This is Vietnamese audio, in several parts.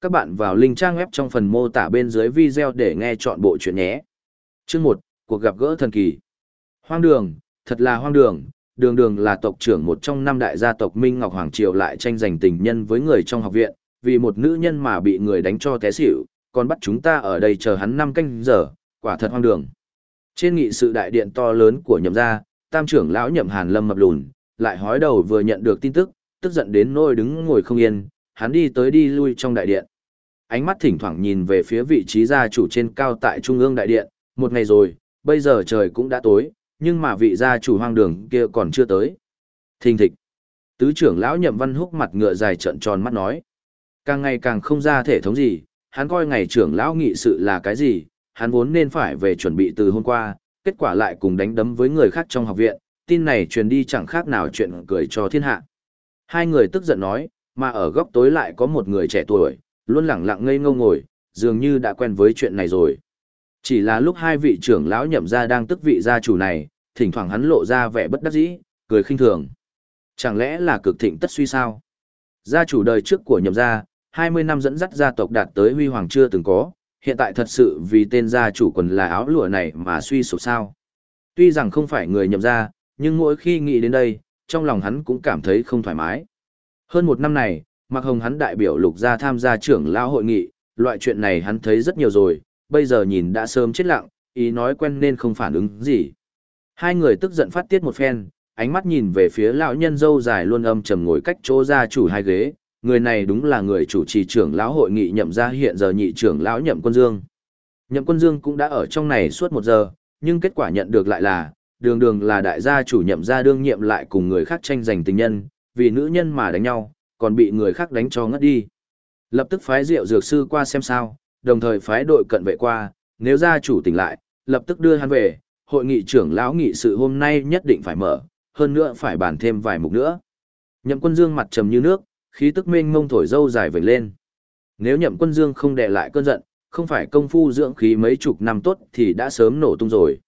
Các bạn vào link trang web trong phần mô tả bên dưới video để nghe chọn bộ chuyện nhé. Chương 1, cuộc gặp gỡ thần kỳ. Hoang đường, thật là hoang đường, đường đường là tộc trưởng một trong năm đại gia tộc Minh Ngọc Hoàng Triều lại tranh giành tình nhân với người trong học viện, vì một nữ nhân mà bị người đánh cho té xỉu, còn bắt chúng ta ở đây chờ hắn năm canh giờ, quả thật hoang đường. Trên nghị sự đại điện to lớn của nhậm gia, tam trưởng lão nhậm hàn lâm mập lùn, lại hói đầu vừa nhận được tin tức, tức giận đến nôi đứng ngồi không yên, hắn đi tới đi lui trong đại điện. Ánh mắt thỉnh thoảng nhìn về phía vị trí gia chủ trên cao tại trung ương đại điện, một ngày rồi, bây giờ trời cũng đã tối, nhưng mà vị gia chủ hoang đường kia còn chưa tới. Thình thịch. Tứ trưởng lão nhậm văn húc mặt ngựa dài trận tròn mắt nói. Càng ngày càng không ra thể thống gì, hắn coi ngày trưởng lão nghị sự là cái gì, hắn vốn nên phải về chuẩn bị từ hôm qua, kết quả lại cùng đánh đấm với người khác trong học viện, tin này truyền đi chẳng khác nào chuyện cười cho thiên hạ. Hai người tức giận nói, mà ở góc tối lại có một người trẻ tuổi, luôn lẳng lặng ngây ngô ngồi, dường như đã quen với chuyện này rồi. Chỉ là lúc hai vị trưởng lão nhậm ra đang tức vị gia chủ này, thỉnh thoảng hắn lộ ra vẻ bất đắc dĩ, cười khinh thường. Chẳng lẽ là cực thịnh tất suy sao? Gia chủ đời trước của nhậm gia, 20 năm dẫn dắt gia tộc đạt tới huy hoàng chưa từng có, hiện tại thật sự vì tên gia chủ quần là áo lụa này mà suy sụp sao. Tuy rằng không phải người nhậm gia, nhưng mỗi khi nghĩ đến đây, trong lòng hắn cũng cảm thấy không thoải mái. Hơn một năm này, Mạc Hồng hắn đại biểu lục gia tham gia trưởng lão hội nghị, loại chuyện này hắn thấy rất nhiều rồi, bây giờ nhìn đã sớm chết lặng, ý nói quen nên không phản ứng gì. Hai người tức giận phát tiết một phen, ánh mắt nhìn về phía lão nhân dâu dài luôn âm trầm ngồi cách chỗ gia chủ hai ghế, người này đúng là người chủ trì trưởng lão hội nghị nhậm ra hiện giờ nhị trưởng lão nhậm quân dương. Nhậm quân dương cũng đã ở trong này suốt một giờ, nhưng kết quả nhận được lại là, đường đường là đại gia chủ nhậm gia đương nhiệm lại cùng người khác tranh giành tình nhân, vì nữ nhân mà đánh nhau, còn bị người khác đánh cho ngất đi. Lập tức phái rượu dược sư qua xem sao, đồng thời phái đội cận vệ qua, nếu gia chủ tỉnh lại, lập tức đưa hắn về, hội nghị trưởng lão nghị sự hôm nay nhất định phải mở, hơn nữa phải bàn thêm vài mục nữa. Nhậm quân dương mặt trầm như nước, khí tức mênh mông thổi dâu dài vểnh lên. Nếu nhậm quân dương không đè lại cơn giận, không phải công phu dưỡng khí mấy chục năm tốt thì đã sớm nổ tung rồi.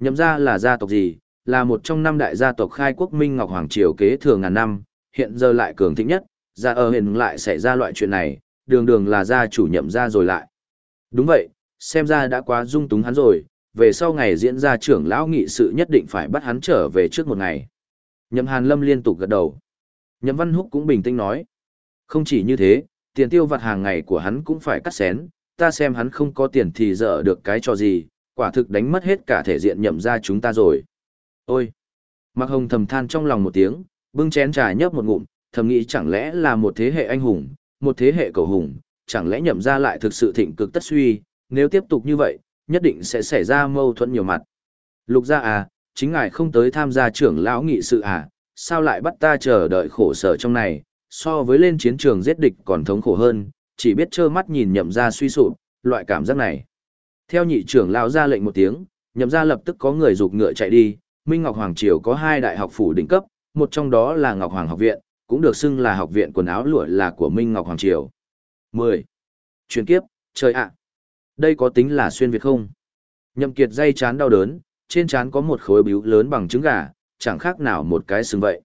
Nhậm gia là gia tộc gì, là một trong năm đại gia tộc khai quốc Minh Ngọc Hoàng Triều kế thừa ngàn năm, hiện giờ lại cường thịnh nhất, ra ở hiện lại xảy ra loại chuyện này, đường đường là gia chủ nhậm gia rồi lại. Đúng vậy, xem ra đã quá dung túng hắn rồi, về sau ngày diễn ra trưởng lão nghị sự nhất định phải bắt hắn trở về trước một ngày. Nhậm Hàn Lâm liên tục gật đầu. Nhậm Văn Húc cũng bình tĩnh nói. Không chỉ như thế, tiền tiêu vặt hàng ngày của hắn cũng phải cắt xén, ta xem hắn không có tiền thì dở được cái cho gì, quả thực đánh mất hết cả thể diện nhậm ra chúng ta rồi. Ôi! Mạc Hồng thầm than trong lòng một tiếng, bưng chén trà nhấp một ngụm, thầm nghĩ chẳng lẽ là một thế hệ anh hùng, một thế hệ cầu hùng, chẳng lẽ nhậm ra lại thực sự thịnh cực tất suy, nếu tiếp tục như vậy, nhất định sẽ xảy ra mâu thuẫn nhiều mặt. Lục gia à, chính ngài không tới tham gia trưởng lão nghị sự à, sao lại bắt ta chờ đợi khổ sở trong này, so với lên chiến trường giết địch còn thống khổ hơn, chỉ biết trơ mắt nhìn nhậm ra suy sụp, loại cảm giác này. Theo nhị trưởng lão ra lệnh một tiếng, nhậm ra lập tức có người rục ngựa chạy đi, Minh Ngọc Hoàng Triều có hai đại học phủ đỉnh cấp, một trong đó là Ngọc Hoàng học viện, cũng được xưng là học viện quần áo lụa là của Minh Ngọc Hoàng Triều. 10. Truyền kiếp, trời ạ. Đây có tính là xuyên Việt không? Nhậm Kiệt dây chán đau đớn, trên chán có một khối biếu lớn bằng trứng gà, chẳng khác nào một cái xương vậy.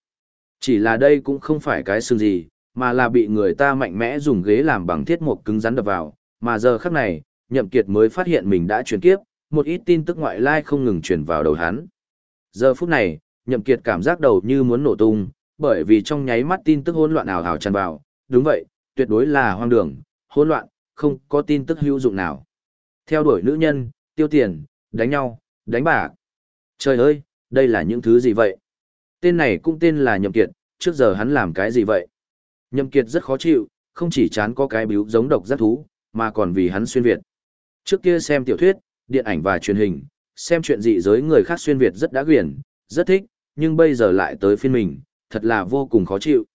Chỉ là đây cũng không phải cái xương gì, mà là bị người ta mạnh mẽ dùng ghế làm bằng thiết mộc cứng rắn đập vào, mà giờ khắc này, Nhậm Kiệt mới phát hiện mình đã chuyển kiếp, một ít tin tức ngoại lai không ngừng truyền vào đầu hắn. Giờ phút này, Nhậm Kiệt cảm giác đầu như muốn nổ tung, bởi vì trong nháy mắt tin tức hỗn loạn ảo ảo tràn vào, đúng vậy, tuyệt đối là hoang đường, hỗn loạn, không có tin tức hữu dụng nào. Theo đuổi nữ nhân, tiêu tiền, đánh nhau, đánh bạc. Trời ơi, đây là những thứ gì vậy? Tên này cũng tên là Nhậm Kiệt, trước giờ hắn làm cái gì vậy? Nhậm Kiệt rất khó chịu, không chỉ chán có cái biếu giống độc giác thú, mà còn vì hắn xuyên Việt. Trước kia xem tiểu thuyết, điện ảnh và truyền hình, xem chuyện dị giới người khác xuyên Việt rất đã quyển, rất thích, nhưng bây giờ lại tới phiên mình, thật là vô cùng khó chịu.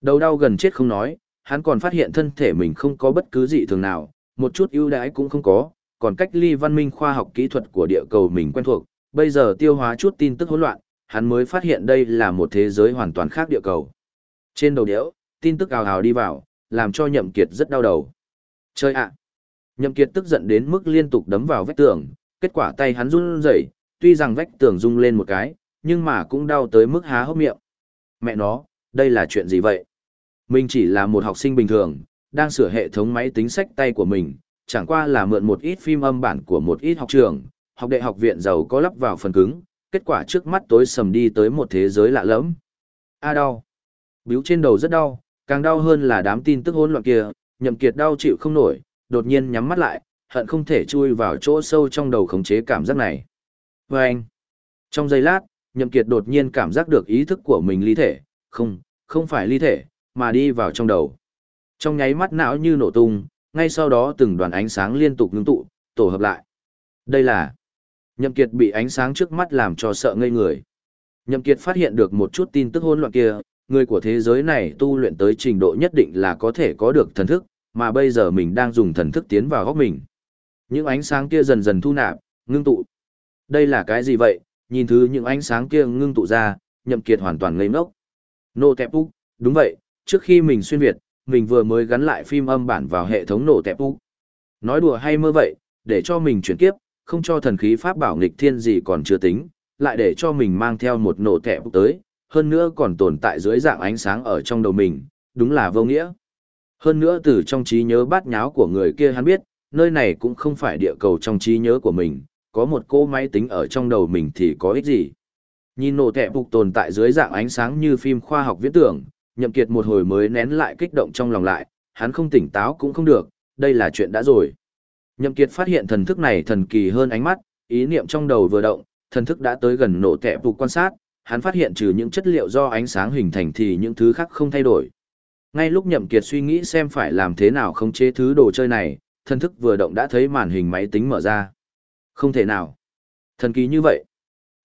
Đầu đau gần chết không nói, hắn còn phát hiện thân thể mình không có bất cứ dị thường nào, một chút ưu đãi cũng không có, còn cách ly văn minh khoa học kỹ thuật của địa cầu mình quen thuộc, bây giờ tiêu hóa chút tin tức hỗn loạn, hắn mới phát hiện đây là một thế giới hoàn toàn khác địa cầu. Trên đầu đẽo, tin tức ào ào đi vào, làm cho Nhậm Kiệt rất đau đầu. Chơi ạ! Nhậm Kiệt tức giận đến mức liên tục đấm vào vách tường, kết quả tay hắn run rẩy, tuy rằng vách tường rung lên một cái, nhưng mà cũng đau tới mức há hốc miệng. Mẹ nó, đây là chuyện gì vậy? Mình chỉ là một học sinh bình thường, đang sửa hệ thống máy tính sách tay của mình, chẳng qua là mượn một ít phim âm bản của một ít học trường, học đệ học viện giàu có lắp vào phần cứng, kết quả trước mắt tối sầm đi tới một thế giới lạ lẫm. A đau. Biếu trên đầu rất đau, càng đau hơn là đám tin tức hỗn loạn kia, nhậm kiệt đau chịu không nổi, đột nhiên nhắm mắt lại, hận không thể chui vào chỗ sâu trong đầu khống chế cảm giác này. Và anh, trong giây lát, nhậm kiệt đột nhiên cảm giác được ý thức của mình ly thể, không, không phải ly thể, mà đi vào trong đầu. Trong nháy mắt não như nổ tung, ngay sau đó từng đoàn ánh sáng liên tục ngưng tụ, tổ hợp lại. Đây là Nhậm Kiệt bị ánh sáng trước mắt làm cho sợ ngây người. Nhậm Kiệt phát hiện được một chút tin tức hỗn loạn kia, người của thế giới này tu luyện tới trình độ nhất định là có thể có được thần thức, mà bây giờ mình đang dùng thần thức tiến vào góc mình. Những ánh sáng kia dần dần thu nạp, ngưng tụ. Đây là cái gì vậy? Nhìn thứ những ánh sáng kia ngưng tụ ra, Nhậm Kiệt hoàn toàn ngây ngốc. Nô tẹp úc, đúng vậy, trước khi mình xuyên Việt, mình vừa mới gắn lại phim âm bản vào hệ thống nổ tẹp úc. Nói đùa hay mơ vậy, để cho mình chuyển kiếp, không cho thần khí pháp bảo nghịch thiên gì còn chưa tính, lại để cho mình mang theo một nổ tẹp úc tới, hơn nữa còn tồn tại dưới dạng ánh sáng ở trong đầu mình, đúng là vô nghĩa. Hơn nữa từ trong trí nhớ bát nháo của người kia hắn biết, nơi này cũng không phải địa cầu trong trí nhớ của mình, có một cô máy tính ở trong đầu mình thì có ích gì. Nhìn nổ tẹp phục tồn tại dưới dạng ánh sáng như phim khoa học viễn tưởng, nhậm kiệt một hồi mới nén lại kích động trong lòng lại, hắn không tỉnh táo cũng không được, đây là chuyện đã rồi. Nhậm kiệt phát hiện thần thức này thần kỳ hơn ánh mắt, ý niệm trong đầu vừa động, thần thức đã tới gần nổ tẹp phục quan sát, hắn phát hiện trừ những chất liệu do ánh sáng hình thành thì những thứ khác không thay đổi. Ngay lúc Nhậm Kiệt suy nghĩ xem phải làm thế nào khống chế thứ đồ chơi này, thần thức vừa động đã thấy màn hình máy tính mở ra. Không thể nào. Thần kỳ như vậy.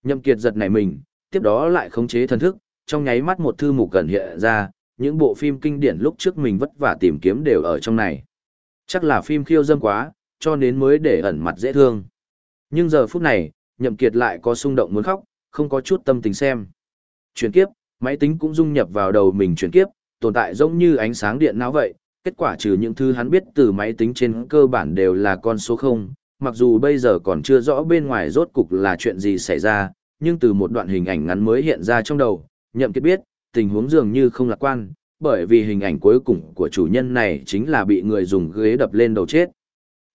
Nhậm Kiệt giật nảy mình, tiếp đó lại khống chế thần thức, trong nháy mắt một thư mục gần hiện ra, những bộ phim kinh điển lúc trước mình vất vả tìm kiếm đều ở trong này. Chắc là phim khiêu dâm quá, cho nên mới để ẩn mặt dễ thương. Nhưng giờ phút này, Nhậm Kiệt lại có xung động muốn khóc, không có chút tâm tình xem. Chuyển kiếp, máy tính cũng dung nhập vào đầu mình chuyển kiếp, tồn tại giống như ánh sáng điện não vậy, kết quả trừ những thứ hắn biết từ máy tính trên cơ bản đều là con số 0, mặc dù bây giờ còn chưa rõ bên ngoài rốt cục là chuyện gì xảy ra, nhưng từ một đoạn hình ảnh ngắn mới hiện ra trong đầu, nhậm kiệt biết, tình huống dường như không lạc quan, bởi vì hình ảnh cuối cùng của chủ nhân này chính là bị người dùng ghế đập lên đầu chết.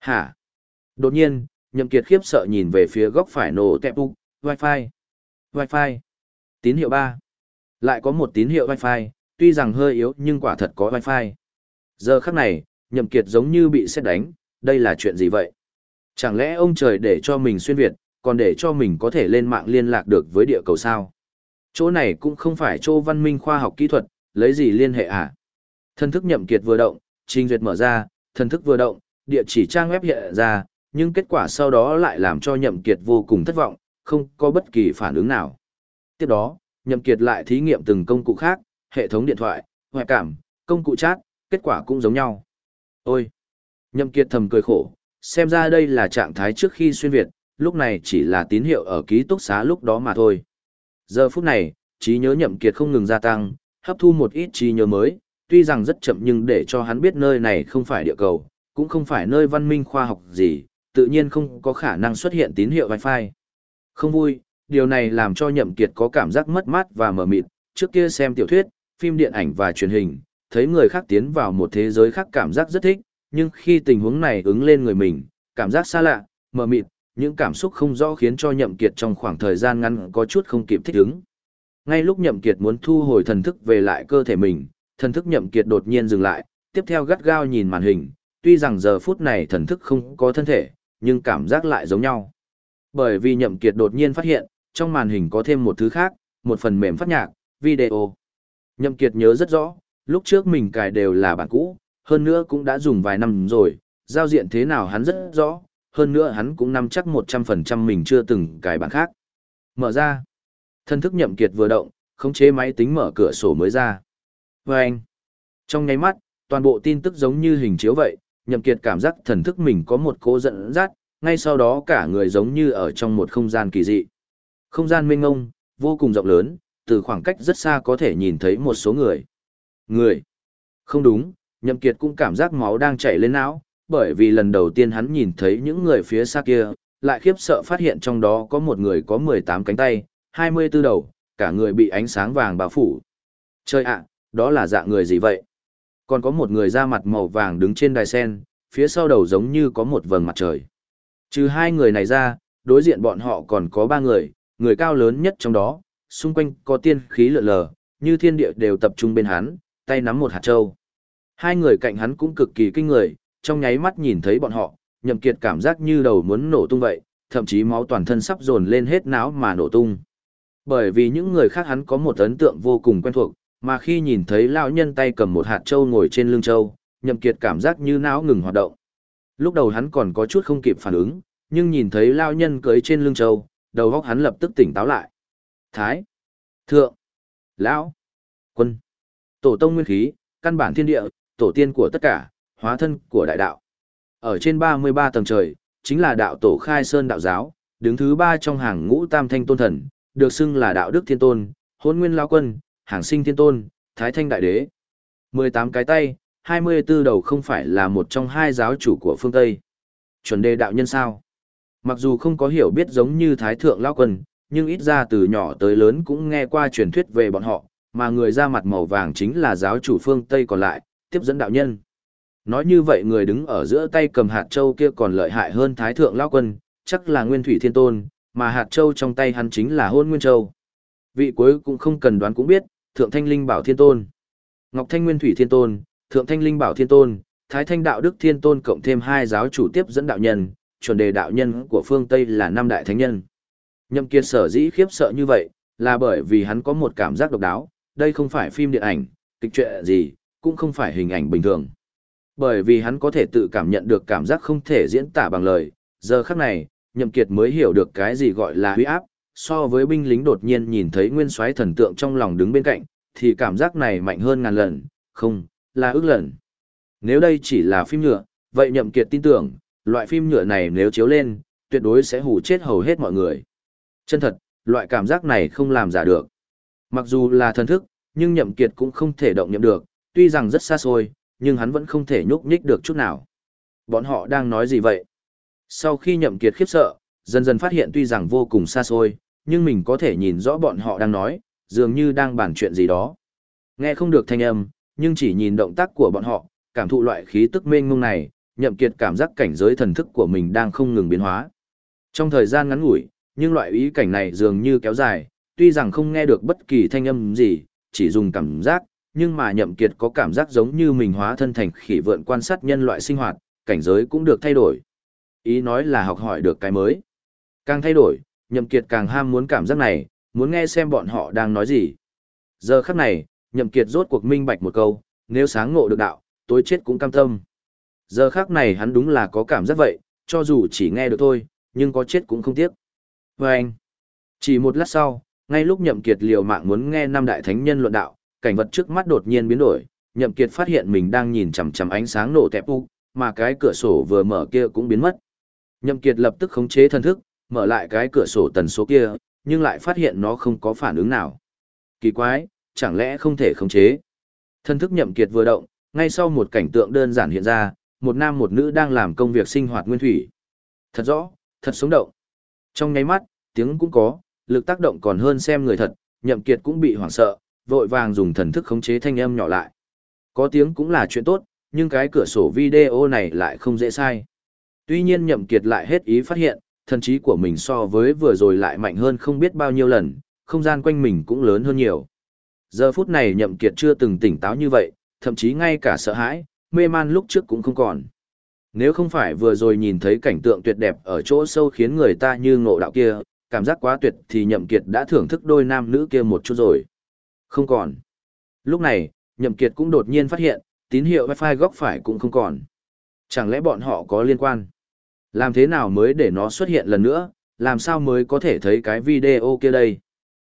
Hả? Đột nhiên, nhậm kiệt khiếp sợ nhìn về phía góc phải nổ tẹp ục, wifi. Wi-Fi. Tín hiệu 3. Lại có một tín hiệu Wi-Fi, tuy rằng hơi yếu nhưng quả thật có Wi-Fi. Giờ khắc này, nhậm kiệt giống như bị xét đánh, đây là chuyện gì vậy? Chẳng lẽ ông trời để cho mình xuyên Việt, còn để cho mình có thể lên mạng liên lạc được với địa cầu sao? Chỗ này cũng không phải chỗ văn minh khoa học kỹ thuật, lấy gì liên hệ à? Thần thức nhậm kiệt vừa động, trình duyệt mở ra, thần thức vừa động, địa chỉ trang web hiện ra, nhưng kết quả sau đó lại làm cho nhậm kiệt vô cùng thất vọng, không có bất kỳ phản ứng nào. Tiếp đó, Nhậm Kiệt lại thí nghiệm từng công cụ khác, hệ thống điện thoại, ngoại cảm, công cụ chat, kết quả cũng giống nhau. Ôi! Nhậm Kiệt thầm cười khổ, xem ra đây là trạng thái trước khi xuyên Việt, lúc này chỉ là tín hiệu ở ký túc xá lúc đó mà thôi. Giờ phút này, trí nhớ Nhậm Kiệt không ngừng gia tăng, hấp thu một ít trí nhớ mới, tuy rằng rất chậm nhưng để cho hắn biết nơi này không phải địa cầu, cũng không phải nơi văn minh khoa học gì, tự nhiên không có khả năng xuất hiện tín hiệu wifi. Không vui, điều này làm cho Nhậm Kiệt có cảm giác mất mát và mờ mịt, trước kia xem tiểu thuyết, phim điện ảnh và truyền hình, thấy người khác tiến vào một thế giới khác cảm giác rất thích, nhưng khi tình huống này ứng lên người mình, cảm giác xa lạ, mờ mịt, những cảm xúc không rõ khiến cho Nhậm Kiệt trong khoảng thời gian ngắn có chút không kịp thích ứng. Ngay lúc Nhậm Kiệt muốn thu hồi thần thức về lại cơ thể mình, thần thức Nhậm Kiệt đột nhiên dừng lại, tiếp theo gắt gao nhìn màn hình, tuy rằng giờ phút này thần thức không có thân thể, nhưng cảm giác lại giống nhau. Bởi vì nhậm kiệt đột nhiên phát hiện, trong màn hình có thêm một thứ khác, một phần mềm phát nhạc, video. Nhậm kiệt nhớ rất rõ, lúc trước mình cài đều là bản cũ, hơn nữa cũng đã dùng vài năm rồi, giao diện thế nào hắn rất rõ, hơn nữa hắn cũng nắm chắc 100% mình chưa từng cài bản khác. Mở ra. Thân thức nhậm kiệt vừa động, khống chế máy tính mở cửa sổ mới ra. Và anh. Trong nháy mắt, toàn bộ tin tức giống như hình chiếu vậy, nhậm kiệt cảm giác thần thức mình có một cố giận dắt, ngay sau đó cả người giống như ở trong một không gian kỳ dị. Không gian mênh ngông, vô cùng rộng lớn, từ khoảng cách rất xa có thể nhìn thấy một số người. Người. Không đúng, Nhậm Kiệt cũng cảm giác máu đang chảy lên não, bởi vì lần đầu tiên hắn nhìn thấy những người phía xa kia, lại khiếp sợ phát hiện trong đó có một người có 18 cánh tay, 24 đầu, cả người bị ánh sáng vàng bao phủ. Chơi ạ, đó là dạng người gì vậy? Còn có một người da mặt màu vàng đứng trên đài sen, phía sau đầu giống như có một vầng mặt trời. Trừ hai người này ra, đối diện bọn họ còn có ba người, người cao lớn nhất trong đó, xung quanh có tiên khí lượn lờ, như thiên địa đều tập trung bên hắn, tay nắm một hạt châu. Hai người cạnh hắn cũng cực kỳ kinh người, trong nháy mắt nhìn thấy bọn họ, nhậm kiệt cảm giác như đầu muốn nổ tung vậy, thậm chí máu toàn thân sắp dồn lên hết não mà nổ tung. Bởi vì những người khác hắn có một ấn tượng vô cùng quen thuộc, mà khi nhìn thấy lão nhân tay cầm một hạt châu ngồi trên lưng châu, nhậm kiệt cảm giác như não ngừng hoạt động. Lúc đầu hắn còn có chút không kịp phản ứng, nhưng nhìn thấy lão nhân cưỡi trên lưng châu, đầu óc hắn lập tức tỉnh táo lại. Thái, thượng, lão, quân, tổ tông nguyên khí, căn bản thiên địa, tổ tiên của tất cả, hóa thân của đại đạo. Ở trên 33 tầng trời, chính là đạo tổ khai sơn đạo giáo, đứng thứ ba trong hàng ngũ tam thanh tôn thần, được xưng là đạo đức thiên tôn, hôn nguyên lao quân, hàng sinh thiên tôn, thái thanh đại đế. 18 cái tay, 24 đầu không phải là một trong hai giáo chủ của phương Tây. Chuẩn đề đạo nhân sao? Mặc dù không có hiểu biết giống như thái thượng lao quân, nhưng ít ra từ nhỏ tới lớn cũng nghe qua truyền thuyết về bọn họ, mà người ra mặt màu vàng chính là giáo chủ phương Tây còn lại, tiếp dẫn đạo nhân. Nói như vậy người đứng ở giữa tay cầm hạt châu kia còn lợi hại hơn thái thượng lao quân, chắc là nguyên thủy thiên tôn, mà hạt châu trong tay hắn chính là hôn nguyên châu. Vị cuối cũng không cần đoán cũng biết, thượng thanh linh bảo thiên tôn. Ngọc thanh nguyên thủy thiên tôn, thượng thanh linh bảo thiên tôn, thái thanh đạo đức thiên tôn cộng thêm hai giáo chủ tiếp dẫn đạo nhân, chuẩn đề đạo nhân của phương Tây là năm đại thánh nhân. Nhậm kiệt sở dĩ khiếp sợ như vậy, là bởi vì hắn có một cảm giác độc đáo, đây không phải phim điện ảnh, kịch truyện gì, cũng không phải hình ảnh bình thường. Bởi vì hắn có thể tự cảm nhận được cảm giác không thể diễn tả bằng lời, giờ khắc này, Nhậm Kiệt mới hiểu được cái gì gọi là huy áp, so với binh lính đột nhiên nhìn thấy nguyên soái thần tượng trong lòng đứng bên cạnh, thì cảm giác này mạnh hơn ngàn lần, không, là ước lần. Nếu đây chỉ là phim nhựa, vậy Nhậm Kiệt tin tưởng, loại phim nhựa này nếu chiếu lên, tuyệt đối sẽ hù chết hầu hết mọi người. Chân thật, loại cảm giác này không làm giả được. Mặc dù là thần thức, nhưng Nhậm Kiệt cũng không thể động nhậm được, tuy rằng rất xa xôi, nhưng hắn vẫn không thể nhúc nhích được chút nào. Bọn họ đang nói gì vậy? Sau khi Nhậm Kiệt khiếp sợ, dần dần phát hiện tuy rằng vô cùng xa xôi, nhưng mình có thể nhìn rõ bọn họ đang nói, dường như đang bàn chuyện gì đó. Nghe không được thanh âm, nhưng chỉ nhìn động tác của bọn họ, cảm thụ loại khí tức mênh mông này, Nhậm Kiệt cảm giác cảnh giới thần thức của mình đang không ngừng biến hóa. Trong thời gian ngắn ngủi, nhưng loại ý cảnh này dường như kéo dài, tuy rằng không nghe được bất kỳ thanh âm gì, chỉ dùng cảm giác, nhưng mà nhậm kiệt có cảm giác giống như mình hóa thân thành khỉ vượn quan sát nhân loại sinh hoạt, cảnh giới cũng được thay đổi. Ý nói là học hỏi được cái mới. Càng thay đổi, nhậm kiệt càng ham muốn cảm giác này, muốn nghe xem bọn họ đang nói gì. Giờ khắc này, nhậm kiệt rốt cuộc minh bạch một câu, nếu sáng ngộ được đạo, tối chết cũng cam tâm. Giờ khắc này hắn đúng là có cảm giác vậy, cho dù chỉ nghe được thôi, nhưng có chết cũng không tiếc. Và anh, chỉ một lát sau, ngay lúc nhậm kiệt liều mạng muốn nghe năm đại thánh nhân luận đạo, cảnh vật trước mắt đột nhiên biến đổi, nhậm kiệt phát hiện mình đang nhìn chằm chằm ánh sáng nổ tẹp u, mà cái cửa sổ vừa mở kia cũng biến mất. Nhậm kiệt lập tức khống chế thân thức, mở lại cái cửa sổ tần số kia, nhưng lại phát hiện nó không có phản ứng nào. Kỳ quái, chẳng lẽ không thể khống chế? Thân thức nhậm kiệt vừa động, ngay sau một cảnh tượng đơn giản hiện ra, một nam một nữ đang làm công việc sinh hoạt nguyên thủy. Thật rõ, thật sống động. Trong nháy mắt, tiếng cũng có, lực tác động còn hơn xem người thật, nhậm kiệt cũng bị hoảng sợ, vội vàng dùng thần thức khống chế thanh âm nhỏ lại. Có tiếng cũng là chuyện tốt, nhưng cái cửa sổ video này lại không dễ sai. Tuy nhiên nhậm kiệt lại hết ý phát hiện, thần trí của mình so với vừa rồi lại mạnh hơn không biết bao nhiêu lần, không gian quanh mình cũng lớn hơn nhiều. Giờ phút này nhậm kiệt chưa từng tỉnh táo như vậy, thậm chí ngay cả sợ hãi, mê man lúc trước cũng không còn. Nếu không phải vừa rồi nhìn thấy cảnh tượng tuyệt đẹp ở chỗ sâu khiến người ta như ngộ đạo kia, cảm giác quá tuyệt thì nhậm kiệt đã thưởng thức đôi nam nữ kia một chút rồi. Không còn. Lúc này, nhậm kiệt cũng đột nhiên phát hiện, tín hiệu wifi góc phải cũng không còn. Chẳng lẽ bọn họ có liên quan? Làm thế nào mới để nó xuất hiện lần nữa, làm sao mới có thể thấy cái video kia đây?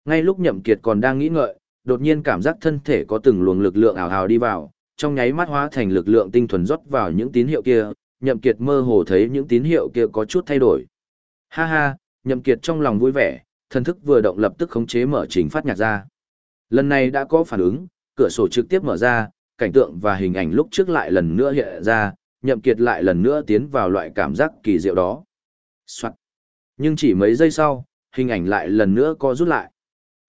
Ngay lúc nhậm kiệt còn đang nghĩ ngợi, đột nhiên cảm giác thân thể có từng luồng lực lượng ảo hào đi vào, trong nháy mắt hóa thành lực lượng tinh thuần rót vào những tín hiệu kia, nhậm kiệt mơ hồ thấy những tín hiệu kia có chút thay đổi. Ha ha, nhậm kiệt trong lòng vui vẻ, thần thức vừa động lập tức khống chế mở trình phát nhạc ra. Lần này đã có phản ứng, cửa sổ trực tiếp mở ra, cảnh tượng và hình ảnh lúc trước lại lần nữa hiện ra, nhậm kiệt lại lần nữa tiến vào loại cảm giác kỳ diệu đó. Soạn. Nhưng chỉ mấy giây sau, hình ảnh lại lần nữa co rút lại.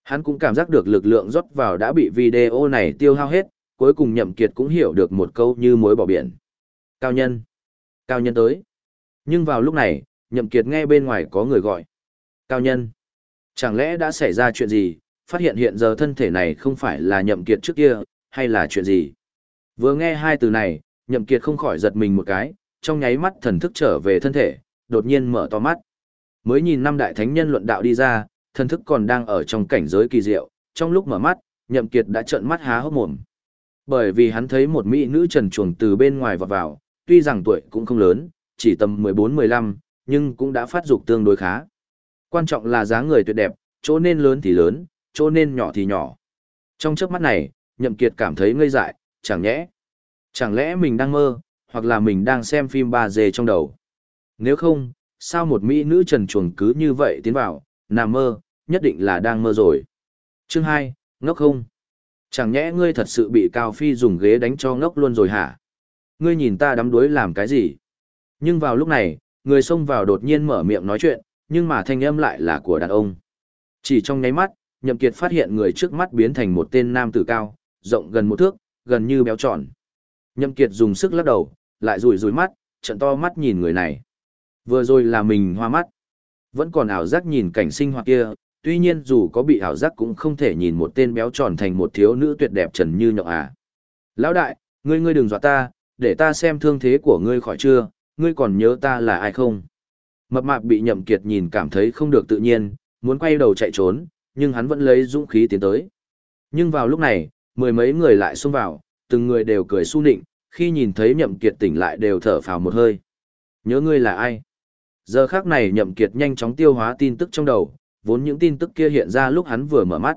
Hắn cũng cảm giác được lực lượng rót vào đã bị video này tiêu hao hết, cuối cùng nhậm kiệt cũng hiểu được một câu như mối bỏ biển. Cao nhân. Cao nhân tới. Nhưng vào lúc này, nhậm kiệt nghe bên ngoài có người gọi. Cao nhân. Chẳng lẽ đã xảy ra chuyện gì, phát hiện hiện giờ thân thể này không phải là nhậm kiệt trước kia, hay là chuyện gì? Vừa nghe hai từ này, nhậm kiệt không khỏi giật mình một cái, trong nháy mắt thần thức trở về thân thể, đột nhiên mở to mắt. Mới nhìn năm đại thánh nhân luận đạo đi ra, thần thức còn đang ở trong cảnh giới kỳ diệu, trong lúc mở mắt, nhậm kiệt đã trợn mắt há hốc mồm. Bởi vì hắn thấy một mỹ nữ trần chuồng từ bên ngoài vọt vào, tuy rằng tuổi cũng không lớn, chỉ tầm 14-15, nhưng cũng đã phát dục tương đối khá. Quan trọng là dáng người tuyệt đẹp, chỗ nên lớn thì lớn, chỗ nên nhỏ thì nhỏ. Trong chớp mắt này, Nhậm Kiệt cảm thấy ngây dại, chẳng nhẽ, chẳng lẽ mình đang mơ, hoặc là mình đang xem phim 3D trong đầu. Nếu không, sao một mỹ nữ trần chuồng cứ như vậy tiến vào, nằm mơ, nhất định là đang mơ rồi. Chương 2, ngốc không? Chẳng nhẽ ngươi thật sự bị Cao Phi dùng ghế đánh cho ngốc luôn rồi hả? Ngươi nhìn ta đắm đuối làm cái gì? Nhưng vào lúc này, người xông vào đột nhiên mở miệng nói chuyện, nhưng mà thanh âm lại là của đàn ông. Chỉ trong nháy mắt, Nhậm Kiệt phát hiện người trước mắt biến thành một tên nam tử cao, rộng gần một thước, gần như béo tròn. Nhậm Kiệt dùng sức lắc đầu, lại rủi rủi mắt, trợn to mắt nhìn người này. Vừa rồi là mình hoa mắt. Vẫn còn ảo giác nhìn cảnh sinh hoạt kia, tuy nhiên dù có bị ảo giác cũng không thể nhìn một tên béo tròn thành một thiếu nữ tuyệt đẹp trần như nhộng à. Lão đại, ngươi ngươi đừng dọa ta, để ta xem thương thế của ngươi khỏi chưa, ngươi còn nhớ ta là ai không? Mập mạp bị nhậm kiệt nhìn cảm thấy không được tự nhiên, muốn quay đầu chạy trốn, nhưng hắn vẫn lấy dũng khí tiến tới. Nhưng vào lúc này, mười mấy người lại xông vào, từng người đều cười su nịnh, khi nhìn thấy nhậm kiệt tỉnh lại đều thở phào một hơi. Nhớ ngươi là ai? Giờ khắc này nhậm kiệt nhanh chóng tiêu hóa tin tức trong đầu, vốn những tin tức kia hiện ra lúc hắn vừa mở mắt.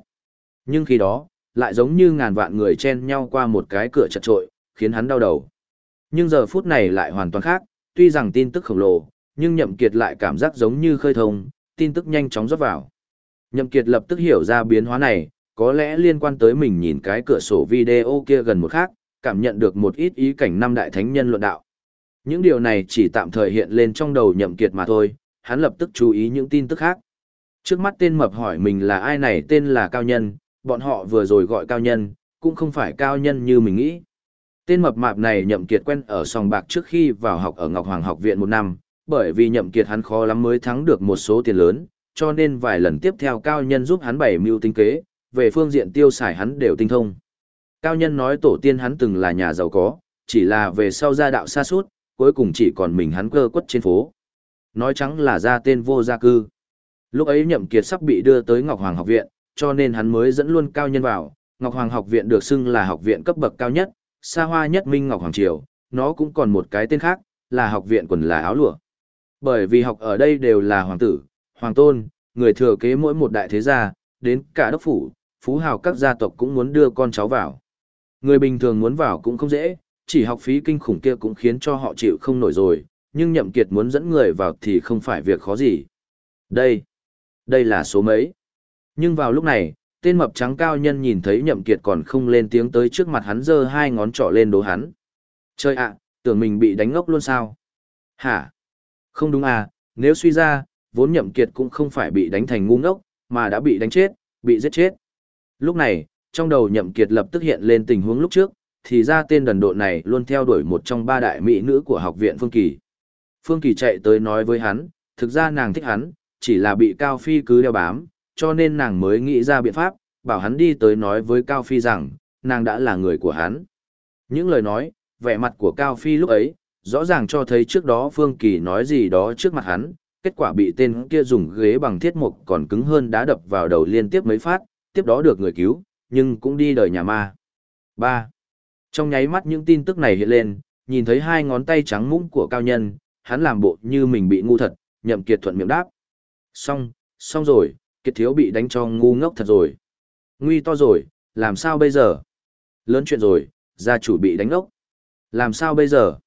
Nhưng khi đó, lại giống như ngàn vạn người chen nhau qua một cái cửa chật trội, khiến hắn đau đầu. Nhưng giờ phút này lại hoàn toàn khác, tuy rằng tin tức khổng lồ, nhưng nhậm kiệt lại cảm giác giống như khơi thông, tin tức nhanh chóng rót vào. Nhậm kiệt lập tức hiểu ra biến hóa này, có lẽ liên quan tới mình nhìn cái cửa sổ video kia gần một khác, cảm nhận được một ít ý cảnh năm đại thánh nhân luận đạo. Những điều này chỉ tạm thời hiện lên trong đầu nhậm kiệt mà thôi, hắn lập tức chú ý những tin tức khác. Trước mắt tên mập hỏi mình là ai này tên là Cao Nhân, bọn họ vừa rồi gọi Cao Nhân, cũng không phải Cao Nhân như mình nghĩ. Tên mập mạp này nhậm kiệt quen ở sòng bạc trước khi vào học ở Ngọc Hoàng học viện một năm, bởi vì nhậm kiệt hắn khó lắm mới thắng được một số tiền lớn, cho nên vài lần tiếp theo Cao Nhân giúp hắn bày mưu tính kế, về phương diện tiêu xài hắn đều tinh thông. Cao Nhân nói tổ tiên hắn từng là nhà giàu có, chỉ là về sau gia đạo xa suốt, cuối cùng chỉ còn mình hắn cơ quất trên phố. Nói trắng là ra tên vô gia cư. Lúc ấy nhậm kiệt sắp bị đưa tới Ngọc Hoàng học viện, cho nên hắn mới dẫn luôn cao nhân vào. Ngọc Hoàng học viện được xưng là học viện cấp bậc cao nhất, xa hoa nhất Minh Ngọc Hoàng Triều, nó cũng còn một cái tên khác, là học viện quần là áo lụa. Bởi vì học ở đây đều là hoàng tử, hoàng tôn, người thừa kế mỗi một đại thế gia, đến cả đốc phủ, phú hào các gia tộc cũng muốn đưa con cháu vào. Người bình thường muốn vào cũng không dễ, chỉ học phí kinh khủng kia cũng khiến cho họ chịu không nổi rồi, nhưng nhậm kiệt muốn dẫn người vào thì không phải việc khó gì. Đây, đây là số mấy. Nhưng vào lúc này, tên mập trắng cao nhân nhìn thấy nhậm kiệt còn không lên tiếng tới trước mặt hắn giơ hai ngón trỏ lên đố hắn. Chơi ạ, tưởng mình bị đánh ngốc luôn sao? Hả? Không đúng à, nếu suy ra, vốn nhậm kiệt cũng không phải bị đánh thành ngu ngốc, mà đã bị đánh chết, bị giết chết. Lúc này, trong đầu nhậm kiệt lập tức hiện lên tình huống lúc trước, thì ra tên đần độn này luôn theo đuổi một trong ba đại mỹ nữ của học viện Phương Kỳ. Phương Kỳ chạy tới nói với hắn, thực ra nàng thích hắn, chỉ là bị Cao Phi cứ đeo bám, cho nên nàng mới nghĩ ra biện pháp, bảo hắn đi tới nói với Cao Phi rằng, nàng đã là người của hắn. Những lời nói, vẻ mặt của Cao Phi lúc ấy, rõ ràng cho thấy trước đó Phương Kỳ nói gì đó trước mặt hắn, kết quả bị tên kia dùng ghế bằng thiết mục còn cứng hơn đá đập vào đầu liên tiếp mấy phát, tiếp đó được người cứu, nhưng cũng đi đời nhà ma. 3. Trong nháy mắt những tin tức này hiện lên, nhìn thấy hai ngón tay trắng mũng của cao nhân, hắn làm bộ như mình bị ngu thật, nhậm kiệt thuận miệng đáp. Xong, xong rồi, kiệt thiếu bị đánh cho ngu ngốc thật rồi. Nguy to rồi, làm sao bây giờ? Lớn chuyện rồi, gia chủ bị đánh ngốc. Làm sao bây giờ?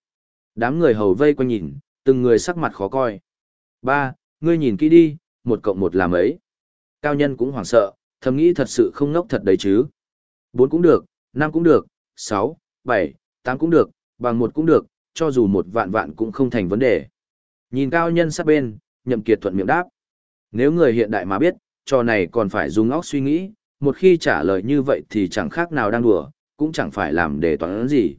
Đám người hầu vây quanh nhìn, từng người sắc mặt khó coi. Ba, ngươi nhìn kỹ đi, một cộng một làm ấy. Cao nhân cũng hoảng sợ, thầm nghĩ thật sự không ngốc thật đấy chứ. Bốn cũng được, năm cũng được, sáu, bảy, tám cũng được, bằng một cũng được, cho dù một vạn vạn cũng không thành vấn đề. Nhìn cao nhân sát bên, nhậm kiệt thuận miệng đáp. Nếu người hiện đại mà biết, trò này còn phải dùng óc suy nghĩ, một khi trả lời như vậy thì chẳng khác nào đang đùa, cũng chẳng phải làm để toán gì.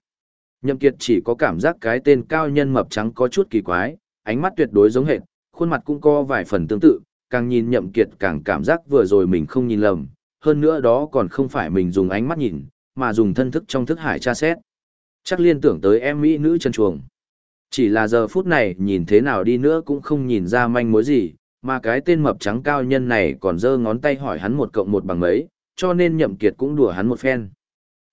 Nhậm Kiệt chỉ có cảm giác cái tên cao nhân mập trắng có chút kỳ quái, ánh mắt tuyệt đối giống hệt, khuôn mặt cũng có vài phần tương tự, càng nhìn Nhậm Kiệt càng cảm giác vừa rồi mình không nhìn lầm, hơn nữa đó còn không phải mình dùng ánh mắt nhìn, mà dùng thân thức trong thức hải tra xét. Chắc liên tưởng tới em mỹ nữ chân chuồng. Chỉ là giờ phút này nhìn thế nào đi nữa cũng không nhìn ra manh mối gì, mà cái tên mập trắng cao nhân này còn giơ ngón tay hỏi hắn một cộng một bằng mấy, cho nên nhậm kiệt cũng đùa hắn một phen.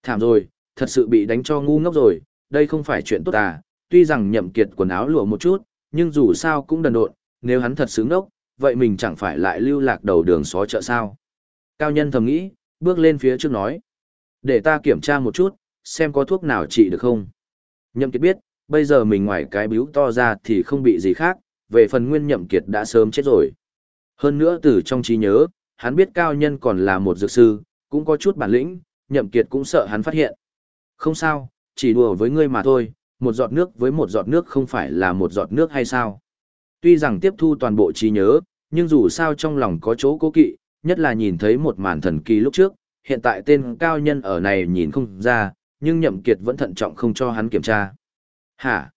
Thảm rồi, thật sự bị đánh cho ngu ngốc rồi, đây không phải chuyện tốt à, tuy rằng nhậm kiệt quần áo lụa một chút, nhưng dù sao cũng đần độn, nếu hắn thật sướng ngốc, vậy mình chẳng phải lại lưu lạc đầu đường xó chợ sao. Cao nhân thầm nghĩ, bước lên phía trước nói. Để ta kiểm tra một chút, xem có thuốc nào trị được không. Nhậm kiệt biết, bây giờ mình ngoài cái biếu to ra thì không bị gì khác, về phần nguyên nhậm kiệt đã sớm chết rồi. Hơn nữa từ trong trí nhớ, hắn biết cao nhân còn là một dược sư, cũng có chút bản lĩnh, nhậm kiệt cũng sợ hắn phát hiện. Không sao, chỉ đùa với ngươi mà thôi, một giọt nước với một giọt nước không phải là một giọt nước hay sao. Tuy rằng tiếp thu toàn bộ trí nhớ, nhưng dù sao trong lòng có chỗ cố kỵ, nhất là nhìn thấy một màn thần kỳ lúc trước, hiện tại tên cao nhân ở này nhìn không ra, nhưng nhậm kiệt vẫn thận trọng không cho hắn kiểm tra. Hả?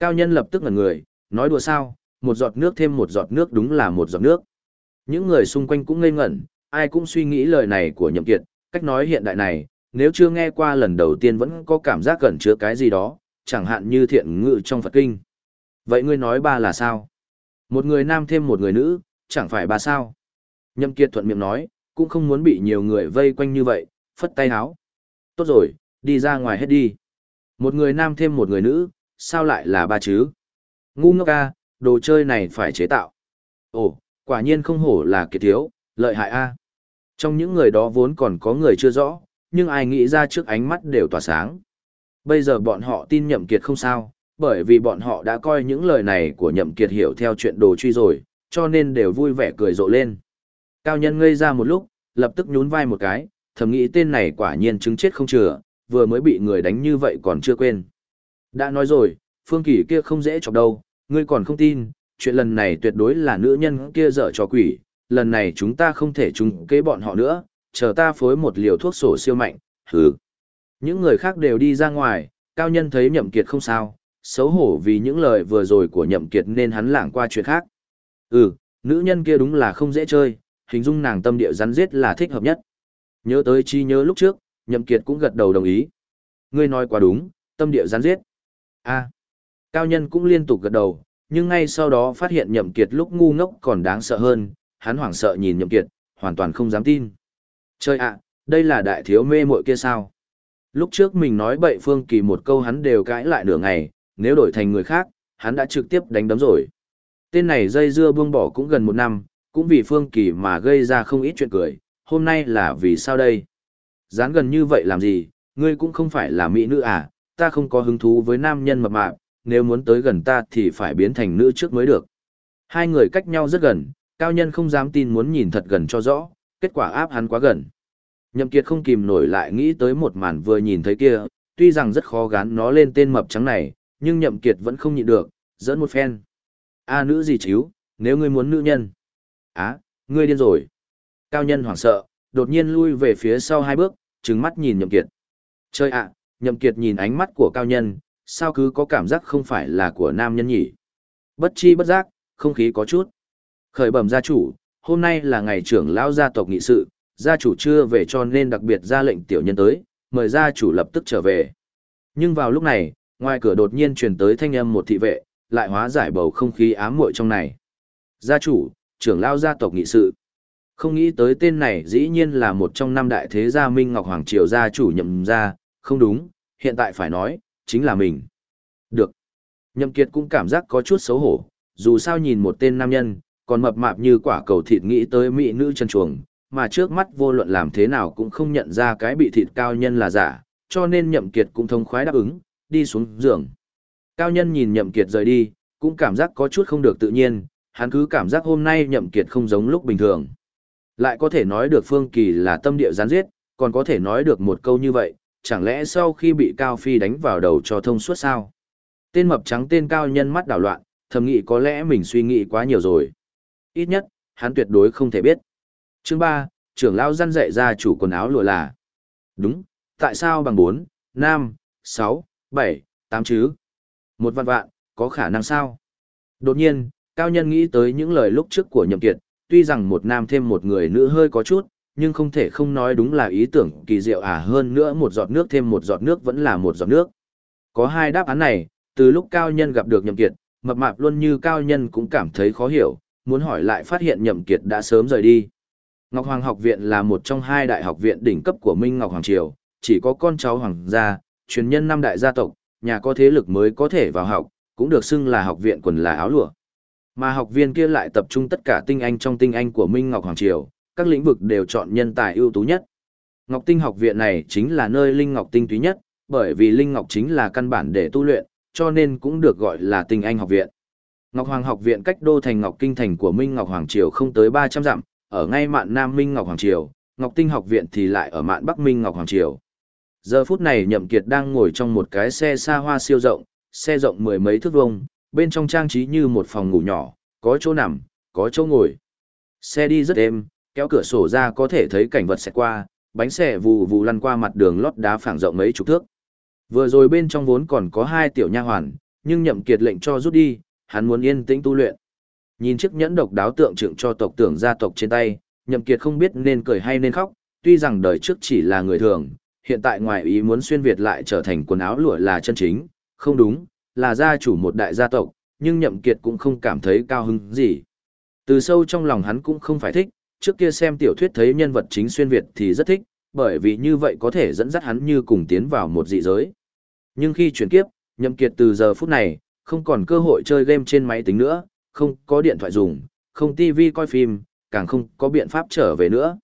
Cao nhân lập tức ngẩn người, nói đùa sao, một giọt nước thêm một giọt nước đúng là một giọt nước. Những người xung quanh cũng ngây ngẩn, ai cũng suy nghĩ lời này của nhậm kiệt, cách nói hiện đại này, nếu chưa nghe qua lần đầu tiên vẫn có cảm giác gần chứa cái gì đó, chẳng hạn như thiện ngữ trong Phật kinh. Vậy ngươi nói ba là sao? Một người nam thêm một người nữ, chẳng phải ba sao? Nhậm kiệt thuận miệng nói, cũng không muốn bị nhiều người vây quanh như vậy, phất tay áo. Tốt rồi, đi ra ngoài hết đi. Một người nam thêm một người nữ, sao lại là ba chứ? Ngu ngốc ca, đồ chơi này phải chế tạo. Ồ, quả nhiên không hổ là kiệt thiếu, lợi hại a. Trong những người đó vốn còn có người chưa rõ, nhưng ai nghĩ ra trước ánh mắt đều tỏa sáng. Bây giờ bọn họ tin nhậm kiệt không sao, bởi vì bọn họ đã coi những lời này của nhậm kiệt hiểu theo chuyện đồ truy rồi, cho nên đều vui vẻ cười rộ lên. Cao nhân ngây ra một lúc, lập tức nhún vai một cái, thầm nghĩ tên này quả nhiên chứng chết không chừa, vừa mới bị người đánh như vậy còn chưa quên. Đã nói rồi, phương kỳ kia không dễ chọc đâu, ngươi còn không tin, chuyện lần này tuyệt đối là nữ nhân kia dở cho quỷ, lần này chúng ta không thể trúng kế bọn họ nữa, chờ ta phối một liều thuốc sổ siêu mạnh, hừ. Những người khác đều đi ra ngoài, cao nhân thấy nhậm kiệt không sao, xấu hổ vì những lời vừa rồi của nhậm kiệt nên hắn lảng qua chuyện khác. Ừ, nữ nhân kia đúng là không dễ chơi, hình dung nàng tâm địa rắn giết là thích hợp nhất. Nhớ tới chi nhớ lúc trước, nhậm kiệt cũng gật đầu đồng ý. Ngươi nói quá đúng, tâm địa rắn giết. A. Cao nhân cũng liên tục gật đầu, nhưng ngay sau đó phát hiện nhậm kiệt lúc ngu ngốc còn đáng sợ hơn, hắn hoảng sợ nhìn nhậm kiệt, hoàn toàn không dám tin. Chơi ạ, đây là đại thiếu mê muội kia sao? Lúc trước mình nói bậy Phương Kỳ một câu hắn đều cãi lại nửa ngày, nếu đổi thành người khác, hắn đã trực tiếp đánh đấm rồi. Tên này dây dưa buông bỏ cũng gần một năm, cũng vì Phương Kỳ mà gây ra không ít chuyện cười, hôm nay là vì sao đây? Dán gần như vậy làm gì, ngươi cũng không phải là mỹ nữ à, ta không có hứng thú với nam nhân mập mạp, nếu muốn tới gần ta thì phải biến thành nữ trước mới được. Hai người cách nhau rất gần, cao nhân không dám tin muốn nhìn thật gần cho rõ, kết quả áp hắn quá gần. Nhậm Kiệt không kìm nổi lại nghĩ tới một màn vừa nhìn thấy kia, tuy rằng rất khó gán nó lên tên mập trắng này, nhưng Nhậm Kiệt vẫn không nhịn được, dẫn một phen. A à, nữ gì chíu, nếu ngươi muốn nữ nhân. Á, ngươi điên rồi. Cao nhân hoảng sợ, đột nhiên lui về phía sau hai bước, trừng mắt nhìn Nhậm Kiệt. Chơi ạ, Nhậm Kiệt nhìn ánh mắt của cao nhân, sao cứ có cảm giác không phải là của nam nhân nhỉ? Bất chi bất giác, không khí có chút. Khởi bẩm gia chủ, hôm nay là ngày trưởng lão gia tộc nghị sự, gia chủ chưa về cho nên đặc biệt ra lệnh tiểu nhân tới, mời gia chủ lập tức trở về. Nhưng vào lúc này, ngoài cửa đột nhiên truyền tới thanh âm một thị vệ, lại hóa giải bầu không khí ám muội trong này. Gia chủ, trưởng lão gia tộc nghị sự. Không nghĩ tới tên này dĩ nhiên là một trong năm đại thế gia Minh Ngọc Hoàng Triều gia chủ nhậm gia, không đúng, hiện tại phải nói, chính là mình. Được. Nhậm Kiệt cũng cảm giác có chút xấu hổ, dù sao nhìn một tên nam nhân, còn mập mạp như quả cầu thịt nghĩ tới mỹ nữ chân chuồng, mà trước mắt vô luận làm thế nào cũng không nhận ra cái bị thịt cao nhân là giả, cho nên Nhậm Kiệt cũng thông khoái đáp ứng, đi xuống giường. Cao nhân nhìn Nhậm Kiệt rời đi, cũng cảm giác có chút không được tự nhiên, hắn cứ cảm giác hôm nay Nhậm Kiệt không giống lúc bình thường. Lại có thể nói được Phương Kỳ là tâm địa gián giết, còn có thể nói được một câu như vậy, chẳng lẽ sau khi bị Cao Phi đánh vào đầu cho thông suốt sao? Tên mập trắng tên Cao nhân mắt đảo loạn, thầm nghĩ có lẽ mình suy nghĩ quá nhiều rồi. Ít nhất, hắn tuyệt đối không thể biết. Chương ba trưởng lão răn dạy ra chủ quần áo lụa là. Đúng, Tại sao bằng 4, 5, 6, 7, 8 chứ? Một vạn vạn, có khả năng sao? Đột nhiên, cao nhân nghĩ tới những lời lúc trước của nhậm kiệt, tuy rằng một nam thêm một người nữ hơi có chút, nhưng không thể không nói đúng là ý tưởng kỳ diệu à hơn nữa một giọt nước thêm một giọt nước vẫn là một giọt nước. Có hai đáp án này, từ lúc cao nhân gặp được nhậm kiệt, mập mạp luôn như cao nhân cũng cảm thấy khó hiểu, muốn hỏi lại phát hiện nhậm kiệt đã sớm rời đi. Ngọc Hoàng học viện là một trong hai đại học viện đỉnh cấp của Minh Ngọc Hoàng Triều, chỉ có con cháu hoàng gia, truyền nhân năm đại gia tộc, nhà có thế lực mới có thể vào học, cũng được xưng là học viện quần là áo lụa. Mà học viên kia lại tập trung tất cả tinh anh trong tinh anh của Minh Ngọc Hoàng Triều, các lĩnh vực đều chọn nhân tài ưu tú nhất. Ngọc Tinh học viện này chính là nơi Linh Ngọc tinh túy nhất, bởi vì Linh Ngọc chính là căn bản để tu luyện, cho nên cũng được gọi là tinh anh học viện. Ngọc Hoàng học viện cách đô thành Ngọc Kinh thành của Minh Ngọc Hoàng Triều không tới 300 dặm, ở ngay mạn Nam Minh Ngọc Hoàng Triều, Ngọc Tinh học viện thì lại ở mạn Bắc Minh Ngọc Hoàng Triều. Giờ phút này Nhậm Kiệt đang ngồi trong một cái xe xa hoa siêu rộng, xe rộng mười mấy thước vuông, bên trong trang trí như một phòng ngủ nhỏ, có chỗ nằm, có chỗ ngồi. Xe đi rất êm, kéo cửa sổ ra có thể thấy cảnh vật sẽ qua, bánh xe vù vù lăn qua mặt đường lót đá phẳng rộng mấy chục thước. Vừa rồi bên trong vốn còn có hai tiểu nha hoàn, nhưng Nhậm Kiệt lệnh cho rút đi, hắn muốn yên tĩnh tu luyện. Nhìn chiếc nhẫn độc đáo tượng trưng cho tộc tưởng gia tộc trên tay, Nhậm Kiệt không biết nên cười hay nên khóc, tuy rằng đời trước chỉ là người thường, hiện tại ngoài ý muốn xuyên Việt lại trở thành quần áo lụa là chân chính, không đúng, là gia chủ một đại gia tộc, nhưng Nhậm Kiệt cũng không cảm thấy cao hứng gì. Từ sâu trong lòng hắn cũng không phải thích, trước kia xem tiểu thuyết thấy nhân vật chính xuyên Việt thì rất thích, bởi vì như vậy có thể dẫn dắt hắn như cùng tiến vào một dị giới. Nhưng khi chuyển kiếp, Nhậm Kiệt từ giờ phút này, không còn cơ hội chơi game trên máy tính nữa, không có điện thoại dùng, không tivi coi phim, càng không có biện pháp trở về nữa.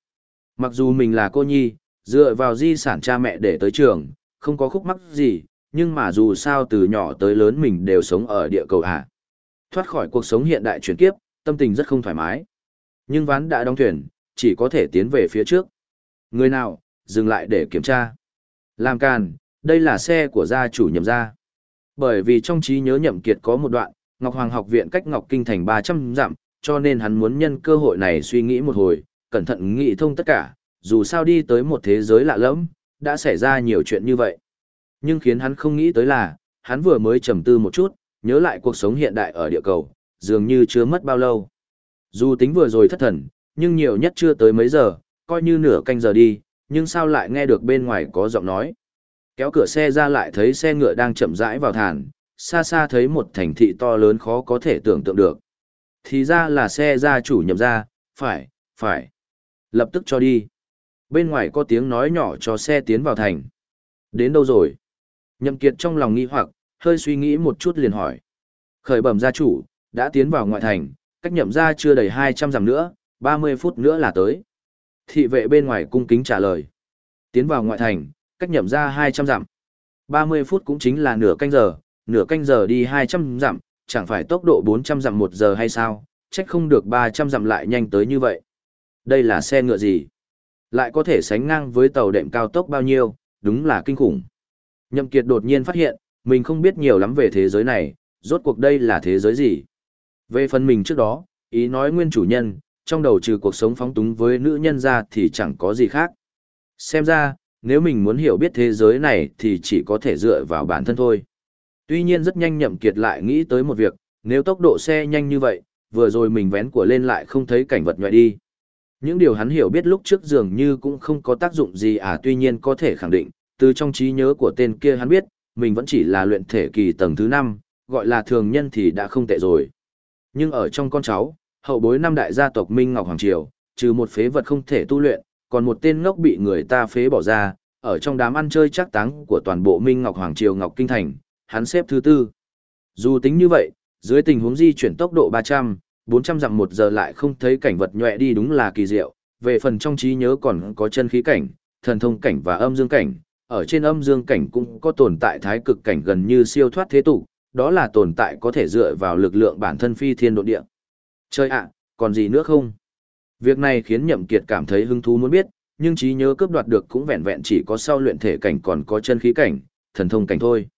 Mặc dù mình là cô nhi, dựa vào di sản cha mẹ để tới trường, không có khúc mắc gì, nhưng mà dù sao từ nhỏ tới lớn mình đều sống ở địa cầu hạ. Thoát khỏi cuộc sống hiện đại chuyển kiếp, tâm tình rất không thoải mái. Nhưng ván đã đóng thuyền, chỉ có thể tiến về phía trước. Người nào, dừng lại để kiểm tra. Làm càn, đây là xe của gia chủ nhậm gia. Bởi vì trong trí nhớ nhậm kiệt có một đoạn, Ngọc Hoàng học viện cách Ngọc Kinh thành 300 dặm, cho nên hắn muốn nhân cơ hội này suy nghĩ một hồi, cẩn thận nghĩ thông tất cả, dù sao đi tới một thế giới lạ lẫm, đã xảy ra nhiều chuyện như vậy. Nhưng khiến hắn không nghĩ tới là, hắn vừa mới trầm tư một chút, nhớ lại cuộc sống hiện đại ở địa cầu, dường như chưa mất bao lâu. Dù tính vừa rồi thất thần, nhưng nhiều nhất chưa tới mấy giờ, coi như nửa canh giờ đi, nhưng sao lại nghe được bên ngoài có giọng nói. Kéo cửa xe ra lại thấy xe ngựa đang chậm rãi vào thàn, xa xa thấy một thành thị to lớn khó có thể tưởng tượng được. Thì ra là xe gia chủ nhậm ra, phải, phải. Lập tức cho đi. Bên ngoài có tiếng nói nhỏ cho xe tiến vào thành. Đến đâu rồi? Nhậm kiệt trong lòng nghi hoặc, hơi suy nghĩ một chút liền hỏi. Khởi bẩm gia chủ, đã tiến vào ngoại thành, cách nhậm ra chưa đầy 200 dặm nữa, 30 phút nữa là tới. Thị vệ bên ngoài cung kính trả lời. Tiến vào ngoại thành, cách nhậm ra 200 dặm. 30 phút cũng chính là nửa canh giờ, nửa canh giờ đi 200 dặm, chẳng phải tốc độ 400 dặm một giờ hay sao, trách không được 300 dặm lại nhanh tới như vậy. Đây là xe ngựa gì? Lại có thể sánh ngang với tàu đệm cao tốc bao nhiêu, đúng là kinh khủng. Nhậm Kiệt đột nhiên phát hiện, mình không biết nhiều lắm về thế giới này, rốt cuộc đây là thế giới gì. Về phần mình trước đó, ý nói nguyên chủ nhân, trong đầu trừ cuộc sống phóng túng với nữ nhân ra thì chẳng có gì khác. Xem ra, nếu mình muốn hiểu biết thế giới này thì chỉ có thể dựa vào bản thân thôi. Tuy nhiên rất nhanh nhậm kiệt lại nghĩ tới một việc, nếu tốc độ xe nhanh như vậy, vừa rồi mình vén của lên lại không thấy cảnh vật nhòi đi. Những điều hắn hiểu biết lúc trước dường như cũng không có tác dụng gì à tuy nhiên có thể khẳng định, từ trong trí nhớ của tên kia hắn biết, mình vẫn chỉ là luyện thể kỳ tầng thứ 5, gọi là thường nhân thì đã không tệ rồi. Nhưng ở trong con cháu, hậu bối năm đại gia tộc Minh Ngọc Hoàng Triều, trừ một phế vật không thể tu luyện, còn một tên ngốc bị người ta phế bỏ ra, ở trong đám ăn chơi chắc táng của toàn bộ Minh Ngọc Hoàng Triều Ngọc Kinh Thành, hắn xếp thứ tư. Dù tính như vậy, dưới tình huống di chuyển tốc độ 300, 400 dặm một giờ lại không thấy cảnh vật nhòe đi đúng là kỳ diệu, về phần trong trí nhớ còn có chân khí cảnh, thần thông cảnh và âm dương cảnh, ở trên âm dương cảnh cũng có tồn tại thái cực cảnh gần như siêu thoát thế tục, đó là tồn tại có thể dựa vào lực lượng bản thân phi thiên độ địa. Chơi ạ, còn gì nữa không? Việc này khiến Nhậm Kiệt cảm thấy hứng thú muốn biết, nhưng trí nhớ cướp đoạt được cũng vẹn vẹn chỉ có sau luyện thể cảnh còn có chân khí cảnh, thần thông cảnh thôi.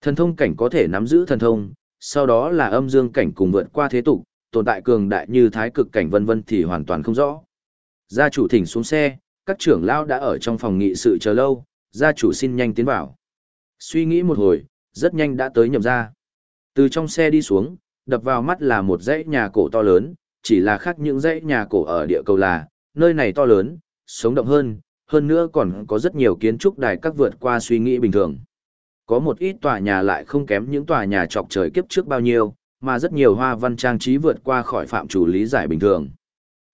Thần thông cảnh có thể nắm giữ thần thông, sau đó là âm dương cảnh cùng vượt qua thế tục, tồn tại cường đại như thái cực cảnh vân vân thì hoàn toàn không rõ. Gia chủ thỉnh xuống xe, các trưởng lão đã ở trong phòng nghị sự chờ lâu, gia chủ xin nhanh tiến vào. Suy nghĩ một hồi, rất nhanh đã tới nhậm ra. Từ trong xe đi xuống, đập vào mắt là một dãy nhà cổ to lớn, chỉ là khác những dãy nhà cổ ở địa cầu là, nơi này to lớn, sống động hơn, hơn nữa còn có rất nhiều kiến trúc đài các vượt qua suy nghĩ bình thường. Có một ít tòa nhà lại không kém những tòa nhà trọc trời kiếp trước bao nhiêu, mà rất nhiều hoa văn trang trí vượt qua khỏi phạm chủ lý giải bình thường.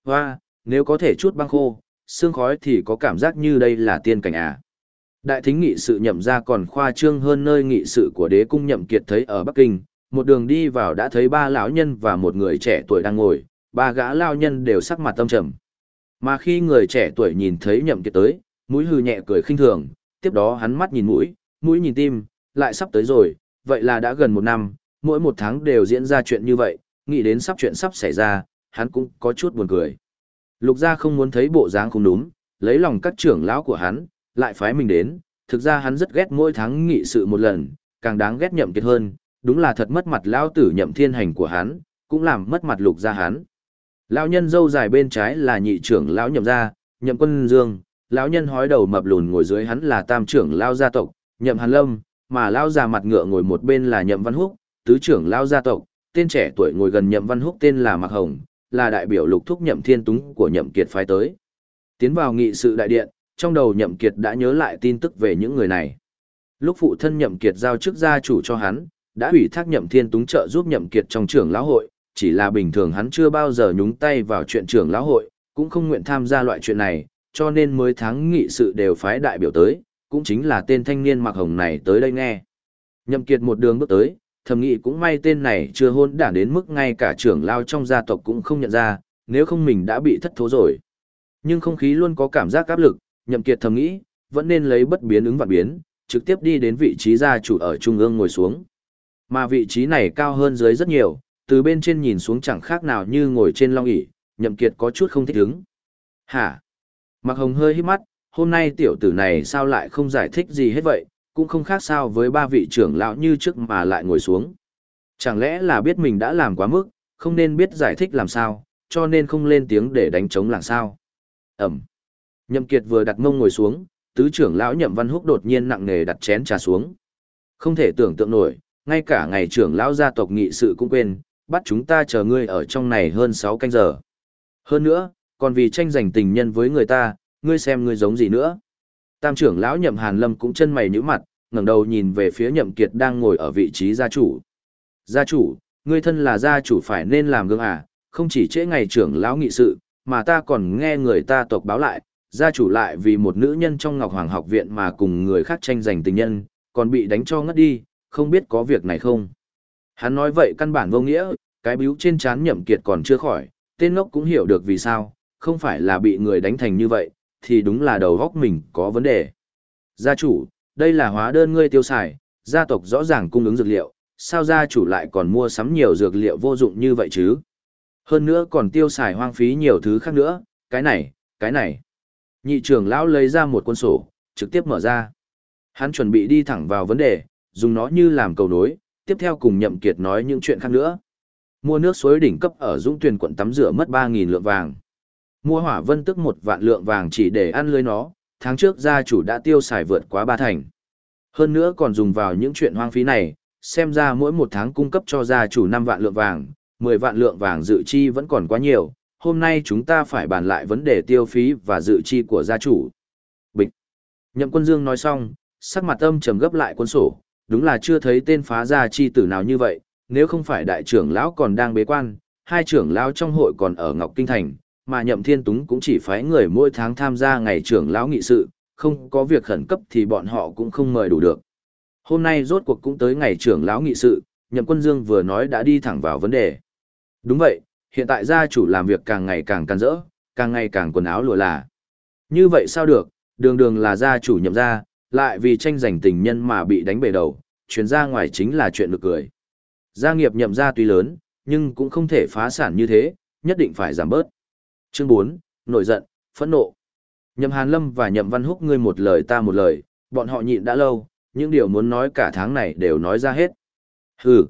Hoa, nếu có thể chút băng khô, xương khói thì có cảm giác như đây là tiên cảnh à. Đại thính nghị sự nhậm ra còn khoa trương hơn nơi nghị sự của đế cung nhậm kiệt thấy ở Bắc Kinh, một đường đi vào đã thấy ba lão nhân và một người trẻ tuổi đang ngồi, ba gã lão nhân đều sắc mặt tâm trầm. Mà khi người trẻ tuổi nhìn thấy nhậm kiệt tới, mũi hừ nhẹ cười khinh thường, tiếp đó hắn mắt nhìn mũi, mũi nhìn tim, lại sắp tới rồi, vậy là đã gần một năm, mỗi một tháng đều diễn ra chuyện như vậy, nghĩ đến sắp chuyện sắp xảy ra, hắn cũng có chút buồn cười. Lục gia không muốn thấy bộ dáng không đúng, lấy lòng các trưởng lão của hắn, lại phái mình đến, thực ra hắn rất ghét mỗi tháng nghị sự một lần, càng đáng ghét nhậm kiệt hơn, đúng là thật mất mặt lão tử nhậm thiên hành của hắn, cũng làm mất mặt lục gia hắn. Lão nhân dâu dài bên trái là nhị trưởng lão nhậm gia, nhậm quân dương, lão nhân hói đầu mập lùn ngồi dưới hắn là tam trưởng lão gia tộc, nhậm hàn lâm, mà lão già mặt ngựa ngồi một bên là nhậm văn húc, tứ trưởng lão gia tộc, tên trẻ tuổi ngồi gần nhậm văn húc tên là Mạc Hồng, là đại biểu lục thúc nhậm thiên túng của nhậm kiệt phái tới. Tiến vào nghị sự đại điện, trong đầu nhậm kiệt đã nhớ lại tin tức về những người này. Lúc phụ thân nhậm kiệt giao chức gia chủ cho hắn, đã ủy thác nhậm thiên túng trợ giúp nhậm kiệt trong trưởng lão hội, chỉ là bình thường hắn chưa bao giờ nhúng tay vào chuyện trưởng lão hội, cũng không nguyện tham gia loại chuyện này, cho nên mới tháng nghị sự đều phái đại biểu tới, cũng chính là tên thanh niên mặc hồng này tới đây nghe. Nhậm kiệt một đường bước tới, thầm nghĩ cũng may tên này chưa hôn đản đến mức ngay cả trưởng lao trong gia tộc cũng không nhận ra, nếu không mình đã bị thất thố rồi. Nhưng không khí luôn có cảm giác áp lực, nhậm kiệt thầm nghĩ, vẫn nên lấy bất biến ứng vạn biến, trực tiếp đi đến vị trí gia chủ ở trung ương ngồi xuống. Mà vị trí này cao hơn dưới rất nhiều, từ bên trên nhìn xuống chẳng khác nào như ngồi trên long ỷ nhậm kiệt có chút không thích ứng. Hả? Mặc hồng hơi hít mắt, hôm nay tiểu tử này sao lại không giải thích gì hết vậy, cũng không khác sao với ba vị trưởng lão như trước mà lại ngồi xuống. Chẳng lẽ là biết mình đã làm quá mức, không nên biết giải thích làm sao, cho nên không lên tiếng để đánh chống làng sao. Ẩm. Nhậm Kiệt vừa đặt mông ngồi xuống, tứ trưởng lão Nhậm Văn Húc đột nhiên nặng nề đặt chén trà xuống. Không thể tưởng tượng nổi, ngay cả ngày trưởng lão gia tộc nghị sự cũng quên, bắt chúng ta chờ ngươi ở trong này hơn 6 canh giờ. Hơn nữa, còn vì tranh giành tình nhân với người ta, ngươi xem ngươi giống gì nữa. Tam trưởng lão Nhậm Hàn Lâm cũng chân mày nhíu mặt, ngẩng đầu nhìn về phía Nhậm Kiệt đang ngồi ở vị trí gia chủ. Gia chủ, ngươi thân là gia chủ phải nên làm gương à, không chỉ trễ ngày trưởng lão nghị sự, mà ta còn nghe người ta tộc báo lại, gia chủ lại vì một nữ nhân trong Ngọc Hoàng học viện mà cùng người khác tranh giành tình nhân, còn bị đánh cho ngất đi, không biết có việc này không. Hắn nói vậy căn bản vô nghĩa, cái biếu trên trán Nhậm Kiệt còn chưa khỏi, tên ngốc cũng hiểu được vì sao, không phải là bị người đánh thành như vậy, thì đúng là đầu góc mình có vấn đề. Gia chủ, đây là hóa đơn ngươi tiêu xài, gia tộc rõ ràng cung ứng dược liệu, sao gia chủ lại còn mua sắm nhiều dược liệu vô dụng như vậy chứ? Hơn nữa còn tiêu xài hoang phí nhiều thứ khác nữa, cái này, cái này. Nhị trưởng lão lấy ra một cuốn sổ, trực tiếp mở ra. Hắn chuẩn bị đi thẳng vào vấn đề, dùng nó như làm cầu nối, tiếp theo cùng Nhậm Kiệt nói những chuyện khác nữa. Mua nước suối đỉnh cấp ở Dũng Tuyền quận tắm rửa mất 3000 lượng vàng. Mua hỏa vân tức một vạn lượng vàng chỉ để ăn lưới nó, tháng trước gia chủ đã tiêu xài vượt quá ba thành. Hơn nữa còn dùng vào những chuyện hoang phí này, xem ra mỗi một tháng cung cấp cho gia chủ 5 vạn lượng vàng, 10 vạn lượng vàng dự chi vẫn còn quá nhiều, hôm nay chúng ta phải bàn lại vấn đề tiêu phí và dự chi của gia chủ. Bịch. Nhậm quân dương nói xong, sắc mặt âm trầm gấp lại cuốn sổ, đúng là chưa thấy tên phá gia chi tử nào như vậy, nếu không phải đại trưởng lão còn đang bế quan, hai trưởng lão trong hội còn ở Ngọc Kinh Thành, mà nhậm thiên túng cũng chỉ phái người mỗi tháng tham gia ngày trưởng lão nghị sự, không có việc khẩn cấp thì bọn họ cũng không mời đủ được. Hôm nay rốt cuộc cũng tới ngày trưởng lão nghị sự, nhậm quân dương vừa nói đã đi thẳng vào vấn đề. Đúng vậy, hiện tại gia chủ làm việc càng ngày càng can rỡ, càng ngày càng quần áo lụa là. Như vậy sao được, đường đường là gia chủ nhậm gia, lại vì tranh giành tình nhân mà bị đánh bể đầu, chuyến ra ngoài chính là chuyện được cười. Gia nghiệp nhậm gia tuy lớn, nhưng cũng không thể phá sản như thế, nhất định phải giảm bớt. Chương 4, nổi giận, phẫn nộ. Nhậm Hàn Lâm và Nhậm Văn Húc ngươi một lời ta một lời, bọn họ nhịn đã lâu, những điều muốn nói cả tháng này đều nói ra hết. Hừ.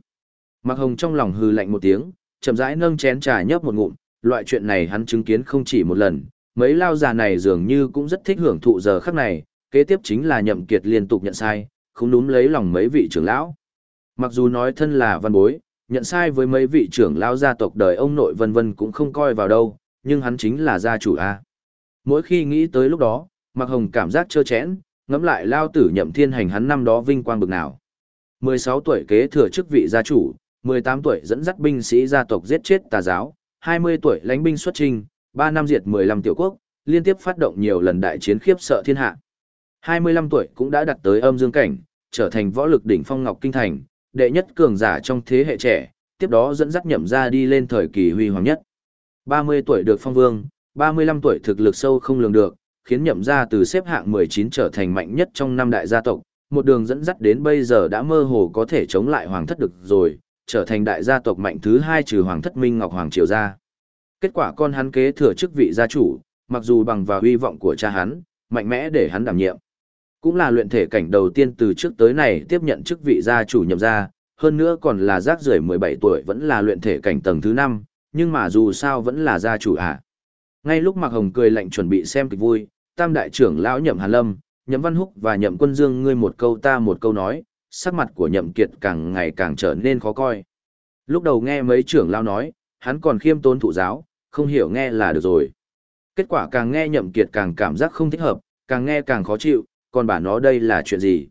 Mạc Hồng trong lòng hừ lạnh một tiếng, chậm rãi nâng chén trà nhấp một ngụm, loại chuyện này hắn chứng kiến không chỉ một lần, mấy lao già này dường như cũng rất thích hưởng thụ giờ khắc này, kế tiếp chính là nhậm kiệt liên tục nhận sai, không đúng lấy lòng mấy vị trưởng lão. Mặc dù nói thân là văn bối, nhận sai với mấy vị trưởng lão gia tộc đời ông nội vân vân cũng không coi vào đâu, nhưng hắn chính là gia chủ a. Mỗi khi nghĩ tới lúc đó, Mạc Hồng cảm giác trơ chẽn, ngẫm lại lao tử nhậm thiên hành hắn năm đó vinh quang bực nào. 16 tuổi kế thừa chức vị gia chủ, 18 tuổi dẫn dắt binh sĩ gia tộc giết chết tà giáo, 20 tuổi lãnh binh xuất trình, 3 năm diệt 15 tiểu quốc, liên tiếp phát động nhiều lần đại chiến khiếp sợ thiên hạ. 25 tuổi cũng đã đạt tới âm dương cảnh, trở thành võ lực đỉnh phong ngọc kinh thành, đệ nhất cường giả trong thế hệ trẻ, tiếp đó dẫn dắt nhậm ra đi lên thời kỳ huy hoàng nhất. 30 tuổi được phong vương, 35 tuổi thực lực sâu không lường được, khiến nhậm ra từ xếp hạng 19 trở thành mạnh nhất trong năm đại gia tộc, một đường dẫn dắt đến bây giờ đã mơ hồ có thể chống lại hoàng thất được rồi, trở thành đại gia tộc mạnh thứ hai trừ hoàng thất Minh Ngọc Hoàng Triều gia. Kết quả con hắn kế thừa chức vị gia chủ, mặc dù bằng vào hy vọng của cha hắn, mạnh mẽ để hắn đảm nhiệm. Cũng là luyện thể cảnh đầu tiên từ trước tới này tiếp nhận chức vị gia chủ nhậm gia, hơn nữa còn là rác rưởi 17 tuổi vẫn là luyện thể cảnh tầng thứ 5, nhưng mà dù sao vẫn là gia chủ à. Ngay lúc Mạc Hồng cười lạnh chuẩn bị xem kịch vui, tam đại trưởng lão nhậm Hàn Lâm, nhậm Văn Húc và nhậm Quân Dương ngươi một câu ta một câu nói, sắc mặt của nhậm kiệt càng ngày càng trở nên khó coi. Lúc đầu nghe mấy trưởng lao nói, hắn còn khiêm tốn thụ giáo, không hiểu nghe là được rồi. Kết quả càng nghe nhậm kiệt càng cảm giác không thích hợp, càng nghe càng khó chịu, còn bà nó đây là chuyện gì.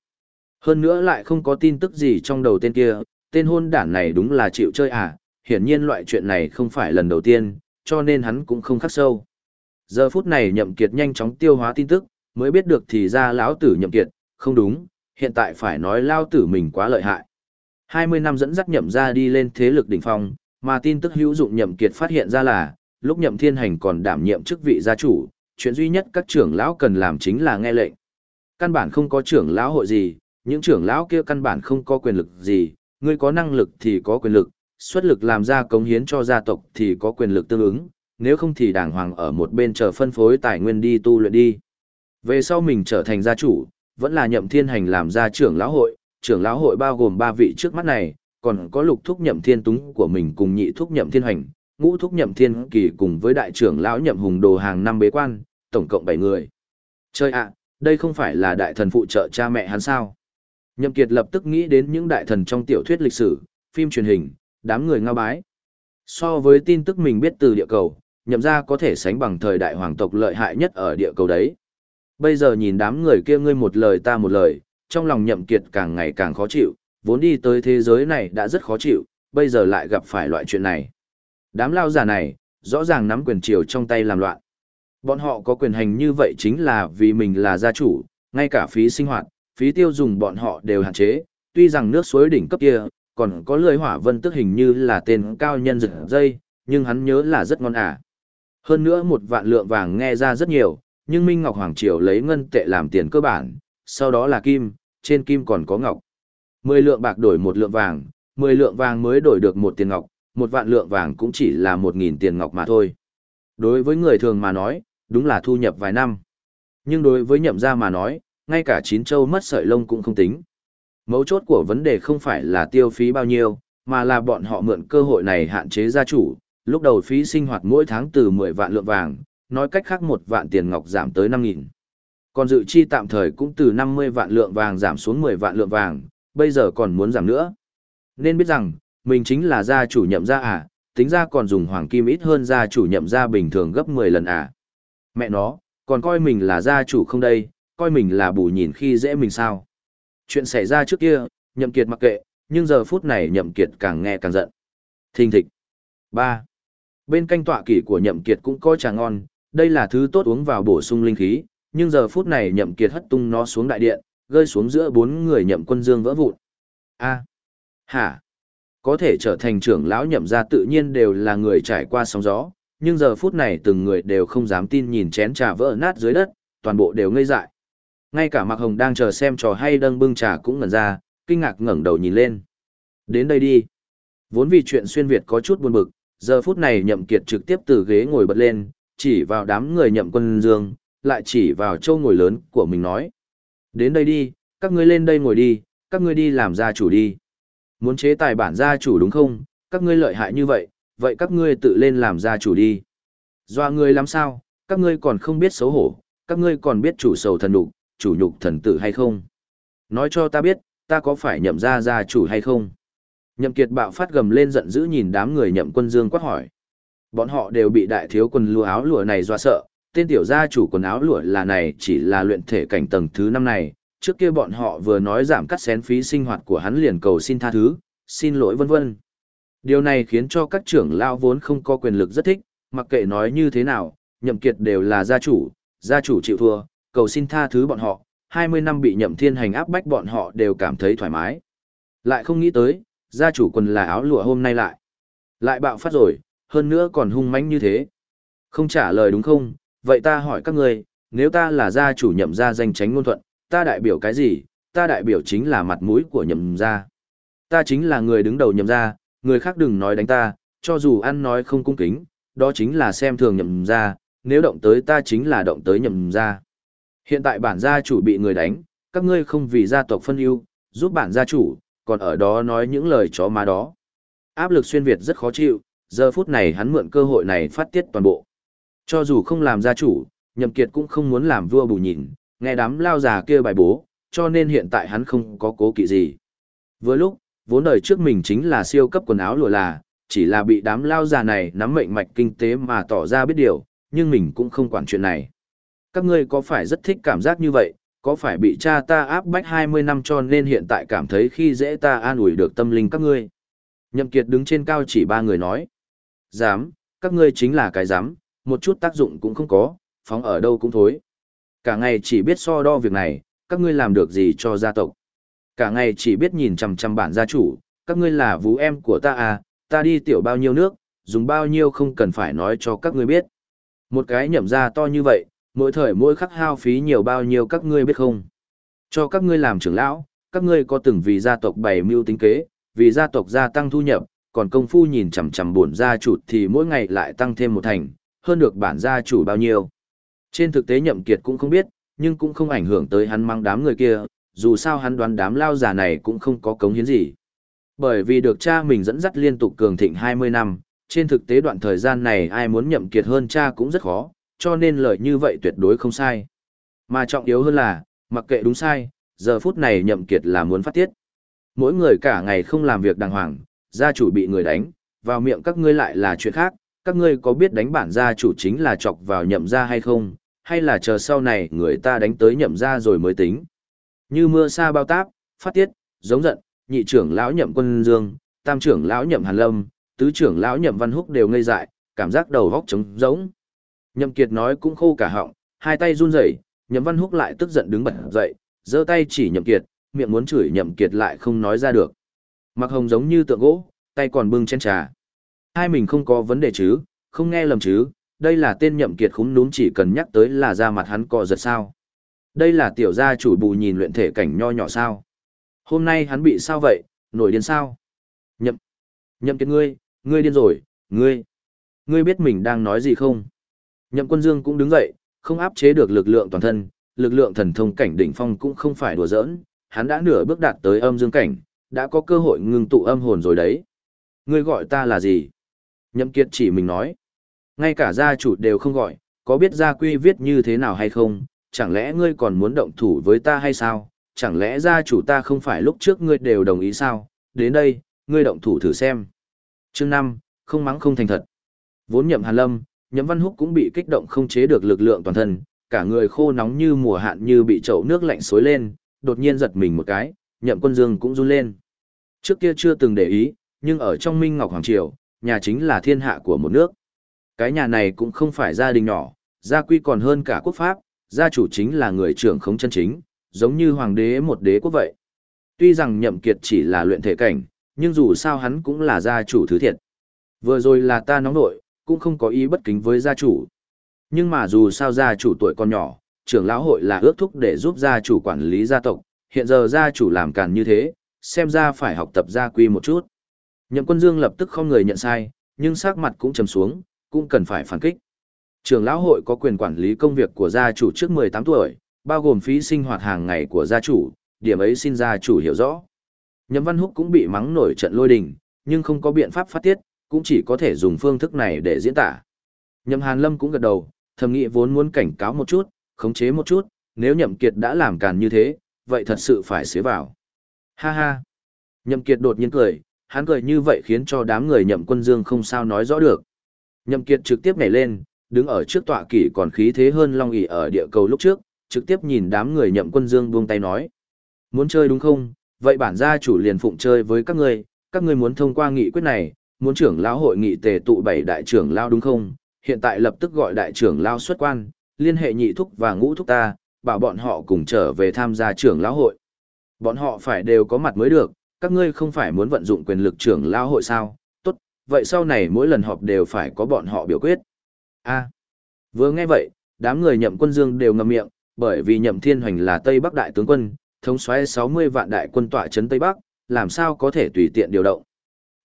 Hơn nữa lại không có tin tức gì trong đầu tên kia, tên hôn đản này đúng là chịu chơi à, hiển nhiên loại chuyện này không phải lần đầu tiên, cho nên hắn cũng không khắc sâu. Giờ phút này nhậm kiệt nhanh chóng tiêu hóa tin tức, mới biết được thì ra lão tử nhậm kiệt, không đúng, hiện tại phải nói lao tử mình quá lợi hại. 20 năm dẫn dắt nhậm ra đi lên thế lực đỉnh phong, mà tin tức hữu dụng nhậm kiệt phát hiện ra là, lúc nhậm thiên hành còn đảm nhiệm chức vị gia chủ, chuyện duy nhất các trưởng lão cần làm chính là nghe lệnh. Căn bản không có trưởng lão hội gì, những trưởng lão kia căn bản không có quyền lực gì, ngươi có năng lực thì có quyền lực, xuất lực làm ra cống hiến cho gia tộc thì có quyền lực tương ứng, nếu không thì đàng hoàng ở một bên chờ phân phối tài nguyên đi tu luyện đi. Về sau mình trở thành gia chủ, vẫn là nhậm thiên hành làm gia trưởng lão hội, trưởng lão hội bao gồm ba vị trước mắt này, còn có lục thúc nhậm thiên túng của mình cùng nhị thúc nhậm thiên hành, ngũ thúc nhậm thiên kỳ cùng với đại trưởng lão nhậm hùng đồ hàng năm bế quan, tổng cộng bảy người. Chơi ạ, đây không phải là đại thần phụ trợ cha mẹ hắn sao? Nhậm Kiệt lập tức nghĩ đến những đại thần trong tiểu thuyết lịch sử, phim truyền hình, đám người ngao bái. So với tin tức mình biết từ địa cầu, nhậm gia có thể sánh bằng thời đại hoàng tộc lợi hại nhất ở địa cầu đấy. Bây giờ nhìn đám người kia ngươi một lời ta một lời, trong lòng nhậm kiệt càng ngày càng khó chịu, vốn đi tới thế giới này đã rất khó chịu, bây giờ lại gặp phải loại chuyện này. Đám lao giả này, rõ ràng nắm quyền triều trong tay làm loạn. Bọn họ có quyền hành như vậy chính là vì mình là gia chủ, ngay cả phí sinh hoạt, phí tiêu dùng bọn họ đều hạn chế, tuy rằng nước suối đỉnh cấp kia, còn có lưới hỏa vân tức hình như là tên cao nhân rực dây, nhưng hắn nhớ là rất ngon à. Hơn nữa một vạn lượng vàng nghe ra rất nhiều, nhưng Minh Ngọc Hoàng Triều lấy ngân tệ làm tiền cơ bản, sau đó là kim, trên kim còn có ngọc. Mười lượng bạc đổi một lượng vàng, mười lượng vàng mới đổi được một tiền ngọc, một vạn lượng vàng cũng chỉ là một nghìn tiền ngọc mà thôi. Đối với người thường mà nói, đúng là thu nhập vài năm. Nhưng đối với nhậm gia mà nói, ngay cả chín châu mất sợi lông cũng không tính. Mấu chốt của vấn đề không phải là tiêu phí bao nhiêu, mà là bọn họ mượn cơ hội này hạn chế gia chủ, lúc đầu phí sinh hoạt mỗi tháng từ 10 vạn lượng vàng, nói cách khác một vạn tiền ngọc giảm tới 5.000. Còn dự chi tạm thời cũng từ 50 vạn lượng vàng giảm xuống 10 vạn lượng vàng, bây giờ còn muốn giảm nữa. Nên biết rằng, mình chính là gia chủ nhậm gia à, tính ra còn dùng hoàng kim ít hơn gia chủ nhậm gia bình thường gấp 10 lần à. Mẹ nó, còn coi mình là gia chủ không đây, coi mình là bù nhìn khi dễ mình sao. Chuyện xảy ra trước kia, nhậm kiệt mặc kệ, nhưng giờ phút này nhậm kiệt càng nghe càng giận. Thình thịch. 3. Bên canh tọa kỷ của nhậm kiệt cũng coi trà ngon, đây là thứ tốt uống vào bổ sung linh khí, nhưng giờ phút này nhậm kiệt hất tung nó xuống đại điện, rơi xuống giữa bốn người nhậm quân dương vỡ vụn. A. Hả? Có thể trở thành trưởng lão nhậm gia tự nhiên đều là người trải qua sóng gió, nhưng giờ phút này từng người đều không dám tin nhìn chén trà vỡ nát dưới đất, toàn bộ đều ngây dại. Ngay cả Mạc Hồng đang chờ xem trò hay đâng bưng trà cũng ngẩn ra, kinh ngạc ngẩng đầu nhìn lên. Đến đây đi. Vốn vì chuyện xuyên Việt có chút buồn bực, giờ phút này nhậm kiệt trực tiếp từ ghế ngồi bật lên, chỉ vào đám người nhậm quân dương, lại chỉ vào châu ngồi lớn của mình nói. Đến đây đi, các ngươi lên đây ngồi đi, các ngươi đi làm gia chủ đi. Muốn chế tài bản gia chủ đúng không, các ngươi lợi hại như vậy, vậy các ngươi tự lên làm gia chủ đi. Doa ngươi làm sao, các ngươi còn không biết xấu hổ, các ngươi còn biết chủ sầu thần đục, chủ nhục thần tử hay không? Nói cho ta biết, ta có phải nhậm gia gia chủ hay không? Nhậm kiệt bạo phát gầm lên giận dữ nhìn đám người nhậm quân dương quát hỏi. Bọn họ đều bị đại thiếu quần lụa áo lụa này dọa sợ, tên tiểu gia chủ quần áo lụa là này chỉ là luyện thể cảnh tầng thứ năm này, trước kia bọn họ vừa nói giảm cắt xén phí sinh hoạt của hắn liền cầu xin tha thứ, xin lỗi vân vân. Điều này khiến cho các trưởng lao vốn không có quyền lực rất thích, mặc kệ nói như thế nào, nhậm kiệt đều là gia chủ, gia chủ chịu thua, cầu xin tha thứ bọn họ, 20 năm bị nhậm thiên hành áp bách bọn họ đều cảm thấy thoải mái. Lại không nghĩ tới, gia chủ quần là áo lụa hôm nay lại. Lại bạo phát rồi, hơn nữa còn hung mãnh như thế. Không trả lời đúng không, vậy ta hỏi các ngươi, nếu ta là gia chủ nhậm gia danh tránh ngôn thuận, ta đại biểu cái gì, ta đại biểu chính là mặt mũi của nhậm gia. Ta chính là người đứng đầu nhậm gia, người khác đừng nói đánh ta, cho dù ăn nói không cung kính, đó chính là xem thường nhậm gia, nếu động tới ta chính là động tới nhậm gia. Hiện tại bản gia chủ bị người đánh, các ngươi không vì gia tộc phân ưu, giúp bản gia chủ, còn ở đó nói những lời chó má đó. Áp lực xuyên Việt rất khó chịu, giờ phút này hắn mượn cơ hội này phát tiết toàn bộ. Cho dù không làm gia chủ, Nhậm Kiệt cũng không muốn làm vua bù nhìn, nghe đám lao già kia bài bố, cho nên hiện tại hắn không có cố kỵ gì. Vừa lúc, vốn đời trước mình chính là siêu cấp quần áo lụa là, chỉ là bị đám lao già này nắm mệnh mạch kinh tế mà tỏ ra biết điều, nhưng mình cũng không quản chuyện này. Các ngươi có phải rất thích cảm giác như vậy, có phải bị cha ta áp bách 20 năm cho nên hiện tại cảm thấy khi dễ ta an ủi được tâm linh các ngươi. Nhậm Kiệt đứng trên cao chỉ ba người nói. Dám, các ngươi chính là cái dám, một chút tác dụng cũng không có, phóng ở đâu cũng thối. Cả ngày chỉ biết so đo việc này, các ngươi làm được gì cho gia tộc. Cả ngày chỉ biết nhìn chằm chằm bản gia chủ, các ngươi là vú em của ta à, ta đi tiểu bao nhiêu nước, dùng bao nhiêu không cần phải nói cho các ngươi biết. Một cái nhậm ra to như vậy, mỗi thời mỗi khắc hao phí nhiều bao nhiêu các ngươi biết không. Cho các ngươi làm trưởng lão, các ngươi có từng vì gia tộc bày mưu tính kế, vì gia tộc gia tăng thu nhập, còn công phu nhìn chằm chằm buồn gia chủ thì mỗi ngày lại tăng thêm một thành, hơn được bản gia chủ bao nhiêu. Trên thực tế nhậm kiệt cũng không biết, nhưng cũng không ảnh hưởng tới hắn mang đám người kia, dù sao hắn đoán đám lao già này cũng không có cống hiến gì. Bởi vì được cha mình dẫn dắt liên tục cường thịnh 20 năm, trên thực tế đoạn thời gian này ai muốn nhậm kiệt hơn cha cũng rất khó, cho nên lời như vậy tuyệt đối không sai. Mà trọng yếu hơn là, mặc kệ đúng sai, giờ phút này nhậm kiệt là muốn phát tiết. Mỗi người cả ngày không làm việc đàng hoàng, gia chủ bị người đánh, vào miệng các ngươi lại là chuyện khác, các ngươi có biết đánh bản gia chủ chính là chọc vào nhậm gia hay không, hay là chờ sau này người ta đánh tới nhậm gia rồi mới tính. Như mưa sa bao táp, phát tiết, giống giận, nhị trưởng lão nhậm quân dương, tam trưởng lão nhậm hàn lâm, tứ trưởng lão nhậm văn húc đều ngây dại, cảm giác đầu góc trống rỗng. Nhậm kiệt nói cũng khô cả họng, hai tay run rẩy, nhậm văn húc lại tức giận đứng bật dậy, giơ tay chỉ nhậm kiệt, miệng muốn chửi nhậm kiệt lại không nói ra được. Mặc hồng giống như tượng gỗ, tay còn bưng chén trà. Hai mình không có vấn đề chứ, không nghe lầm chứ, đây là tên nhậm kiệt khúng núm chỉ cần nhắc tới là ra mặt hắn cọ giật sao. Đây là tiểu gia chủ bù nhìn luyện thể cảnh nho nhỏ sao. Hôm nay hắn bị sao vậy, nổi điên sao? Nhậm, nhậm kiệt ngươi, ngươi điên rồi, ngươi, ngươi biết mình đang nói gì không? Nhậm quân dương cũng đứng dậy, không áp chế được lực lượng toàn thân, lực lượng thần thông cảnh đỉnh phong cũng không phải đùa giỡn, hắn đã nửa bước đạt tới âm dương cảnh, đã có cơ hội ngưng tụ âm hồn rồi đấy. Ngươi gọi ta là gì? Nhậm kiệt chỉ mình nói. Ngay cả gia chủ đều không gọi, có biết gia quy viết như thế nào hay không, chẳng lẽ ngươi còn muốn động thủ với ta hay sao? Chẳng lẽ gia chủ ta không phải lúc trước ngươi đều đồng ý sao? Đến đây, ngươi động thủ thử xem. Chương 5, không mắng không thành thật. Vốn nhậm hàn lâm, nhậm văn húc cũng bị kích động không chế được lực lượng toàn thân, cả người khô nóng như mùa hạn như bị chậu nước lạnh xối lên, đột nhiên giật mình một cái, nhậm quân dương cũng run lên. Trước kia chưa từng để ý, nhưng ở trong Minh Ngọc Hoàng Triều, nhà chính là thiên hạ của một nước. Cái nhà này cũng không phải gia đình nhỏ, gia quy còn hơn cả quốc pháp, gia chủ chính là người trưởng không chân chính, giống như hoàng đế một đế quốc vậy. Tuy rằng nhậm kiệt chỉ là luyện thể cảnh, nhưng dù sao hắn cũng là gia chủ thứ thiệt. Vừa rồi là ta nóng nội, cũng không có ý bất kính với gia chủ. Nhưng mà dù sao gia chủ tuổi còn nhỏ, trưởng lão hội là ước thúc để giúp gia chủ quản lý gia tộc, hiện giờ gia chủ làm càn như thế, xem ra phải học tập gia quy một chút. Nhậm quân dương lập tức không người nhận sai, nhưng sắc mặt cũng trầm xuống, cũng cần phải phản kích. Trường lão hội có quyền quản lý công việc của gia chủ trước 18 tuổi, bao gồm phí sinh hoạt hàng ngày của gia chủ, điểm ấy xin gia chủ hiểu rõ. Nhậm Văn Húc cũng bị mắng nổi trận lôi đình, nhưng không có biện pháp phát tiết, cũng chỉ có thể dùng phương thức này để diễn tả. Nhậm Hàn Lâm cũng gật đầu, thầm nghĩ vốn muốn cảnh cáo một chút, khống chế một chút, nếu nhậm kiệt đã làm càn như thế, vậy thật sự phải xế vào. Ha ha. Nhậm kiệt đột nhiên cười, hắn cười như vậy khiến cho đám người nhậm quân dương không sao nói rõ được. Nhậm kiệt trực tiếp nhảy lên, đứng ở trước tọa kỷ còn khí thế hơn long ỷ ở địa cầu lúc trước, trực tiếp nhìn đám người nhậm quân dương buông tay nói. Muốn chơi đúng không? Vậy bản gia chủ liền phụng chơi với các ngươi, các ngươi muốn thông qua nghị quyết này, muốn trưởng lão hội nghị tề tụ bảy đại trưởng lão đúng không? Hiện tại lập tức gọi đại trưởng lão xuất quan, liên hệ nhị thúc và ngũ thúc ta, bảo bọn họ cùng trở về tham gia trưởng lão hội. Bọn họ phải đều có mặt mới được, các ngươi không phải muốn vận dụng quyền lực trưởng lão hội sao? Tốt, vậy sau này mỗi lần họp đều phải có bọn họ biểu quyết. A. vừa nghe vậy, đám người nhậm quân dương đều ngậm miệng, bởi vì nhậm thiên hoành là Tây Bắc đại tướng quân, thống soái 60 vạn đại quân tọa trấn Tây Bắc, làm sao có thể tùy tiện điều động.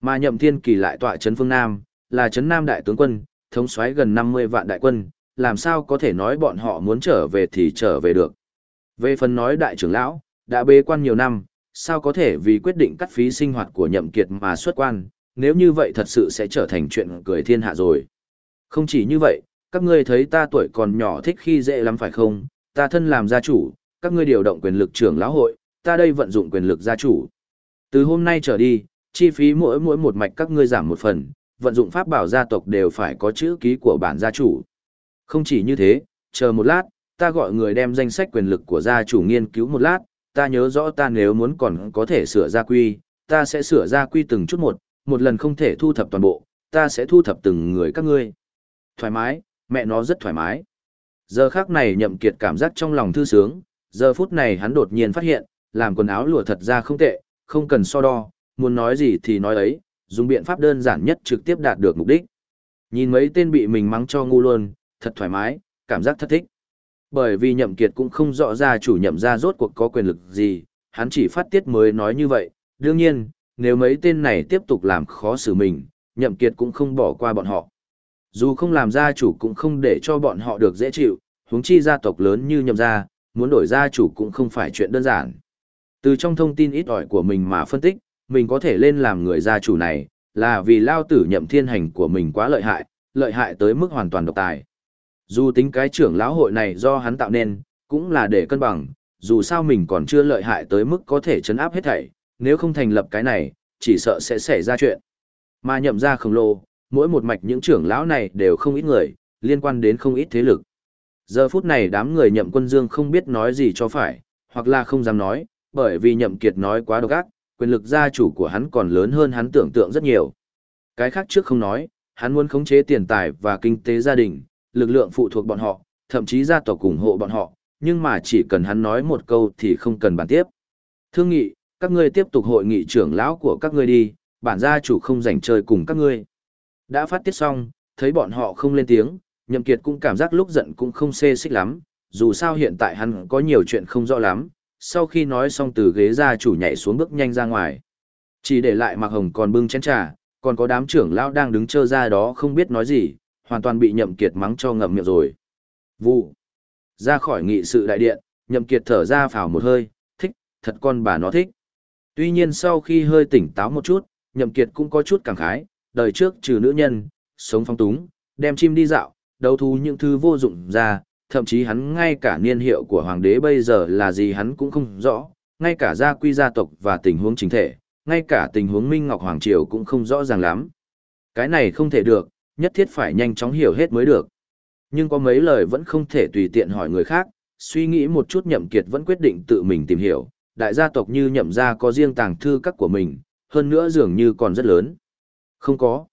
Mà nhậm thiên kỳ lại tọa trấn phương Nam, là trấn Nam đại tướng quân, thống soái gần 50 vạn đại quân, làm sao có thể nói bọn họ muốn trở về thì trở về được. Về phần nói đại trưởng lão, đã bế quan nhiều năm, sao có thể vì quyết định cắt phí sinh hoạt của nhậm kiệt mà xuất quan, nếu như vậy thật sự sẽ trở thành chuyện cười thiên hạ rồi. Không chỉ như vậy, các ngươi thấy ta tuổi còn nhỏ thích khi dễ lắm phải không, ta thân làm gia chủ, các ngươi điều động quyền lực trưởng lão hội, ta đây vận dụng quyền lực gia chủ. Từ hôm nay trở đi, chi phí mỗi mỗi một mạch các ngươi giảm một phần, vận dụng pháp bảo gia tộc đều phải có chữ ký của bản gia chủ. Không chỉ như thế, chờ một lát, ta gọi người đem danh sách quyền lực của gia chủ nghiên cứu một lát, ta nhớ rõ ta nếu muốn còn có thể sửa gia quy, ta sẽ sửa gia quy từng chút một, một lần không thể thu thập toàn bộ, ta sẽ thu thập từng người các ngươi. Thoải mái, mẹ nó rất thoải mái. Giờ khác này nhậm kiệt cảm giác trong lòng thư sướng, giờ phút này hắn đột nhiên phát hiện, làm quần áo lụa thật ra không tệ, không cần so đo, muốn nói gì thì nói ấy, dùng biện pháp đơn giản nhất trực tiếp đạt được mục đích. Nhìn mấy tên bị mình mắng cho ngu luôn, thật thoải mái, cảm giác thật thích. Bởi vì nhậm kiệt cũng không rõ ra chủ nhậm ra rốt cuộc có quyền lực gì, hắn chỉ phát tiết mới nói như vậy. Đương nhiên, nếu mấy tên này tiếp tục làm khó xử mình, nhậm kiệt cũng không bỏ qua bọn họ. Dù không làm gia chủ cũng không để cho bọn họ được dễ chịu, huống chi gia tộc lớn như nhậm gia, muốn đổi gia chủ cũng không phải chuyện đơn giản. Từ trong thông tin ít ỏi của mình mà phân tích, mình có thể lên làm người gia chủ này, là vì lao tử nhậm thiên hành của mình quá lợi hại, lợi hại tới mức hoàn toàn độc tài. Dù tính cái trưởng lão hội này do hắn tạo nên, cũng là để cân bằng, dù sao mình còn chưa lợi hại tới mức có thể chấn áp hết thảy, nếu không thành lập cái này, chỉ sợ sẽ xảy ra chuyện. Mà nhậm ra khổng lồ, mỗi một mạch những trưởng lão này đều không ít người, liên quan đến không ít thế lực. Giờ phút này đám người nhậm quân dương không biết nói gì cho phải, hoặc là không dám nói, bởi vì nhậm kiệt nói quá độc ác, quyền lực gia chủ của hắn còn lớn hơn hắn tưởng tượng rất nhiều. Cái khác trước không nói, hắn muốn khống chế tiền tài và kinh tế gia đình, lực lượng phụ thuộc bọn họ, thậm chí gia tộc ủng hộ bọn họ, nhưng mà chỉ cần hắn nói một câu thì không cần bàn tiếp. Thương nghị, các ngươi tiếp tục hội nghị trưởng lão của các ngươi đi, bản gia chủ không rảnh chơi cùng các ngươi. Đã phát tiết xong, thấy bọn họ không lên tiếng, Nhậm Kiệt cũng cảm giác lúc giận cũng không xê xích lắm, dù sao hiện tại hắn có nhiều chuyện không rõ lắm, sau khi nói xong từ ghế gia chủ nhảy xuống bước nhanh ra ngoài. Chỉ để lại Mạc Hồng còn bưng chén trà, còn có đám trưởng lão đang đứng chờ ra đó không biết nói gì, hoàn toàn bị Nhậm Kiệt mắng cho ngậm miệng rồi. Vụ. Ra khỏi nghị sự đại điện, Nhậm Kiệt thở ra phào một hơi, thích, thật con bà nó thích. Tuy nhiên sau khi hơi tỉnh táo một chút, Nhậm Kiệt cũng có chút cảm khái, đời trước trừ nữ nhân, sống phong túng, đem chim đi dạo, đấu thú những thứ vô dụng ra, thậm chí hắn ngay cả niên hiệu của hoàng đế bây giờ là gì hắn cũng không rõ, ngay cả gia quy gia tộc và tình huống chính thể, ngay cả tình huống Minh Ngọc Hoàng Triều cũng không rõ ràng lắm. Cái này không thể được, nhất thiết phải nhanh chóng hiểu hết mới được. Nhưng có mấy lời vẫn không thể tùy tiện hỏi người khác, suy nghĩ một chút nhậm kiệt vẫn quyết định tự mình tìm hiểu, đại gia tộc như nhậm gia có riêng tàng thư các của mình, hơn nữa dường như còn rất lớn. Không có.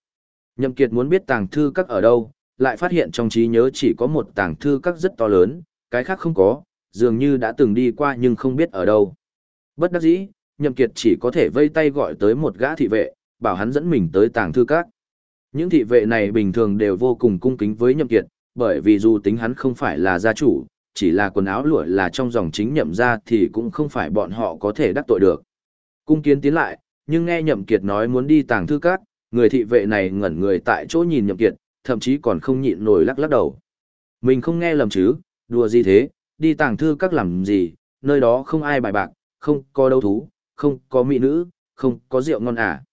Nhậm kiệt muốn biết tàng thư các ở đâu, lại phát hiện trong trí nhớ chỉ có một tàng thư các rất to lớn, cái khác không có, dường như đã từng đi qua nhưng không biết ở đâu. Bất đắc dĩ, Nhậm Kiệt chỉ có thể vây tay gọi tới một gã thị vệ, bảo hắn dẫn mình tới tàng thư các. Những thị vệ này bình thường đều vô cùng cung kính với Nhậm Kiệt, bởi vì dù tính hắn không phải là gia chủ, chỉ là quần áo lụa là trong dòng chính nhậm gia thì cũng không phải bọn họ có thể đắc tội được. Cung kiến tiến lại, nhưng nghe Nhậm Kiệt nói muốn đi tàng thư các, người thị vệ này ngẩn người tại chỗ nhìn Nhậm Kiệt, thậm chí còn không nhịn nổi lắc lắc đầu. Mình không nghe lầm chứ, đùa gì thế, đi tàng thư các làm gì, nơi đó không ai bài bạc, không có đấu thú, không có mỹ nữ, không có rượu ngon à.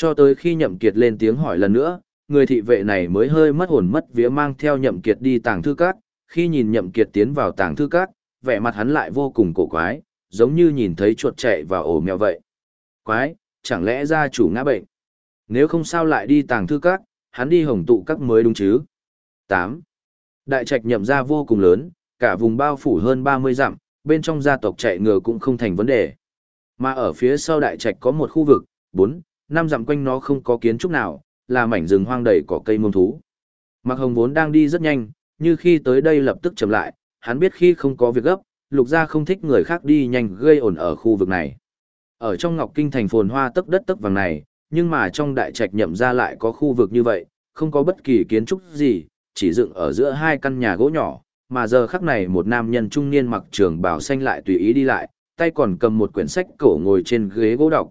Cho tới khi nhậm kiệt lên tiếng hỏi lần nữa, người thị vệ này mới hơi mất hồn mất vía mang theo nhậm kiệt đi tàng thư các, khi nhìn nhậm kiệt tiến vào tàng thư các, vẻ mặt hắn lại vô cùng cổ quái, giống như nhìn thấy chuột chạy vào ổ mèo vậy. Quái, chẳng lẽ gia chủ ngã bệnh? Nếu không sao lại đi tàng thư các, hắn đi hồng tụ các mới đúng chứ? 8. Đại trạch nhậm gia vô cùng lớn, cả vùng bao phủ hơn 30 dặm, bên trong gia tộc chạy ngựa cũng không thành vấn đề. Mà ở phía sau đại trạch có một khu vực, 4, năm dặm quanh nó không có kiến trúc nào, là mảnh rừng hoang đầy cỏ cây mông thú. Mạc Hồng vốn đang đi rất nhanh, như khi tới đây lập tức chậm lại, hắn biết khi không có việc gấp, lục gia không thích người khác đi nhanh gây ổn ở khu vực này. Ở trong Ngọc Kinh thành phồn hoa tấc đất tấc vàng này, nhưng mà trong đại trạch nhậm ra lại có khu vực như vậy, không có bất kỳ kiến trúc gì, chỉ dựng ở giữa hai căn nhà gỗ nhỏ, mà giờ khắc này một nam nhân trung niên mặc trường bào xanh lại tùy ý đi lại, tay còn cầm một quyển sách cổ ngồi trên ghế gỗ đọc.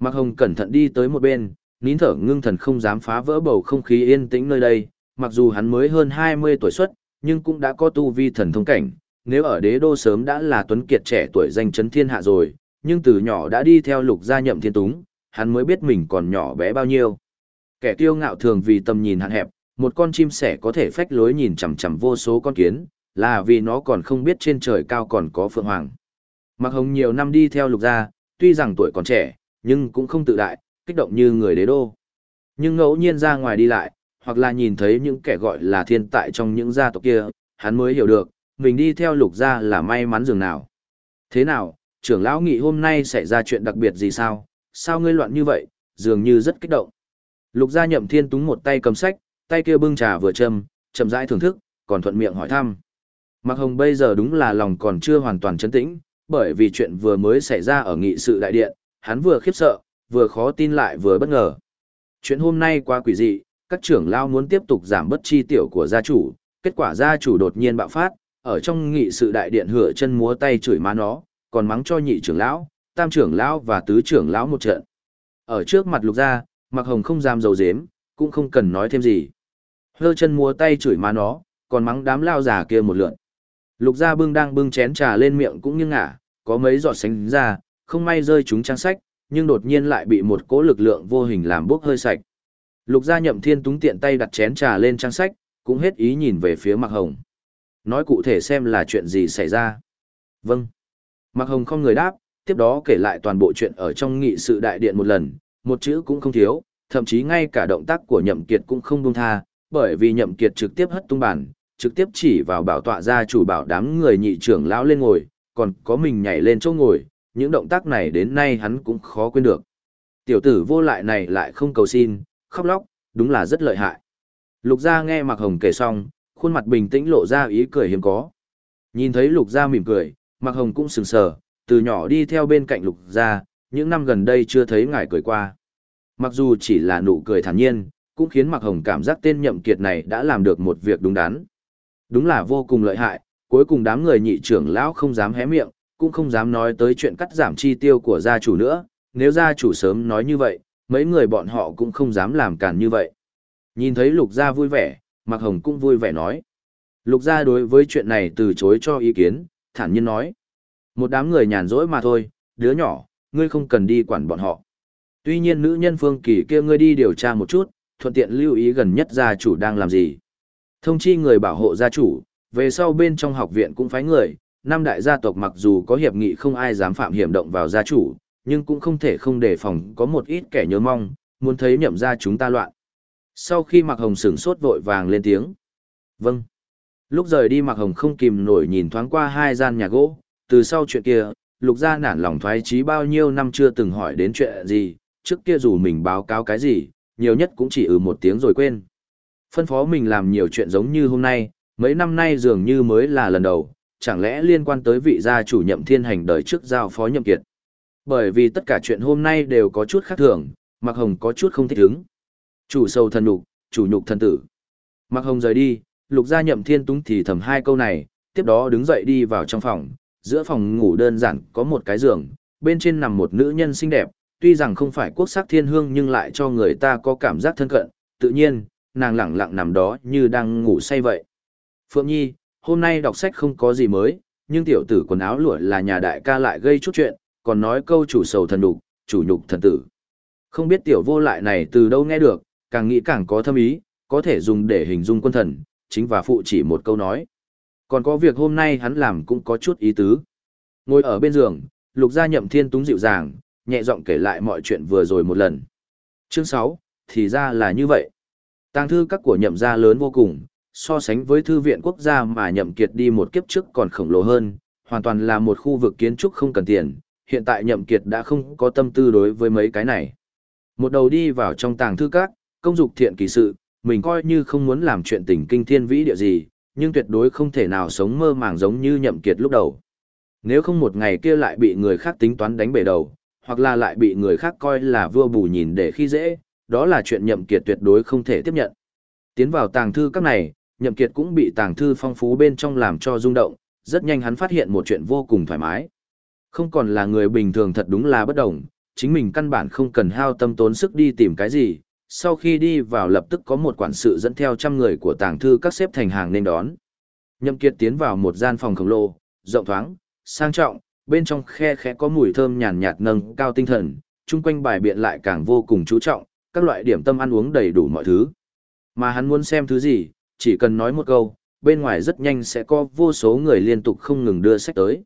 Mạc Hồng cẩn thận đi tới một bên, nín thở ngưng thần không dám phá vỡ bầu không khí yên tĩnh nơi đây, mặc dù hắn mới hơn 20 tuổi xuất, nhưng cũng đã có tu vi thần thông cảnh, nếu ở đế đô sớm đã là tuấn kiệt trẻ tuổi danh chấn thiên hạ rồi, nhưng từ nhỏ đã đi theo lục gia nhậm thiên túng, hắn mới biết mình còn nhỏ bé bao nhiêu. Kẻ kiêu ngạo thường vì tầm nhìn hạn hẹp, một con chim sẻ có thể phách lối nhìn chằm chằm vô số con kiến, là vì nó còn không biết trên trời cao còn có phượng hoàng. Mặc hồng nhiều năm đi theo lục gia, tuy rằng tuổi còn trẻ, nhưng cũng không tự đại, kích động như người đế đô. Nhưng ngẫu nhiên ra ngoài đi lại, hoặc là nhìn thấy những kẻ gọi là thiên tại trong những gia tộc kia, hắn mới hiểu được, mình đi theo lục gia là may mắn dường nào. Thế nào, trưởng lão nghị hôm nay xảy ra chuyện đặc biệt gì sao, sao ngươi loạn như vậy, dường như rất kích động. Lục gia nhậm thiên túng một tay cầm sách, tay kia bưng trà vừa châm, chậm rãi thưởng thức, còn thuận miệng hỏi thăm. Mạc Hồng bây giờ đúng là lòng còn chưa hoàn toàn chấn tĩnh, bởi vì chuyện vừa mới xảy ra ở nghị sự đại điện, hắn vừa khiếp sợ, vừa khó tin lại vừa bất ngờ. Chuyện hôm nay quá quỷ dị, các trưởng lao muốn tiếp tục giảm bất chi tiểu của gia chủ, kết quả gia chủ đột nhiên bạo phát, ở trong nghị sự đại điện hửa chân múa tay chửi má nó, còn mắng cho nhị trưởng lão, tam trưởng lão và tứ trưởng lão một trận. Ở trước mặt lục gia, Mạc Hồng không dám dầu dếm, cũng không cần nói thêm gì. Hơ chân múa tay chửi má nó, còn mắng đám lao già kia một lượn. Lục gia bưng đang bưng chén trà lên miệng cũng nghiêng ngả, có mấy giọt sánh ra, không may rơi chúng trang sách, nhưng đột nhiên lại bị một cỗ lực lượng vô hình làm bốc hơi sạch. Lục gia nhậm thiên túng tiện tay đặt chén trà lên trang sách, cũng hết ý nhìn về phía Mạc Hồng. Nói cụ thể xem là chuyện gì xảy ra. Vâng. Mạc Hồng không người đáp, tiếp đó kể lại toàn bộ chuyện ở trong nghị sự đại điện một lần, một chữ cũng không thiếu, thậm chí ngay cả động tác của nhậm kiệt cũng không buông tha, bởi vì nhậm kiệt trực tiếp hất tung bàn, trực tiếp chỉ vào bảo tọa gia chủ bảo đám người nhị trưởng lão lên ngồi, còn có mình nhảy lên chỗ ngồi, những động tác này đến nay hắn cũng khó quên được. Tiểu tử vô lại này lại không cầu xin, khóc lóc, đúng là rất lợi hại. Lục gia nghe Mạc Hồng kể xong, khuôn mặt bình tĩnh lộ ra ý cười hiếm có. Nhìn thấy Lục gia mỉm cười, Mạc Hồng cũng sừng sờ, từ nhỏ đi theo bên cạnh Lục gia, những năm gần đây chưa thấy ngài cười qua. Mặc dù chỉ là nụ cười thản nhiên, cũng khiến Mạc Hồng cảm giác tên nhậm kiệt này đã làm được một việc đúng đắn. Đúng là vô cùng lợi hại, cuối cùng đám người nhị trưởng lão không dám hé miệng, cũng không dám nói tới chuyện cắt giảm chi tiêu của gia chủ nữa, nếu gia chủ sớm nói như vậy, mấy người bọn họ cũng không dám làm cản như vậy. Nhìn thấy lục gia vui vẻ, Mạc Hồng cũng vui vẻ nói. Lục gia đối với chuyện này từ chối cho ý kiến, thản nhiên nói. Một đám người nhàn rỗi mà thôi, đứa nhỏ, ngươi không cần đi quản bọn họ. Tuy nhiên nữ nhân phương kỳ kia ngươi đi điều tra một chút, thuận tiện lưu ý gần nhất gia chủ đang làm gì. Thông chi người bảo hộ gia chủ, về sau bên trong học viện cũng phái người, năm đại gia tộc mặc dù có hiệp nghị không ai dám phạm hiểm động vào gia chủ, nhưng cũng không thể không đề phòng có một ít kẻ nhớ mong, muốn thấy nhậm ra chúng ta loạn. Sau khi Mạc Hồng sửng sốt vội vàng lên tiếng. Vâng. Lúc rời đi Mạc Hồng không kìm nổi nhìn thoáng qua hai gian nhà gỗ, từ sau chuyện kia, lục gia nản lòng thoái trí bao nhiêu năm chưa từng hỏi đến chuyện gì, trước kia dù mình báo cáo cái gì, nhiều nhất cũng chỉ ừ một tiếng rồi quên. Phân phó mình làm nhiều chuyện giống như hôm nay, mấy năm nay dường như mới là lần đầu, chẳng lẽ liên quan tới vị gia chủ nhậm thiên hành đời trước giao phó nhậm kiệt. Bởi vì tất cả chuyện hôm nay đều có chút khác thường, Mạc Hồng có chút không thích ứng. Chủ sâu thần nhục, chủ nhục thần tử. Mạc Hồng rời đi, lục gia nhậm thiên túng thì thầm hai câu này, tiếp đó đứng dậy đi vào trong phòng, giữa phòng ngủ đơn giản có một cái giường, bên trên nằm một nữ nhân xinh đẹp, tuy rằng không phải quốc sắc thiên hương nhưng lại cho người ta có cảm giác thân cận, tự nhiên, nàng lặng lặng nằm đó như đang ngủ say vậy. Phượng Nhi, hôm nay đọc sách không có gì mới, nhưng tiểu tử quần áo lụa là nhà đại ca lại gây chút chuyện, còn nói câu chủ sầu thần đục, chủ nhục thần tử. Không biết tiểu vô lại này từ đâu nghe được, càng nghĩ càng có thâm ý, có thể dùng để hình dung quân thần, chính và phụ chỉ một câu nói. Còn có việc hôm nay hắn làm cũng có chút ý tứ. Ngồi ở bên giường, lục gia nhậm thiên túng dịu dàng, nhẹ giọng kể lại mọi chuyện vừa rồi một lần. Chương 6, thì ra là như vậy. Tàng thư các của nhậm gia lớn vô cùng, so sánh với thư viện quốc gia mà nhậm kiệt đi một kiếp trước còn khổng lồ hơn, hoàn toàn là một khu vực kiến trúc không cần tiền, hiện tại nhậm kiệt đã không có tâm tư đối với mấy cái này. Một đầu đi vào trong tàng thư các, công dục thiện kỳ sự, mình coi như không muốn làm chuyện tình kinh thiên vĩ địa gì, nhưng tuyệt đối không thể nào sống mơ màng giống như nhậm kiệt lúc đầu. Nếu không một ngày kia lại bị người khác tính toán đánh bể đầu, hoặc là lại bị người khác coi là vua bù nhìn để khi dễ, đó là chuyện nhậm kiệt tuyệt đối không thể tiếp nhận. Tiến vào tàng thư các này, nhậm kiệt cũng bị tàng thư phong phú bên trong làm cho rung động, rất nhanh hắn phát hiện một chuyện vô cùng thoải mái. Không còn là người bình thường thật đúng là bất động, chính mình căn bản không cần hao tâm tốn sức đi tìm cái gì, sau khi đi vào lập tức có một quản sự dẫn theo trăm người của tàng thư các xếp thành hàng nên đón. Nhậm Kiệt tiến vào một gian phòng khổng lồ, rộng thoáng, sang trọng, bên trong khe khẽ có mùi thơm nhàn nhạt nâng cao tinh thần, chung quanh bài biện lại càng vô cùng chú trọng, các loại điểm tâm ăn uống đầy đủ mọi thứ. Mà hắn muốn xem thứ gì, chỉ cần nói một câu, bên ngoài rất nhanh sẽ có vô số người liên tục không ngừng đưa sách tới.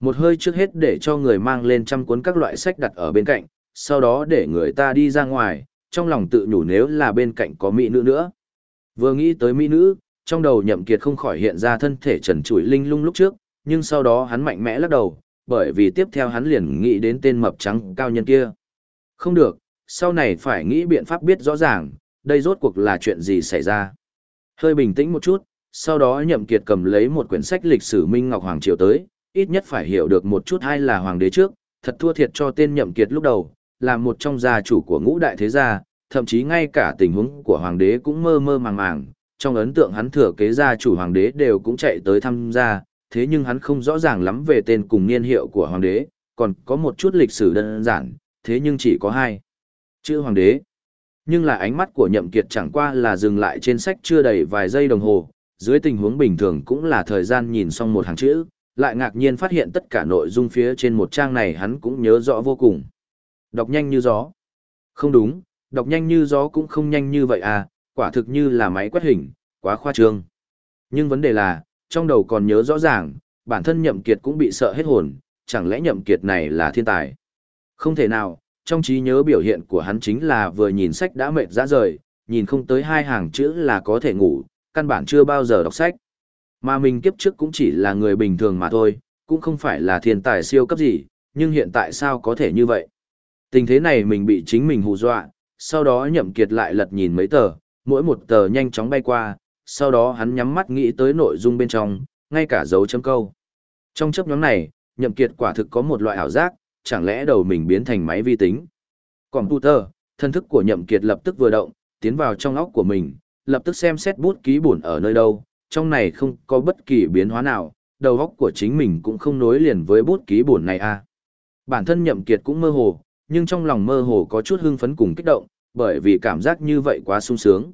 Một hơi trước hết để cho người mang lên trăm cuốn các loại sách đặt ở bên cạnh, sau đó để người ta đi ra ngoài, trong lòng tự nhủ nếu là bên cạnh có mỹ nữ nữa. Vừa nghĩ tới mỹ nữ, trong đầu nhậm kiệt không khỏi hiện ra thân thể trần trụi linh lung lúc trước, nhưng sau đó hắn mạnh mẽ lắc đầu, bởi vì tiếp theo hắn liền nghĩ đến tên mập trắng cao nhân kia. Không được, sau này phải nghĩ biện pháp biết rõ ràng, đây rốt cuộc là chuyện gì xảy ra. Hơi bình tĩnh một chút, sau đó nhậm kiệt cầm lấy một quyển sách lịch sử Minh Ngọc Hoàng Triều tới, ít nhất phải hiểu được một chút hay là hoàng đế trước, thật thua thiệt cho tên nhậm kiệt lúc đầu, là một trong gia chủ của ngũ đại thế gia, thậm chí ngay cả tình huống của hoàng đế cũng mơ mơ màng màng, trong ấn tượng hắn thừa kế gia chủ hoàng đế đều cũng chạy tới tham gia, thế nhưng hắn không rõ ràng lắm về tên cùng niên hiệu của hoàng đế, còn có một chút lịch sử đơn giản, thế nhưng chỉ có hai. Chữ hoàng đế. Nhưng là ánh mắt của nhậm kiệt chẳng qua là dừng lại trên sách chưa đầy vài giây đồng hồ, dưới tình huống bình thường cũng là thời gian nhìn xong một hàng chữ, lại ngạc nhiên phát hiện tất cả nội dung phía trên một trang này hắn cũng nhớ rõ vô cùng. Đọc nhanh như gió. Không đúng, đọc nhanh như gió cũng không nhanh như vậy à, quả thực như là máy quét hình, quá khoa trương. Nhưng vấn đề là, trong đầu còn nhớ rõ ràng, bản thân nhậm kiệt cũng bị sợ hết hồn, chẳng lẽ nhậm kiệt này là thiên tài? Không thể nào, trong trí nhớ biểu hiện của hắn chính là vừa nhìn sách đã mệt ra rời, nhìn không tới hai hàng chữ là có thể ngủ, căn bản chưa bao giờ đọc sách. Mà mình kiếp trước cũng chỉ là người bình thường mà thôi, cũng không phải là thiên tài siêu cấp gì, nhưng hiện tại sao có thể như vậy? Tình thế này mình bị chính mình hù dọa, sau đó nhậm kiệt lại lật nhìn mấy tờ, mỗi một tờ nhanh chóng bay qua, sau đó hắn nhắm mắt nghĩ tới nội dung bên trong, ngay cả dấu chấm câu. Trong chấp nhóm này, nhậm kiệt quả thực có một loại ảo giác, chẳng lẽ đầu mình biến thành máy vi tính. Computer, thân thức của nhậm kiệt lập tức vừa động, tiến vào trong óc của mình, lập tức xem xét bút ký bổn ở nơi đâu, trong này không có bất kỳ biến hóa nào, đầu óc của chính mình cũng không nối liền với bút ký bổn này a. À. Bản thân nhậm kiệt cũng mơ hồ, nhưng trong lòng mơ hồ có chút hưng phấn cùng kích động, bởi vì cảm giác như vậy quá sung sướng.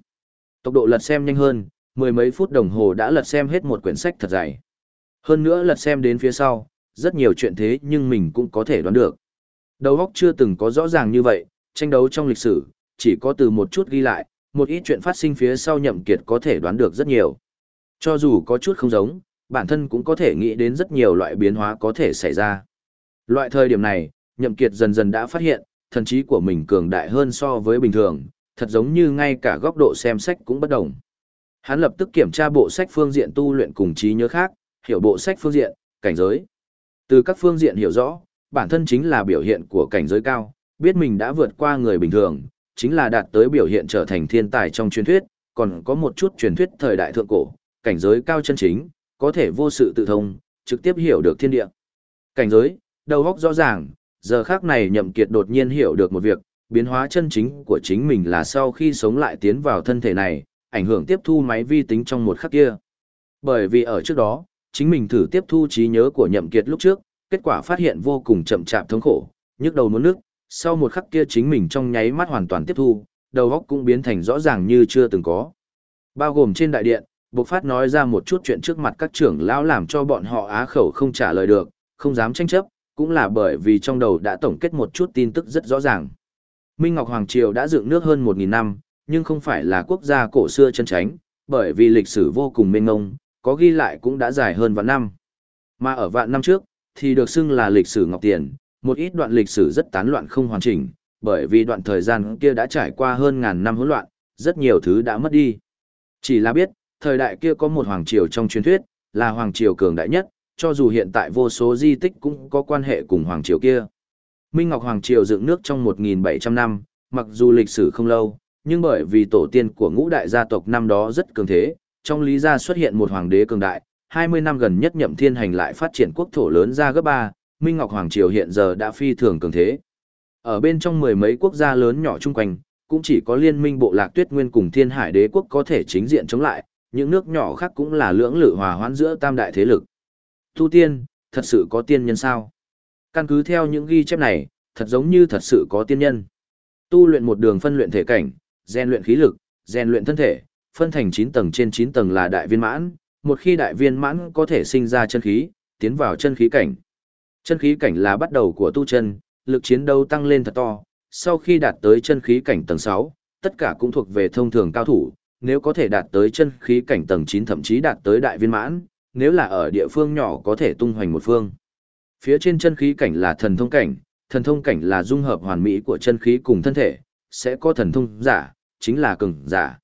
Tốc độ lật xem nhanh hơn, mười mấy phút đồng hồ đã lật xem hết một quyển sách thật dày. Hơn nữa lật xem đến phía sau, rất nhiều chuyện thế nhưng mình cũng có thể đoán được. Đầu óc chưa từng có rõ ràng như vậy, tranh đấu trong lịch sử, chỉ có từ một chút ghi lại, một ít chuyện phát sinh phía sau nhậm kiệt có thể đoán được rất nhiều. Cho dù có chút không giống, bản thân cũng có thể nghĩ đến rất nhiều loại biến hóa có thể xảy ra. Loại thời điểm này, nhậm kiệt dần dần đã phát hiện, thần trí của mình cường đại hơn so với bình thường, thật giống như ngay cả góc độ xem sách cũng bất đồng. Hắn lập tức kiểm tra bộ sách phương diện tu luyện cùng trí nhớ khác, hiểu bộ sách phương diện, cảnh giới. Từ các phương diện hiểu rõ, bản thân chính là biểu hiện của cảnh giới cao, biết mình đã vượt qua người bình thường, chính là đạt tới biểu hiện trở thành thiên tài trong truyền thuyết, còn có một chút truyền thuyết thời đại thượng cổ, cảnh giới cao chân chính, có thể vô sự tự thông, trực tiếp hiểu được thiên địa. Cảnh giới, đầu óc rõ ràng, giờ khác này nhậm kiệt đột nhiên hiểu được một việc, biến hóa chân chính của chính mình là sau khi sống lại tiến vào thân thể này, ảnh hưởng tiếp thu máy vi tính trong một khắc kia. Bởi vì ở trước đó, chính mình thử tiếp thu trí nhớ của nhậm kiệt lúc trước, kết quả phát hiện vô cùng chậm chạp thống khổ, nhức đầu muốn nước, sau một khắc kia chính mình trong nháy mắt hoàn toàn tiếp thu, đầu óc cũng biến thành rõ ràng như chưa từng có. Bao gồm trên đại điện, Bộc Phát nói ra một chút chuyện trước mặt các trưởng lão làm cho bọn họ á khẩu không trả lời được, không dám tranh chấp, cũng là bởi vì trong đầu đã tổng kết một chút tin tức rất rõ ràng. Minh Ngọc Hoàng Triều đã dựng nước hơn 1.000 năm, nhưng không phải là quốc gia cổ xưa chân tránh, bởi vì lịch sử vô cùng mênh mông, có ghi lại cũng đã dài hơn vạn năm. Mà ở vạn năm trước, thì được xưng là lịch sử Ngọc Tiền, một ít đoạn lịch sử rất tán loạn không hoàn chỉnh, bởi vì đoạn thời gian kia đã trải qua hơn ngàn năm hỗn loạn, rất nhiều thứ đã mất đi. Chỉ là biết, thời đại kia có một hoàng triều trong truyền thuyết, là hoàng triều cường đại nhất, cho dù hiện tại vô số di tích cũng có quan hệ cùng hoàng triều kia. Minh Ngọc Hoàng Triều dựng nước trong 1.700 năm, mặc dù lịch sử không lâu, nhưng bởi vì tổ tiên của ngũ đại gia tộc năm đó rất cường thế, trong lý gia xuất hiện một hoàng đế cường đại, 20 năm gần nhất nhậm thiên hành lại phát triển quốc thổ lớn ra gấp 3, Minh Ngọc Hoàng Triều hiện giờ đã phi thường cường thế. Ở bên trong mười mấy quốc gia lớn nhỏ chung quanh, cũng chỉ có liên minh bộ lạc tuyết nguyên cùng thiên hải đế quốc có thể chính diện chống lại, những nước nhỏ khác cũng là lưỡng lự hòa hoãn giữa tam đại thế lực. Tu tiên, thật sự có tiên nhân sao? Căn cứ theo những ghi chép này, thật giống như thật sự có tiên nhân. Tu luyện một đường phân luyện thể cảnh, rèn luyện khí lực, rèn luyện thân thể, phân thành 9 tầng trên 9 tầng là đại viên mãn, một khi đại viên mãn có thể sinh ra chân khí, tiến vào chân khí cảnh. Chân khí cảnh là bắt đầu của tu chân, lực chiến đấu tăng lên thật to, sau khi đạt tới chân khí cảnh tầng 6, tất cả cũng thuộc về thông thường cao thủ, nếu có thể đạt tới chân khí cảnh tầng 9 thậm chí đạt tới đại viên mãn, nếu là ở địa phương nhỏ có thể tung hoành một phương. Phía trên chân khí cảnh là thần thông cảnh, thần thông cảnh là dung hợp hoàn mỹ của chân khí cùng thân thể, sẽ có thần thông giả, chính là cường giả.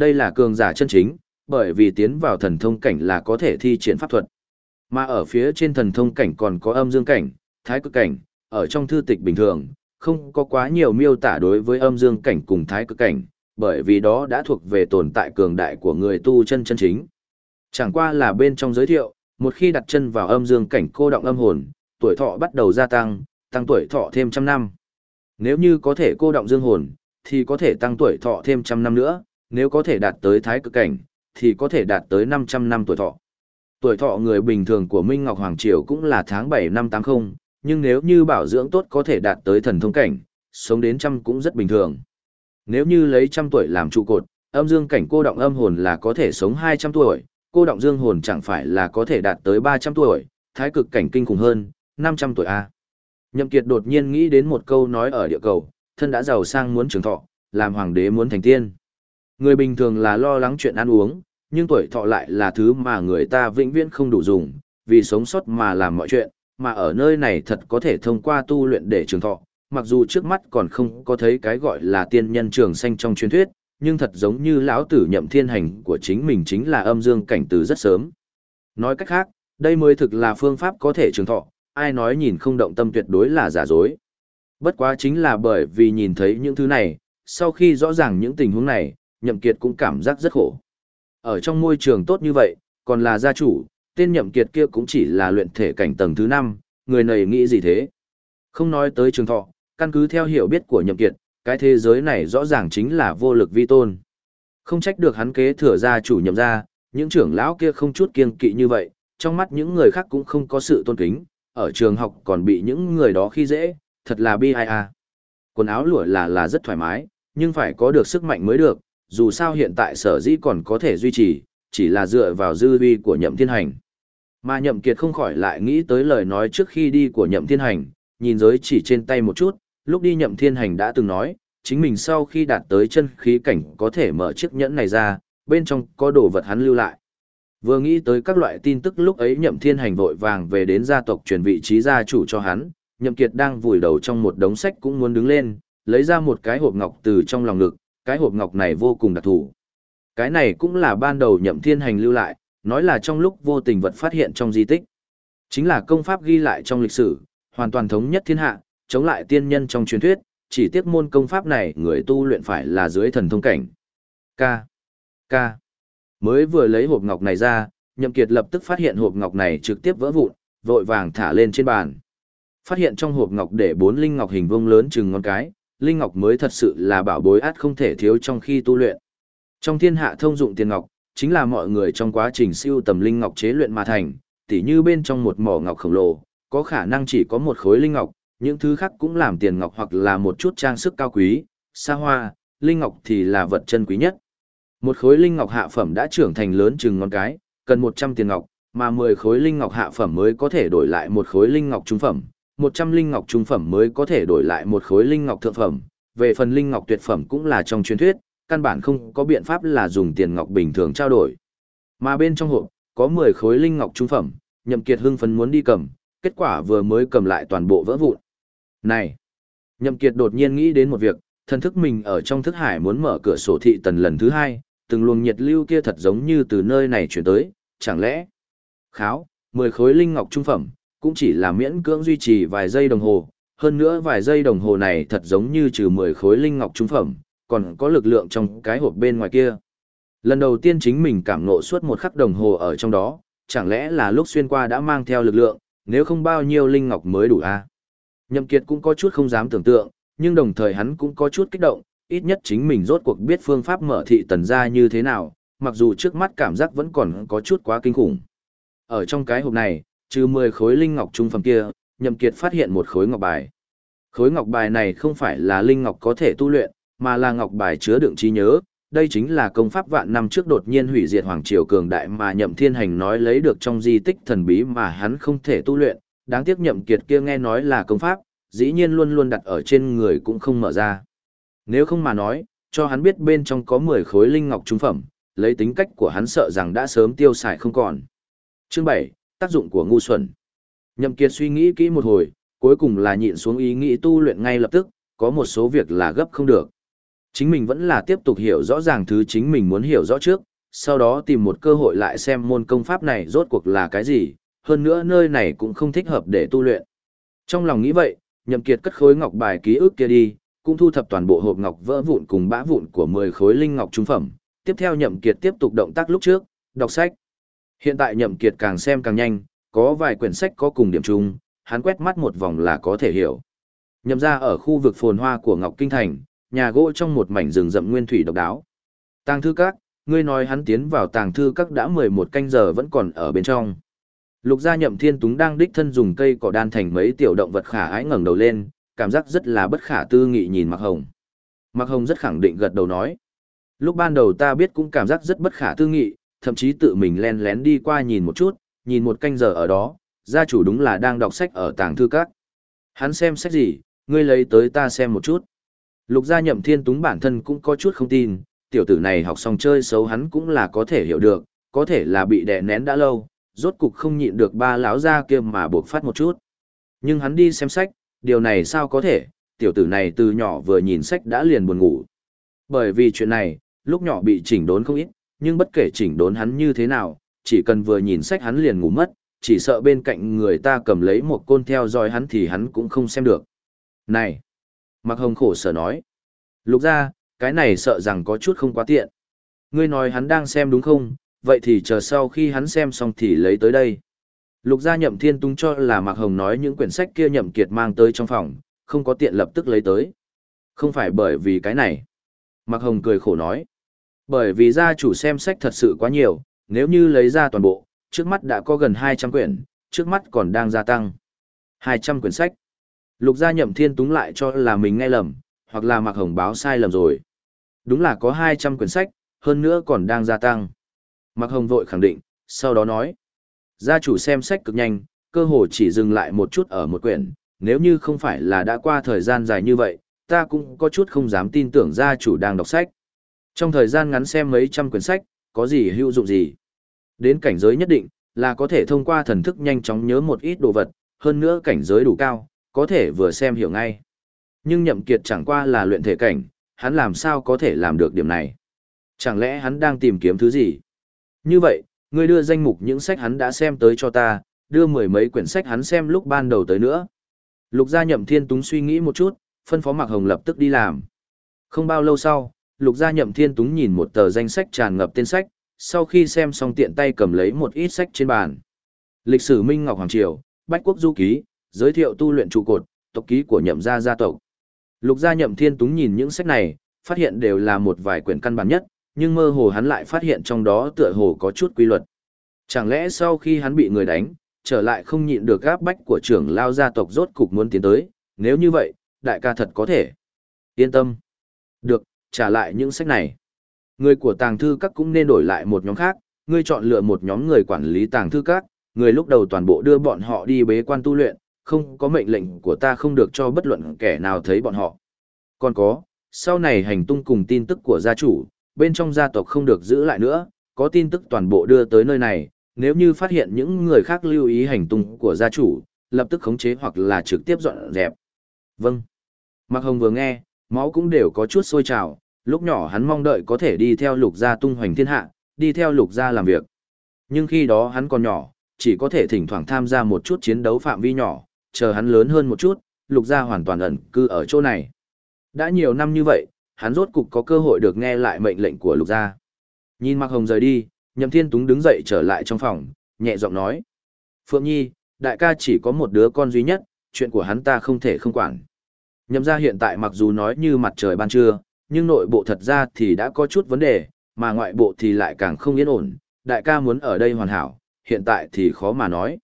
Đây là cường giả chân chính, bởi vì tiến vào thần thông cảnh là có thể thi triển pháp thuật. Mà ở phía trên thần thông cảnh còn có âm dương cảnh, thái cực cảnh, ở trong thư tịch bình thường, không có quá nhiều miêu tả đối với âm dương cảnh cùng thái cực cảnh, bởi vì đó đã thuộc về tồn tại cường đại của người tu chân chân chính. Chẳng qua là bên trong giới thiệu, một khi đặt chân vào âm dương cảnh cô động âm hồn, tuổi thọ bắt đầu gia tăng, tăng tuổi thọ thêm trăm năm. Nếu như có thể cô động dương hồn, thì có thể tăng tuổi thọ thêm trăm năm nữa, nếu có thể đạt tới thái cực cảnh, thì có thể đạt tới 500 năm tuổi thọ. Tuổi thọ người bình thường của Minh Ngọc Hoàng Triều cũng là tháng 7 năm 80, nhưng nếu như bảo dưỡng tốt có thể đạt tới thần thông cảnh, sống đến trăm cũng rất bình thường. Nếu như lấy trăm tuổi làm trụ cột, âm dương cảnh cô động âm hồn là có thể sống 200 tuổi, cô động dương hồn chẳng phải là có thể đạt tới 300 tuổi, thái cực cảnh kinh khủng hơn, 500 tuổi A. Nhậm Kiệt đột nhiên nghĩ đến một câu nói ở địa cầu, thân đã giàu sang muốn trường thọ, làm hoàng đế muốn thành tiên. Người bình thường là lo lắng chuyện ăn uống, nhưng tuổi thọ lại là thứ mà người ta vĩnh viễn không đủ dùng, vì sống sót mà làm mọi chuyện, mà ở nơi này thật có thể thông qua tu luyện để trường thọ, mặc dù trước mắt còn không có thấy cái gọi là tiên nhân trường sanh trong truyền thuyết, nhưng thật giống như lão tử nhậm thiên hành của chính mình chính là âm dương cảnh từ rất sớm. Nói cách khác, đây mới thực là phương pháp có thể trường thọ, ai nói nhìn không động tâm tuyệt đối là giả dối. Bất quá chính là bởi vì nhìn thấy những thứ này, sau khi rõ ràng những tình huống này, nhậm kiệt cũng cảm giác rất khổ. Ở trong môi trường tốt như vậy, còn là gia chủ, tên nhậm kiệt kia cũng chỉ là luyện thể cảnh tầng thứ 5, người này nghĩ gì thế? Không nói tới trường thọ, căn cứ theo hiểu biết của nhậm kiệt, cái thế giới này rõ ràng chính là vô lực vi tôn. Không trách được hắn kế thừa gia chủ nhậm gia, những trưởng lão kia không chút kiêng kỵ như vậy, trong mắt những người khác cũng không có sự tôn kính, ở trường học còn bị những người đó khi dễ, thật là bi ai à. Quần áo lụa là là rất thoải mái, nhưng phải có được sức mạnh mới được, dù sao hiện tại sở dĩ còn có thể duy trì, chỉ là dựa vào dư uy của nhậm thiên hành. Mà nhậm kiệt không khỏi lại nghĩ tới lời nói trước khi đi của nhậm thiên hành, nhìn giới chỉ trên tay một chút, lúc đi nhậm thiên hành đã từng nói, chính mình sau khi đạt tới chân khí cảnh có thể mở chiếc nhẫn này ra, bên trong có đồ vật hắn lưu lại. Vừa nghĩ tới các loại tin tức lúc ấy nhậm thiên hành vội vàng về đến gia tộc truyền vị trí gia chủ cho hắn, nhậm kiệt đang vùi đầu trong một đống sách cũng muốn đứng lên, lấy ra một cái hộp ngọc từ trong lòng ngực, cái hộp ngọc này vô cùng đặc thù. Cái này cũng là ban đầu nhậm thiên hành lưu lại, nói là trong lúc vô tình vật phát hiện trong di tích. Chính là công pháp ghi lại trong lịch sử, hoàn toàn thống nhất thiên hạ, chống lại tiên nhân trong truyền thuyết, chỉ tiếc môn công pháp này người tu luyện phải là dưới thần thông cảnh. K. K. Mới vừa lấy hộp ngọc này ra, Nhậm Kiệt lập tức phát hiện hộp ngọc này trực tiếp vỡ vụn, vội vàng thả lên trên bàn. Phát hiện trong hộp ngọc để bốn linh ngọc hình vuông lớn chừng ngón cái, linh ngọc mới thật sự là bảo bối át không thể thiếu trong khi tu luyện. Trong thiên hạ thông dụng tiền ngọc, chính là mọi người trong quá trình siêu tầm linh ngọc chế luyện mà thành, tỉ như bên trong một mỏ ngọc khổng lồ, có khả năng chỉ có một khối linh ngọc, những thứ khác cũng làm tiền ngọc hoặc là một chút trang sức cao quý, xa hoa, linh ngọc thì là vật chân quý nhất. Một khối linh ngọc hạ phẩm đã trưởng thành lớn chừng ngón cái, cần 100 tiền ngọc, mà 10 khối linh ngọc hạ phẩm mới có thể đổi lại một khối linh ngọc trung phẩm, 100 linh ngọc trung phẩm mới có thể đổi lại một khối linh ngọc thượng phẩm. Về phần linh ngọc tuyệt phẩm cũng là trong truyền thuyết, căn bản không có biện pháp là dùng tiền ngọc bình thường trao đổi. Mà bên trong hộp, có 10 khối linh ngọc trung phẩm, Nhậm Kiệt hưng phấn muốn đi cầm, kết quả vừa mới cầm lại toàn bộ vỡ vụn. Này! Nhậm Kiệt đột nhiên nghĩ đến một việc, thần thức mình ở trong thức hải muốn mở cửa sổ thị tần lần thứ hai, từng luồng nhiệt lưu kia thật giống như từ nơi này chuyển tới, chẳng lẽ? Kháo, 10 khối linh ngọc trung phẩm, cũng chỉ là miễn cưỡng duy trì vài giây đồng hồ, hơn nữa vài giây đồng hồ này thật giống như trừ 10 khối linh ngọc trung phẩm, còn có lực lượng trong cái hộp bên ngoài kia. Lần đầu tiên chính mình cảm ngộ suốt một khắc đồng hồ ở trong đó, chẳng lẽ là lúc xuyên qua đã mang theo lực lượng, nếu không bao nhiêu linh ngọc mới đủ a à? Nhậm Kiệt cũng có chút không dám tưởng tượng, nhưng đồng thời hắn cũng có chút kích động, ít nhất chính mình rốt cuộc biết phương pháp mở thị tần ra như thế nào, mặc dù trước mắt cảm giác vẫn còn có chút quá kinh khủng. Ở trong cái hộp này, trừ 10 khối linh ngọc trung phẩm kia, Nhậm Kiệt phát hiện một khối ngọc bài. Khối ngọc bài này không phải là linh ngọc có thể tu luyện, mà là ngọc bài chứa đựng trí nhớ. Đây chính là công pháp vạn năm trước đột nhiên hủy diệt hoàng triều cường đại mà Nhậm Thiên Hành nói lấy được trong di tích thần bí mà hắn không thể tu luyện. Đáng tiếc Nhậm Kiệt kia nghe nói là công pháp, dĩ nhiên luôn luôn đặt ở trên người cũng không mở ra. Nếu không mà nói, cho hắn biết bên trong có 10 khối linh ngọc trung phẩm, lấy tính cách của hắn sợ rằng đã sớm tiêu xài không còn. Chương 7, tác dụng của ngu xuẩn. Nhậm Kiệt suy nghĩ kỹ một hồi, cuối cùng là nhịn xuống ý nghĩ tu luyện ngay lập tức, có một số việc là gấp không được. Chính mình vẫn là tiếp tục hiểu rõ ràng thứ chính mình muốn hiểu rõ trước, sau đó tìm một cơ hội lại xem môn công pháp này rốt cuộc là cái gì, hơn nữa nơi này cũng không thích hợp để tu luyện. Trong lòng nghĩ vậy, Nhậm Kiệt cất khối ngọc bài ký ức kia đi, cũng thu thập toàn bộ hộp ngọc vỡ vụn cùng bã vụn của 10 khối linh ngọc trung phẩm. Tiếp theo Nhậm Kiệt tiếp tục động tác lúc trước, đọc sách. Hiện tại Nhậm Kiệt càng xem càng nhanh, có vài quyển sách có cùng điểm chung, hắn quét mắt một vòng là có thể hiểu. Nhậm ra ở khu vực phồn hoa của Ngọc Kinh Thành, nhà gỗ trong một mảnh rừng rậm nguyên thủy độc đáo. Tàng thư các, ngươi nói hắn tiến vào tàng thư các đã 11 canh giờ vẫn còn ở bên trong. Lục gia nhậm thiên túng đang đích thân dùng cây cỏ đan thành mấy tiểu động vật khả ái ngẩng đầu lên, cảm giác rất là bất khả tư nghị nhìn Mạc Hồng. Mạc Hồng rất khẳng định gật đầu nói. Lúc ban đầu ta biết cũng cảm giác rất bất khả tư nghị, thậm chí tự mình len lén đi qua nhìn một chút, nhìn một canh giờ ở đó, gia chủ đúng là đang đọc sách ở tàng thư các. Hắn xem sách gì, ngươi lấy tới ta xem một chút. Lục gia nhậm thiên túng bản thân cũng có chút không tin, tiểu tử này học xong chơi xấu hắn cũng là có thể hiểu được, có thể là bị đè nén đã lâu, rốt cục không nhịn được ba lão gia kia mà buộc phát một chút. Nhưng hắn đi xem sách, điều này sao có thể, tiểu tử này từ nhỏ vừa nhìn sách đã liền buồn ngủ. Bởi vì chuyện này, lúc nhỏ bị chỉnh đốn không ít, nhưng bất kể chỉnh đốn hắn như thế nào, chỉ cần vừa nhìn sách hắn liền ngủ mất, chỉ sợ bên cạnh người ta cầm lấy một côn theo dõi hắn thì hắn cũng không xem được. Này! Mạc Hồng khổ sở nói. Lục ra, cái này sợ rằng có chút không quá tiện. Ngươi nói hắn đang xem đúng không, vậy thì chờ sau khi hắn xem xong thì lấy tới đây. Lục gia nhậm thiên tung cho là Mạc Hồng nói những quyển sách kia nhậm kiệt mang tới trong phòng, không có tiện lập tức lấy tới. Không phải bởi vì cái này. Mạc Hồng cười khổ nói. Bởi vì gia chủ xem sách thật sự quá nhiều, nếu như lấy ra toàn bộ, trước mắt đã có gần 200 quyển, trước mắt còn đang gia tăng. 200 quyển sách. Lục gia nhậm thiên túng lại cho là mình nghe lầm, hoặc là mặc Hồng báo sai lầm rồi. Đúng là có 200 quyển sách, hơn nữa còn đang gia tăng. mặc Hồng vội khẳng định, sau đó nói. Gia chủ xem sách cực nhanh, cơ hồ chỉ dừng lại một chút ở một quyển, nếu như không phải là đã qua thời gian dài như vậy, ta cũng có chút không dám tin tưởng gia chủ đang đọc sách. Trong thời gian ngắn xem mấy trăm quyển sách, có gì hữu dụng gì. Đến cảnh giới nhất định, là có thể thông qua thần thức nhanh chóng nhớ một ít đồ vật, hơn nữa cảnh giới đủ cao, có thể vừa xem hiểu ngay. Nhưng nhậm kiệt chẳng qua là luyện thể cảnh, hắn làm sao có thể làm được điểm này? Chẳng lẽ hắn đang tìm kiếm thứ gì? Như vậy, ngươi đưa danh mục những sách hắn đã xem tới cho ta, đưa mười mấy quyển sách hắn xem lúc ban đầu tới nữa. Lục gia nhậm thiên túng suy nghĩ một chút, phân phó Mạc Hồng lập tức đi làm. Không bao lâu sau, lục gia nhậm thiên túng nhìn một tờ danh sách tràn ngập tên sách, sau khi xem xong tiện tay cầm lấy một ít sách trên bàn. Lịch sử Minh Ngọc Hoàng Triều, Bách Quốc Du Ký, giới thiệu tu luyện trụ cột, tộc ký của nhậm gia gia tộc. Lục gia nhậm thiên túng nhìn những sách này, phát hiện đều là một vài quyển căn bản nhất, nhưng mơ hồ hắn lại phát hiện trong đó tựa hồ có chút quy luật. Chẳng lẽ sau khi hắn bị người đánh, trở lại không nhịn được gáp bách của trưởng lao gia tộc rốt cục muốn tiến tới, nếu như vậy, đại ca thật có thể. Yên tâm. Được, trả lại những sách này. Người của tàng thư các cũng nên đổi lại một nhóm khác, ngươi chọn lựa một nhóm người quản lý tàng thư các, người lúc đầu toàn bộ đưa bọn họ đi bế quan tu luyện, không có mệnh lệnh của ta không được cho bất luận kẻ nào thấy bọn họ. Còn có, sau này hành tung cùng tin tức của gia chủ, bên trong gia tộc không được giữ lại nữa, có tin tức toàn bộ đưa tới nơi này, nếu như phát hiện những người khác lưu ý hành tung của gia chủ, lập tức khống chế hoặc là trực tiếp dọn dẹp. Vâng. Mạc Hồng vừa nghe, máu cũng đều có chút sôi trào, lúc nhỏ hắn mong đợi có thể đi theo lục gia tung hoành thiên hạ, đi theo lục gia làm việc. Nhưng khi đó hắn còn nhỏ, chỉ có thể thỉnh thoảng tham gia một chút chiến đấu phạm vi nhỏ, chờ hắn lớn hơn một chút, lục gia hoàn toàn ẩn cư ở chỗ này. Đã nhiều năm như vậy, hắn rốt cục có cơ hội được nghe lại mệnh lệnh của lục gia. Nhìn Mạc Hồng rời đi, Nhậm Thiên Túng đứng dậy trở lại trong phòng, nhẹ giọng nói. Phượng Nhi, đại ca chỉ có một đứa con duy nhất, chuyện của hắn ta không thể không quản. Nhậm gia hiện tại mặc dù nói như mặt trời ban trưa, nhưng nội bộ thật ra thì đã có chút vấn đề, mà ngoại bộ thì lại càng không yên ổn, đại ca muốn ở đây hoàn hảo, hiện tại thì khó mà nói.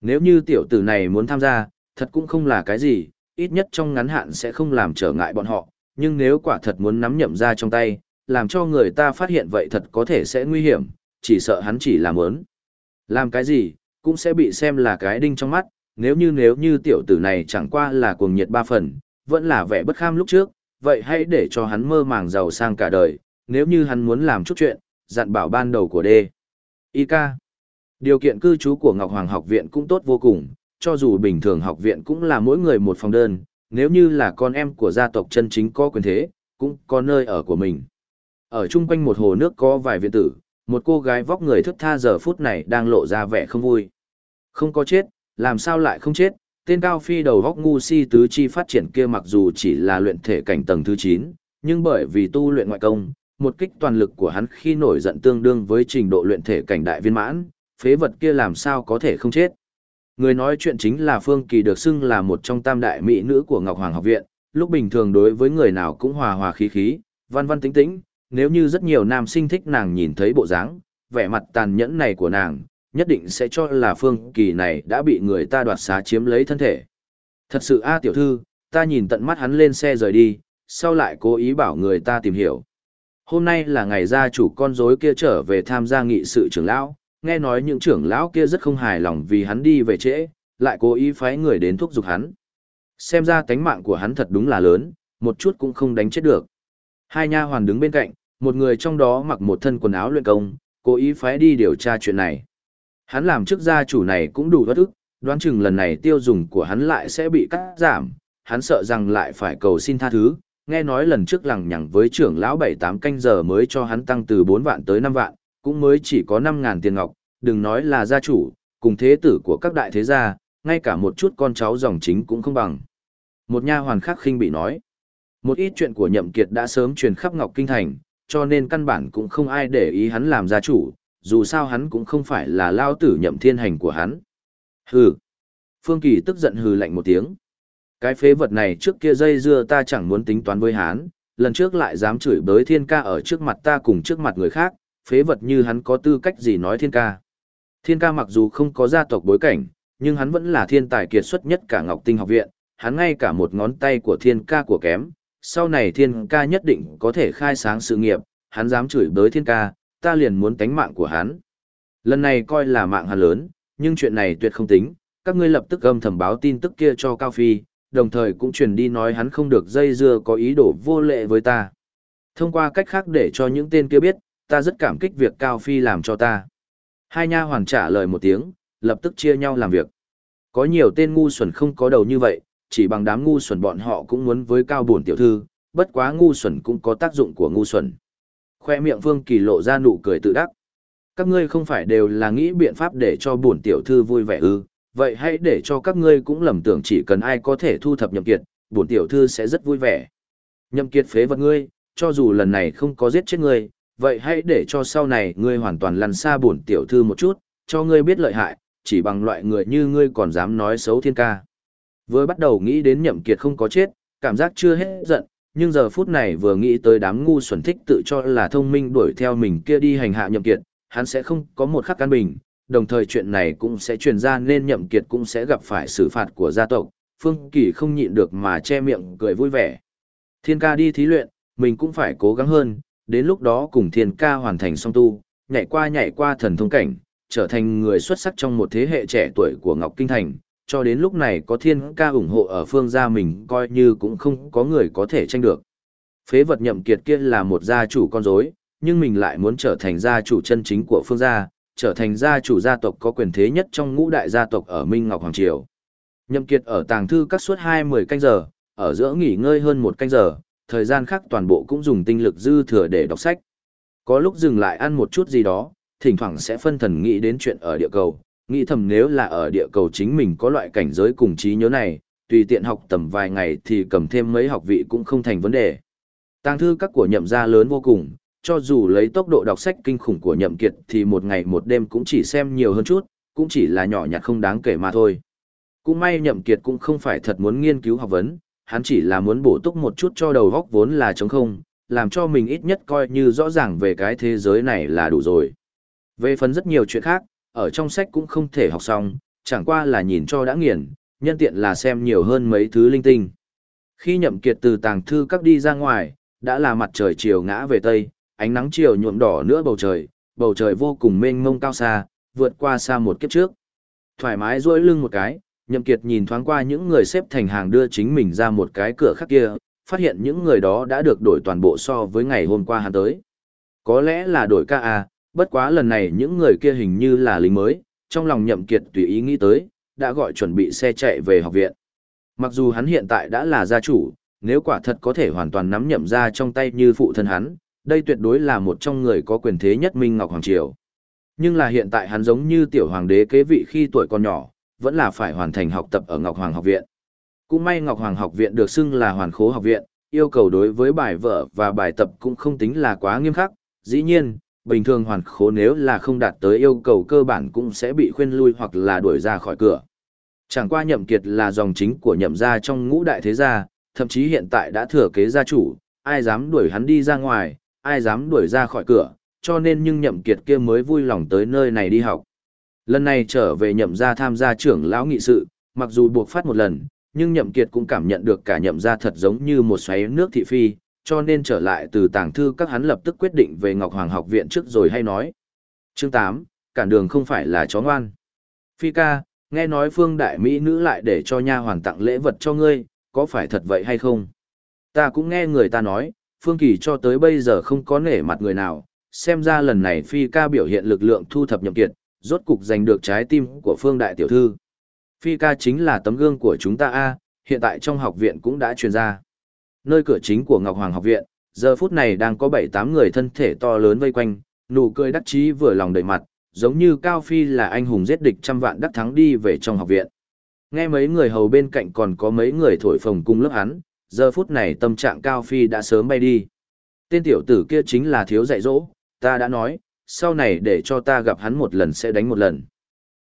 Nếu như tiểu tử này muốn tham gia, thật cũng không là cái gì, ít nhất trong ngắn hạn sẽ không làm trở ngại bọn họ, nhưng nếu quả thật muốn nắm nhậm ra trong tay, làm cho người ta phát hiện vậy thật có thể sẽ nguy hiểm, chỉ sợ hắn chỉ làm ớn. Làm cái gì, cũng sẽ bị xem là cái đinh trong mắt, nếu như nếu như tiểu tử này chẳng qua là cuồng nhiệt ba phần, vẫn là vẻ bất kham lúc trước, vậy hãy để cho hắn mơ màng giàu sang cả đời, nếu như hắn muốn làm chút chuyện, dặn bảo ban đầu của đê. Y ca. Điều kiện cư trú của Ngọc Hoàng học viện cũng tốt vô cùng, cho dù bình thường học viện cũng là mỗi người một phòng đơn, nếu như là con em của gia tộc chân chính có quyền thế, cũng có nơi ở của mình. Ở chung quanh một hồ nước có vài viện tử, một cô gái vóc người thức tha giờ phút này đang lộ ra vẻ không vui. Không có chết, làm sao lại không chết, tên cao phi đầu góc ngu si tứ chi phát triển kia mặc dù chỉ là luyện thể cảnh tầng thứ 9, nhưng bởi vì tu luyện ngoại công, một kích toàn lực của hắn khi nổi giận tương đương với trình độ luyện thể cảnh đại viên mãn, phế vật kia làm sao có thể không chết. Người nói chuyện chính là Phương Kỳ được xưng là một trong tam đại mỹ nữ của Ngọc Hoàng học viện, lúc bình thường đối với người nào cũng hòa hòa khí khí, văn văn tính tĩnh, nếu như rất nhiều nam sinh thích nàng nhìn thấy bộ dáng, vẻ mặt tàn nhẫn này của nàng, nhất định sẽ cho là Phương Kỳ này đã bị người ta đoạt xá chiếm lấy thân thể. Thật sự a tiểu thư, ta nhìn tận mắt hắn lên xe rời đi, sau lại cố ý bảo người ta tìm hiểu. Hôm nay là ngày gia chủ con rối kia trở về tham gia nghị sự trưởng lão, nghe nói những trưởng lão kia rất không hài lòng vì hắn đi về trễ, lại cố ý phái người đến thúc giục hắn. Xem ra tánh mạng của hắn thật đúng là lớn, một chút cũng không đánh chết được. Hai nha hoàn đứng bên cạnh, một người trong đó mặc một thân quần áo luyện công, cố ý phái đi điều tra chuyện này. Hắn làm chức gia chủ này cũng đủ bất ức, đoán chừng lần này tiêu dùng của hắn lại sẽ bị cắt giảm, hắn sợ rằng lại phải cầu xin tha thứ, nghe nói lần trước lằng nhằng với trưởng lão 7-8 canh giờ mới cho hắn tăng từ bốn vạn tới năm vạn, cũng mới chỉ có năm ngàn tiền ngọc, đừng nói là gia chủ, cùng thế tử của các đại thế gia, ngay cả một chút con cháu dòng chính cũng không bằng. Một nha hoàn khác khinh bị nói, một ít chuyện của nhậm kiệt đã sớm truyền khắp Ngọc Kinh Thành, cho nên căn bản cũng không ai để ý hắn làm gia chủ, dù sao hắn cũng không phải là lao tử nhậm thiên hành của hắn. Hừ. Phương Kỳ tức giận hừ lạnh một tiếng. Cái phế vật này trước kia dây dưa ta chẳng muốn tính toán với hắn, lần trước lại dám chửi bới thiên ca ở trước mặt ta cùng trước mặt người khác, phế vật như hắn có tư cách gì nói thiên ca. Thiên ca mặc dù không có gia tộc bối cảnh, nhưng hắn vẫn là thiên tài kiệt xuất nhất cả Ngọc Tinh học viện, hắn ngay cả một ngón tay của thiên ca của kém, sau này thiên ca nhất định có thể khai sáng sự nghiệp, hắn dám chửi bới thiên ca, ta liền muốn tánh mạng của hắn. Lần này coi là mạng hắn lớn, nhưng chuyện này tuyệt không tính, các ngươi lập tức âm thầm báo tin tức kia cho Cao Phi, đồng thời cũng truyền đi nói hắn không được dây dưa có ý đồ vô lệ với ta. Thông qua cách khác để cho những tên kia biết, ta rất cảm kích việc Cao Phi làm cho ta. Hai nha hoàn trả lời một tiếng, lập tức chia nhau làm việc. Có nhiều tên ngu xuẩn không có đầu như vậy, chỉ bằng đám ngu xuẩn bọn họ cũng muốn với cao bổn tiểu thư, bất quá ngu xuẩn cũng có tác dụng của ngu xuẩn. Khoe miệng Vương Kỳ lộ ra nụ cười tự đắc. Các ngươi không phải đều là nghĩ biện pháp để cho bổn tiểu thư vui vẻ ư, vậy hãy để cho các ngươi cũng lầm tưởng chỉ cần ai có thể thu thập nhậm kiệt, bổn tiểu thư sẽ rất vui vẻ. Nhậm kiệt phế vật ngươi, cho dù lần này không có giết chết ngươi, vậy hãy để cho sau này ngươi hoàn toàn lăn xa bổn tiểu thư một chút, cho ngươi biết lợi hại, chỉ bằng loại người như ngươi còn dám nói xấu thiên ca. Vừa bắt đầu nghĩ đến nhậm kiệt không có chết, cảm giác chưa hết giận, nhưng giờ phút này vừa nghĩ tới đám ngu xuẩn thích tự cho là thông minh đuổi theo mình kia đi hành hạ nhậm kiệt, hắn sẽ không có một khắc căn bình, đồng thời chuyện này cũng sẽ truyền ra nên nhậm kiệt cũng sẽ gặp phải xử phạt của gia tộc, Phương Kỳ không nhịn được mà che miệng cười vui vẻ. Thiên ca đi thí luyện, mình cũng phải cố gắng hơn, đến lúc đó cùng thiên ca hoàn thành song tu, nhảy qua nhảy qua thần thông cảnh, trở thành người xuất sắc trong một thế hệ trẻ tuổi của Ngọc Kinh Thành, cho đến lúc này có thiên ca ủng hộ ở phương gia mình coi như cũng không có người có thể tranh được. Phế vật nhậm kiệt kia là một gia chủ con rối, nhưng mình lại muốn trở thành gia chủ chân chính của phương gia, trở thành gia chủ gia tộc có quyền thế nhất trong ngũ đại gia tộc ở Minh Ngọc Hoàng Triều. Nhậm Kiệt ở tàng thư các suốt 20 canh giờ, ở giữa nghỉ ngơi hơn một canh giờ, thời gian khác toàn bộ cũng dùng tinh lực dư thừa để đọc sách. Có lúc dừng lại ăn một chút gì đó, thỉnh thoảng sẽ phân thần nghĩ đến chuyện ở địa cầu, nghĩ thầm nếu là ở địa cầu chính mình có loại cảnh giới cùng trí nhớ này, tùy tiện học tầm vài ngày thì cầm thêm mấy học vị cũng không thành vấn đề. Tàng thư các của nhậm gia lớn vô cùng, cho dù lấy tốc độ đọc sách kinh khủng của nhậm kiệt thì một ngày một đêm cũng chỉ xem nhiều hơn chút, cũng chỉ là nhỏ nhặt không đáng kể mà thôi. Cũng may nhậm kiệt cũng không phải thật muốn nghiên cứu học vấn, hắn chỉ là muốn bổ túc một chút cho đầu óc vốn là trống không, làm cho mình ít nhất coi như rõ ràng về cái thế giới này là đủ rồi. Về phần rất nhiều chuyện khác, ở trong sách cũng không thể học xong, chẳng qua là nhìn cho đã nghiền, nhân tiện là xem nhiều hơn mấy thứ linh tinh. Khi nhậm kiệt từ tàng thư các đi ra ngoài, đã là mặt trời chiều ngã về tây, ánh nắng chiều nhuộm đỏ nữa bầu trời, bầu trời vô cùng mênh mông cao xa, vượt qua xa một kiếp trước. Thoải mái duỗi lưng một cái, nhậm kiệt nhìn thoáng qua những người xếp thành hàng đưa chính mình ra một cái cửa khác kia, phát hiện những người đó đã được đổi toàn bộ so với ngày hôm qua hắn tới. Có lẽ là đổi ca à, bất quá lần này những người kia hình như là lính mới, trong lòng nhậm kiệt tùy ý nghĩ tới, đã gọi chuẩn bị xe chạy về học viện. Mặc dù hắn hiện tại đã là gia chủ, nếu quả thật có thể hoàn toàn nắm nhậm ra trong tay như phụ thân hắn, đây tuyệt đối là một trong người có quyền thế nhất Minh Ngọc Hoàng Triều. Nhưng là hiện tại hắn giống như tiểu hoàng đế kế vị khi tuổi còn nhỏ, vẫn là phải hoàn thành học tập ở Ngọc Hoàng học viện. Cũng may Ngọc Hoàng học viện được xưng là hoàn khố học viện, yêu cầu đối với bài vở và bài tập cũng không tính là quá nghiêm khắc. Dĩ nhiên, bình thường hoàn khố nếu là không đạt tới yêu cầu cơ bản cũng sẽ bị khuyên lui hoặc là đuổi ra khỏi cửa. Chẳng qua nhậm kiệt là dòng chính của nhậm gia trong ngũ đại thế gia, thậm chí hiện tại đã thừa kế gia chủ, ai dám đuổi hắn đi ra ngoài, ai dám đuổi ra khỏi cửa, cho nên nhưng nhậm kiệt kia mới vui lòng tới nơi này đi học. Lần này trở về nhậm gia tham gia trưởng lão nghị sự, mặc dù buộc phát một lần, nhưng nhậm kiệt cũng cảm nhận được cả nhậm gia thật giống như một xoáy nước thị phi, cho nên trở lại từ tàng thư các hắn lập tức quyết định về Ngọc Hoàng học viện trước rồi hay nói. Chương 8, cản đường không phải là chó ngoan. Phi ca, nghe nói phương đại mỹ nữ lại để cho nha hoàn tặng lễ vật cho ngươi, có phải thật vậy hay không? Ta cũng nghe người ta nói, phương kỳ cho tới bây giờ không có nể mặt người nào, xem ra lần này phi ca biểu hiện lực lượng thu thập nhậm kiệt, rốt cục giành được trái tim của phương đại tiểu thư. Phi ca chính là tấm gương của chúng ta a, hiện tại trong học viện cũng đã truyền ra. Nơi cửa chính của Ngọc Hoàng học viện, giờ phút này đang có 7-8 người thân thể to lớn vây quanh, nụ cười đắc chí vừa lòng đầy mặt, giống như Cao Phi là anh hùng giết địch trăm vạn đắc thắng đi về trong học viện. Nghe mấy người hầu bên cạnh còn có mấy người thổi phồng cung lớp hắn, giờ phút này tâm trạng Cao Phi đã sớm bay đi. Tên tiểu tử kia chính là thiếu dạy dỗ, ta đã nói, sau này để cho ta gặp hắn một lần sẽ đánh một lần.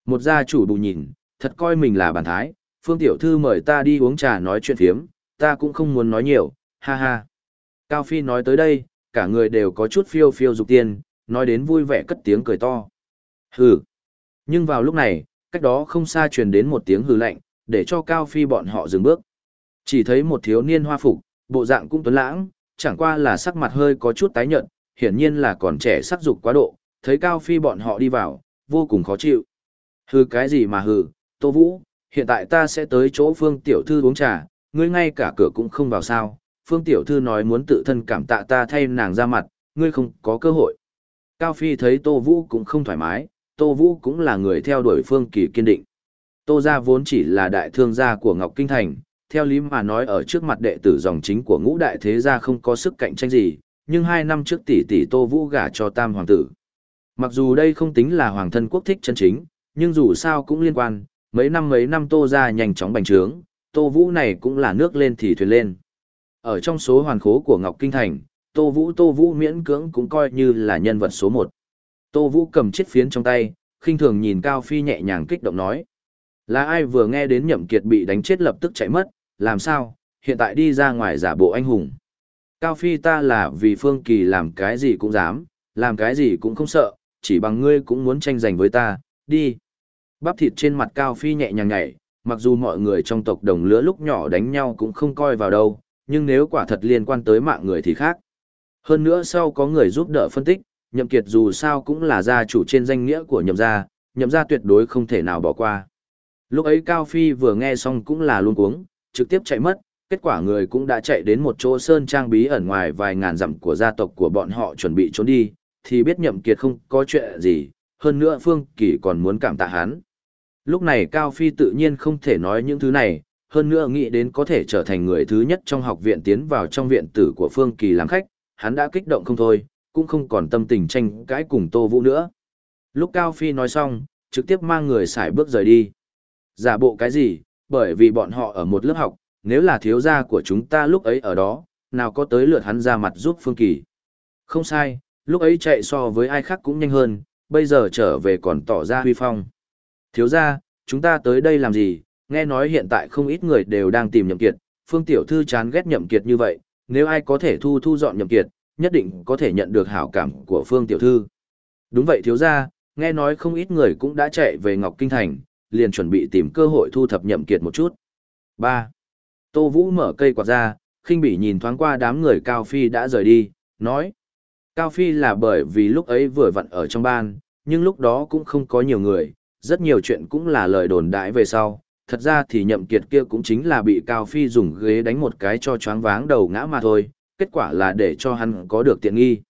Một gia chủ bù nhìn, thật coi mình là bản thái, phương tiểu thư mời ta đi uống trà nói chuyện phiếm, ta cũng không muốn nói nhiều, ha ha. Cao Phi nói tới đây, cả người đều có chút phiêu phiêu dục tiên, nói đến vui vẻ cất tiếng cười to. Hừ. Nhưng vào lúc này, cách đó không xa truyền đến một tiếng hừ lạnh, để cho Cao Phi bọn họ dừng bước. Chỉ thấy một thiếu niên hoa phục, bộ dạng cũng tuấn lãng, chẳng qua là sắc mặt hơi có chút tái nhợt, hiển nhiên là còn trẻ sắc dục quá độ, thấy Cao Phi bọn họ đi vào, vô cùng khó chịu. Hừ cái gì mà hừ, Tô Vũ, hiện tại ta sẽ tới chỗ Phương Tiểu Thư uống trà, ngươi ngay cả cửa cũng không vào sao. Phương Tiểu Thư nói muốn tự thân cảm tạ ta thay nàng ra mặt, ngươi không có cơ hội. Cao Phi thấy Tô Vũ cũng không thoải mái, Tô Vũ cũng là người theo đuổi Phương Kỳ kiên định. Tô gia vốn chỉ là đại thương gia của Ngọc Kinh Thành, theo lý mà nói ở trước mặt đệ tử dòng chính của ngũ đại thế gia không có sức cạnh tranh gì, nhưng hai năm trước tỷ tỷ Tô Vũ gả cho Tam Hoàng tử. Mặc dù đây không tính là hoàng thân quốc thích chân chính, nhưng dù sao cũng liên quan, mấy năm mấy năm Tô gia nhanh chóng bành trướng, Tô Vũ này cũng là nước lên thì thuyền lên. Ở trong số hoàn khố của Ngọc Kinh Thành, Tô Vũ Tô Vũ miễn cưỡng cũng coi như là nhân vật số một. Tô Vũ cầm chiếc phiến trong tay, khinh thường nhìn Cao Phi nhẹ nhàng kích động nói. Là ai vừa nghe đến nhậm kiệt bị đánh chết lập tức chạy mất, làm sao, hiện tại đi ra ngoài giả bộ anh hùng. Cao Phi ta là vì Phương Kỳ làm cái gì cũng dám, làm cái gì cũng không sợ, chỉ bằng ngươi cũng muốn tranh giành với ta, đi. Bắp thịt trên mặt Cao Phi nhẹ nhàng nhảy, mặc dù mọi người trong tộc đồng lứa lúc nhỏ đánh nhau cũng không coi vào đâu, nhưng nếu quả thật liên quan tới mạng người thì khác. Hơn nữa sau có người giúp đỡ phân tích, nhậm kiệt dù sao cũng là gia chủ trên danh nghĩa của nhậm gia, nhậm gia tuyệt đối không thể nào bỏ qua. Lúc ấy Cao Phi vừa nghe xong cũng là luôn cuống, trực tiếp chạy mất, kết quả người cũng đã chạy đến một chỗ sơn trang bí ẩn ngoài vài ngàn dặm của gia tộc của bọn họ chuẩn bị trốn đi, thì biết nhậm kiệt không có chuyện gì, hơn nữa Phương Kỳ còn muốn cảm tạ hắn. Lúc này Cao Phi tự nhiên không thể nói những thứ này, hơn nữa nghĩ đến có thể trở thành người thứ nhất trong học viện tiến vào trong viện tử của Phương Kỳ làm khách, hắn đã kích động không thôi, cũng không còn tâm tình tranh cãi cùng Tô Vũ nữa. Lúc Cao Phi nói xong, trực tiếp mang người xài bước rời đi. Giả bộ cái gì, bởi vì bọn họ ở một lớp học, nếu là thiếu gia của chúng ta lúc ấy ở đó, nào có tới lượt hắn ra mặt giúp Phương Kỳ. Không sai, lúc ấy chạy so với ai khác cũng nhanh hơn, bây giờ trở về còn tỏ ra huy phong. Thiếu gia, chúng ta tới đây làm gì, nghe nói hiện tại không ít người đều đang tìm nhậm kiệt, Phương Tiểu Thư chán ghét nhậm kiệt như vậy, nếu ai có thể thu thu dọn nhậm kiệt, nhất định có thể nhận được hảo cảm của Phương Tiểu Thư. Đúng vậy thiếu gia, nghe nói không ít người cũng đã chạy về Ngọc Kinh Thành, liền chuẩn bị tìm cơ hội thu thập nhậm kiệt một chút. 3. Tô Vũ mở cây quạt ra, khinh bỉ nhìn thoáng qua đám người Cao Phi đã rời đi, nói. Cao Phi là bởi vì lúc ấy vừa vặn ở trong ban, nhưng lúc đó cũng không có nhiều người, rất nhiều chuyện cũng là lời đồn đại về sau. Thật ra thì nhậm kiệt kia cũng chính là bị Cao Phi dùng ghế đánh một cái cho choáng váng đầu ngã mà thôi, kết quả là để cho hắn có được tiện nghi.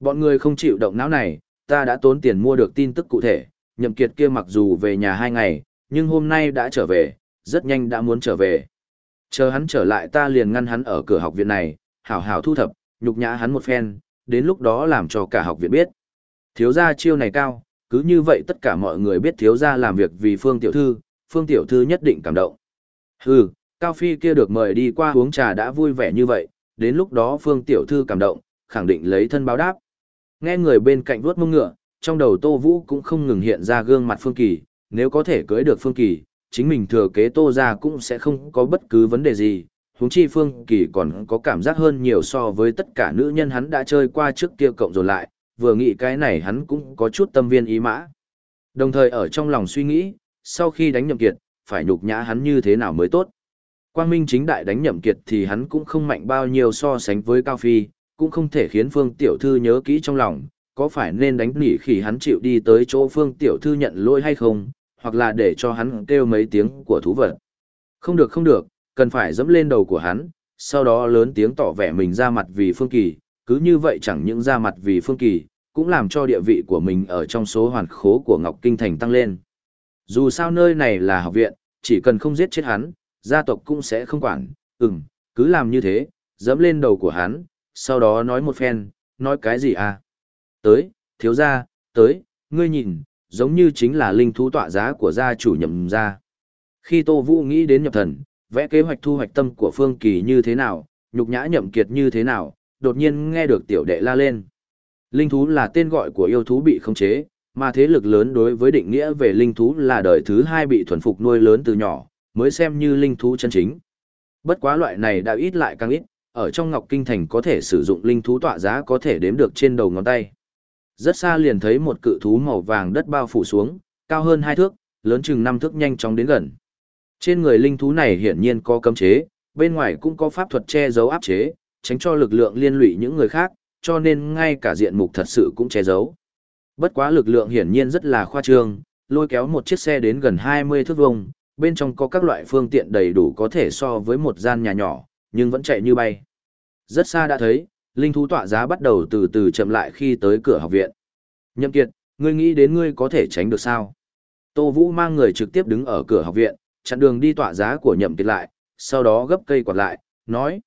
Bọn người không chịu động não này, ta đã tốn tiền mua được tin tức cụ thể, nhậm kiệt kia mặc dù về nhà hai ngày, nhưng hôm nay đã trở về, rất nhanh đã muốn trở về. Chờ hắn trở lại ta liền ngăn hắn ở cửa học viện này, hảo hảo thu thập, nhục nhã hắn một phen, đến lúc đó làm cho cả học viện biết. Thiếu gia chiêu này cao, cứ như vậy tất cả mọi người biết thiếu gia làm việc vì Phương Tiểu Thư, Phương Tiểu Thư nhất định cảm động. Hừ, Cao Phi kia được mời đi qua uống trà đã vui vẻ như vậy, đến lúc đó Phương Tiểu Thư cảm động, khẳng định lấy thân báo đáp. Nghe người bên cạnh vuốt mông ngựa, trong đầu Tô Vũ cũng không ngừng hiện ra gương mặt Phương Kỳ, nếu có thể cưới được Phương Kỳ, chính mình thừa kế Tô ra cũng sẽ không có bất cứ vấn đề gì. Huống chi Phương Kỳ còn có cảm giác hơn nhiều so với tất cả nữ nhân hắn đã chơi qua trước kia cộng rồi lại, vừa nghĩ cái này hắn cũng có chút tâm viên ý mã. Đồng thời ở trong lòng suy nghĩ, sau khi đánh nhậm kiệt, phải nhục nhã hắn như thế nào mới tốt. Quang Minh chính đại đánh nhậm kiệt thì hắn cũng không mạnh bao nhiêu so sánh với Cao Phi, cũng không thể khiến Phương Tiểu Thư nhớ kỹ trong lòng, có phải nên đánh nỉ khi hắn chịu đi tới chỗ Phương Tiểu Thư nhận lỗi hay không, hoặc là để cho hắn kêu mấy tiếng của thú vật. Không được không được, cần phải dẫm lên đầu của hắn, sau đó lớn tiếng tỏ vẻ mình ra mặt vì Phương Kỳ, cứ như vậy chẳng những ra mặt vì Phương Kỳ, cũng làm cho địa vị của mình ở trong số hoàn khố của Ngọc Kinh Thành tăng lên. Dù sao nơi này là học viện, chỉ cần không giết chết hắn, gia tộc cũng sẽ không quản, ừm, cứ làm như thế, dẫm lên đầu của hắn, sau đó nói một phen, nói cái gì à? Tới, thiếu gia, tới, ngươi nhìn, giống như chính là linh thú tọa giá của gia chủ nhậm gia. Khi Tô Vũ nghĩ đến nhập thần, vẽ kế hoạch thu hoạch tâm của Phương Kỳ như thế nào, nhục nhã nhậm kiệt như thế nào, đột nhiên nghe được tiểu đệ la lên. Linh thú là tên gọi của yêu thú bị khống chế, mà thế lực lớn đối với định nghĩa về linh thú là đời thứ hai bị thuần phục nuôi lớn từ nhỏ, mới xem như linh thú chân chính. Bất quá loại này đã ít lại càng ít, ở trong Ngọc Kinh Thành có thể sử dụng linh thú tọa giá có thể đếm được trên đầu ngón tay. Rất xa liền thấy một cự thú màu vàng đất bao phủ xuống, cao hơn hai thước, lớn chừng năm thước nhanh chóng đến gần. Trên người linh thú này hiển nhiên có cấm chế, bên ngoài cũng có pháp thuật che giấu áp chế, tránh cho lực lượng liên lụy những người khác, cho nên ngay cả diện mục thật sự cũng che giấu. Bất quá lực lượng hiển nhiên rất là khoa trương, lôi kéo một chiếc xe đến gần 20 thước vuông, bên trong có các loại phương tiện đầy đủ có thể so với một gian nhà nhỏ, nhưng vẫn chạy như bay. Rất xa đã thấy, linh thú tọa giá bắt đầu từ từ chậm lại khi tới cửa học viện. Nhậm Kiệt, ngươi nghĩ đến ngươi có thể tránh được sao? Tô Vũ mang người trực tiếp đứng ở cửa học viện, chặn đường đi tọa giá của Nhậm Kiệt lại, sau đó gấp cây quạt lại, nói: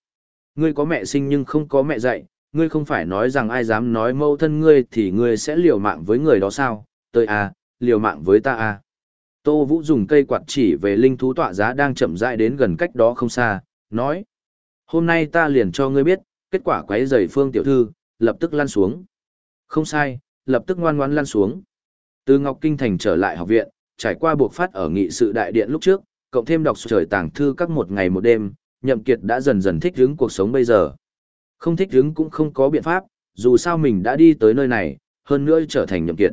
"Ngươi có mẹ sinh nhưng không có mẹ dạy, ngươi không phải nói rằng ai dám nói mâu thân ngươi thì ngươi sẽ liều mạng với người đó sao? Tôi à, liều mạng với ta à?" Tô Vũ dùng cây quạt chỉ về linh thú tọa giá đang chậm rãi đến gần cách đó không xa, nói: "Hôm nay ta liền cho ngươi biết, kết quả quấy rầy Phương tiểu thư, lập tức lăn xuống." Không sai, lập tức ngoan ngoãn lăn xuống. Từ Ngọc Kinh Thành trở lại học viện, trải qua buộc phát ở nghị sự đại điện lúc trước, cộng thêm đọc trời tàng thư các một ngày một đêm, Nhậm Kiệt đã dần dần thích ứng cuộc sống bây giờ. Không thích ứng cũng không có biện pháp, dù sao mình đã đi tới nơi này, hơn nữa trở thành Nhậm Kiệt.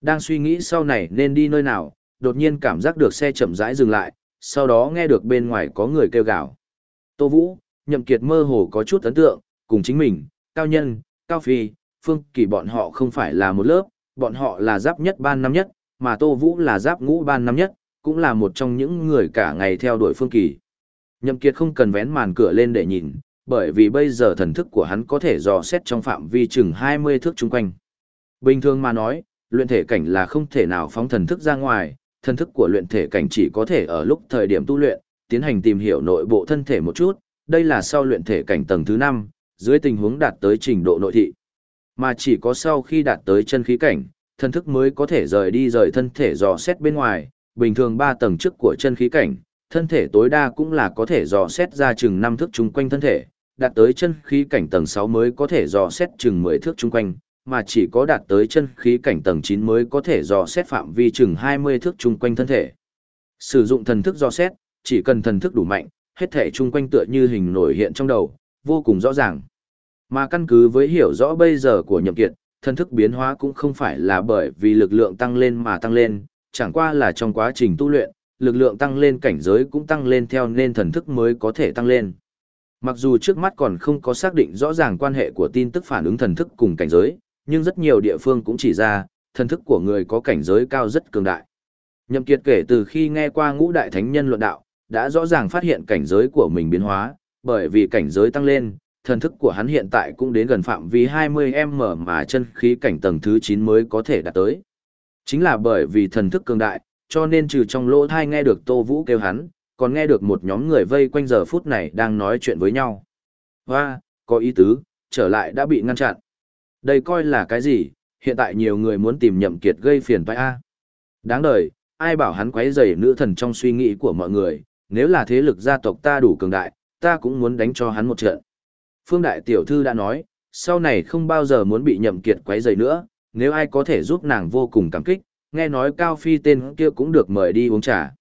Đang suy nghĩ sau này nên đi nơi nào, đột nhiên cảm giác được xe chậm rãi dừng lại, sau đó nghe được bên ngoài có người kêu gào. Tô Vũ, Nhậm Kiệt mơ hồ có chút ấn tượng, cùng chính mình, Cao Nhân, Cao Phi, Phương Kỳ bọn họ không phải là một lớp, bọn họ là giáp nhất ban năm nhất, mà Tô Vũ là giáp ngũ ban năm nhất, cũng là một trong những người cả ngày theo đuổi Phương Kỳ. Nhậm Kiệt không cần vén màn cửa lên để nhìn, bởi vì bây giờ thần thức của hắn có thể dò xét trong phạm vi chừng 20 thước chung quanh. Bình thường mà nói, Luyện thể cảnh là không thể nào phóng thần thức ra ngoài, thần thức của luyện thể cảnh chỉ có thể ở lúc thời điểm tu luyện, tiến hành tìm hiểu nội bộ thân thể một chút, đây là sau luyện thể cảnh tầng thứ 5, dưới tình huống đạt tới trình độ nội thị. Mà chỉ có sau khi đạt tới chân khí cảnh, thần thức mới có thể rời đi rời thân thể dò xét bên ngoài, bình thường 3 tầng trước của chân khí cảnh, thân thể tối đa cũng là có thể dò xét ra chừng 5 thước chung quanh thân thể, đạt tới chân khí cảnh tầng 6 mới có thể dò xét chừng 10 thước chung quanh, mà chỉ có đạt tới chân khí cảnh tầng 9 mới có thể dò xét phạm vi chừng 20 thước chung quanh thân thể. Sử dụng thần thức dò xét, chỉ cần thần thức đủ mạnh, hết thể chung quanh tựa như hình nổi hiện trong đầu, vô cùng rõ ràng. Mà căn cứ với hiểu rõ bây giờ của nhậm kiệt, thần thức biến hóa cũng không phải là bởi vì lực lượng tăng lên mà tăng lên, chẳng qua là trong quá trình tu luyện, lực lượng tăng lên cảnh giới cũng tăng lên theo nên thần thức mới có thể tăng lên. Mặc dù trước mắt còn không có xác định rõ ràng quan hệ của tin tức phản ứng thần thức cùng cảnh giới, nhưng rất nhiều địa phương cũng chỉ ra, thần thức của người có cảnh giới cao rất cường đại. Nhậm Kiệt kể từ khi nghe qua ngũ đại thánh nhân luận đạo, đã rõ ràng phát hiện cảnh giới của mình biến hóa, bởi vì cảnh giới tăng lên, thần thức của hắn hiện tại cũng đến gần phạm vi 20m mà chân khí cảnh tầng thứ 9 mới có thể đạt tới. Chính là bởi vì thần thức cường đại, cho nên trừ trong lỗ thai nghe được Tô Vũ kêu hắn, còn nghe được một nhóm người vây quanh giờ phút này đang nói chuyện với nhau. Hoa, có ý tứ, trở lại đã bị ngăn chặn. Đây coi là cái gì, hiện tại nhiều người muốn tìm nhậm kiệt gây phiền toái A. Đáng đời, ai bảo hắn quấy rầy nữ thần trong suy nghĩ của mọi người, nếu là thế lực gia tộc ta đủ cường đại, ta cũng muốn đánh cho hắn một trận. Phương Đại Tiểu Thư đã nói, sau này không bao giờ muốn bị nhậm kiệt quấy rầy nữa, nếu ai có thể giúp nàng vô cùng cảm kích, nghe nói Cao Phi tên kia cũng được mời đi uống trà.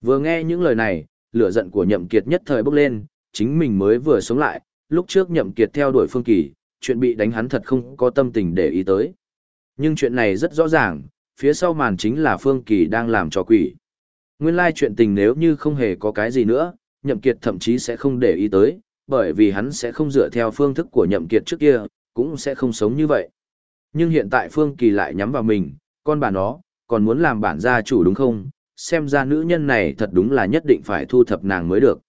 Vừa nghe những lời này, lửa giận của nhậm kiệt nhất thời bốc lên, chính mình mới vừa sống lại, lúc trước nhậm kiệt theo đuổi Phương Kỳ, chuyện bị đánh hắn thật không có tâm tình để ý tới. Nhưng chuyện này rất rõ ràng, phía sau màn chính là Phương Kỳ đang làm trò quỷ. Nguyên lai chuyện tình nếu như không hề có cái gì nữa, nhậm kiệt thậm chí sẽ không để ý tới, bởi vì hắn sẽ không dựa theo phương thức của nhậm kiệt trước kia, cũng sẽ không sống như vậy. Nhưng hiện tại Phương Kỳ lại nhắm vào mình, con bà nó, còn muốn làm bản gia chủ đúng không? Xem ra nữ nhân này thật đúng là nhất định phải thu thập nàng mới được.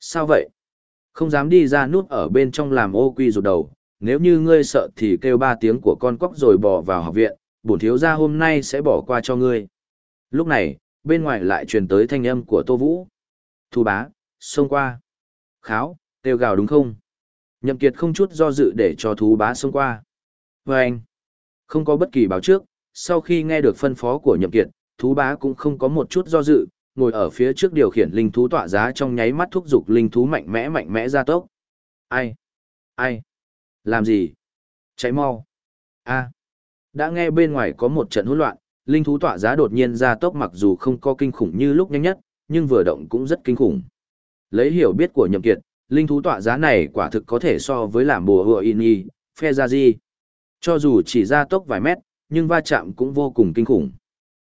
Sao vậy? Không dám đi ra nút ở bên trong làm ô quy rụt đầu, nếu như ngươi sợ thì kêu ba tiếng của con cóc rồi bỏ vào học viện, bổn thiếu gia hôm nay sẽ bỏ qua cho ngươi. Lúc này, bên ngoài lại truyền tới thanh âm của Tô Vũ. Thu bá, xông qua. Kháo, kêu gào đúng không? Nhậm Kiệt không chút do dự để cho thú bá xông qua. Và anh, không có bất kỳ báo trước, sau khi nghe được phân phó của Nhậm Kiệt, thú bá cũng không có một chút do dự, ngồi ở phía trước điều khiển linh thú tỏa giá trong nháy mắt thúc giục linh thú mạnh mẽ mạnh mẽ ra tốc. Ai? Ai? Làm gì? Cháy mau. A. Đã nghe bên ngoài có một trận hỗn loạn, linh thú tỏa giá đột nhiên ra tốc mặc dù không có kinh khủng như lúc nhanh nhất, nhưng vừa động cũng rất kinh khủng. Lấy hiểu biết của Nhậm Kiệt, linh thú tỏa giá này quả thực có thể so với làm bùa hựa in y, phe ra gì. Cho dù chỉ ra tốc vài mét, nhưng va chạm cũng vô cùng kinh khủng.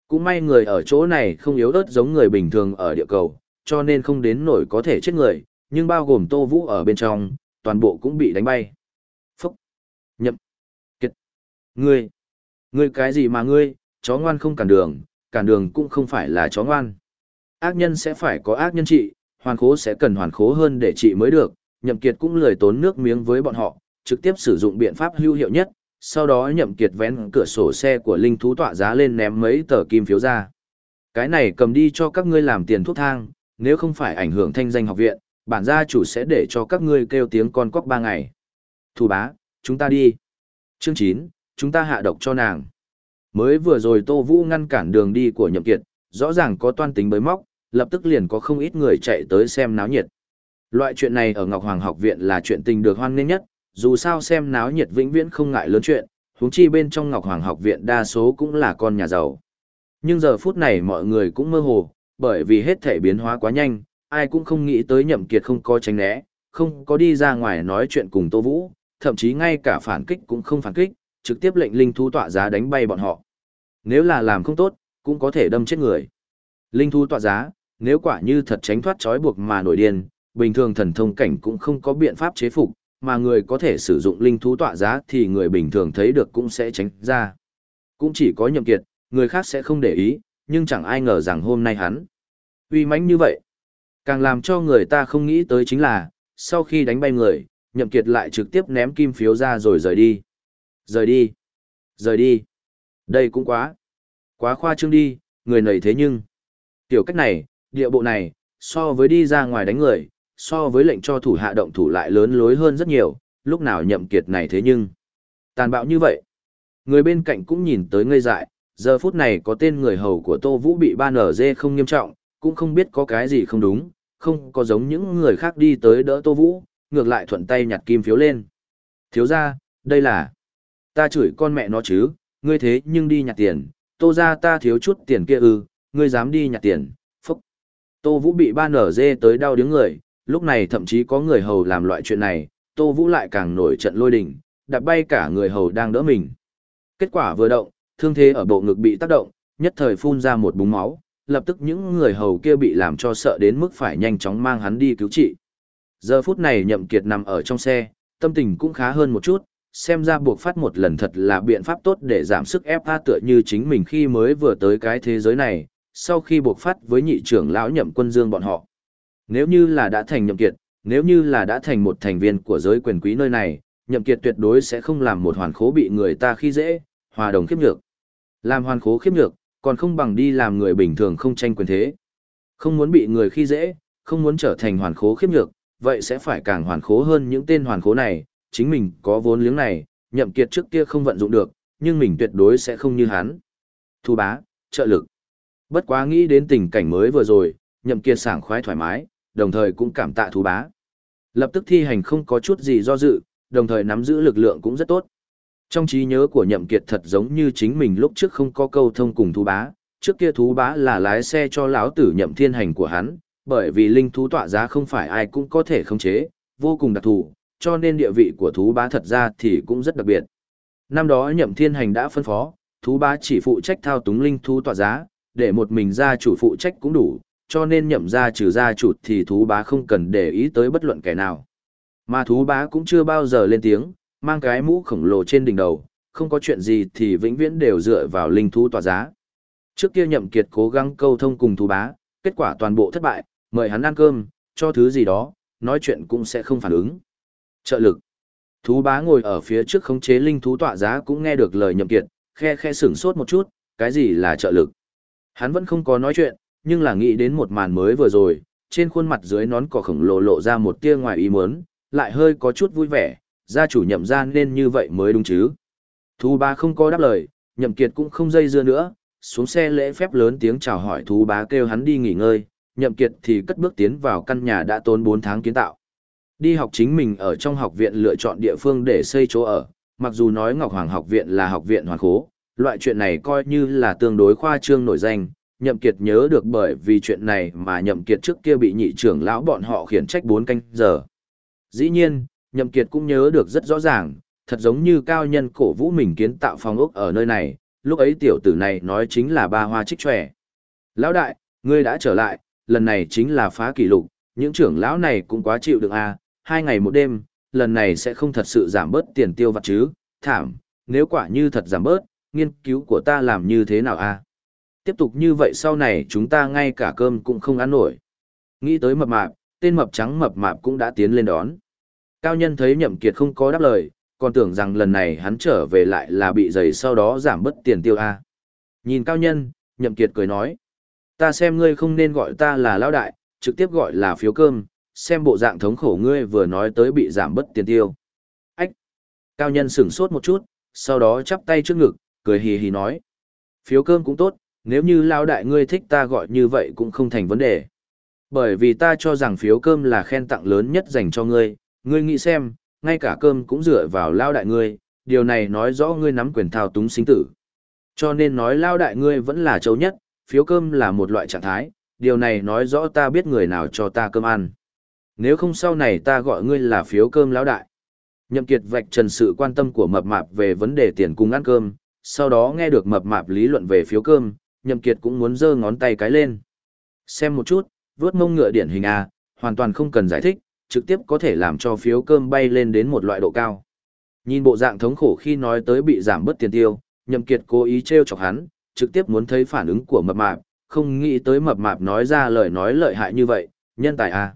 Cũng may người ở chỗ này không yếu ớt giống người bình thường ở địa cầu, cho nên không đến nổi có thể chết người, nhưng bao gồm Tô Vũ ở bên trong, toàn bộ cũng bị đánh bay. Phúc! Nhậm! Kiệt! Ngươi! Ngươi cái gì mà ngươi, chó ngoan không cản đường, cản đường cũng không phải là chó ngoan. Ác nhân sẽ phải có ác nhân trị, hoàn khố sẽ cần hoàn khố hơn để trị mới được, nhậm kiệt cũng lười tốn nước miếng với bọn họ, trực tiếp sử dụng biện pháp hữu hiệu nhất, sau đó nhậm kiệt vén cửa sổ xe của linh thú tọa giá lên ném mấy tờ kim phiếu ra. Cái này cầm đi cho các ngươi làm tiền thuốc thang, nếu không phải ảnh hưởng thanh danh học viện, bản gia chủ sẽ để cho các ngươi kêu tiếng con quốc ba ngày. Thủ bá, chúng ta đi. Chương 9, chúng ta hạ độc cho nàng. Mới vừa rồi Tô Vũ ngăn cản đường đi của nhậm kiệt, rõ ràng có toan tính bới móc, lập tức liền có không ít người chạy tới xem náo nhiệt. Loại chuyện này ở Ngọc Hoàng học viện là chuyện tình được hoan nghênh nhất, dù sao xem náo nhiệt vĩnh viễn không ngại lớn chuyện, huống chi bên trong Ngọc Hoàng học viện đa số cũng là con nhà giàu. Nhưng giờ phút này mọi người cũng mơ hồ, bởi vì hết thể biến hóa quá nhanh, ai cũng không nghĩ tới nhậm kiệt không có tránh né, không có đi ra ngoài nói chuyện cùng Tô Vũ, thậm chí ngay cả phản kích cũng không phản kích, trực tiếp lệnh linh thú tọa giá đánh bay bọn họ. Nếu là làm không tốt, cũng có thể đâm chết người. Linh thú tọa giá, nếu quả như thật tránh thoát trói buộc mà nổi điên, bình thường thần thông cảnh cũng không có biện pháp chế phục, mà người có thể sử dụng linh thú tọa giá thì người bình thường thấy được cũng sẽ tránh ra. Cũng chỉ có nhậm kiệt, người khác sẽ không để ý, nhưng chẳng ai ngờ rằng hôm nay hắn uy mãnh như vậy. Càng làm cho người ta không nghĩ tới chính là, sau khi đánh bay người, nhậm kiệt lại trực tiếp ném kim phiếu ra rồi rời đi. Rời đi. Rời đi. Đây cũng quá. Quá khoa trương đi, người này thế nhưng. Tiểu cách này, địa bộ này, so với đi ra ngoài đánh người, so với lệnh cho thủ hạ động thủ lại lớn lối hơn rất nhiều, lúc nào nhậm kiệt này thế nhưng. Tàn bạo như vậy. Người bên cạnh cũng nhìn tới ngây dại, giờ phút này có tên người hầu của Tô Vũ bị ban ở dê không nghiêm trọng, cũng không biết có cái gì không đúng, không có giống những người khác đi tới đỡ Tô Vũ, ngược lại thuận tay nhặt kim phiếu lên. Thiếu ra, đây là... Ta chửi con mẹ nó chứ, ngươi thế nhưng đi nhặt tiền, tô ra ta thiếu chút tiền kia ư, ngươi dám đi nhặt tiền, phúc. Tô Vũ bị ban ở dê tới đau đứng người, lúc này thậm chí có người hầu làm loại chuyện này, Tô Vũ lại càng nổi trận lôi đình, đạp bay cả người hầu đang đỡ mình. Kết quả vừa động, thương thế ở bộ ngực bị tác động, nhất thời phun ra một búng máu, lập tức những người hầu kia bị làm cho sợ đến mức phải nhanh chóng mang hắn đi cứu trị. Giờ phút này nhậm kiệt nằm ở trong xe, tâm tình cũng khá hơn một chút, xem ra buộc phát một lần thật là biện pháp tốt để giảm sức ép a tựa như chính mình khi mới vừa tới cái thế giới này, sau khi buộc phát với nhị trưởng lão nhậm quân dương bọn họ. Nếu như là đã thành nhậm kiệt, nếu như là đã thành một thành viên của giới quyền quý nơi này, nhậm kiệt tuyệt đối sẽ không làm một hoàn khố bị người ta khi dễ, hòa đồng khiếp nhược. Làm hoàn khố khiếp nhược, còn không bằng đi làm người bình thường không tranh quyền thế. Không muốn bị người khi dễ, không muốn trở thành hoàn khố khiếp nhược, vậy sẽ phải càng hoàn khố hơn những tên hoàn khố này, chính mình có vốn liếng này, nhậm kiệt trước kia không vận dụng được, nhưng mình tuyệt đối sẽ không như hắn. Thu bá, trợ lực. Bất quá nghĩ đến tình cảnh mới vừa rồi, nhậm kiệt sảng khoái thoải mái, đồng thời cũng cảm tạ thú bá. Lập tức thi hành không có chút gì do dự, đồng thời nắm giữ lực lượng cũng rất tốt. Trong trí nhớ của nhậm kiệt thật giống như chính mình lúc trước không có câu thông cùng thú bá, trước kia thú bá là lái xe cho lão tử nhậm thiên hành của hắn, bởi vì linh thú tọa giá không phải ai cũng có thể khống chế, vô cùng đặc thù, cho nên địa vị của thú bá thật ra thì cũng rất đặc biệt. Năm đó nhậm thiên hành đã phân phó, thú bá chỉ phụ trách thao túng linh thú tọa giá, để một mình gia chủ phụ trách cũng đủ, cho nên nhậm gia trừ gia chủ thì thú bá không cần để ý tới bất luận kẻ nào. Mà thú bá cũng chưa bao giờ lên tiếng, mang cái mũ khổng lồ trên đỉnh đầu, không có chuyện gì thì vĩnh viễn đều dựa vào linh thú tỏa giá. Trước kia nhậm kiệt cố gắng câu thông cùng thú bá, kết quả toàn bộ thất bại, mời hắn ăn cơm, cho thứ gì đó, nói chuyện cũng sẽ không phản ứng. Trợ lực. Thú bá ngồi ở phía trước khống chế linh thú tỏa giá cũng nghe được lời nhậm kiệt, khe khe sửng sốt một chút, cái gì là trợ lực. Hắn vẫn không có nói chuyện, nhưng là nghĩ đến một màn mới vừa rồi, trên khuôn mặt dưới nón cỏ khổng lồ lộ ra một tia ngoài ý muốn, lại hơi có chút vui vẻ, gia chủ nhậm ra nên như vậy mới đúng chứ. Thú bá không có đáp lời, nhậm kiệt cũng không dây dưa nữa, xuống xe lễ phép lớn tiếng chào hỏi thú bá kêu hắn đi nghỉ ngơi, nhậm kiệt thì cất bước tiến vào căn nhà đã tốn 4 tháng kiến tạo. Đi học chính mình ở trong học viện lựa chọn địa phương để xây chỗ ở, mặc dù nói Ngọc Hoàng học viện là học viện hoàn khố, loại chuyện này coi như là tương đối khoa trương nổi danh, nhậm kiệt nhớ được bởi vì chuyện này mà nhậm kiệt trước kia bị nhị trưởng lão bọn họ khiển trách bốn canh giờ. Dĩ nhiên, nhậm kiệt cũng nhớ được rất rõ ràng, thật giống như cao nhân cổ vũ mình kiến tạo phòng ốc ở nơi này, lúc ấy tiểu tử này nói chính là ba hoa trích tròe. Lão đại, ngươi đã trở lại, lần này chính là phá kỷ lục, những trưởng lão này cũng quá chịu được à, hai ngày một đêm, lần này sẽ không thật sự giảm bớt tiền tiêu vặt chứ, thảm, nếu quả như thật giảm bớt, nghiên cứu của ta làm như thế nào? À? Tiếp tục như vậy sau này chúng ta ngay cả cơm cũng không ăn nổi. Nghĩ tới mập mạp, tên mập trắng mập mạp cũng đã tiến lên đón. Cao nhân thấy nhậm kiệt không có đáp lời, còn tưởng rằng lần này hắn trở về lại là bị giày sau đó giảm bớt tiền tiêu a. Nhìn cao nhân, nhậm kiệt cười nói. Ta xem ngươi không nên gọi ta là lão đại, trực tiếp gọi là phiếu cơm, xem bộ dạng thống khổ ngươi vừa nói tới bị giảm bớt tiền tiêu. Ách! Cao nhân sửng sốt một chút, sau đó chắp tay trước ngực, cười hì hì nói. Phiếu cơm cũng tốt, nếu như lão đại ngươi thích ta gọi như vậy cũng không thành vấn đề. Bởi vì ta cho rằng phiếu cơm là khen tặng lớn nhất dành cho ngươi, ngươi nghĩ xem, ngay cả cơm cũng dựa vào lao đại ngươi, điều này nói rõ ngươi nắm quyền thao túng sinh tử. Cho nên nói lao đại ngươi vẫn là châu nhất, phiếu cơm là một loại trạng thái, điều này nói rõ ta biết người nào cho ta cơm ăn. Nếu không sau này ta gọi ngươi là phiếu cơm lão đại. Nhậm Kiệt vạch trần sự quan tâm của mập mạp về vấn đề tiền cung ăn cơm, sau đó nghe được mập mạp lý luận về phiếu cơm, Nhậm Kiệt cũng muốn giơ ngón tay cái lên. Xem một chút, vướt mông ngựa điển hình A, hoàn toàn không cần giải thích, trực tiếp có thể làm cho phiếu cơm bay lên đến một loại độ cao. Nhìn bộ dạng thống khổ khi nói tới bị giảm bớt tiền tiêu, Nhậm Kiệt cố ý treo chọc hắn, trực tiếp muốn thấy phản ứng của mập mạp, không nghĩ tới mập mạp nói ra lời nói lợi hại như vậy, nhân tài à.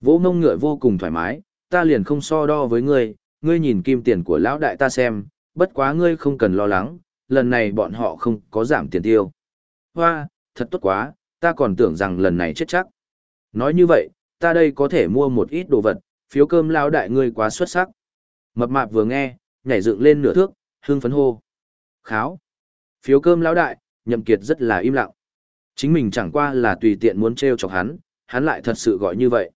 Vỗ ngông ngựa vô cùng thoải mái, ta liền không so đo với ngươi, ngươi nhìn kim tiền của lão đại ta xem, bất quá ngươi không cần lo lắng, lần này bọn họ không có giảm tiền tiêu. Hoa, thật tốt quá, ta còn tưởng rằng lần này chết chắc. Nói như vậy, ta đây có thể mua một ít đồ vật, phiếu cơm lao đại ngươi quá xuất sắc. Mập mạp vừa nghe, nhảy dựng lên nửa thước, hương phấn hô. Kháo. Phiếu cơm lão đại, nhậm kiệt rất là im lặng. Chính mình chẳng qua là tùy tiện muốn treo chọc hắn, hắn lại thật sự gọi như vậy.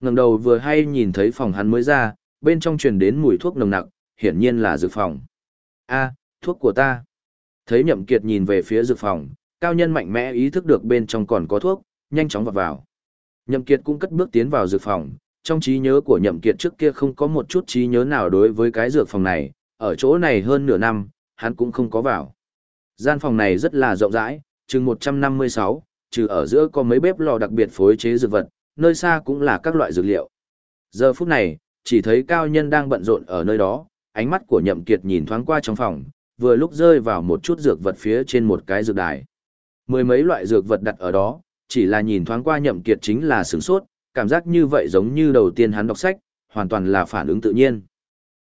ngẩng đầu vừa hay nhìn thấy phòng hắn mới ra, bên trong truyền đến mùi thuốc nồng nặc, hiển nhiên là dược phòng. A, thuốc của ta. Thấy nhậm kiệt nhìn về phía dược phòng, cao nhân mạnh mẽ ý thức được bên trong còn có thuốc, nhanh chóng vào vào. Nhậm kiệt cũng cất bước tiến vào dược phòng, trong trí nhớ của nhậm kiệt trước kia không có một chút trí nhớ nào đối với cái dược phòng này, ở chỗ này hơn nửa năm, hắn cũng không có vào. Gian phòng này rất là rộng rãi, chừng 156, trừ ở giữa có mấy bếp lò đặc biệt phối chế dược vật, nơi xa cũng là các loại dược liệu. Giờ phút này, chỉ thấy cao nhân đang bận rộn ở nơi đó, ánh mắt của nhậm kiệt nhìn thoáng qua trong phòng, vừa lúc rơi vào một chút dược vật phía trên một cái dược đài. Mười mấy loại dược vật đặt ở đó, chỉ là nhìn thoáng qua nhậm kiệt chính là sửng sốt, cảm giác như vậy giống như đầu tiên hắn đọc sách, hoàn toàn là phản ứng tự nhiên.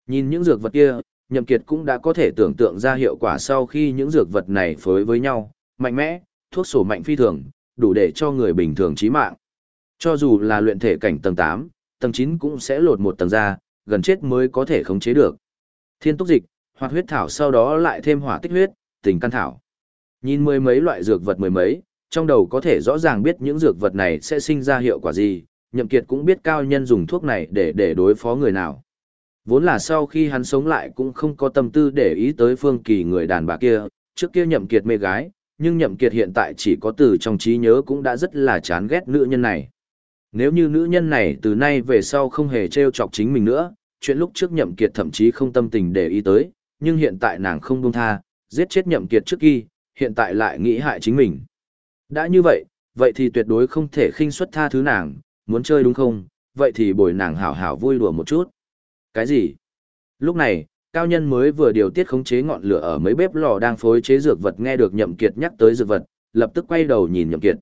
Nhìn những dược vật kia, nhậm kiệt cũng đã có thể tưởng tượng ra hiệu quả sau khi những dược vật này phối với nhau, mạnh mẽ, thuốc sổ mạnh phi thường, đủ để cho người bình thường chí mạng. Cho dù là luyện thể cảnh tầng 8, tầng 9 cũng sẽ lột một tầng ra, gần chết mới có thể khống chế được. Thiên túc dịch, hoạt huyết thảo sau đó lại thêm hỏa tích huyết, tình căn thảo. Nhìn mười mấy loại dược vật mười mấy, trong đầu có thể rõ ràng biết những dược vật này sẽ sinh ra hiệu quả gì, nhậm kiệt cũng biết cao nhân dùng thuốc này để để đối phó người nào. Vốn là sau khi hắn sống lại cũng không có tâm tư để ý tới phương kỳ người đàn bà kia, trước kia nhậm kiệt mê gái, nhưng nhậm kiệt hiện tại chỉ có từ trong trí nhớ cũng đã rất là chán ghét nữ nhân này. Nếu như nữ nhân này từ nay về sau không hề treo chọc chính mình nữa, chuyện lúc trước nhậm kiệt thậm chí không tâm tình để ý tới, nhưng hiện tại nàng không buông tha, giết chết nhậm kiệt trước khi, hiện tại lại nghĩ hại chính mình. Đã như vậy, vậy thì tuyệt đối không thể khinh suất tha thứ nàng, muốn chơi đúng không, vậy thì bồi nàng hảo hảo vui đùa một chút. Cái gì? Lúc này, cao nhân mới vừa điều tiết khống chế ngọn lửa ở mấy bếp lò đang phối chế dược vật nghe được nhậm kiệt nhắc tới dược vật, lập tức quay đầu nhìn nhậm kiệt.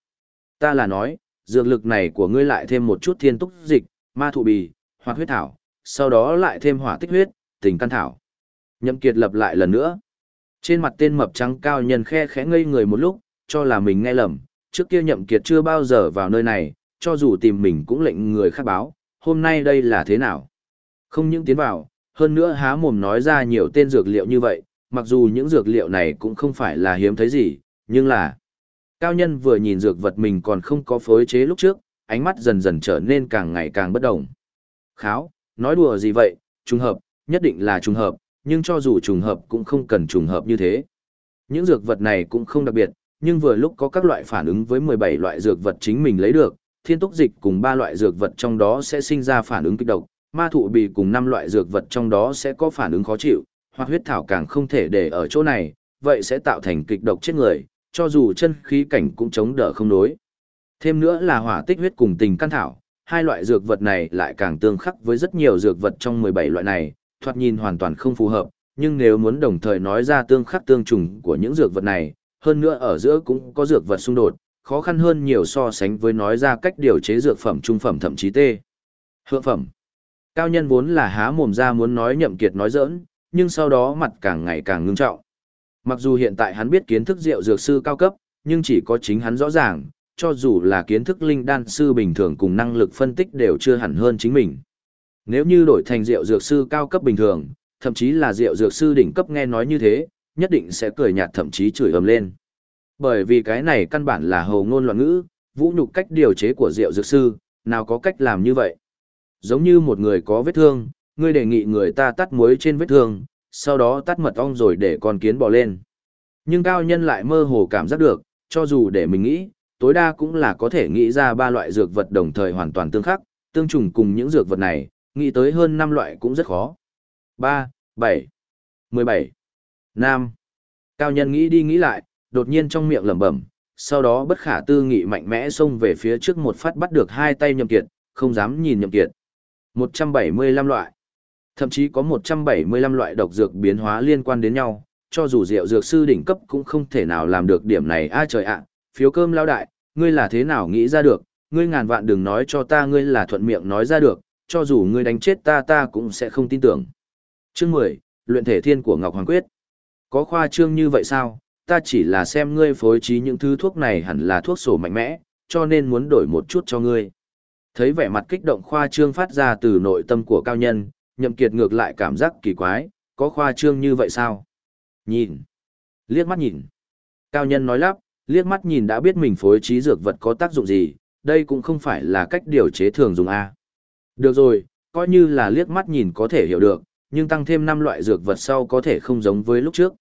Ta là nói, dược lực này của ngươi lại thêm một chút thiên túc dịch, ma thụ bì, hoặc huyết thảo, sau đó lại thêm hỏa tích huyết, tình căn thảo. Nhậm kiệt lập lại lần nữa. Trên mặt tên mập trắng cao nhân khe khẽ ngây người một lúc, cho là mình nghe lầm, trước kia nhậm kiệt chưa bao giờ vào nơi này, cho dù tìm mình cũng lệnh người khác báo, hôm nay đây là thế nào. Không những tiến vào, hơn nữa há mồm nói ra nhiều tên dược liệu như vậy, mặc dù những dược liệu này cũng không phải là hiếm thấy gì, nhưng là... Cao nhân vừa nhìn dược vật mình còn không có phối chế lúc trước, ánh mắt dần dần trở nên càng ngày càng bất động. Kháo, nói đùa gì vậy, trùng hợp, nhất định là trùng hợp, nhưng cho dù trùng hợp cũng không cần trùng hợp như thế. Những dược vật này cũng không đặc biệt, nhưng vừa lúc có các loại phản ứng với 17 loại dược vật chính mình lấy được, thiên túc dịch cùng ba loại dược vật trong đó sẽ sinh ra phản ứng kích độc, ma thụ bì cùng năm loại dược vật trong đó sẽ có phản ứng khó chịu, hoặc huyết thảo càng không thể để ở chỗ này, vậy sẽ tạo thành kịch độc chết người, cho dù chân khí cảnh cũng chống đỡ không nối. Thêm nữa là hỏa tích huyết cùng tình căn thảo, hai loại dược vật này lại càng tương khắc với rất nhiều dược vật trong 17 loại này, thoạt nhìn hoàn toàn không phù hợp, nhưng nếu muốn đồng thời nói ra tương khắc tương trùng của những dược vật này, hơn nữa ở giữa cũng có dược vật xung đột, khó khăn hơn nhiều so sánh với nói ra cách điều chế dược phẩm trung phẩm thậm chí tê. Hượng phẩm. Cao nhân vốn là há mồm ra muốn nói nhậm kiệt nói giỡn, nhưng sau đó mặt càng ngày càng ngưng trọng. Mặc dù hiện tại hắn biết kiến thức rượu dược sư cao cấp, nhưng chỉ có chính hắn rõ ràng, cho dù là kiến thức linh đan sư bình thường cùng năng lực phân tích đều chưa hẳn hơn chính mình. Nếu như đổi thành rượu dược sư cao cấp bình thường, thậm chí là rượu dược sư đỉnh cấp nghe nói như thế, nhất định sẽ cười nhạt thậm chí chửi ầm lên. Bởi vì cái này căn bản là hồ ngôn loạn ngữ, vũ nhục cách điều chế của rượu dược sư, nào có cách làm như vậy. Giống như một người có vết thương, ngươi đề nghị người ta tắt muối trên vết thương, sau đó tắt mật ong rồi để con kiến bò lên. Nhưng cao nhân lại mơ hồ cảm giác được, cho dù để mình nghĩ, tối đa cũng là có thể nghĩ ra ba loại dược vật đồng thời hoàn toàn tương khắc, tương trùng cùng những dược vật này, nghĩ tới hơn năm loại cũng rất khó. 3, 7, 17, Nam. Cao nhân nghĩ đi nghĩ lại, đột nhiên trong miệng lẩm bẩm, sau đó bất khả tư nghị mạnh mẽ xông về phía trước một phát bắt được hai tay nhậm kiệt, không dám nhìn nhậm kiệt. 175 loại. Thậm chí có 175 loại độc dược biến hóa liên quan đến nhau, cho dù rượu dược sư đỉnh cấp cũng không thể nào làm được điểm này a trời ạ, phiếu cơm lao đại, ngươi là thế nào nghĩ ra được, ngươi ngàn vạn đừng nói cho ta ngươi là thuận miệng nói ra được, cho dù ngươi đánh chết ta ta cũng sẽ không tin tưởng. Chương 10, luyện thể thiên của Ngọc Hoàng Quyết. Có khoa trương như vậy sao? Ta chỉ là xem ngươi phối trí những thứ thuốc này hẳn là thuốc sổ mạnh mẽ, cho nên muốn đổi một chút cho ngươi. Thấy vẻ mặt kích động khoa trương phát ra từ nội tâm của cao nhân, nhậm kiệt ngược lại cảm giác kỳ quái, có khoa trương như vậy sao? Nhìn. Liếc mắt nhìn. Cao nhân nói lắp, liếc mắt nhìn đã biết mình phối trí dược vật có tác dụng gì, đây cũng không phải là cách điều chế thường dùng A. Được rồi, coi như là liếc mắt nhìn có thể hiểu được, nhưng tăng thêm 5 loại dược vật sau có thể không giống với lúc trước.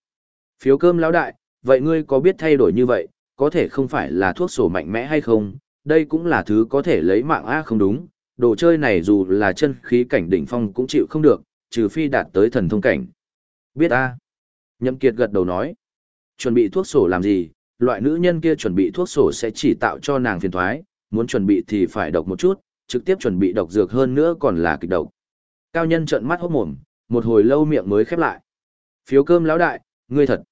Phiếu cơm lão đại, vậy ngươi có biết thay đổi như vậy, có thể không phải là thuốc sổ mạnh mẽ hay không, đây cũng là thứ có thể lấy mạng A không đúng, đồ chơi này dù là chân khí cảnh đỉnh phong cũng chịu không được, trừ phi đạt tới thần thông cảnh. Biết A. Nhậm Kiệt gật đầu nói. Chuẩn bị thuốc sổ làm gì, loại nữ nhân kia chuẩn bị thuốc sổ sẽ chỉ tạo cho nàng phiền toái, muốn chuẩn bị thì phải độc một chút, trực tiếp chuẩn bị độc dược hơn nữa còn là kịch độc. Cao nhân trợn mắt hốt mồm, một hồi lâu miệng mới khép lại. Phiếu cơm lão đại, ngươi thật,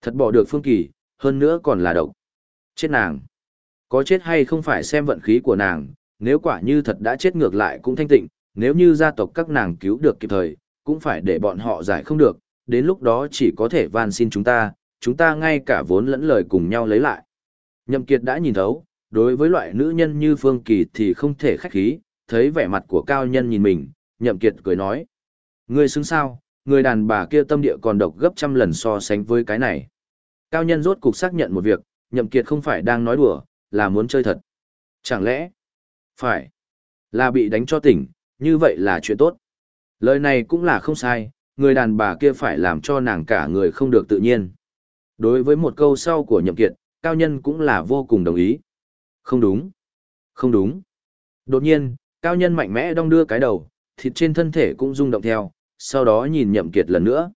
thật bỏ được phương kỳ, hơn nữa còn là độc. Chết nàng. Có chết hay không phải xem vận khí của nàng, nếu quả như thật đã chết ngược lại cũng thanh tịnh, nếu như gia tộc các nàng cứu được kịp thời, cũng phải để bọn họ giải không được, đến lúc đó chỉ có thể van xin chúng ta, chúng ta ngay cả vốn lẫn lời cùng nhau lấy lại. Nhậm Kiệt đã nhìn thấu, đối với loại nữ nhân như Phương Kỳ thì không thể khách khí, thấy vẻ mặt của cao nhân nhìn mình, Nhậm Kiệt cười nói. Ngươi xứng sao, người đàn bà kia tâm địa còn độc gấp trăm lần so sánh với cái này. Cao nhân rốt cục xác nhận một việc, Nhậm Kiệt không phải đang nói đùa, là muốn chơi thật. Chẳng lẽ, phải, là bị đánh cho tỉnh, như vậy là chuyện tốt. Lời này cũng là không sai, người đàn bà kia phải làm cho nàng cả người không được tự nhiên. Đối với một câu sau của Nhậm Kiệt, cao nhân cũng là vô cùng đồng ý. Không đúng. Không đúng. Đột nhiên, cao nhân mạnh mẽ đong đưa cái đầu, thịt trên thân thể cũng rung động theo, sau đó nhìn nhậm kiệt lần nữa.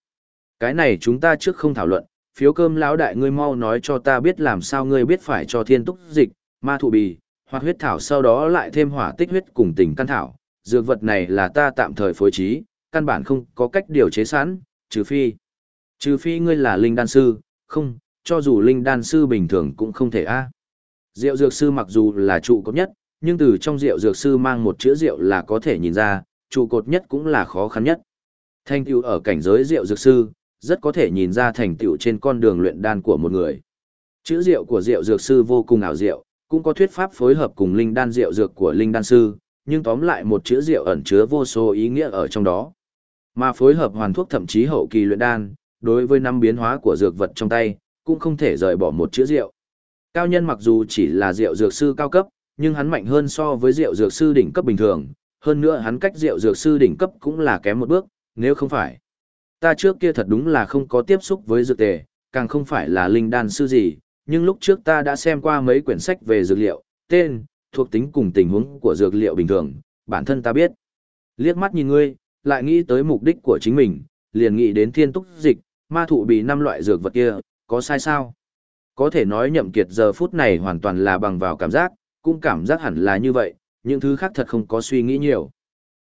Cái này chúng ta trước không thảo luận, phiếu cơm lão đại ngươi mau nói cho ta biết làm sao ngươi biết phải cho thiên túc dịch, ma thụ bì, hoặc huyết thảo sau đó lại thêm hỏa tích huyết cùng tình căn thảo. Dược vật này là ta tạm thời phối trí, căn bản không có cách điều chế sẵn, trừ phi. Trừ phi ngươi là linh đan sư, không, cho dù linh đan sư bình thường cũng không thể a. Rượu dược sư mặc dù là trụ cột nhất, nhưng từ trong rượu dược sư mang một chữ rượu là có thể nhìn ra, trụ cột nhất cũng là khó khăn nhất. Thành tựu ở cảnh giới rượu dược sư, rất có thể nhìn ra thành tựu trên con đường luyện đan của một người. Chữ rượu của rượu dược sư vô cùng ảo diệu, cũng có thuyết pháp phối hợp cùng linh đan rượu dược của linh đan sư, nhưng tóm lại một chữ rượu ẩn chứa vô số ý nghĩa ở trong đó. Mà phối hợp hoàn thuốc thậm chí hậu kỳ luyện đan, đối với năm biến hóa của dược vật trong tay, cũng không thể rời bỏ một chữ rượu. Cao nhân mặc dù chỉ là rượu dược sư cao cấp, nhưng hắn mạnh hơn so với rượu dược sư đỉnh cấp bình thường, hơn nữa hắn cách rượu dược sư đỉnh cấp cũng là kém một bước, nếu không phải. Ta trước kia thật đúng là không có tiếp xúc với dược tề, càng không phải là linh đan sư gì, nhưng lúc trước ta đã xem qua mấy quyển sách về dược liệu, tên, thuộc tính cùng tình huống của dược liệu bình thường, bản thân ta biết. Liếc mắt nhìn ngươi, lại nghĩ tới mục đích của chính mình, liền nghĩ đến thiên túc dịch, ma thụ bị năm loại dược vật kia, có sai sao? Có thể nói nhậm kiệt giờ phút này hoàn toàn là bằng vào cảm giác, cũng cảm giác hẳn là như vậy, những thứ khác thật không có suy nghĩ nhiều.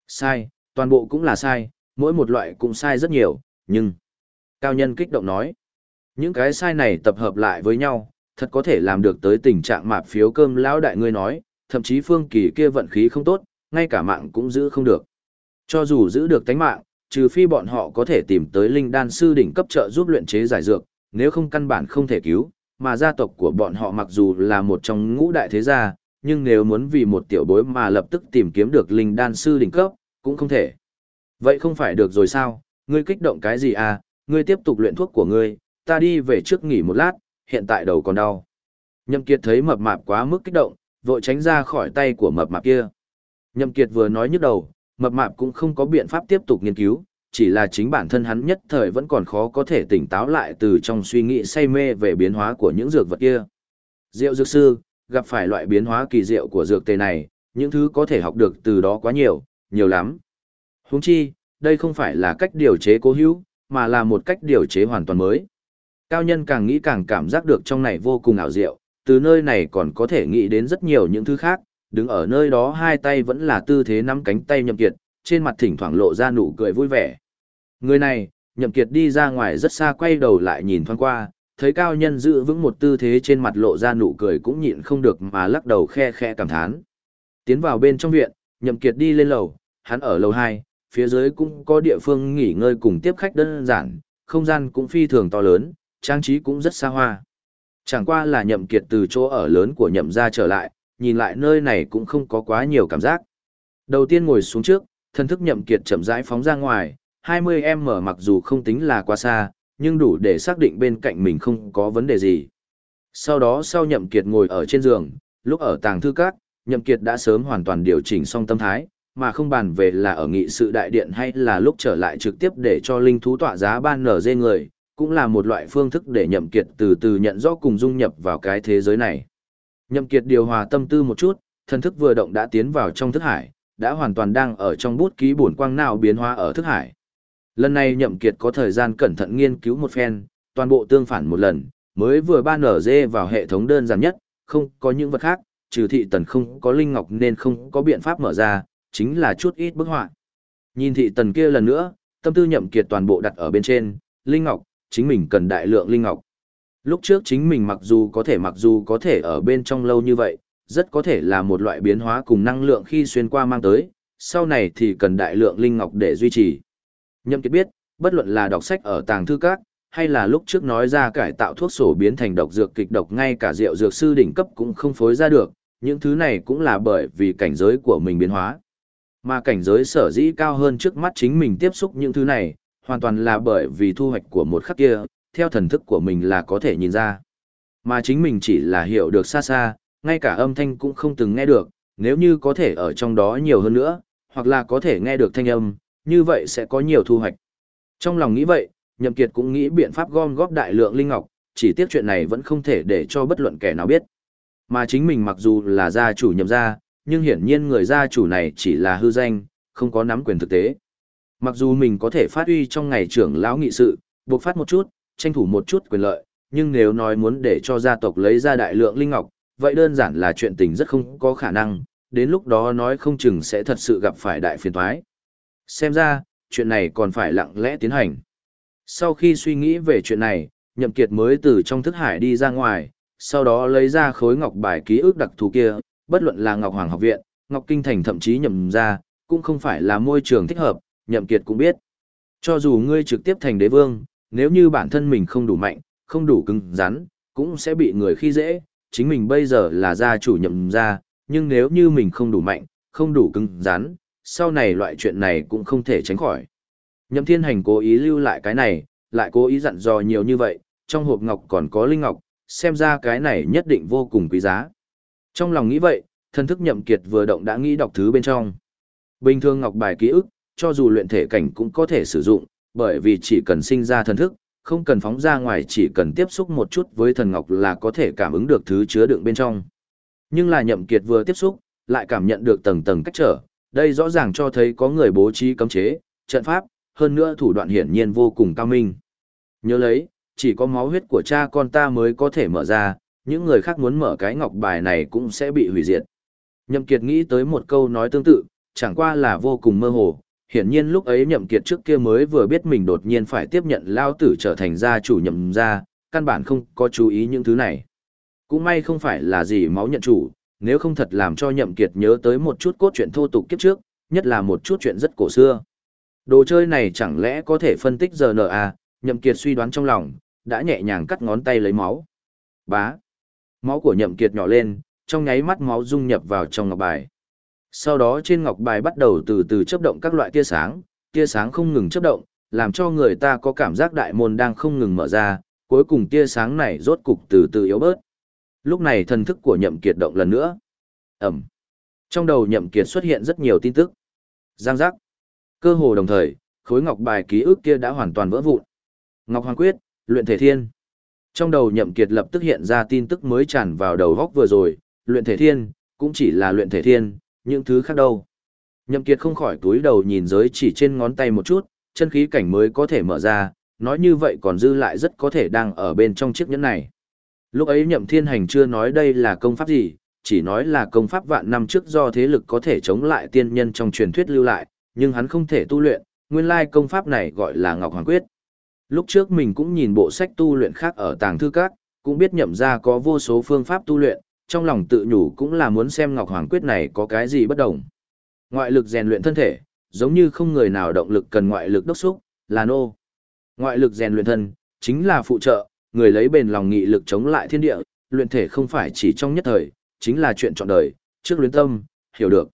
Sai, toàn bộ cũng là sai, mỗi một loại cũng sai rất nhiều, nhưng... Cao nhân kích động nói, những cái sai này tập hợp lại với nhau, thật có thể làm được tới tình trạng mạp phiếu cơm lão đại ngươi nói, thậm chí phương kỳ kia vận khí không tốt, ngay cả mạng cũng giữ không được. Cho dù giữ được tánh mạng, trừ phi bọn họ có thể tìm tới linh đan sư đỉnh cấp trợ giúp luyện chế giải dược, nếu không căn bản không thể cứu, mà gia tộc của bọn họ mặc dù là một trong ngũ đại thế gia, nhưng nếu muốn vì một tiểu bối mà lập tức tìm kiếm được linh đan sư đỉnh cấp, cũng không thể. Vậy không phải được rồi sao, ngươi kích động cái gì à, ngươi tiếp tục luyện thuốc của ngươi, ta đi về trước nghỉ một lát, hiện tại đầu còn đau. Nhậm Kiệt thấy mập mạp quá mức kích động, vội tránh ra khỏi tay của mập mạp kia. Nhậm Kiệt vừa nói nhức đầu, mập mạp cũng không có biện pháp tiếp tục nghiên cứu, chỉ là chính bản thân hắn nhất thời vẫn còn khó có thể tỉnh táo lại từ trong suy nghĩ say mê về biến hóa của những dược vật kia. Diệu dược sư, gặp phải loại biến hóa kỳ diệu của dược tề này, những thứ có thể học được từ đó quá nhiều, nhiều lắm. Huống chi, đây không phải là cách điều chế cố hữu, mà là một cách điều chế hoàn toàn mới. Cao nhân càng nghĩ càng cảm giác được trong này vô cùng ảo diệu, từ nơi này còn có thể nghĩ đến rất nhiều những thứ khác, đứng ở nơi đó hai tay vẫn là tư thế nắm cánh tay nhậm kiệt, trên mặt thỉnh thoảng lộ ra nụ cười vui vẻ. Người này, nhậm kiệt đi ra ngoài rất xa quay đầu lại nhìn thoáng qua, thấy cao nhân giữ vững một tư thế trên mặt lộ ra nụ cười cũng nhịn không được mà lắc đầu khe khe cảm thán. Tiến vào bên trong viện, nhậm kiệt đi lên lầu, hắn ở lầu 2, phía dưới cũng có địa phương nghỉ ngơi cùng tiếp khách đơn giản, không gian cũng phi thường to lớn, trang trí cũng rất xa hoa. Chẳng qua là nhậm kiệt từ chỗ ở lớn của nhậm gia trở lại, nhìn lại nơi này cũng không có quá nhiều cảm giác. Đầu tiên ngồi xuống trước, Thần thức nhậm kiệt chậm rãi phóng ra ngoài, 20m mặc dù không tính là quá xa, nhưng đủ để xác định bên cạnh mình không có vấn đề gì. Sau đó sau nhậm kiệt ngồi ở trên giường, lúc ở tàng thư các, nhậm kiệt đã sớm hoàn toàn điều chỉnh xong tâm thái, mà không bàn về là ở nghị sự đại điện hay là lúc trở lại trực tiếp để cho linh thú tọa giá ban nở dê người, cũng là một loại phương thức để nhậm kiệt từ từ nhận rõ cùng dung nhập vào cái thế giới này. Nhậm kiệt điều hòa tâm tư một chút, thần thức vừa động đã tiến vào trong thức hải, đã hoàn toàn đang ở trong bút ký bổn quang nào biến hóa ở thức hải. Lần này nhậm kiệt có thời gian cẩn thận nghiên cứu một phen, toàn bộ tương phản một lần, mới vừa ban nở dê vào hệ thống đơn giản nhất, không có những vật khác, trừ thị tần không có linh ngọc nên không có biện pháp mở ra, chính là chút ít bức họa. Nhìn thị tần kia lần nữa, tâm tư nhậm kiệt toàn bộ đặt ở bên trên, linh ngọc, chính mình cần đại lượng linh ngọc. Lúc trước chính mình mặc dù có thể mặc dù có thể ở bên trong lâu như vậy, rất có thể là một loại biến hóa cùng năng lượng khi xuyên qua mang tới, sau này thì cần đại lượng linh ngọc để duy trì. Nhậm Kiệt biết, bất luận là đọc sách ở tàng thư các, hay là lúc trước nói ra cải tạo thuốc sổ biến thành độc dược kịch độc ngay cả rượu dược sư đỉnh cấp cũng không phối ra được, những thứ này cũng là bởi vì cảnh giới của mình biến hóa. Mà cảnh giới sở dĩ cao hơn trước mắt chính mình tiếp xúc những thứ này, hoàn toàn là bởi vì thu hoạch của một khắc kia, theo thần thức của mình là có thể nhìn ra. Mà chính mình chỉ là hiểu được xa xa, ngay cả âm thanh cũng không từng nghe được, nếu như có thể ở trong đó nhiều hơn nữa, hoặc là có thể nghe được thanh âm, như vậy sẽ có nhiều thu hoạch. Trong lòng nghĩ vậy, Nhậm Kiệt cũng nghĩ biện pháp gom góp đại lượng linh ngọc, chỉ tiếc chuyện này vẫn không thể để cho bất luận kẻ nào biết. Mà chính mình mặc dù là gia chủ nhậm gia, nhưng hiển nhiên người gia chủ này chỉ là hư danh, không có nắm quyền thực tế. Mặc dù mình có thể phát huy trong ngày trưởng lão nghị sự, buộc phát một chút, tranh thủ một chút quyền lợi, nhưng nếu nói muốn để cho gia tộc lấy ra đại lượng linh ngọc, vậy đơn giản là chuyện tình rất không có khả năng, đến lúc đó nói không chừng sẽ thật sự gặp phải đại phiền toái. Xem ra, chuyện này còn phải lặng lẽ tiến hành. Sau khi suy nghĩ về chuyện này, Nhậm Kiệt mới từ trong thức hải đi ra ngoài, sau đó lấy ra khối ngọc bài ký ức đặc thù kia, bất luận là Ngọc Hoàng học viện, Ngọc Kinh Thành thậm chí nhậm ra, cũng không phải là môi trường thích hợp, Nhậm Kiệt cũng biết. Cho dù ngươi trực tiếp thành đế vương, nếu như bản thân mình không đủ mạnh, không đủ cứng rắn, cũng sẽ bị người khi dễ, chính mình bây giờ là gia chủ nhậm gia, nhưng nếu như mình không đủ mạnh, không đủ cứng rắn, sau này loại chuyện này cũng không thể tránh khỏi. Nhậm Thiên Hành cố ý lưu lại cái này, lại cố ý dặn dò nhiều như vậy, trong hộp ngọc còn có linh ngọc, xem ra cái này nhất định vô cùng quý giá. Trong lòng nghĩ vậy, thân thức Nhậm Kiệt vừa động đã nghĩ đọc thứ bên trong. Bình thường ngọc bài ký ức, cho dù luyện thể cảnh cũng có thể sử dụng, bởi vì chỉ cần sinh ra thần thức, không cần phóng ra ngoài chỉ cần tiếp xúc một chút với thần ngọc là có thể cảm ứng được thứ chứa đựng bên trong. Nhưng là Nhậm Kiệt vừa tiếp xúc, lại cảm nhận được tầng tầng cách trở, đây rõ ràng cho thấy có người bố trí cấm chế, trận pháp, hơn nữa thủ đoạn hiển nhiên vô cùng cao minh. Nhớ lấy, chỉ có máu huyết của cha con ta mới có thể mở ra, những người khác muốn mở cái ngọc bài này cũng sẽ bị hủy diệt. Nhậm Kiệt nghĩ tới một câu nói tương tự, chẳng qua là vô cùng mơ hồ, hiển nhiên lúc ấy Nhậm Kiệt trước kia mới vừa biết mình đột nhiên phải tiếp nhận lao tử trở thành gia chủ nhậm gia, căn bản không có chú ý những thứ này. Cũng may không phải là gì máu nhận chủ, nếu không thật làm cho Nhậm Kiệt nhớ tới một chút cốt truyện thô tục kiếp trước, nhất là một chút chuyện rất cổ xưa. Đồ chơi này chẳng lẽ có thể phân tích giờ à, Nhậm Kiệt suy đoán trong lòng, đã nhẹ nhàng cắt ngón tay lấy máu. Bá. Máu của Nhậm Kiệt nhỏ lên, trong nháy mắt máu dung nhập vào trong ngọc bài. Sau đó trên ngọc bài bắt đầu từ từ chấp động các loại tia sáng, tia sáng không ngừng chấp động, làm cho người ta có cảm giác đại môn đang không ngừng mở ra, cuối cùng tia sáng này rốt cục từ từ yếu bớt. Lúc này thần thức của Nhậm Kiệt động lần nữa. Ầm. Trong đầu Nhậm Kiệt xuất hiện rất nhiều tin tức. Giang giác. Cơ hồ đồng thời, khối ngọc bài ký ức kia đã hoàn toàn vỡ vụn. Ngọc Hoàng Quyết, luyện thể thiên. Trong đầu Nhậm Kiệt lập tức hiện ra tin tức mới tràn vào đầu góc vừa rồi, luyện thể thiên, cũng chỉ là luyện thể thiên, những thứ khác đâu. Nhậm Kiệt không khỏi túi đầu nhìn giới chỉ trên ngón tay một chút, chân khí cảnh mới có thể mở ra, nói như vậy còn dư lại rất có thể đang ở bên trong chiếc nhẫn này. Lúc ấy Nhậm Thiên Hành chưa nói đây là công pháp gì, chỉ nói là công pháp vạn năm trước do thế lực có thể chống lại tiên nhân trong truyền thuyết lưu lại, nhưng hắn không thể tu luyện, nguyên lai công pháp này gọi là Ngọc Hoàng Quyết. Lúc trước mình cũng nhìn bộ sách tu luyện khác ở tàng thư các, cũng biết nhậm ra có vô số phương pháp tu luyện, trong lòng tự nhủ cũng là muốn xem Ngọc Hoàng Quyết này có cái gì bất đồng. Ngoại lực rèn luyện thân thể, giống như không người nào động lực cần ngoại lực đốc xúc, là nô. Ngoại lực rèn luyện thân, chính là phụ trợ, người lấy bền lòng nghị lực chống lại thiên địa, luyện thể không phải chỉ trong nhất thời, chính là chuyện chọn đời, trước luyện tâm, hiểu được.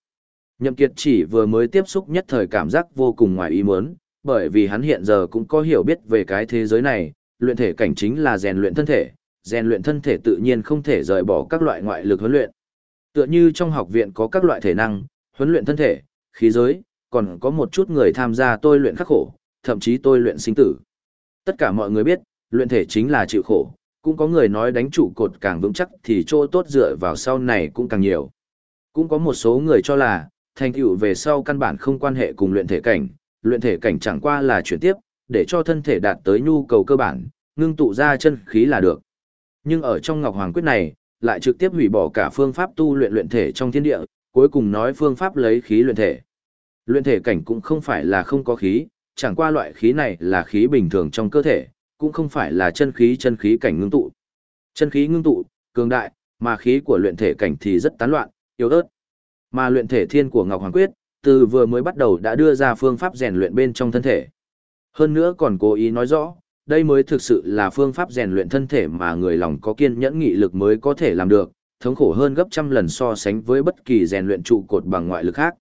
Nhậm Kiệt chỉ vừa mới tiếp xúc nhất thời cảm giác vô cùng ngoài ý muốn, bởi vì hắn hiện giờ cũng có hiểu biết về cái thế giới này, luyện thể cảnh chính là rèn luyện thân thể, rèn luyện thân thể tự nhiên không thể rời bỏ các loại ngoại lực huấn luyện. Tựa như trong học viện có các loại thể năng, huấn luyện thân thể, khí giới, còn có một chút người tham gia tôi luyện khắc khổ, thậm chí tôi luyện sinh tử. Tất cả mọi người biết, luyện thể chính là chịu khổ, cũng có người nói đánh trụ cột càng vững chắc thì chỗ tốt dựa vào sau này cũng càng nhiều. Cũng có một số người cho là, thành tựu về sau căn bản không quan hệ cùng luyện thể cảnh, luyện thể cảnh chẳng qua là chuyển tiếp, để cho thân thể đạt tới nhu cầu cơ bản, ngưng tụ ra chân khí là được. Nhưng ở trong Ngọc Hoàng Quyết này, lại trực tiếp hủy bỏ cả phương pháp tu luyện luyện thể trong thiên địa, cuối cùng nói phương pháp lấy khí luyện thể. Luyện thể cảnh cũng không phải là không có khí, chẳng qua loại khí này là khí bình thường trong cơ thể, cũng không phải là chân khí chân khí cảnh ngưng tụ. Chân khí ngưng tụ, cường đại, mà khí của luyện thể cảnh thì rất tán loạn, yếu ớt. Mà luyện thể thiên của Ngọc Hoàng Quyết, từ vừa mới bắt đầu đã đưa ra phương pháp rèn luyện bên trong thân thể. Hơn nữa còn cố ý nói rõ, đây mới thực sự là phương pháp rèn luyện thân thể mà người lòng có kiên nhẫn nghị lực mới có thể làm được, thống khổ hơn gấp trăm lần so sánh với bất kỳ rèn luyện trụ cột bằng ngoại lực khác.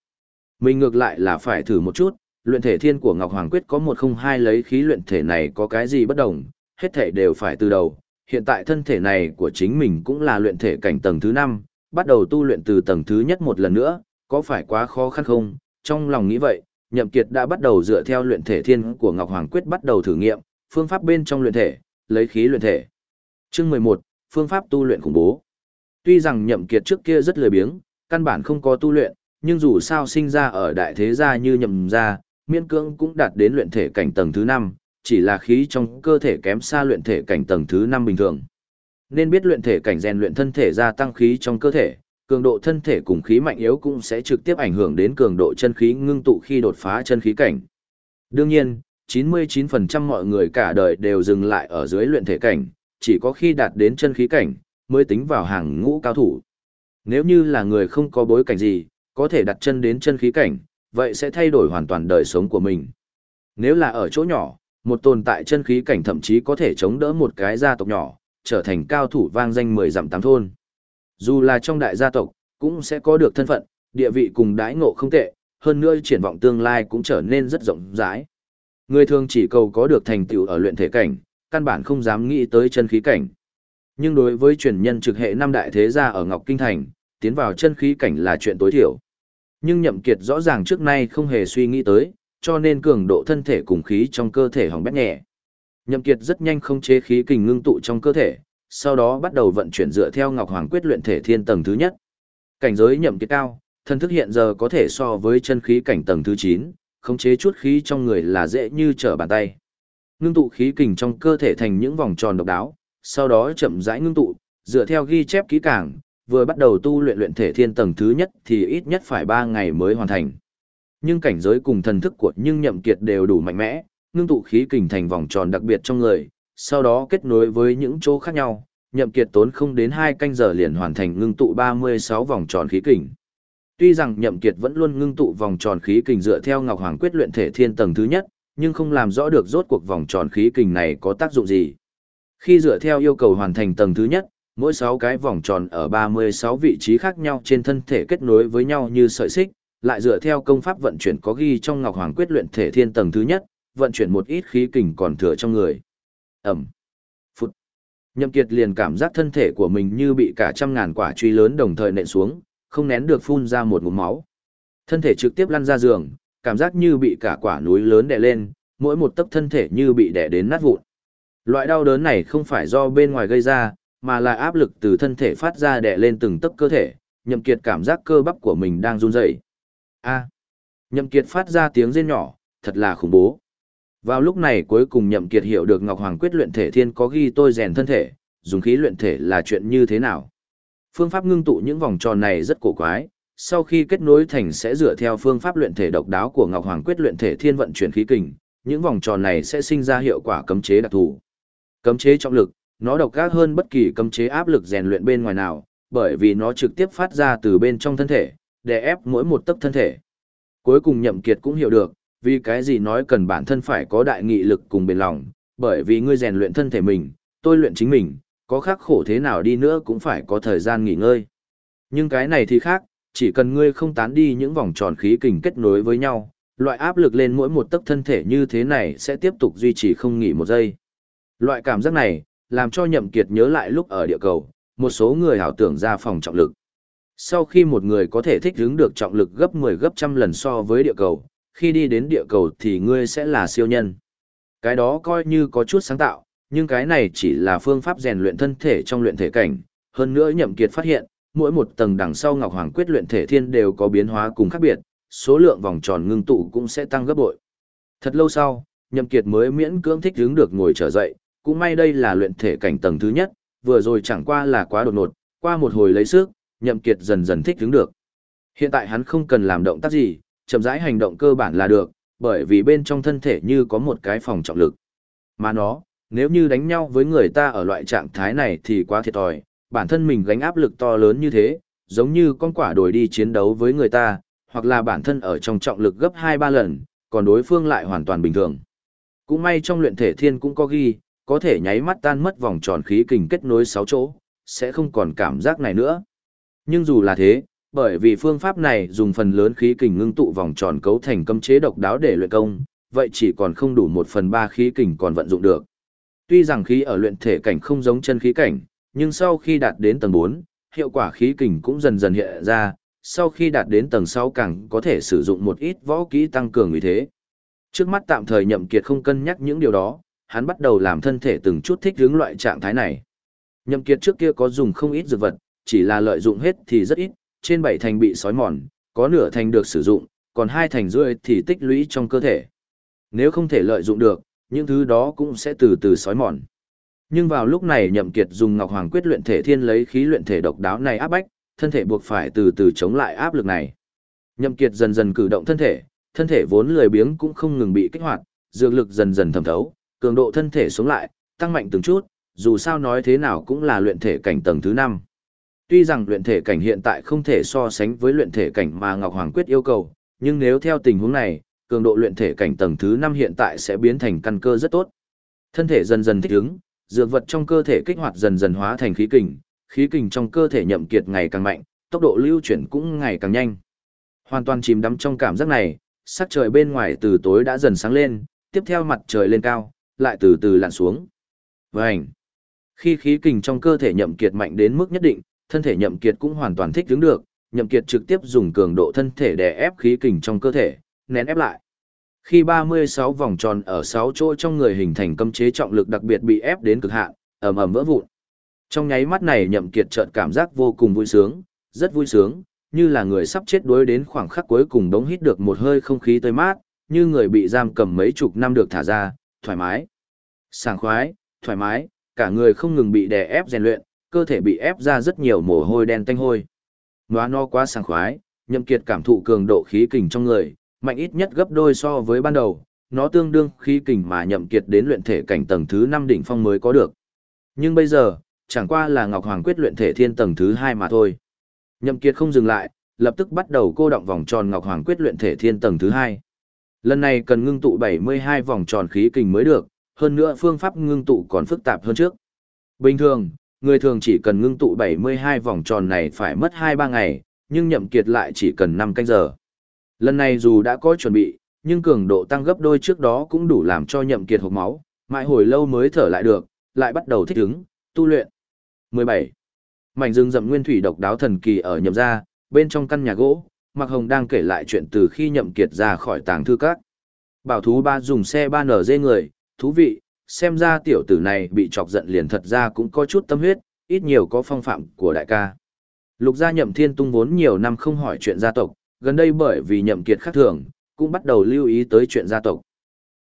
Mình ngược lại là phải thử một chút, luyện thể thiên của Ngọc Hoàng Quyết có một không hai lấy khí luyện thể này có cái gì bất đồng, hết thể đều phải từ đầu. Hiện tại thân thể này của chính mình cũng là luyện thể cảnh tầng thứ 5, bắt đầu tu luyện từ tầng thứ nhất một lần nữa, có phải quá khó khăn không? Trong lòng nghĩ vậy, Nhậm Kiệt đã bắt đầu dựa theo luyện thể thiên của Ngọc Hoàng Quyết bắt đầu thử nghiệm, phương pháp bên trong luyện thể, lấy khí luyện thể. Chương 11, phương pháp tu luyện khủng bố. Tuy rằng Nhậm Kiệt trước kia rất lười biếng, căn bản không có tu luyện, nhưng dù sao sinh ra ở đại thế gia như Nhậm gia, miễn cưỡng cũng đạt đến luyện thể cảnh tầng thứ 5, chỉ là khí trong cơ thể kém xa luyện thể cảnh tầng thứ 5 bình thường. Nên biết luyện thể cảnh rèn luyện thân thể gia tăng khí trong cơ thể, cường độ thân thể cùng khí mạnh yếu cũng sẽ trực tiếp ảnh hưởng đến cường độ chân khí ngưng tụ khi đột phá chân khí cảnh. Đương nhiên, 99% mọi người cả đời đều dừng lại ở dưới luyện thể cảnh, chỉ có khi đạt đến chân khí cảnh, mới tính vào hàng ngũ cao thủ. Nếu như là người không có bối cảnh gì, có thể đặt chân đến chân khí cảnh, vậy sẽ thay đổi hoàn toàn đời sống của mình. Nếu là ở chỗ nhỏ, một tồn tại chân khí cảnh thậm chí có thể chống đỡ một cái gia tộc nhỏ, trở thành cao thủ vang danh 10 dặm tám thôn. Dù là trong đại gia tộc, cũng sẽ có được thân phận, địa vị cùng đãi ngộ không tệ, hơn nữa triển vọng tương lai cũng trở nên rất rộng rãi. Người thường chỉ cầu có được thành tựu ở luyện thể cảnh, căn bản không dám nghĩ tới chân khí cảnh. Nhưng đối với truyền nhân trực hệ năm đại thế gia ở Ngọc Kinh Thành, tiến vào chân khí cảnh là chuyện tối thiểu. Nhưng Nhậm Kiệt rõ ràng trước nay không hề suy nghĩ tới, cho nên cường độ thân thể cùng khí trong cơ thể hỏng bét nhẹ. Nhậm Kiệt rất nhanh không chế khí kình ngưng tụ trong cơ thể, sau đó bắt đầu vận chuyển dựa theo Ngọc Hoàng quyết luyện thể thiên tầng thứ nhất. Cảnh giới Nhậm Kiệt cao, thân thức hiện giờ có thể so với chân khí cảnh tầng thứ 9, khống chế chút khí trong người là dễ như trở bàn tay. Ngưng tụ khí kình trong cơ thể thành những vòng tròn độc đáo, sau đó chậm rãi ngưng tụ, dựa theo ghi chép kỹ càng, vừa bắt đầu tu luyện luyện thể thiên tầng thứ nhất thì ít nhất phải 3 ngày mới hoàn thành. Nhưng cảnh giới cùng thần thức của Nhưng Nhậm Kiệt đều đủ mạnh mẽ, ngưng tụ khí kình thành vòng tròn đặc biệt trong người, sau đó kết nối với những chỗ khác nhau, Nhậm Kiệt tốn không đến 2 canh giờ liền hoàn thành ngưng tụ 36 vòng tròn khí kình. Tuy rằng Nhậm Kiệt vẫn luôn ngưng tụ vòng tròn khí kình dựa theo Ngọc Hoàng quyết luyện thể thiên tầng thứ nhất, nhưng không làm rõ được rốt cuộc vòng tròn khí kình này có tác dụng gì. Khi dựa theo yêu cầu hoàn thành tầng thứ nhất, mỗi 6 cái vòng tròn ở 36 vị trí khác nhau trên thân thể kết nối với nhau như sợi xích, lại dựa theo công pháp vận chuyển có ghi trong Ngọc Hoàng quyết luyện thể thiên tầng thứ nhất, vận chuyển một ít khí kình còn thừa trong người. Ẩm. Phút. Nhậm Kiệt liền cảm giác thân thể của mình như bị cả trăm ngàn quả truy lớn đồng thời nện xuống, không nén được phun ra một ngụm máu. Thân thể trực tiếp lăn ra giường, cảm giác như bị cả quả núi lớn đè lên, mỗi một tấc thân thể như bị đè đến nát vụn. Loại đau đớn này không phải do bên ngoài gây ra, mà là áp lực từ thân thể phát ra đè lên từng tấc cơ thể, Nhậm Kiệt cảm giác cơ bắp của mình đang run rẩy. A. Nhậm Kiệt phát ra tiếng rên nhỏ, thật là khủng bố. Vào lúc này cuối cùng Nhậm Kiệt hiểu được Ngọc Hoàng quyết luyện thể thiên có ghi tôi rèn thân thể, dùng khí luyện thể là chuyện như thế nào. Phương pháp ngưng tụ những vòng tròn này rất cổ quái, sau khi kết nối thành sẽ dựa theo phương pháp luyện thể độc đáo của Ngọc Hoàng quyết luyện thể thiên vận chuyển khí kình, những vòng tròn này sẽ sinh ra hiệu quả cấm chế đặc thù. Cấm chế trọng lực, nó độc ác hơn bất kỳ cấm chế áp lực rèn luyện bên ngoài nào, bởi vì nó trực tiếp phát ra từ bên trong thân thể, để ép mỗi một tấc thân thể. Cuối cùng Nhậm Kiệt cũng hiểu được, Vì cái gì nói cần bản thân phải có đại nghị lực cùng bền lòng, bởi vì ngươi rèn luyện thân thể mình, tôi luyện chính mình, có khắc khổ thế nào đi nữa cũng phải có thời gian nghỉ ngơi. Nhưng cái này thì khác, chỉ cần ngươi không tán đi những vòng tròn khí kình kết nối với nhau, loại áp lực lên mỗi một tấc thân thể như thế này sẽ tiếp tục duy trì không nghỉ một giây. Loại cảm giác này, làm cho nhậm kiệt nhớ lại lúc ở địa cầu, một số người hảo tưởng ra phòng trọng lực. Sau khi một người có thể thích ứng được trọng lực gấp 10 gấp trăm lần so với địa cầu, khi đi đến địa cầu thì ngươi sẽ là siêu nhân. Cái đó coi như có chút sáng tạo, nhưng cái này chỉ là phương pháp rèn luyện thân thể trong luyện thể cảnh. Hơn nữa nhậm kiệt phát hiện, mỗi một tầng đằng sau Ngọc Hoàng quyết luyện thể thiên đều có biến hóa cùng khác biệt, số lượng vòng tròn ngưng tụ cũng sẽ tăng gấp bội. Thật lâu sau, nhậm kiệt mới miễn cưỡng thích ứng được ngồi trở dậy, cũng may đây là luyện thể cảnh tầng thứ nhất, vừa rồi chẳng qua là quá đột ngột, qua một hồi lấy sức, nhậm kiệt dần dần thích ứng được. Hiện tại hắn không cần làm động tác gì, chậm rãi hành động cơ bản là được, bởi vì bên trong thân thể như có một cái phòng trọng lực. Mà nó, nếu như đánh nhau với người ta ở loại trạng thái này thì quá thiệt thòi, bản thân mình gánh áp lực to lớn như thế, giống như con quả đổi đi chiến đấu với người ta, hoặc là bản thân ở trong trọng lực gấp 2-3 lần, còn đối phương lại hoàn toàn bình thường. Cũng may trong luyện thể thiên cũng có ghi, có thể nháy mắt tan mất vòng tròn khí kình kết nối 6 chỗ, sẽ không còn cảm giác này nữa. Nhưng dù là thế, bởi vì phương pháp này dùng phần lớn khí kình ngưng tụ vòng tròn cấu thành cấm chế độc đáo để luyện công, vậy chỉ còn không đủ một phần ba khí kình còn vận dụng được. Tuy rằng khí ở luyện thể cảnh không giống chân khí cảnh, nhưng sau khi đạt đến tầng 4, hiệu quả khí kình cũng dần dần hiện ra, sau khi đạt đến tầng 6 càng có thể sử dụng một ít võ kỹ tăng cường như thế. Trước mắt tạm thời nhậm kiệt không cân nhắc những điều đó, hắn bắt đầu làm thân thể từng chút thích ứng loại trạng thái này. Nhậm kiệt trước kia có dùng không ít dược vật, chỉ là lợi dụng hết thì rất ít, trên bảy thành bị sói mòn, có nửa thành được sử dụng, còn hai thành rưỡi thì tích lũy trong cơ thể. Nếu không thể lợi dụng được, những thứ đó cũng sẽ từ từ sói mòn. Nhưng vào lúc này Nhậm Kiệt dùng Ngọc Hoàng quyết luyện thể thiên lấy khí luyện thể độc đáo này áp bách, thân thể buộc phải từ từ chống lại áp lực này. Nhậm Kiệt dần dần cử động thân thể, thân thể vốn lười biếng cũng không ngừng bị kích hoạt, dược lực dần dần thẩm thấu, cường độ thân thể xuống lại, tăng mạnh từng chút, dù sao nói thế nào cũng là luyện thể cảnh tầng thứ 5. Tuy rằng luyện thể cảnh hiện tại không thể so sánh với luyện thể cảnh mà Ngọc Hoàng Quyết yêu cầu, nhưng nếu theo tình huống này, cường độ luyện thể cảnh tầng thứ 5 hiện tại sẽ biến thành căn cơ rất tốt. Thân thể dần dần thích ứng, dược vật trong cơ thể kích hoạt dần dần hóa thành khí kình, khí kình trong cơ thể nhậm kiệt ngày càng mạnh, tốc độ lưu chuyển cũng ngày càng nhanh. Hoàn toàn chìm đắm trong cảm giác này, sắc trời bên ngoài từ tối đã dần sáng lên, tiếp theo mặt trời lên cao, lại từ từ lặn xuống. Vành. Khi khí kình trong cơ thể nhậm kiệt mạnh đến mức nhất định, thân thể nhậm kiệt cũng hoàn toàn thích ứng được, nhậm kiệt trực tiếp dùng cường độ thân thể để ép khí kình trong cơ thể, nén ép lại. Khi 36 vòng tròn ở 6 chỗ trong người hình thành cấm chế trọng lực đặc biệt bị ép đến cực hạn, ầm ầm vỡ vụn. Trong nháy mắt này nhậm kiệt chợt cảm giác vô cùng vui sướng, rất vui sướng, như là người sắp chết đuối đến khoảng khắc cuối cùng đống hít được một hơi không khí tươi mát, như người bị giam cầm mấy chục năm được thả ra, thoải mái, sảng khoái, thoải mái, cả người không ngừng bị đè ép rèn luyện, cơ thể bị ép ra rất nhiều mồ hôi đen tanh hôi. Nóa no quá sảng khoái, nhậm kiệt cảm thụ cường độ khí kình trong người, mạnh ít nhất gấp đôi so với ban đầu, nó tương đương khí kình mà nhậm kiệt đến luyện thể cảnh tầng thứ 5 đỉnh phong mới có được. Nhưng bây giờ, chẳng qua là Ngọc Hoàng quyết luyện thể thiên tầng thứ 2 mà thôi. Nhậm kiệt không dừng lại, lập tức bắt đầu cô động vòng tròn Ngọc Hoàng quyết luyện thể thiên tầng thứ 2. Lần này cần ngưng tụ 72 vòng tròn khí kình mới được, hơn nữa phương pháp ngưng tụ còn phức tạp hơn trước. Bình thường, người thường chỉ cần ngưng tụ 72 vòng tròn này phải mất 2-3 ngày, nhưng nhậm kiệt lại chỉ cần 5 canh giờ. Lần này dù đã có chuẩn bị, nhưng cường độ tăng gấp đôi trước đó cũng đủ làm cho nhậm kiệt hộc máu, mãi hồi lâu mới thở lại được, lại bắt đầu thích ứng, tu luyện. 17. Mảnh rừng rậm nguyên thủy độc đáo thần kỳ ở nhậm gia, bên trong căn nhà gỗ, Mạc Hồng đang kể lại chuyện từ khi nhậm kiệt ra khỏi tàng thư các. Bảo thú ba dùng xe ba nở dê người, thú vị, xem ra tiểu tử này bị chọc giận liền thật ra cũng có chút tâm huyết, ít nhiều có phong phạm của đại ca. Lục gia nhậm thiên tung vốn nhiều năm không hỏi chuyện gia tộc, gần đây bởi vì nhậm kiệt khác thường, cũng bắt đầu lưu ý tới chuyện gia tộc.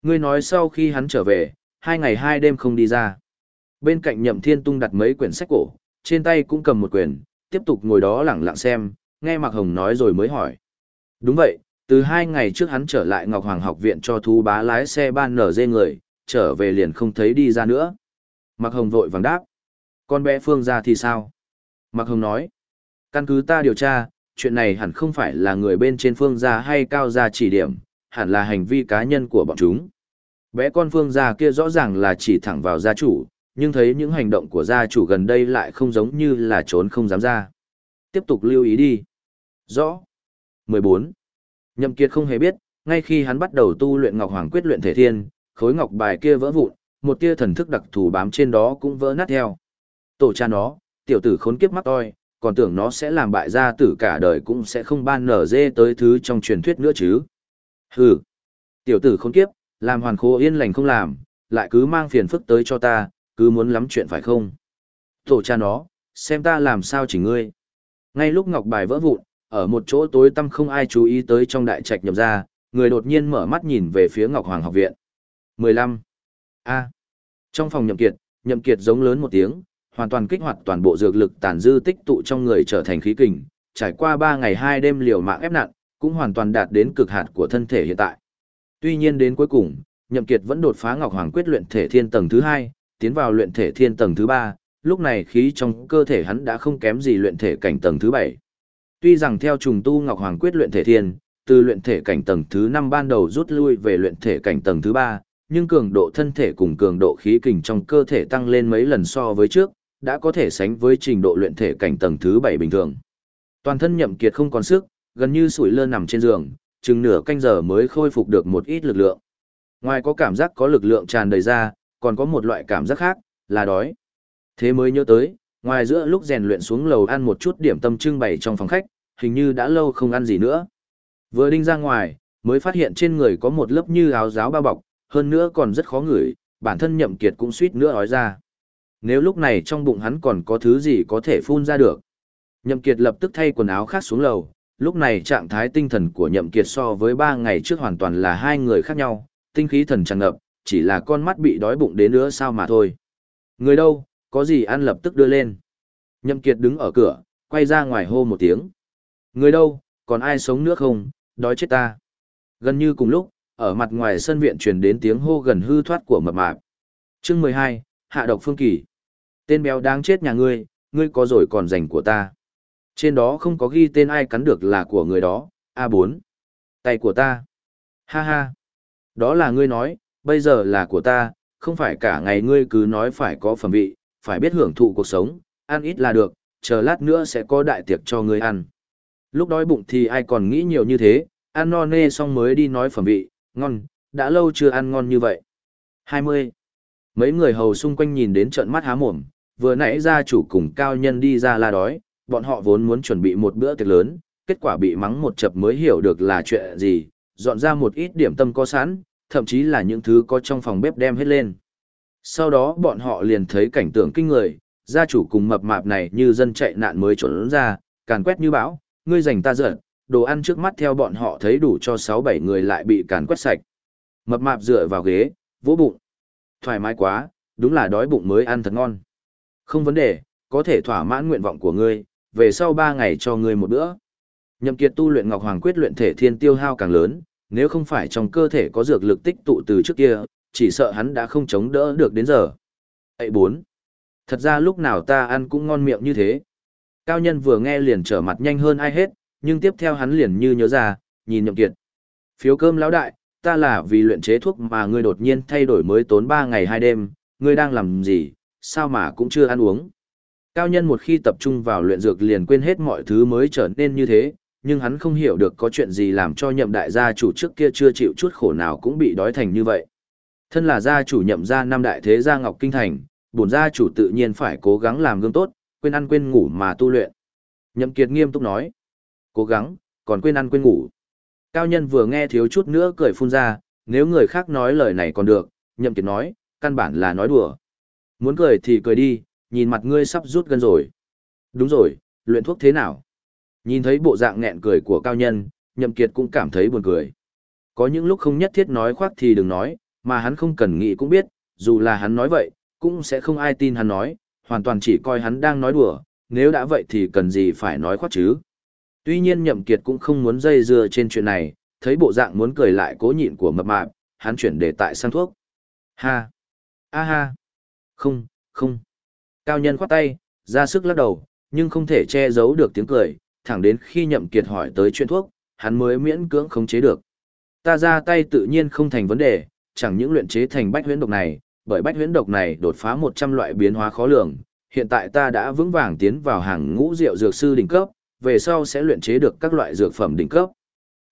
Ngươi nói sau khi hắn trở về, hai ngày hai đêm không đi ra. Bên cạnh nhậm thiên tung đặt mấy quyển sách cổ, trên tay cũng cầm một quyển, tiếp tục ngồi đó lặng lặng xem, nghe Mạc Hồng nói rồi mới hỏi. Đúng vậy, từ hai ngày trước hắn trở lại Ngọc Hoàng học viện cho thú bá lái xe ban nở dê người, trở về liền không thấy đi ra nữa. Mạc Hồng vội vàng đáp. Con bé Phương ra thì sao? Mạc Hồng nói. Căn cứ ta điều tra, chuyện này hẳn không phải là người bên trên Phương gia hay Cao gia chỉ điểm, hẳn là hành vi cá nhân của bọn chúng. Bé con phương gia kia rõ ràng là chỉ thẳng vào gia chủ, nhưng thấy những hành động của gia chủ gần đây lại không giống như là trốn không dám ra. Tiếp tục lưu ý đi. Rõ. 14. Nhậm Kiệt không hề biết, ngay khi hắn bắt đầu tu luyện Ngọc Hoàng Quyết luyện thể thiên, khối ngọc bài kia vỡ vụn, một tia thần thức đặc thù bám trên đó cũng vỡ nát theo. Tổ cha nó, tiểu tử khốn kiếp mắc toi, còn tưởng nó sẽ làm bại gia tử cả đời cũng sẽ không ban nở dê tới thứ trong truyền thuyết nữa chứ. Hừ, tiểu tử khốn kiếp, làm hoàn khô yên lành không làm, lại cứ mang phiền phức tới cho ta, cứ muốn lắm chuyện phải không? Tổ cha nó, xem ta làm sao chỉ ngươi. Ngay lúc ngọc bài vỡ vụn, ở một chỗ tối tăm không ai chú ý tới trong đại trạch nhập ra, người đột nhiên mở mắt nhìn về phía Ngọc Hoàng học viện. 15. A. Trong phòng nhậm kiệt, nhậm kiệt giống lớn một tiếng, hoàn toàn kích hoạt toàn bộ dược lực tàn dư tích tụ trong người trở thành khí kình, trải qua 3 ngày 2 đêm liều mạng ép nặng, cũng hoàn toàn đạt đến cực hạn của thân thể hiện tại. Tuy nhiên đến cuối cùng, nhậm kiệt vẫn đột phá Ngọc Hoàng quyết luyện thể thiên tầng thứ 2, tiến vào luyện thể thiên tầng thứ 3, lúc này khí trong cơ thể hắn đã không kém gì luyện thể cảnh tầng thứ 7. Tuy rằng theo trùng tu Ngọc Hoàng quyết luyện thể thiên, từ luyện thể cảnh tầng thứ 5 ban đầu rút lui về luyện thể cảnh tầng thứ 3, nhưng cường độ thân thể cùng cường độ khí kình trong cơ thể tăng lên mấy lần so với trước, đã có thể sánh với trình độ luyện thể cảnh tầng thứ 7 bình thường. Toàn thân nhậm kiệt không còn sức, gần như sủi lơ nằm trên giường, chừng nửa canh giờ mới khôi phục được một ít lực lượng. Ngoài có cảm giác có lực lượng tràn đầy ra, còn có một loại cảm giác khác, là đói. Thế mới nhớ tới, ngoài giữa lúc rèn luyện xuống lầu ăn một chút điểm tâm trưng bày trong phòng khách, hình như đã lâu không ăn gì nữa. Vừa đinh ra ngoài, mới phát hiện trên người có một lớp như áo giáo bao bọc, hơn nữa còn rất khó ngửi, bản thân nhậm kiệt cũng suýt nữa ói ra. Nếu lúc này trong bụng hắn còn có thứ gì có thể phun ra được. Nhậm kiệt lập tức thay quần áo khác xuống lầu, lúc này trạng thái tinh thần của nhậm kiệt so với ba ngày trước hoàn toàn là hai người khác nhau, tinh khí thần tràn ngập, chỉ là con mắt bị đói bụng đến nữa sao mà thôi. Người đâu, có gì ăn lập tức đưa lên. Nhậm kiệt đứng ở cửa, quay ra ngoài hô một tiếng. Người đâu, còn ai sống nữa không, đói chết ta. Gần như cùng lúc, ở mặt ngoài sân viện truyền đến tiếng hô gần hư thoát của mập mạp. Chương 12, Hạ độc phương kỳ. Tên béo đáng chết nhà ngươi, ngươi có rồi còn dành của ta. Trên đó không có ghi tên ai cắn được là của người đó, A4. Tay của ta. Ha ha. Đó là ngươi nói, bây giờ là của ta, không phải cả ngày ngươi cứ nói phải có phẩm vị, phải biết hưởng thụ cuộc sống, ăn ít là được, chờ lát nữa sẽ có đại tiệc cho ngươi ăn. Lúc đói bụng thì ai còn nghĩ nhiều như thế, ăn no nê xong mới đi nói phẩm vị, ngon, đã lâu chưa ăn ngon như vậy. 20. Mấy người hầu xung quanh nhìn đến trận mắt há mồm, vừa nãy gia chủ cùng cao nhân đi ra la đói, bọn họ vốn muốn chuẩn bị một bữa tiệc lớn, kết quả bị mắng một chập mới hiểu được là chuyện gì, dọn ra một ít điểm tâm có sẵn, thậm chí là những thứ có trong phòng bếp đem hết lên. Sau đó bọn họ liền thấy cảnh tượng kinh người, gia chủ cùng mập mạp này như dân chạy nạn mới trốn ra, càn quét như bão, ngươi giành ta giận, đồ ăn trước mắt theo bọn họ thấy đủ cho 6-7 người lại bị càn quét sạch. Mập mạp dựa vào ghế, vỗ bụng. Thoải mái quá, đúng là đói bụng mới ăn thật ngon. Không vấn đề, có thể thỏa mãn nguyện vọng của ngươi, về sau 3 ngày cho ngươi một bữa. Nhậm Kiệt tu luyện Ngọc Hoàng quyết luyện thể thiên tiêu hao càng lớn, nếu không phải trong cơ thể có dược lực tích tụ từ trước kia, chỉ sợ hắn đã không chống đỡ được đến giờ. Ấy bốn. Thật ra lúc nào ta ăn cũng ngon miệng như thế. Cao nhân vừa nghe liền trở mặt nhanh hơn ai hết, nhưng tiếp theo hắn liền như nhớ ra, nhìn nhậm kiệt. Phiếu cơm lão đại, ta là vì luyện chế thuốc mà ngươi đột nhiên thay đổi mới tốn 3 ngày 2 đêm, ngươi đang làm gì, sao mà cũng chưa ăn uống. Cao nhân một khi tập trung vào luyện dược liền quên hết mọi thứ mới trở nên như thế, nhưng hắn không hiểu được có chuyện gì làm cho nhậm đại gia chủ trước kia chưa chịu chút khổ nào cũng bị đói thành như vậy. Thân là gia chủ nhậm gia năm đại thế gia Ngọc Kinh Thành, bổn gia chủ tự nhiên phải cố gắng làm gương tốt, quên ăn quên ngủ mà tu luyện. Nhậm Kiệt nghiêm túc nói, cố gắng, còn quên ăn quên ngủ. Cao nhân vừa nghe thiếu chút nữa cười phun ra, nếu người khác nói lời này còn được, Nhậm Kiệt nói, căn bản là nói đùa. Muốn cười thì cười đi, nhìn mặt ngươi sắp rút gân rồi. Đúng rồi, luyện thuốc thế nào? Nhìn thấy bộ dạng nghẹn cười của cao nhân, Nhậm Kiệt cũng cảm thấy buồn cười. Có những lúc không nhất thiết nói khoác thì đừng nói, mà hắn không cần nghĩ cũng biết, dù là hắn nói vậy, cũng sẽ không ai tin hắn nói, hoàn toàn chỉ coi hắn đang nói đùa, nếu đã vậy thì cần gì phải nói khoác chứ. Tuy nhiên Nhậm Kiệt cũng không muốn dây dưa trên chuyện này, thấy bộ dạng muốn cười lại cố nhịn của mập mạp, hắn chuyển đề tại sang thuốc. Ha! A ha! Không, không! Cao nhân khoát tay, ra sức lắc đầu, nhưng không thể che giấu được tiếng cười, thẳng đến khi Nhậm Kiệt hỏi tới chuyện thuốc, hắn mới miễn cưỡng khống chế được. Ta ra tay tự nhiên không thành vấn đề, chẳng những luyện chế thành bách huyễn độc này, bởi bách huyễn độc này đột phá 100 loại biến hóa khó lường, hiện tại ta đã vững vàng tiến vào hàng ngũ rượu dược sư đỉnh cấp, về sau sẽ luyện chế được các loại dược phẩm đỉnh cấp.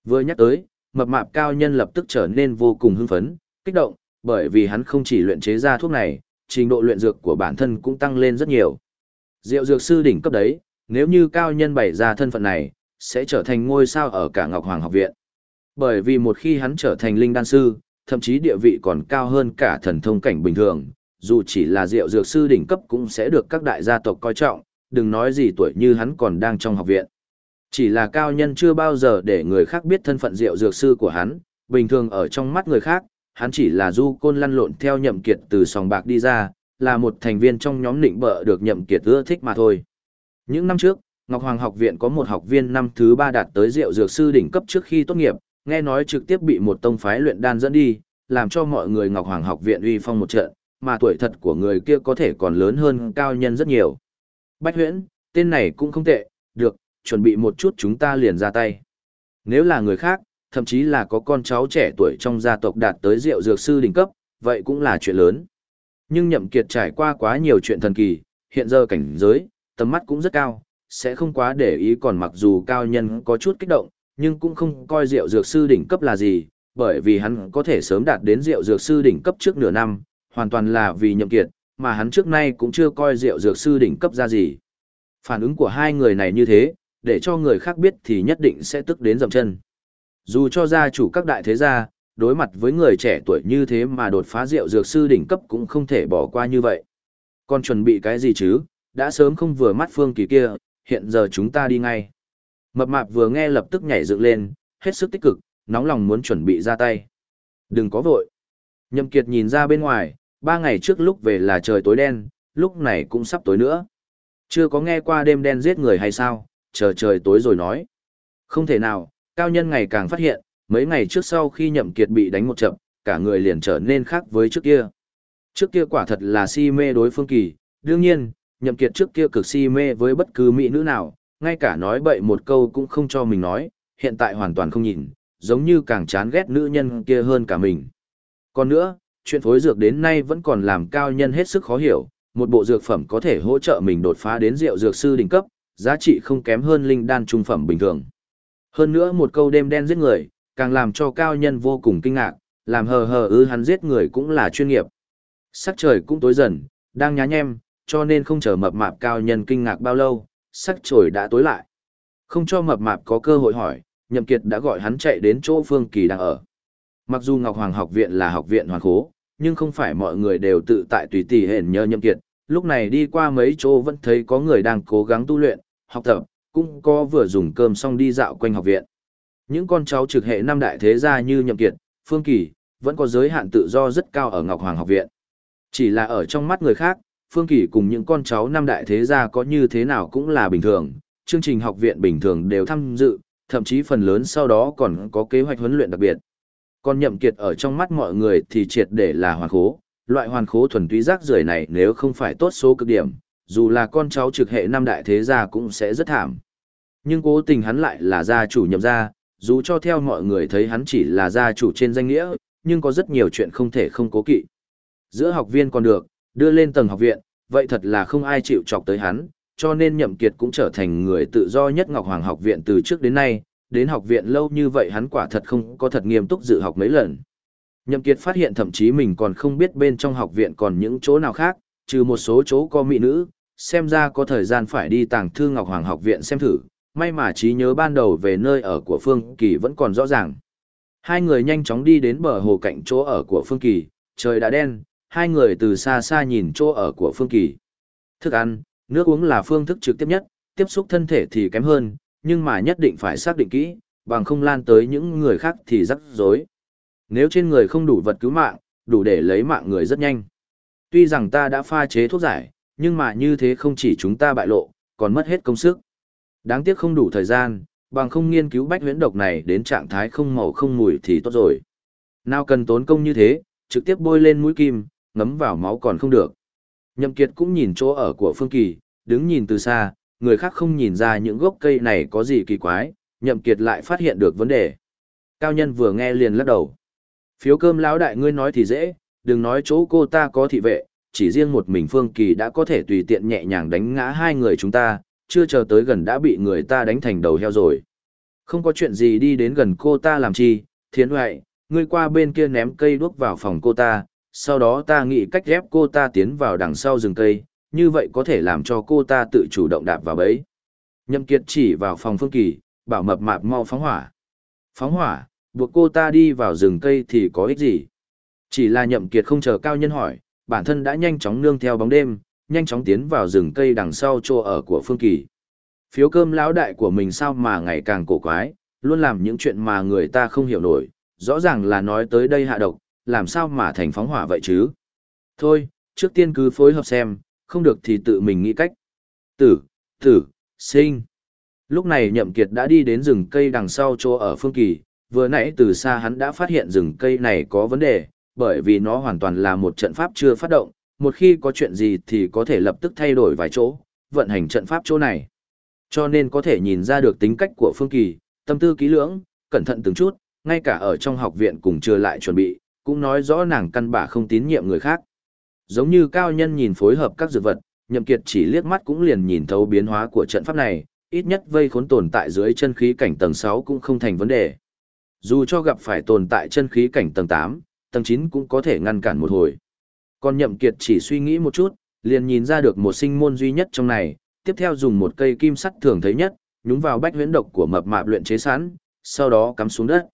Vừa nhắc tới, mập mạp cao nhân lập tức trở nên vô cùng hưng phấn, kích động, bởi vì hắn không chỉ luyện chế ra thuốc này, trình độ luyện dược của bản thân cũng tăng lên rất nhiều. Diệu dược sư đỉnh cấp đấy, nếu như cao nhân bày ra thân phận này, sẽ trở thành ngôi sao ở cả Ngọc Hoàng học viện. Bởi vì một khi hắn trở thành linh đan sư, thậm chí địa vị còn cao hơn cả thần thông cảnh bình thường, dù chỉ là diệu dược sư đỉnh cấp cũng sẽ được các đại gia tộc coi trọng, đừng nói gì tuổi như hắn còn đang trong học viện. Chỉ là cao nhân chưa bao giờ để người khác biết thân phận diệu dược sư của hắn, bình thường ở trong mắt người khác, hắn chỉ là du côn lăn lộn theo nhậm kiệt từ sòng bạc đi ra, là một thành viên trong nhóm nịnh bợ được nhậm kiệt ưa thích mà thôi. Những năm trước, Ngọc Hoàng học viện có một học viên năm thứ ba đạt tới rượu dược sư đỉnh cấp trước khi tốt nghiệp, nghe nói trực tiếp bị một tông phái luyện đan dẫn đi, làm cho mọi người Ngọc Hoàng học viện uy phong một trận, mà tuổi thật của người kia có thể còn lớn hơn cao nhân rất nhiều. Bách huyễn, tên này cũng không tệ, được, chuẩn bị một chút chúng ta liền ra tay. Nếu là người khác, thậm chí là có con cháu trẻ tuổi trong gia tộc đạt tới rượu dược sư đỉnh cấp, vậy cũng là chuyện lớn. Nhưng nhậm kiệt trải qua quá nhiều chuyện thần kỳ, hiện giờ cảnh giới, tầm mắt cũng rất cao, sẽ không quá để ý còn mặc dù cao nhân có chút kích động, nhưng cũng không coi rượu dược sư đỉnh cấp là gì, bởi vì hắn có thể sớm đạt đến rượu dược sư đỉnh cấp trước nửa năm, hoàn toàn là vì nhậm kiệt, mà hắn trước nay cũng chưa coi rượu dược sư đỉnh cấp ra gì. Phản ứng của hai người này như thế, để cho người khác biết thì nhất định sẽ tức đến dầm chân. Dù cho gia chủ các đại thế gia, đối mặt với người trẻ tuổi như thế mà đột phá rượu dược sư đỉnh cấp cũng không thể bỏ qua như vậy. Còn chuẩn bị cái gì chứ, đã sớm không vừa mắt phương kỳ kia, hiện giờ chúng ta đi ngay. Mập mạp vừa nghe lập tức nhảy dựng lên, hết sức tích cực, nóng lòng muốn chuẩn bị ra tay. Đừng có vội. Nhậm Kiệt nhìn ra bên ngoài, ba ngày trước lúc về là trời tối đen, lúc này cũng sắp tối nữa. Chưa có nghe qua đêm đen giết người hay sao, chờ trời tối rồi nói. Không thể nào, cao nhân ngày càng phát hiện, mấy ngày trước sau khi Nhậm Kiệt bị đánh một trận, cả người liền trở nên khác với trước kia. Trước kia quả thật là si mê đối phương kỳ, đương nhiên, Nhậm Kiệt trước kia cực si mê với bất cứ mỹ nữ nào, ngay cả nói bậy một câu cũng không cho mình nói, hiện tại hoàn toàn không nhìn, giống như càng chán ghét nữ nhân kia hơn cả mình. Còn nữa, chuyện phối dược đến nay vẫn còn làm cao nhân hết sức khó hiểu, một bộ dược phẩm có thể hỗ trợ mình đột phá đến rượu dược sư đỉnh cấp, giá trị không kém hơn linh đan trung phẩm bình thường. Hơn nữa một câu đêm đen giết người, càng làm cho cao nhân vô cùng kinh ngạc, làm hờ hờ ư hắn giết người cũng là chuyên nghiệp. Sắc trời cũng tối dần, đang nhá nhem, cho nên không chờ mập mạp cao nhân kinh ngạc bao lâu, sắc trời đã tối lại. Không cho mập mạp có cơ hội hỏi, Nhậm Kiệt đã gọi hắn chạy đến chỗ Phương Kỳ đang ở. Mặc dù Ngọc Hoàng học viện là học viện hoàn khố, nhưng không phải mọi người đều tự tại tùy tỷ hển nhờ Nhậm Kiệt. Lúc này đi qua mấy chỗ vẫn thấy có người đang cố gắng tu luyện, học tập, cũng có vừa dùng cơm xong đi dạo quanh học viện. Những con cháu trực hệ năm đại thế gia như Nhậm Kiệt, Phương Kỳ, vẫn có giới hạn tự do rất cao ở Ngọc Hoàng học viện. Chỉ là ở trong mắt người khác, Phương Kỳ cùng những con cháu năm đại thế gia có như thế nào cũng là bình thường, chương trình học viện bình thường đều tham dự, thậm chí phần lớn sau đó còn có kế hoạch huấn luyện đặc biệt. Còn nhậm kiệt ở trong mắt mọi người thì triệt để là hoàn khố, loại hoàn khố thuần túy rác rưởi này nếu không phải tốt số cực điểm, dù là con cháu trực hệ năm đại thế gia cũng sẽ rất thảm. Nhưng cố tình hắn lại là gia chủ nhậm gia, dù cho theo mọi người thấy hắn chỉ là gia chủ trên danh nghĩa, nhưng có rất nhiều chuyện không thể không cố kỵ. Giữa học viên còn được, đưa lên tầng học viện, vậy thật là không ai chịu chọc tới hắn, cho nên Nhậm Kiệt cũng trở thành người tự do nhất Ngọc Hoàng học viện từ trước đến nay, đến học viện lâu như vậy hắn quả thật không có thật nghiêm túc dự học mấy lần. Nhậm Kiệt phát hiện thậm chí mình còn không biết bên trong học viện còn những chỗ nào khác, trừ một số chỗ có mỹ nữ, xem ra có thời gian phải đi tàng thư Ngọc Hoàng học viện xem thử, may mà trí nhớ ban đầu về nơi ở của Phương Kỳ vẫn còn rõ ràng. Hai người nhanh chóng đi đến bờ hồ cạnh chỗ ở của Phương Kỳ, trời đã đen, hai người từ xa xa nhìn chỗ ở của Phương Kỳ. Thức ăn, nước uống là phương thức trực tiếp nhất, tiếp xúc thân thể thì kém hơn, nhưng mà nhất định phải xác định kỹ, bằng không lan tới những người khác thì rắc rối. Nếu trên người không đủ vật cứu mạng, đủ để lấy mạng người rất nhanh. Tuy rằng ta đã pha chế thuốc giải, nhưng mà như thế không chỉ chúng ta bại lộ, còn mất hết công sức. Đáng tiếc không đủ thời gian, bằng không nghiên cứu bách huyễn độc này đến trạng thái không màu không mùi thì tốt rồi. Nào cần tốn công như thế, trực tiếp bôi lên mũi kim, ngấm vào máu còn không được. Nhậm Kiệt cũng nhìn chỗ ở của Phương Kỳ, đứng nhìn từ xa, người khác không nhìn ra những gốc cây này có gì kỳ quái, Nhậm Kiệt lại phát hiện được vấn đề. Cao nhân vừa nghe liền lắc đầu. Phiếu cơm lão đại ngươi nói thì dễ, đừng nói chỗ cô ta có thị vệ, chỉ riêng một mình Phương Kỳ đã có thể tùy tiện nhẹ nhàng đánh ngã hai người chúng ta, chưa chờ tới gần đã bị người ta đánh thành đầu heo rồi. Không có chuyện gì đi đến gần cô ta làm chi, thiến hoại, ngươi qua bên kia ném cây đuốc vào phòng cô ta, sau đó ta nghĩ cách ghép cô ta tiến vào đằng sau rừng cây, như vậy có thể làm cho cô ta tự chủ động đạp vào bẫy. Nhậm Kiệt chỉ vào phòng Phương Kỳ, bảo mập mạp mau phóng hỏa. Phóng hỏa, buộc cô ta đi vào rừng cây thì có ích gì? Chỉ là Nhậm Kiệt không chờ cao nhân hỏi, bản thân đã nhanh chóng nương theo bóng đêm, nhanh chóng tiến vào rừng cây đằng sau chỗ ở của Phương Kỳ. Phiếu cơm lão đại của mình sao mà ngày càng cổ quái, luôn làm những chuyện mà người ta không hiểu nổi, rõ ràng là nói tới đây hạ độc, làm sao mà thành phóng hỏa vậy chứ? Thôi, trước tiên cứ phối hợp xem, không được thì tự mình nghĩ cách. Tử, tử, sinh. Lúc này Nhậm Kiệt đã đi đến rừng cây đằng sau chỗ ở Phương Kỳ, vừa nãy từ xa hắn đã phát hiện rừng cây này có vấn đề, bởi vì nó hoàn toàn là một trận pháp chưa phát động, một khi có chuyện gì thì có thể lập tức thay đổi vài chỗ, vận hành trận pháp chỗ này. Cho nên có thể nhìn ra được tính cách của Phương Kỳ, tâm tư kỹ lưỡng, cẩn thận từng chút, ngay cả ở trong học viện cùng chưa lại chuẩn bị, cũng nói rõ nàng căn bản không tín nhiệm người khác. Giống như cao nhân nhìn phối hợp các dược vật, Nhậm Kiệt chỉ liếc mắt cũng liền nhìn thấu biến hóa của trận pháp này, ít nhất vây khốn tồn tại dưới chân khí cảnh tầng 6 cũng không thành vấn đề. Dù cho gặp phải tồn tại chân khí cảnh tầng 8, tầng 9 cũng có thể ngăn cản một hồi. Còn Nhậm Kiệt chỉ suy nghĩ một chút, liền nhìn ra được một sinh môn duy nhất trong này, tiếp theo dùng một cây kim sắt thường thấy nhất, nhúng vào bách huyễn độc của mập mạp luyện chế sẵn, sau đó cắm xuống đất.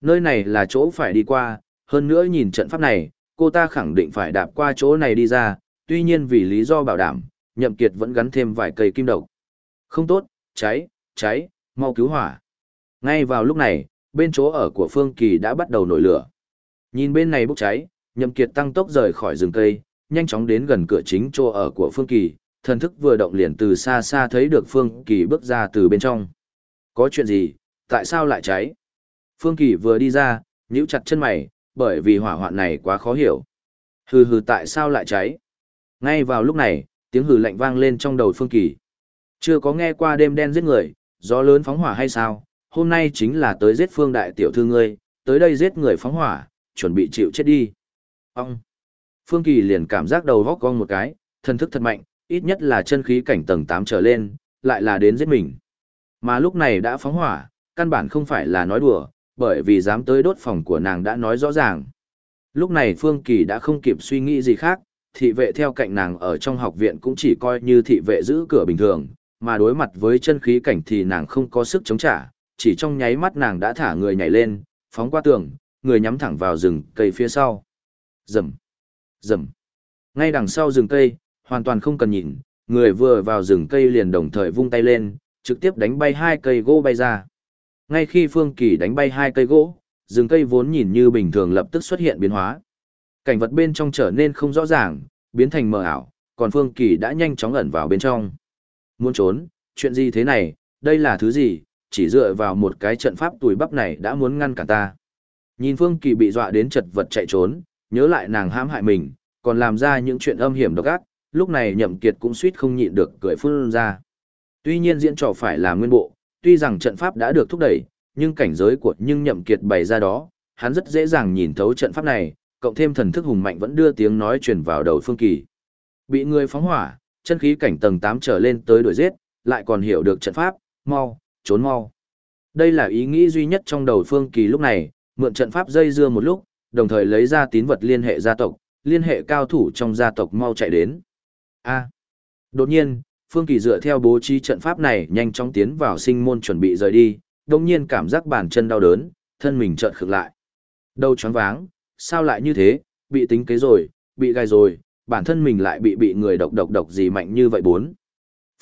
Nơi này là chỗ phải đi qua, hơn nữa nhìn trận pháp này, cô ta khẳng định phải đạp qua chỗ này đi ra, tuy nhiên vì lý do bảo đảm, Nhậm Kiệt vẫn gắn thêm vài cây kim độc. Không tốt, cháy, cháy, mau cứu hỏa. Ngay vào lúc này, bên chỗ ở của Phương Kỳ đã bắt đầu nổi lửa. Nhìn bên này bốc cháy, Nhậm Kiệt tăng tốc rời khỏi rừng cây, nhanh chóng đến gần cửa chính chỗ ở của Phương Kỳ, thần thức vừa động liền từ xa xa thấy được Phương Kỳ bước ra từ bên trong. Có chuyện gì, tại sao lại cháy? Phương Kỳ vừa đi ra, nhíu chặt chân mày, bởi vì hỏa hoạn này quá khó hiểu. Hừ hừ tại sao lại cháy? Ngay vào lúc này, tiếng hừ lạnh vang lên trong đầu Phương Kỳ. Chưa có nghe qua đêm đen giết người, gió lớn phóng hỏa hay sao? Hôm nay chính là tới giết Phương đại tiểu thư ngươi, tới đây giết người phóng hỏa, chuẩn bị chịu chết đi. Ông! Phương Kỳ liền cảm giác đầu vóc cong một cái, thân thức thật mạnh, ít nhất là chân khí cảnh tầng 8 trở lên, lại là đến giết mình. Mà lúc này đã phóng hỏa, căn bản không phải là nói đùa, bởi vì dám tới đốt phòng của nàng đã nói rõ ràng. Lúc này Phương Kỳ đã không kịp suy nghĩ gì khác, thị vệ theo cạnh nàng ở trong học viện cũng chỉ coi như thị vệ giữ cửa bình thường, mà đối mặt với chân khí cảnh thì nàng không có sức chống trả, chỉ trong nháy mắt nàng đã thả người nhảy lên, phóng qua tường, người nhắm thẳng vào rừng cây phía sau. Rầm, rầm. Ngay đằng sau rừng cây, hoàn toàn không cần nhìn, người vừa vào rừng cây liền đồng thời vung tay lên, trực tiếp đánh bay hai cây gỗ bay ra. Ngay khi Phương Kỳ đánh bay hai cây gỗ, rừng cây vốn nhìn như bình thường lập tức xuất hiện biến hóa. Cảnh vật bên trong trở nên không rõ ràng, biến thành mờ ảo, còn Phương Kỳ đã nhanh chóng ẩn vào bên trong. Muốn trốn, chuyện gì thế này, đây là thứ gì, chỉ dựa vào một cái trận pháp tùi bắp này đã muốn ngăn cản ta. Nhìn Phương Kỳ bị dọa đến chật vật chạy trốn, nhớ lại nàng hãm hại mình, còn làm ra những chuyện âm hiểm độc ác, lúc này Nhậm Kiệt cũng suýt không nhịn được cười phun ra. Tuy nhiên diễn trò phải là nguyên bộ, tuy rằng trận pháp đã được thúc đẩy, nhưng cảnh giới của nhưng Nhậm Kiệt bày ra đó, hắn rất dễ dàng nhìn thấu trận pháp này, cộng thêm thần thức hùng mạnh vẫn đưa tiếng nói truyền vào đầu Phương Kỳ. Bị người phóng hỏa, chân khí cảnh tầng 8 trở lên tới đuổi giết, lại còn hiểu được trận pháp, mau, trốn mau. Đây là ý nghĩ duy nhất trong đầu Phương Kỳ lúc này, mượn trận pháp dây dưa một lúc, đồng thời lấy ra tín vật liên hệ gia tộc, liên hệ cao thủ trong gia tộc mau chạy đến. A. Đột nhiên, Phương Kỳ dựa theo bố trí trận pháp này nhanh chóng tiến vào sinh môn chuẩn bị rời đi, đồng nhiên cảm giác bàn chân đau đớn, thân mình chợt khựng lại. Đầu choáng váng, sao lại như thế, bị tính kế rồi, bị gai rồi, bản thân mình lại bị bị người độc độc độc gì mạnh như vậy bốn.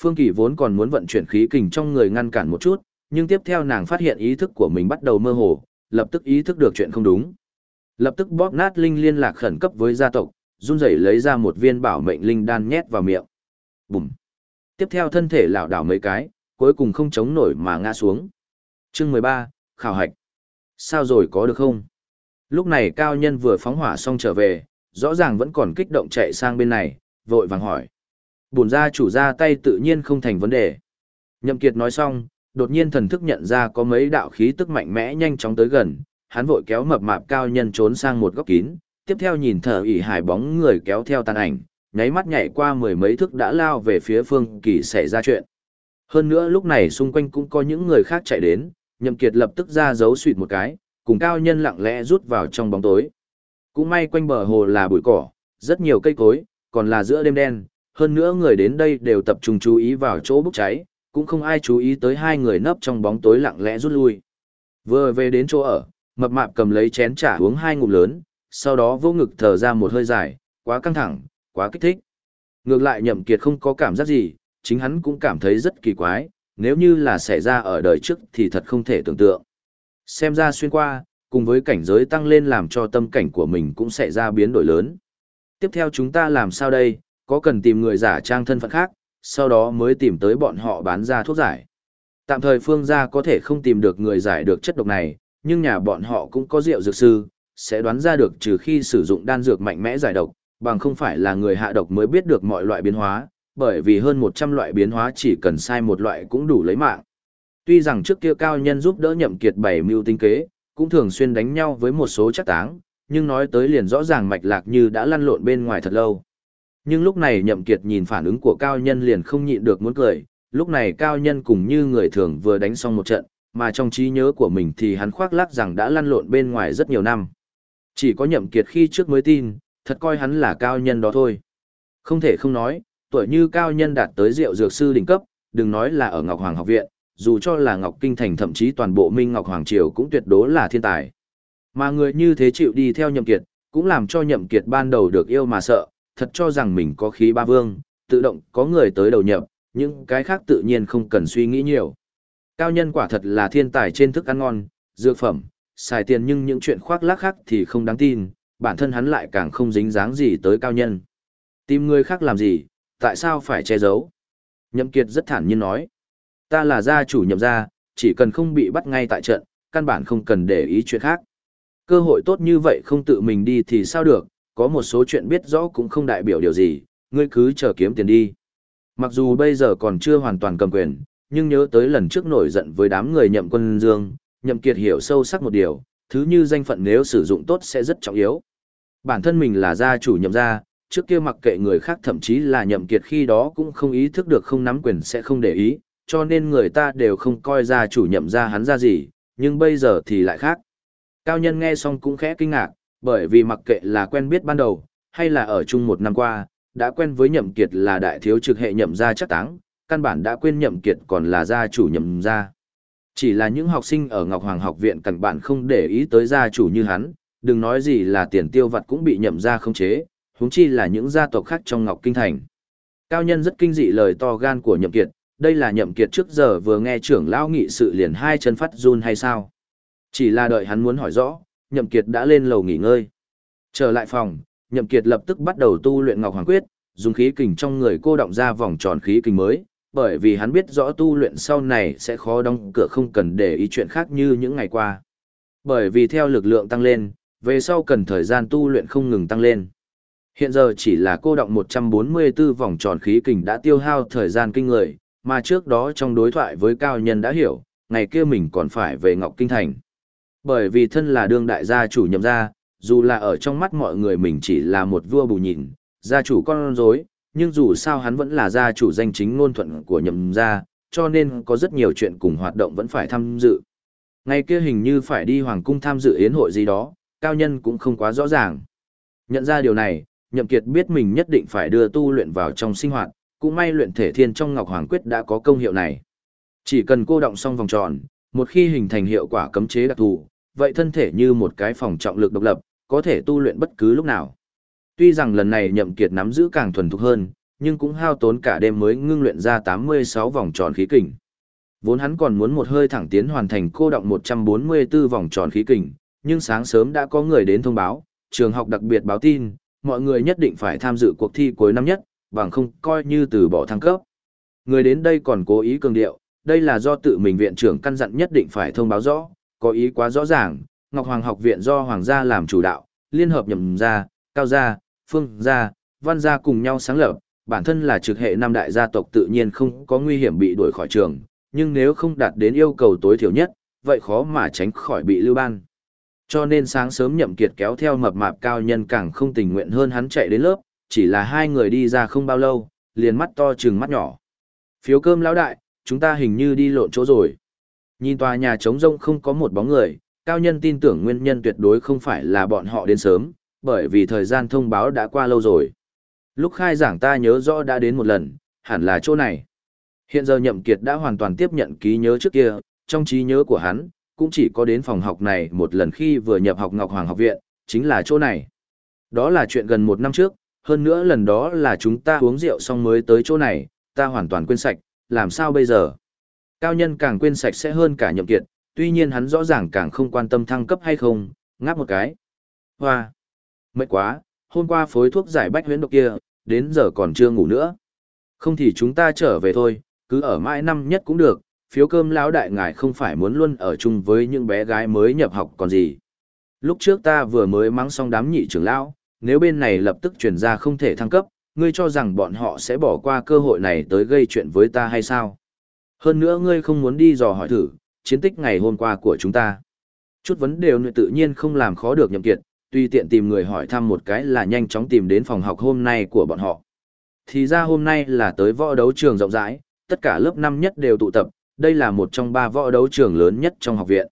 Phương Kỳ vốn còn muốn vận chuyển khí kình trong người ngăn cản một chút, nhưng tiếp theo nàng phát hiện ý thức của mình bắt đầu mơ hồ, lập tức ý thức được chuyện không đúng. Lập tức bóp nát linh liên lạc khẩn cấp với gia tộc, run rẩy lấy ra một viên bảo mệnh linh đan nhét vào miệng. Bùm. Tiếp theo thân thể lảo đảo mấy cái, cuối cùng không chống nổi mà ngã xuống. Chương mười ba khảo hạch. Sao rồi có được không? Lúc này cao nhân vừa phóng hỏa xong trở về, rõ ràng vẫn còn kích động chạy sang bên này, vội vàng hỏi. Bùn ra chủ ra tay tự nhiên không thành vấn đề. Nhậm Kiệt nói xong, đột nhiên thần thức nhận ra có mấy đạo khí tức mạnh mẽ nhanh chóng tới gần, hắn vội kéo mập mạp cao nhân trốn sang một góc kín, tiếp theo nhìn thở ỉ hải bóng người kéo theo tàn ảnh, nháy mắt nhảy qua mười mấy thước đã lao về phía Phương Kỳ xảy ra chuyện. Hơn nữa lúc này xung quanh cũng có những người khác chạy đến, Nhậm Kiệt lập tức ra dấu suyệt một cái, cùng cao nhân lặng lẽ rút vào trong bóng tối. Cũng may quanh bờ hồ là bụi cỏ, rất nhiều cây cối, còn là giữa đêm đen, hơn nữa người đến đây đều tập trung chú ý vào chỗ bốc cháy, cũng không ai chú ý tới hai người nấp trong bóng tối lặng lẽ rút lui. Vừa về đến chỗ ở, mập mạp cầm lấy chén trà uống hai ngụm lớn, sau đó vô ngực thở ra một hơi dài, quá căng thẳng, quá kích thích. Ngược lại nhậm kiệt không có cảm giác gì, chính hắn cũng cảm thấy rất kỳ quái, nếu như là xảy ra ở đời trước thì thật không thể tưởng tượng. Xem ra xuyên qua, cùng với cảnh giới tăng lên làm cho tâm cảnh của mình cũng xảy ra biến đổi lớn. Tiếp theo chúng ta làm sao đây, có cần tìm người giả trang thân phận khác, sau đó mới tìm tới bọn họ bán ra thuốc giải. Tạm thời phương gia có thể không tìm được người giải được chất độc này, nhưng nhà bọn họ cũng có rượu dược sư, sẽ đoán ra được trừ khi sử dụng đan dược mạnh mẽ giải độc, bằng không phải là người hạ độc mới biết được mọi loại biến hóa, bởi vì hơn 100 loại biến hóa chỉ cần sai một loại cũng đủ lấy mạng. Tuy rằng trước kia cao nhân giúp đỡ nhậm kiệt bảy mưu tinh kế, cũng thường xuyên đánh nhau với một số chắc táng, nhưng nói tới liền rõ ràng mạch lạc như đã lăn lộn bên ngoài thật lâu. Nhưng lúc này nhậm kiệt nhìn phản ứng của cao nhân liền không nhịn được muốn cười, lúc này cao nhân cùng như người thường vừa đánh xong một trận, mà trong trí nhớ của mình thì hắn khoác lác rằng đã lăn lộn bên ngoài rất nhiều năm. Chỉ có nhậm kiệt khi trước mới tin, thật coi hắn là cao nhân đó thôi. Không thể không nói, tuổi như cao nhân đạt tới rượu dược sư đỉnh cấp, đừng nói là ở Ngọc Hoàng học viện, dù cho là Ngọc Kinh Thành thậm chí toàn bộ Minh Ngọc Hoàng Triều cũng tuyệt đối là thiên tài. Mà người như thế chịu đi theo nhậm kiệt, cũng làm cho nhậm kiệt ban đầu được yêu mà sợ, thật cho rằng mình có khí ba vương, tự động có người tới đầu nhập, những cái khác tự nhiên không cần suy nghĩ nhiều. Cao nhân quả thật là thiên tài trên thức ăn ngon, dược phẩm, xài tiền nhưng những chuyện khoác lác khác thì không đáng tin, bản thân hắn lại càng không dính dáng gì tới cao nhân. Tìm người khác làm gì, tại sao phải che giấu? Nhậm Kiệt rất thản nhiên nói, ta là gia chủ nhậm gia, chỉ cần không bị bắt ngay tại trận, căn bản không cần để ý chuyện khác. Cơ hội tốt như vậy không tự mình đi thì sao được, có một số chuyện biết rõ cũng không đại biểu điều gì, ngươi cứ chờ kiếm tiền đi. Mặc dù bây giờ còn chưa hoàn toàn cầm quyền, nhưng nhớ tới lần trước nổi giận với đám người nhậm quân dương, nhậm kiệt hiểu sâu sắc một điều, thứ như danh phận nếu sử dụng tốt sẽ rất trọng yếu. Bản thân mình là gia chủ nhậm gia, trước kia mặc kệ người khác thậm chí là nhậm kiệt khi đó cũng không ý thức được không nắm quyền sẽ không để ý, cho nên người ta đều không coi gia chủ nhậm gia hắn ra gì, nhưng bây giờ thì lại khác. Cao nhân nghe xong cũng khẽ kinh ngạc, bởi vì mặc kệ là quen biết ban đầu, hay là ở chung một năm qua, đã quen với nhậm kiệt là đại thiếu trực hệ nhậm gia chắc táng, căn bản đã quên nhậm kiệt còn là gia chủ nhậm gia. Chỉ là những học sinh ở Ngọc Hoàng học viện căn bản không để ý tới gia chủ như hắn, đừng nói gì là tiền tiêu vặt cũng bị nhậm gia không chế, huống chi là những gia tộc khác trong Ngọc Kinh Thành. Cao nhân rất kinh dị lời to gan của nhậm kiệt, đây là nhậm kiệt trước giờ vừa nghe trưởng lão nghị sự liền hai chân phát run hay sao? Chỉ là đợi hắn muốn hỏi rõ, nhậm kiệt đã lên lầu nghỉ ngơi. Trở lại phòng, nhậm kiệt lập tức bắt đầu tu luyện Ngọc Hoàng Quyết, dùng khí kình trong người cô động ra vòng tròn khí kình mới, bởi vì hắn biết rõ tu luyện sau này sẽ khó đóng cửa không cần để ý chuyện khác như những ngày qua. Bởi vì theo lực lượng tăng lên, về sau cần thời gian tu luyện không ngừng tăng lên. Hiện giờ chỉ là cô động 144 vòng tròn khí kình đã tiêu hao thời gian kinh người, mà trước đó trong đối thoại với cao nhân đã hiểu, ngày kia mình còn phải về Ngọc Kinh Thành. Bởi vì thân là đương đại gia chủ nhậm gia, dù là ở trong mắt mọi người mình chỉ là một vua bù nhìn, gia chủ con rối, nhưng dù sao hắn vẫn là gia chủ danh chính ngôn thuận của nhậm gia, cho nên có rất nhiều chuyện cùng hoạt động vẫn phải tham dự. Ngày kia hình như phải đi hoàng cung tham dự yến hội gì đó, cao nhân cũng không quá rõ ràng. Nhận ra điều này, nhậm kiệt biết mình nhất định phải đưa tu luyện vào trong sinh hoạt, cũng may luyện thể thiên trong ngọc hoàng quyết đã có công hiệu này. Chỉ cần cô động xong vòng tròn, một khi hình thành hiệu quả cấm chế đặc thù, vậy thân thể như một cái phòng trọng lực độc lập, có thể tu luyện bất cứ lúc nào. Tuy rằng lần này nhậm kiệt nắm giữ càng thuần thục hơn, nhưng cũng hao tốn cả đêm mới ngưng luyện ra 86 vòng tròn khí kình. Vốn hắn còn muốn một hơi thẳng tiến hoàn thành cô động 144 vòng tròn khí kình, nhưng sáng sớm đã có người đến thông báo, trường học đặc biệt báo tin, mọi người nhất định phải tham dự cuộc thi cuối năm nhất, bằng không coi như từ bỏ thăng cấp. Người đến đây còn cố ý cường điệu, đây là do tự mình viện trưởng căn dặn nhất định phải thông báo rõ, có ý quá rõ ràng, Ngọc Hoàng học viện do Hoàng gia làm chủ đạo, liên hợp nhậm gia, cao gia, phương gia, văn gia cùng nhau sáng lập, bản thân là trực hệ năm đại gia tộc tự nhiên không có nguy hiểm bị đuổi khỏi trường, nhưng nếu không đạt đến yêu cầu tối thiểu nhất, vậy khó mà tránh khỏi bị lưu ban. Cho nên sáng sớm nhậm kiệt kéo theo mập mạp cao nhân càng không tình nguyện hơn hắn chạy đến lớp, chỉ là hai người đi ra không bao lâu, liền mắt to trừng mắt nhỏ. Phiếu cơm lão đại, chúng ta hình như đi lộn chỗ rồi. Nhìn tòa nhà trống rông không có một bóng người, cao nhân tin tưởng nguyên nhân tuyệt đối không phải là bọn họ đến sớm, bởi vì thời gian thông báo đã qua lâu rồi. Lúc khai giảng ta nhớ rõ đã đến một lần, hẳn là chỗ này. Hiện giờ Nhậm Kiệt đã hoàn toàn tiếp nhận ký nhớ trước kia, trong trí nhớ của hắn, cũng chỉ có đến phòng học này một lần khi vừa nhập học Ngọc Hoàng học viện, chính là chỗ này. Đó là chuyện gần một năm trước, hơn nữa lần đó là chúng ta uống rượu xong mới tới chỗ này, ta hoàn toàn quên sạch, làm sao bây giờ? Cao nhân càng quên sạch sẽ hơn cả Nhậm Kiệt, tuy nhiên hắn rõ ràng càng không quan tâm thăng cấp hay không, ngáp một cái. Hoa! Mệt quá, hôm qua phối thuốc giải bách huyễn độc kia, đến giờ còn chưa ngủ nữa. Không thì chúng ta trở về thôi, cứ ở mãi năm nhất cũng được, phiếu cơm lão đại ngài không phải muốn luôn ở chung với những bé gái mới nhập học còn gì. Lúc trước ta vừa mới mắng xong đám nhị trưởng lão, nếu bên này lập tức chuyển ra không thể thăng cấp, ngươi cho rằng bọn họ sẽ bỏ qua cơ hội này tới gây chuyện với ta hay sao? Hơn nữa ngươi không muốn đi dò hỏi thử, chiến tích ngày hôm qua của chúng ta. Chút vấn đề tự nhiên không làm khó được nhậm kiệt, tùy tiện tìm người hỏi thăm một cái là nhanh chóng tìm đến phòng học hôm nay của bọn họ. Thì ra hôm nay là tới võ đấu trường rộng rãi, tất cả lớp năm nhất đều tụ tập, đây là một trong ba võ đấu trường lớn nhất trong học viện.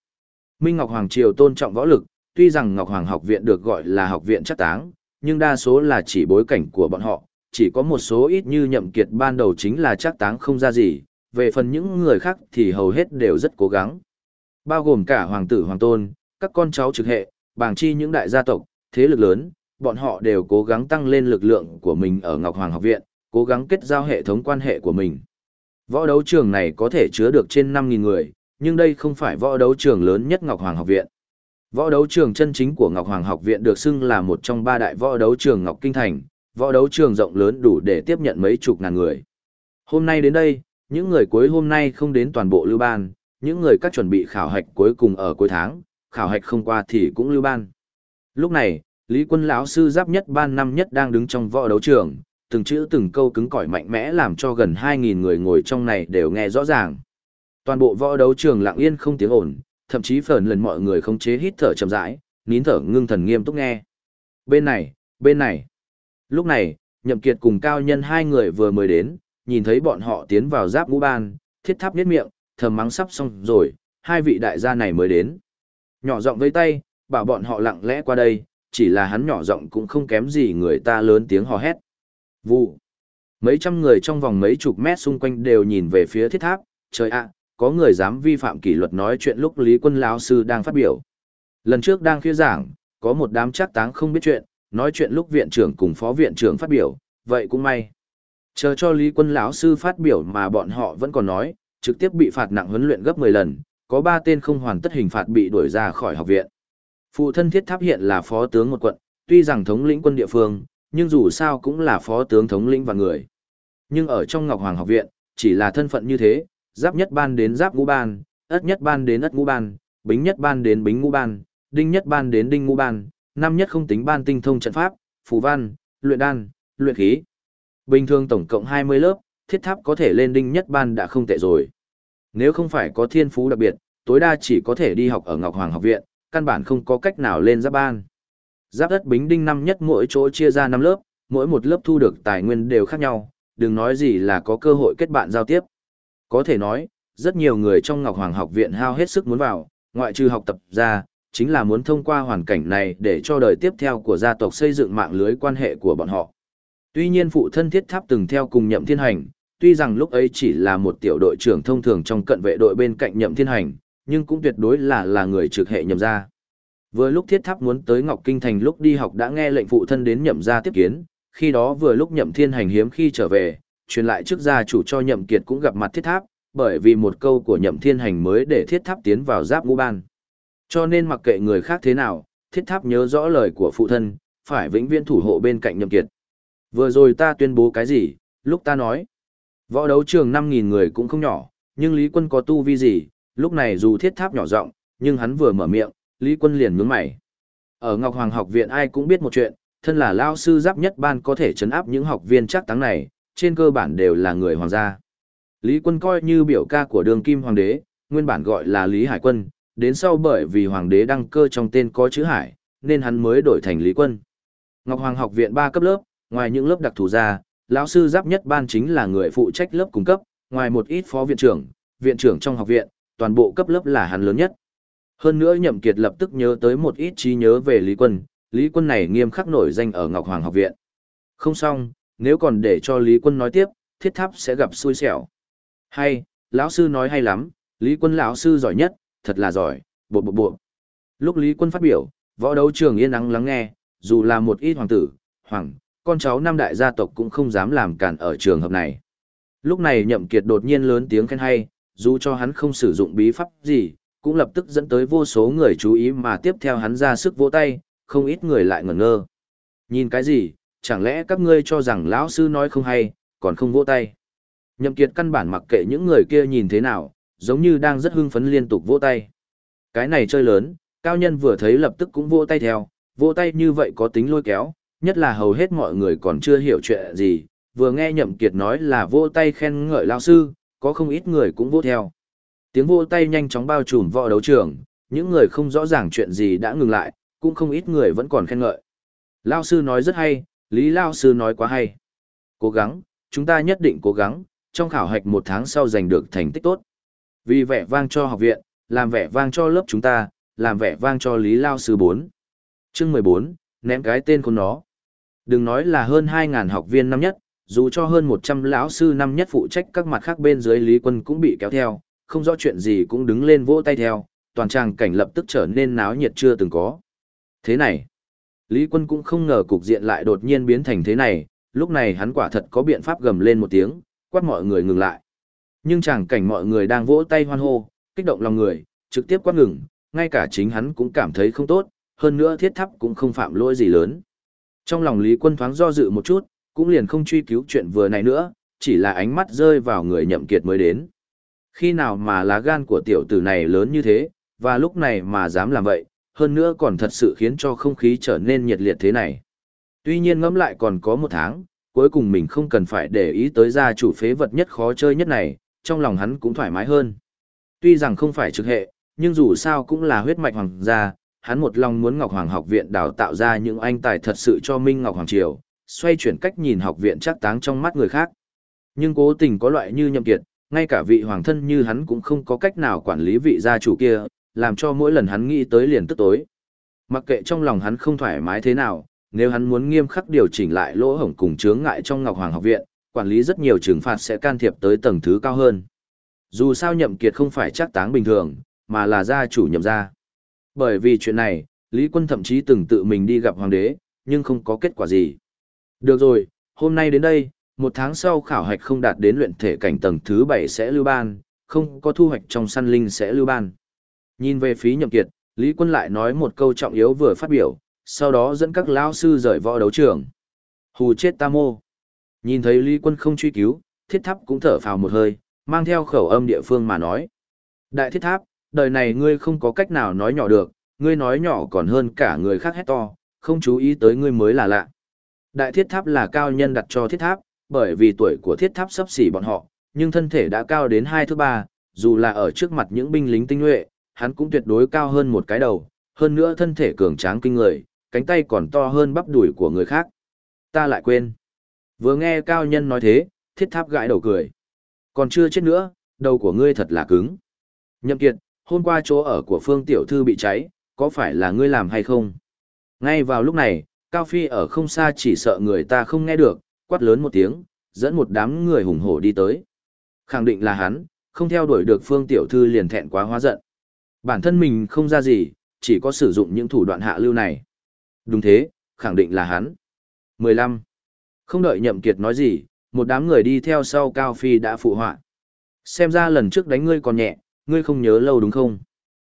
Minh Ngọc Hoàng Triều tôn trọng võ lực, tuy rằng Ngọc Hoàng học viện được gọi là học viện chắc táng, nhưng đa số là chỉ bối cảnh của bọn họ, chỉ có một số ít như nhậm kiệt ban đầu chính là chắc táng không ra gì, về phần những người khác thì hầu hết đều rất cố gắng. Bao gồm cả hoàng tử hoàng tôn, các con cháu trực hệ, bảng chi những đại gia tộc, thế lực lớn, bọn họ đều cố gắng tăng lên lực lượng của mình ở Ngọc Hoàng học viện, cố gắng kết giao hệ thống quan hệ của mình. Võ đấu trường này có thể chứa được trên 5.000 người, nhưng đây không phải võ đấu trường lớn nhất Ngọc Hoàng học viện. Võ đấu trường chân chính của Ngọc Hoàng học viện được xưng là một trong ba đại võ đấu trường Ngọc Kinh Thành, võ đấu trường rộng lớn đủ để tiếp nhận mấy chục ngàn người. Hôm nay đến đây, những người cuối hôm nay không đến toàn bộ lưu ban, những người các chuẩn bị khảo hạch cuối cùng ở cuối tháng, khảo hạch không qua thì cũng lưu ban. Lúc này, Lý Quân lão sư giáp nhất ban năm nhất đang đứng trong võ đấu trường, từng chữ từng câu cứng cỏi mạnh mẽ làm cho gần 2.000 người ngồi trong này đều nghe rõ ràng. Toàn bộ võ đấu trường lặng yên không tiếng ồn, thậm chí phần lần mọi người không chế hít thở chậm rãi, nín thở ngưng thần nghiêm túc nghe. Bên này, bên này. Lúc này, Nhậm Kiệt cùng Cao Nhân hai người vừa mới đến, nhìn thấy bọn họ tiến vào giáp ngũ ban, thiết tháp niết miệng, thầm mắng sắp xong rồi, hai vị đại gia này mới đến. Nhỏ giọng với tay, bảo bọn họ lặng lẽ qua đây, chỉ là hắn nhỏ giọng cũng không kém gì người ta lớn tiếng hò hét. Vụ. Mấy trăm người trong vòng mấy chục mét xung quanh đều nhìn về phía thiết tháp, trời ạ, có người dám vi phạm kỷ luật nói chuyện lúc Lý Quân lão sư đang phát biểu. Lần trước đang khiêu giảng, có một đám chắc táng không biết chuyện, nói chuyện lúc viện trưởng cùng phó viện trưởng phát biểu, vậy cũng may. Chờ cho Lý Quân lão sư phát biểu mà bọn họ vẫn còn nói, trực tiếp bị phạt nặng huấn luyện gấp 10 lần, có 3 tên không hoàn tất hình phạt bị đuổi ra khỏi học viện. Phụ thân thiết tháp hiện là phó tướng một quận, tuy rằng thống lĩnh quân địa phương, nhưng dù sao cũng là phó tướng thống lĩnh và người. Nhưng ở trong Ngọc Hoàng học viện, chỉ là thân phận như thế, giáp nhất ban đến giáp ngũ ban, ất nhất ban đến ất ngũ ban, bính nhất ban đến bính ngũ ban, đinh nhất ban đến đinh ngũ ban, năm nhất không tính ban tinh thông trận pháp, phù văn, luyện đan, luyện khí. Bình thường tổng cộng 20 lớp, thiết tháp có thể lên đinh nhất ban đã không tệ rồi. Nếu không phải có thiên phú đặc biệt, tối đa chỉ có thể đi học ở Ngọc Hoàng học viện, căn bản không có cách nào lên giáp ban. Giáp đất bính đinh năm nhất mỗi chỗ chia ra 5 lớp, mỗi một lớp thu được tài nguyên đều khác nhau, đừng nói gì là có cơ hội kết bạn giao tiếp. Có thể nói, rất nhiều người trong Ngọc Hoàng học viện hao hết sức muốn vào, ngoại trừ học tập ra, chính là muốn thông qua hoàn cảnh này để cho đời tiếp theo của gia tộc xây dựng mạng lưới quan hệ của bọn họ. Tuy nhiên phụ thân thiết tháp từng theo cùng nhậm thiên hành, tuy rằng lúc ấy chỉ là một tiểu đội trưởng thông thường trong cận vệ đội bên cạnh nhậm thiên hành, nhưng cũng tuyệt đối là là người trực hệ nhậm gia. Vừa lúc thiết tháp muốn tới Ngọc Kinh Thành lúc đi học đã nghe lệnh phụ thân đến nhậm gia tiếp kiến, khi đó vừa lúc nhậm thiên hành hiếm khi trở về, truyền lại trước gia chủ cho nhậm kiệt cũng gặp mặt thiết tháp, bởi vì một câu của nhậm thiên hành mới để thiết tháp tiến vào giáp ngũ ban. Cho nên mặc kệ người khác thế nào, thiết tháp nhớ rõ lời của phụ thân, phải vĩnh viễn thủ hộ bên cạnh nhậm kiệt. Vừa rồi ta tuyên bố cái gì, lúc ta nói, võ đấu trường 5.000 người cũng không nhỏ, nhưng Lý Quân có tu vi gì, lúc này dù thiết tháp nhỏ rộng, nhưng hắn vừa mở miệng, Lý Quân liền nhướng mày. Ở Ngọc Hoàng học viện ai cũng biết một chuyện, thân là lao sư giáp nhất ban có thể chấn áp những học viên chắc táng này, trên cơ bản đều là người hoàng gia. Lý Quân coi như biểu ca của đường kim hoàng đế, nguyên bản gọi là Lý Hải Quân, đến sau bởi vì hoàng đế đăng cơ trong tên có chữ Hải, nên hắn mới đổi thành Lý Quân. Ngọc Hoàng học viện 3 cấp lớp, ngoài những lớp đặc thù ra, lão sư giáp nhất ban chính là người phụ trách lớp cung cấp, ngoài một ít phó viện trưởng, viện trưởng trong học viện, toàn bộ cấp lớp là hắn lớn nhất. Hơn nữa Nhậm Kiệt lập tức nhớ tới một ít trí nhớ về Lý Quân, Lý Quân này nghiêm khắc nổi danh ở Ngọc Hoàng học viện. Không xong, nếu còn để cho Lý Quân nói tiếp, thiết tháp sẽ gặp xui xẻo. Hay, lão sư nói hay lắm, Lý Quân lão sư giỏi nhất, thật là giỏi, bộ bộ bộ. Lúc Lý Quân phát biểu, võ đấu trường yên lặng lắng nghe, dù là một ít hoàng tử, hoàng, con cháu năm đại gia tộc cũng không dám làm cản ở trường hợp này. Lúc này Nhậm Kiệt đột nhiên lớn tiếng khen hay, dù cho hắn không sử dụng bí pháp gì, cũng lập tức dẫn tới vô số người chú ý mà tiếp theo hắn ra sức vỗ tay, không ít người lại ngẩn ngơ. Nhìn cái gì, chẳng lẽ các ngươi cho rằng lão sư nói không hay, còn không vỗ tay. Nhậm Kiệt căn bản mặc kệ những người kia nhìn thế nào, giống như đang rất hưng phấn liên tục vỗ tay. Cái này chơi lớn, cao nhân vừa thấy lập tức cũng vỗ tay theo, vỗ tay như vậy có tính lôi kéo, nhất là hầu hết mọi người còn chưa hiểu chuyện gì, vừa nghe Nhậm Kiệt nói là vỗ tay khen ngợi lão sư, có không ít người cũng vỗ theo. Tiếng vỗ tay nhanh chóng bao trùm võ đấu trường, những người không rõ ràng chuyện gì đã ngừng lại, cũng không ít người vẫn còn khen ngợi. Lão sư nói rất hay, Lý Lão sư nói quá hay. Cố gắng, chúng ta nhất định cố gắng, trong khảo hạch một tháng sau giành được thành tích tốt. Vì vẻ vang cho học viện, làm vẻ vang cho lớp chúng ta, làm vẻ vang cho Lý Lao Sư 4. Chương 14, ném cái tên của nó. Đừng nói là hơn 2.000 học viên năm nhất, dù cho hơn 100 lão sư năm nhất phụ trách các mặt khác bên dưới Lý Quân cũng bị kéo theo, không rõ chuyện gì cũng đứng lên vỗ tay theo, toàn tràng cảnh lập tức trở nên náo nhiệt chưa từng có. Thế này, Lý Quân cũng không ngờ cục diện lại đột nhiên biến thành thế này, lúc này hắn quả thật có biện pháp gầm lên một tiếng, quát mọi người ngừng lại. Nhưng tràng cảnh mọi người đang vỗ tay hoan hô, kích động lòng người, trực tiếp quát ngừng, ngay cả chính hắn cũng cảm thấy không tốt, hơn nữa thiết thắp cũng không phạm lỗi gì lớn. Trong lòng Lý Quân thoáng do dự một chút, cũng liền không truy cứu chuyện vừa này nữa, chỉ là ánh mắt rơi vào người nhậm kiệt mới đến. Khi nào mà lá gan của tiểu tử này lớn như thế, và lúc này mà dám làm vậy, hơn nữa còn thật sự khiến cho không khí trở nên nhiệt liệt thế này. Tuy nhiên ngẫm lại còn có một tháng, cuối cùng mình không cần phải để ý tới gia chủ phế vật nhất khó chơi nhất này, trong lòng hắn cũng thoải mái hơn. Tuy rằng không phải trực hệ, nhưng dù sao cũng là huyết mạch hoàng gia, hắn một lòng muốn Ngọc Hoàng học viện đào tạo ra những anh tài thật sự cho Minh Ngọc Hoàng Triều, xoay chuyển cách nhìn học viện chắc táng trong mắt người khác. Nhưng cố tình có loại như nhậm kiệt, ngay cả vị hoàng thân như hắn cũng không có cách nào quản lý vị gia chủ kia, làm cho mỗi lần hắn nghĩ tới liền tức tối. Mặc kệ trong lòng hắn không thoải mái thế nào, nếu hắn muốn nghiêm khắc điều chỉnh lại lỗ hổng cùng chướng ngại trong Ngọc Hoàng học viện, quản lý rất nhiều trừng phạt sẽ can thiệp tới tầng thứ cao hơn. Dù sao nhậm kiệt không phải chắc táng bình thường, mà là gia chủ nhậm gia. Bởi vì chuyện này, Lý Quân thậm chí từng tự mình đi gặp hoàng đế, nhưng không có kết quả gì. Được rồi, hôm nay đến đây, một tháng sau khảo hạch không đạt đến luyện thể cảnh tầng thứ 7 sẽ lưu ban, không có thu hoạch trong săn linh sẽ lưu ban. Nhìn về phí nhậm kiệt, Lý Quân lại nói một câu trọng yếu vừa phát biểu, sau đó dẫn các lão sư rời võ đấu trường. Hù chết ta mô. Nhìn thấy Lý Quân không truy cứu, thiết tháp cũng thở phào một hơi, mang theo khẩu âm địa phương mà nói. Đại thiết tháp, đời này ngươi không có cách nào nói nhỏ được, ngươi nói nhỏ còn hơn cả người khác hét to, không chú ý tới ngươi mới là lạ. Đại thiết tháp là cao nhân đặt cho thiết tháp, bởi vì tuổi của thiết tháp sắp xỉ bọn họ, nhưng thân thể đã cao đến hai thứ ba, dù là ở trước mặt những binh lính tinh nhuệ, hắn cũng tuyệt đối cao hơn một cái đầu, hơn nữa thân thể cường tráng kinh người, cánh tay còn to hơn bắp đùi của người khác. Ta lại quên. Vừa nghe cao nhân nói thế, thiết tháp gãi đầu cười. Còn chưa chết nữa, đầu của ngươi thật là cứng. Nhậm kiệt, hôm qua chỗ ở của phương tiểu thư bị cháy, có phải là ngươi làm hay không? Ngay vào lúc này, Cao Phi ở không xa chỉ sợ người ta không nghe được, quát lớn một tiếng, dẫn một đám người hùng hổ đi tới. Khẳng định là hắn, không theo đuổi được phương tiểu thư liền thẹn quá hóa giận. Bản thân mình không ra gì, chỉ có sử dụng những thủ đoạn hạ lưu này. Đúng thế, khẳng định là hắn. 15. Không đợi nhậm kiệt nói gì, một đám người đi theo sau Cao Phi đã phụ họa. Xem ra lần trước đánh ngươi còn nhẹ, ngươi không nhớ lâu đúng không?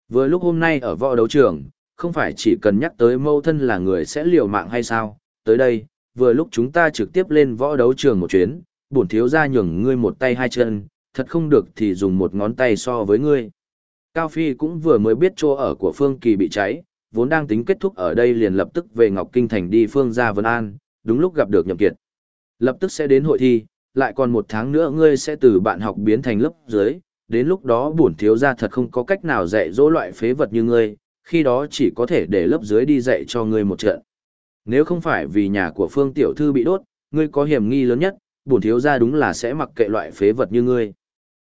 Vừa lúc hôm nay ở võ đấu trường, không phải chỉ cần nhắc tới mâu thân là người sẽ liều mạng hay sao? Tới đây, vừa lúc chúng ta trực tiếp lên võ đấu trường một chuyến, bổn thiếu gia nhường ngươi một tay hai chân, thật không được thì dùng một ngón tay so với ngươi. Cao Phi cũng vừa mới biết chỗ ở của Phương Kỳ bị cháy, vốn đang tính kết thúc ở đây liền lập tức về Ngọc Kinh Thành đi Phương gia Vân An, đúng lúc gặp được Nhậm Kiệt. Lập tức sẽ đến hội thi, lại còn một tháng nữa ngươi sẽ từ bạn học biến thành lớp dưới, đến lúc đó bổn thiếu gia thật không có cách nào dạy dỗ loại phế vật như ngươi, khi đó chỉ có thể để lớp dưới đi dạy cho ngươi một trận. Nếu không phải vì nhà của Phương tiểu thư bị đốt, ngươi có hiểm nghi lớn nhất, bổn thiếu gia đúng là sẽ mặc kệ loại phế vật như ngươi.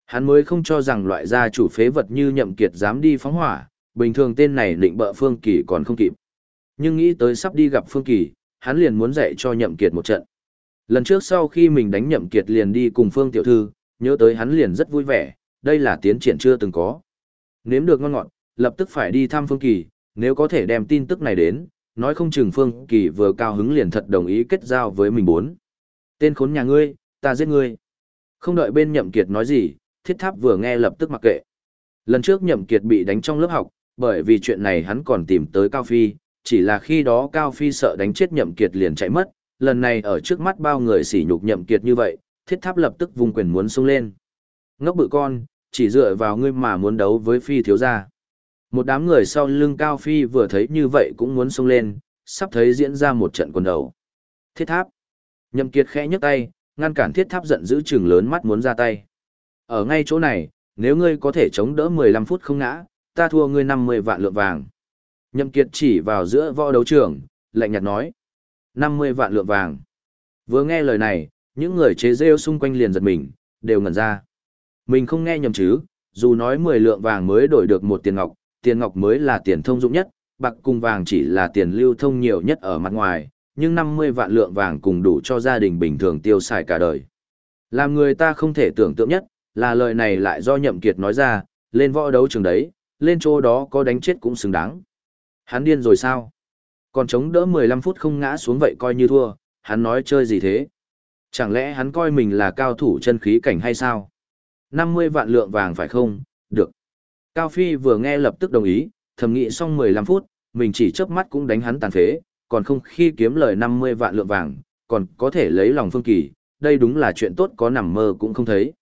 Hắn mới không cho rằng loại gia chủ phế vật như Nhậm Kiệt dám đi phóng hỏa, bình thường tên này định bợ Phương Kỳ còn không kịp. Nhưng nghĩ tới sắp đi gặp Phương Kỳ, hắn liền muốn dạy cho Nhậm Kiệt một trận. Lần trước sau khi mình đánh Nhậm Kiệt liền đi cùng Phương tiểu thư, nhớ tới hắn liền rất vui vẻ, đây là tiến triển chưa từng có. Nếm được ngon ngọt, lập tức phải đi thăm Phương Kỳ, nếu có thể đem tin tức này đến, nói không chừng Phương Kỳ vừa cao hứng liền thật đồng ý kết giao với mình bốn. Tên khốn nhà ngươi, ta giết ngươi. Không đợi bên Nhậm Kiệt nói gì, Thiết Tháp vừa nghe lập tức mặc kệ. Lần trước Nhậm Kiệt bị đánh trong lớp học, bởi vì chuyện này hắn còn tìm tới Cao Phi, chỉ là khi đó Cao Phi sợ đánh chết Nhậm Kiệt liền chạy mất, lần này ở trước mắt bao người sỉ nhục Nhậm Kiệt như vậy, Thiết Tháp lập tức vung quyền muốn xông lên. Ngốc bự con, chỉ dựa vào ngươi mà muốn đấu với Phi thiếu gia. Một đám người sau lưng Cao Phi vừa thấy như vậy cũng muốn xông lên, sắp thấy diễn ra một trận quần đầu. Thiết Tháp. Nhậm Kiệt khẽ nhấc tay, ngăn cản Thiết Tháp giận dữ chừng lớn mắt muốn ra tay. Ở ngay chỗ này, nếu ngươi có thể chống đỡ 15 phút không ngã, ta thua ngươi 50 vạn lượng vàng. Nhậm Kiệt chỉ vào giữa võ đấu trường, lạnh nhạt nói. 50 vạn lượng vàng. Vừa nghe lời này, những người chế rêu xung quanh liền giật mình, đều ngẩn ra. Mình không nghe nhầm chứ, dù nói 10 lượng vàng mới đổi được một tiền ngọc, tiền ngọc mới là tiền thông dụng nhất, bạc cùng vàng chỉ là tiền lưu thông nhiều nhất ở mặt ngoài, nhưng 50 vạn lượng vàng cùng đủ cho gia đình bình thường tiêu xài cả đời. Làm người ta không thể tưởng tượng nhất, là lời này lại do nhậm kiệt nói ra, lên võ đấu trường đấy, lên chỗ đó có đánh chết cũng xứng đáng. Hắn điên rồi sao? Còn chống đỡ 15 phút không ngã xuống vậy coi như thua, hắn nói chơi gì thế? Chẳng lẽ hắn coi mình là cao thủ chân khí cảnh hay sao? 50 vạn lượng vàng phải không? Được. Cao Phi vừa nghe lập tức đồng ý, thầm nghĩ xong 15 phút, mình chỉ chớp mắt cũng đánh hắn tàn phế, còn không khi kiếm lời 50 vạn lượng vàng, còn có thể lấy lòng Phương Kỳ, đây đúng là chuyện tốt có nằm mơ cũng không thấy.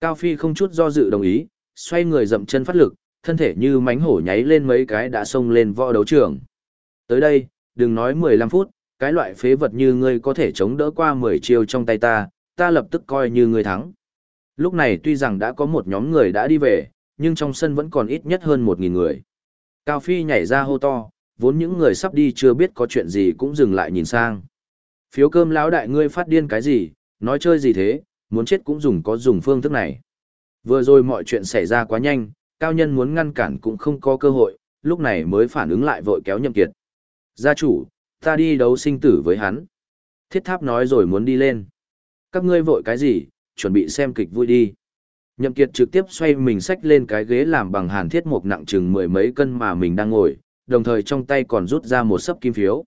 Cao Phi không chút do dự đồng ý, xoay người dậm chân phát lực, thân thể như mánh hổ nháy lên mấy cái đã xông lên võ đấu trường. Tới đây, đừng nói 15 phút, cái loại phế vật như ngươi có thể chống đỡ qua 10 chiêu trong tay ta, ta lập tức coi như ngươi thắng. Lúc này tuy rằng đã có một nhóm người đã đi về, nhưng trong sân vẫn còn ít nhất hơn 1.000 người. Cao Phi nhảy ra hô to, vốn những người sắp đi chưa biết có chuyện gì cũng dừng lại nhìn sang. Phiếu cơm lão đại ngươi phát điên cái gì, nói chơi gì thế, muốn chết cũng dùng có dùng phương thức này. Vừa rồi mọi chuyện xảy ra quá nhanh, cao nhân muốn ngăn cản cũng không có cơ hội, lúc này mới phản ứng lại vội kéo nhậm kiệt. Gia chủ, ta đi đấu sinh tử với hắn. Thiết tháp nói rồi muốn đi lên. Các ngươi vội cái gì, chuẩn bị xem kịch vui đi. Nhậm kiệt trực tiếp xoay mình xách lên cái ghế làm bằng hàn thiết mộc nặng chừng mười mấy cân mà mình đang ngồi, đồng thời trong tay còn rút ra một sấp kim phiếu.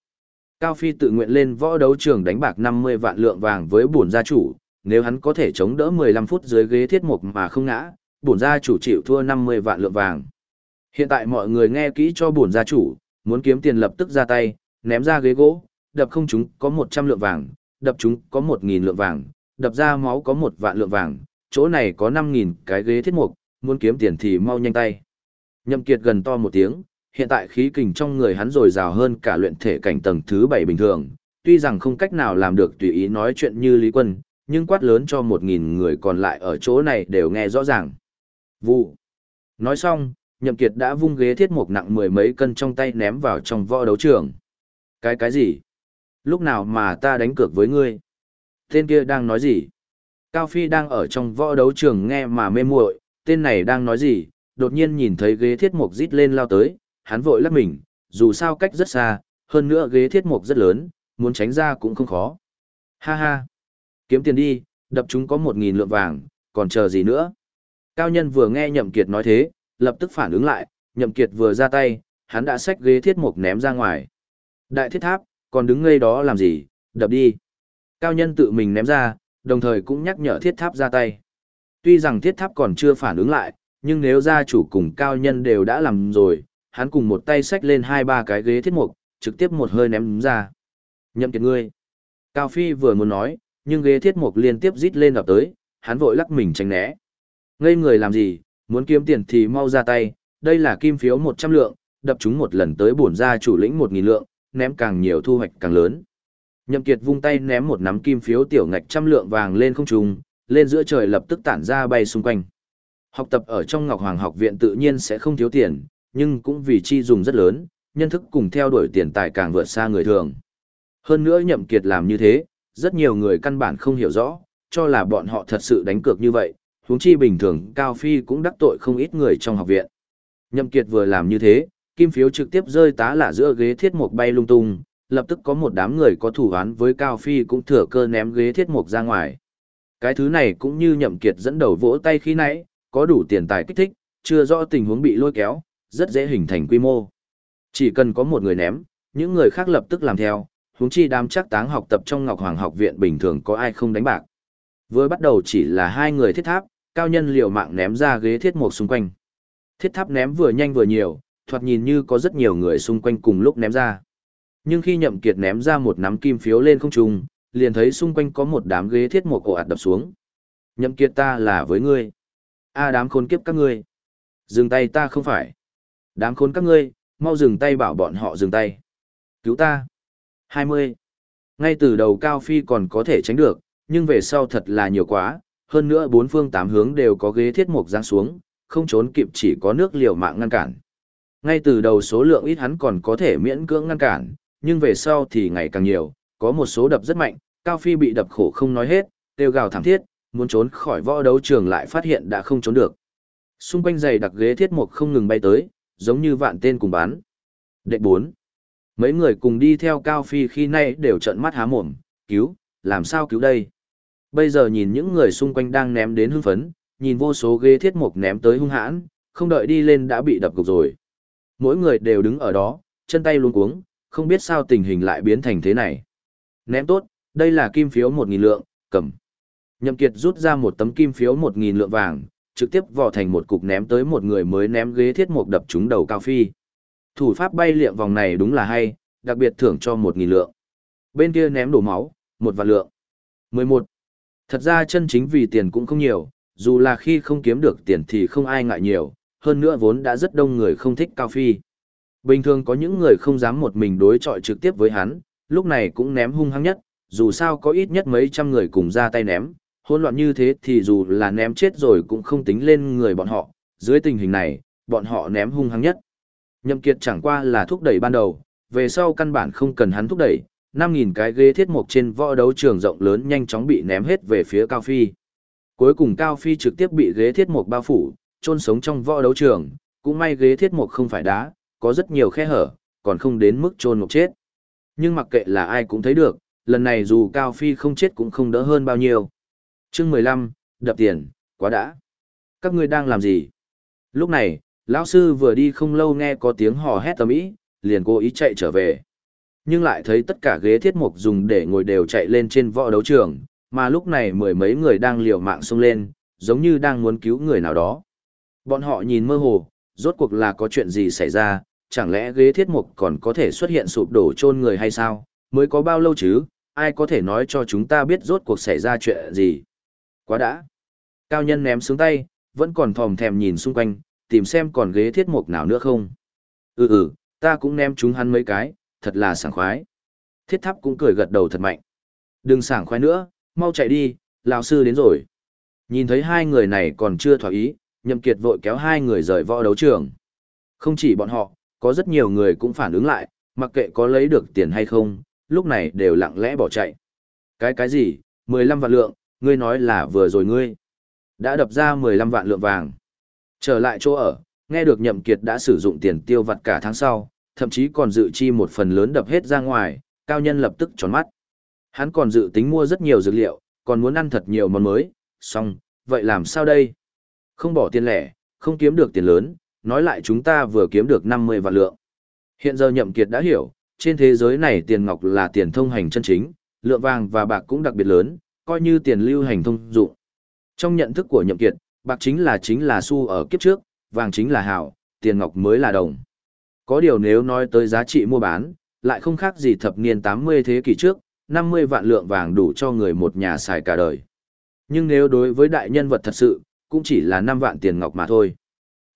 Cao Phi tự nguyện lên võ đấu trường đánh bạc 50 vạn lượng vàng với bổn gia chủ, nếu hắn có thể chống đỡ 15 phút dưới ghế thiết mục mà không ngã, bổn gia chủ chịu thua 50 vạn lượng vàng. Hiện tại mọi người nghe kỹ cho bổn gia chủ, muốn kiếm tiền lập tức ra tay, ném ra ghế gỗ, đập không chúng có 100 lượng vàng, đập chúng có 1.000 lượng vàng, đập ra máu có một vạn lượng vàng, chỗ này có 5.000 cái ghế thiết mục, muốn kiếm tiền thì mau nhanh tay. Nhậm Kiệt gần to một tiếng, hiện tại khí kình trong người hắn dồi dào hơn cả luyện thể cảnh tầng thứ 7 bình thường, tuy rằng không cách nào làm được tùy ý nói chuyện như Lý Quân, nhưng quát lớn cho 1.000 người còn lại ở chỗ này đều nghe rõ ràng. Vụ. Nói xong, Nhậm Kiệt đã vung ghế thiết mục nặng mười mấy cân trong tay ném vào trong võ đấu trường. Cái cái gì? Lúc nào mà ta đánh cược với ngươi? Tên kia đang nói gì? Cao Phi đang ở trong võ đấu trường nghe mà mê muội, tên này đang nói gì? Đột nhiên nhìn thấy ghế thiết mục rít lên lao tới, hắn vội lắc mình, dù sao cách rất xa, hơn nữa ghế thiết mục rất lớn, muốn tránh ra cũng không khó. Ha ha! Kiếm tiền đi, đập chúng có một nghìn lượng vàng, còn chờ gì nữa? Cao nhân vừa nghe Nhậm Kiệt nói thế, lập tức phản ứng lại, Nhậm Kiệt vừa ra tay, hắn đã xách ghế thiết mục ném ra ngoài. Đại thiết tháp, còn đứng ngây đó làm gì, đập đi. Cao nhân tự mình ném ra, đồng thời cũng nhắc nhở thiết tháp ra tay. Tuy rằng thiết tháp còn chưa phản ứng lại, nhưng nếu gia chủ cùng cao nhân đều đã làm rồi, hắn cùng một tay xách lên hai ba cái ghế thiết mục, trực tiếp một hơi ném ra. Nhậm kiệt ngươi. Cao Phi vừa muốn nói, nhưng ghế thiết mục liên tiếp rít lên ập tới, hắn vội lắc mình tránh né. Ngây người làm gì, muốn kiếm tiền thì mau ra tay, đây là kim phiếu 100 lượng, đập chúng một lần tới bổn gia chủ lĩnh 1.000 lượng, ném càng nhiều thu hoạch càng lớn. Nhậm Kiệt vung tay ném một nắm kim phiếu tiểu ngạch trăm lượng vàng lên không trung, lên giữa trời lập tức tản ra bay xung quanh. Học tập ở trong Ngọc Hoàng học viện tự nhiên sẽ không thiếu tiền, nhưng cũng vì chi dùng rất lớn, nhân thức cùng theo đuổi tiền tài càng vượt xa người thường. Hơn nữa Nhậm Kiệt làm như thế, rất nhiều người căn bản không hiểu rõ, cho là bọn họ thật sự đánh cược như vậy, huống chi bình thường Cao Phi cũng đắc tội không ít người trong học viện. Nhậm Kiệt vừa làm như thế, kim phiếu trực tiếp rơi tá lả giữa ghế thiết mục bay lung tung, lập tức có một đám người có thủ án với Cao Phi cũng thừa cơ ném ghế thiết mục ra ngoài. Cái thứ này cũng như Nhậm Kiệt dẫn đầu vỗ tay khi nãy, có đủ tiền tài kích thích, chưa rõ tình huống bị lôi kéo, rất dễ hình thành quy mô. Chỉ cần có một người ném, những người khác lập tức làm theo, huống chi đám chắc táng học tập trong Ngọc Hoàng học viện bình thường có ai không đánh bạc. Vừa bắt đầu chỉ là hai người thiết tháp, cao nhân liều mạng ném ra ghế thiết mục xung quanh. Thiết tháp ném vừa nhanh vừa nhiều, thoạt nhìn như có rất nhiều người xung quanh cùng lúc ném ra. Nhưng khi nhậm kiệt ném ra một nắm kim phiếu lên không trung, liền thấy xung quanh có một đám ghế thiết mục cổ ạt đập xuống. Nhậm kiệt ta là với ngươi. A đám khốn kiếp các ngươi. Dừng tay ta không phải. Đám khốn các ngươi, mau dừng tay bảo bọn họ dừng tay. Cứu ta. 20. Ngay từ đầu Cao Phi còn có thể tránh được, nhưng về sau thật là nhiều quá, hơn nữa bốn phương tám hướng đều có ghế thiết mục giáng xuống, không trốn kịp chỉ có nước liều mạng ngăn cản. Ngay từ đầu số lượng ít hắn còn có thể miễn cưỡng ngăn cản, nhưng về sau thì ngày càng nhiều, có một số đập rất mạnh, Cao Phi bị đập khổ không nói hết, kêu gào thảm thiết, muốn trốn khỏi võ đấu trường lại phát hiện đã không trốn được. Xung quanh giày đặc ghế thiết mục không ngừng bay tới, giống như vạn tên cùng bán. Đệ 4. Mấy người cùng đi theo Cao Phi khi nay đều trợn mắt há mồm, cứu, làm sao cứu đây? Bây giờ nhìn những người xung quanh đang ném đến hưng phấn, nhìn vô số ghế thiết mục ném tới hung hãn, không đợi đi lên đã bị đập gục rồi. Mỗi người đều đứng ở đó, chân tay luống cuống, không biết sao tình hình lại biến thành thế này. Ném tốt, đây là kim phiếu 1.000 lượng, cầm. Nhậm Kiệt rút ra một tấm kim phiếu 1.000 lượng vàng, trực tiếp vò thành một cục ném tới một người mới ném ghế thiết mục đập trúng đầu Cao Phi. Thủ pháp bay liệm vòng này đúng là hay, đặc biệt thưởng cho 1.000 lượng. Bên kia ném đổ máu, một vạn lượng. 11. Thật ra chân chính vì tiền cũng không nhiều, dù là khi không kiếm được tiền thì không ai ngại nhiều, hơn nữa vốn đã rất đông người không thích Cao Phi. Bình thường có những người không dám một mình đối chọi trực tiếp với hắn, lúc này cũng ném hung hăng nhất, dù sao có ít nhất mấy trăm người cùng ra tay ném, hỗn loạn như thế thì dù là ném chết rồi cũng không tính lên người bọn họ, dưới tình hình này, bọn họ ném hung hăng nhất. Nhậm Kiệt chẳng qua là thúc đẩy ban đầu, về sau căn bản không cần hắn thúc đẩy, 5.000 cái ghế thiết mục trên võ đấu trường rộng lớn nhanh chóng bị ném hết về phía Cao Phi. Cuối cùng Cao Phi trực tiếp bị ghế thiết mục bao phủ, trôn sống trong võ đấu trường, cũng may ghế thiết mục không phải đá, có rất nhiều khe hở, còn không đến mức trôn ngục chết. Nhưng mặc kệ là ai cũng thấy được, lần này dù Cao Phi không chết cũng không đỡ hơn bao nhiêu. chương 15, đập tiền, quá đã. Các ngươi đang làm gì? Lúc này, lão sư vừa đi không lâu nghe có tiếng hò hét tầm ý, liền cố ý chạy trở về. Nhưng lại thấy tất cả ghế thiết mục dùng để ngồi đều chạy lên trên võ đấu trường, mà lúc này mười mấy người đang liều mạng xông lên, giống như đang muốn cứu người nào đó. Bọn họ nhìn mơ hồ, rốt cuộc là có chuyện gì xảy ra, chẳng lẽ ghế thiết mục còn có thể xuất hiện sụp đổ chôn người hay sao, mới có bao lâu chứ, ai có thể nói cho chúng ta biết rốt cuộc xảy ra chuyện gì. Quá đã. Cao nhân ném xuống tay, vẫn còn thòm thèm nhìn xung quanh, tìm xem còn ghế thiết mục nào nữa không. Ừ ừ, ta cũng ném chúng hắn mấy cái, thật là sảng khoái. Thiết tháp cũng cười gật đầu thật mạnh. Đừng sảng khoái nữa, mau chạy đi, lão sư đến rồi. Nhìn thấy hai người này còn chưa thỏa ý, nhậm kiệt vội kéo hai người rời võ đấu trường. Không chỉ bọn họ, có rất nhiều người cũng phản ứng lại, mặc kệ có lấy được tiền hay không, lúc này đều lặng lẽ bỏ chạy. Cái cái gì, 15 vạn lượng, ngươi nói là vừa rồi ngươi. Đã đập ra 15 vạn lượng vàng. Trở lại chỗ ở, nghe được nhậm kiệt đã sử dụng tiền tiêu vặt cả tháng sau, thậm chí còn dự chi một phần lớn đập hết ra ngoài, cao nhân lập tức tròn mắt. Hắn còn dự tính mua rất nhiều dược liệu, còn muốn ăn thật nhiều món mới, xong, vậy làm sao đây? Không bỏ tiền lẻ, không kiếm được tiền lớn, nói lại chúng ta vừa kiếm được 50 vạn lượng. Hiện giờ nhậm kiệt đã hiểu, trên thế giới này tiền ngọc là tiền thông hành chân chính, lượng vàng và bạc cũng đặc biệt lớn, coi như tiền lưu hành thông dụng. Trong nhận thức của nhậm kiệt, bạc chính là chính là xu ở kiếp trước, vàng chính là hảo, tiền ngọc mới là đồng. Có điều nếu nói tới giá trị mua bán, lại không khác gì thập niên 80 thế kỷ trước, 50 vạn lượng vàng đủ cho người một nhà xài cả đời. Nhưng nếu đối với đại nhân vật thật sự, cũng chỉ là 5 vạn tiền ngọc mà thôi.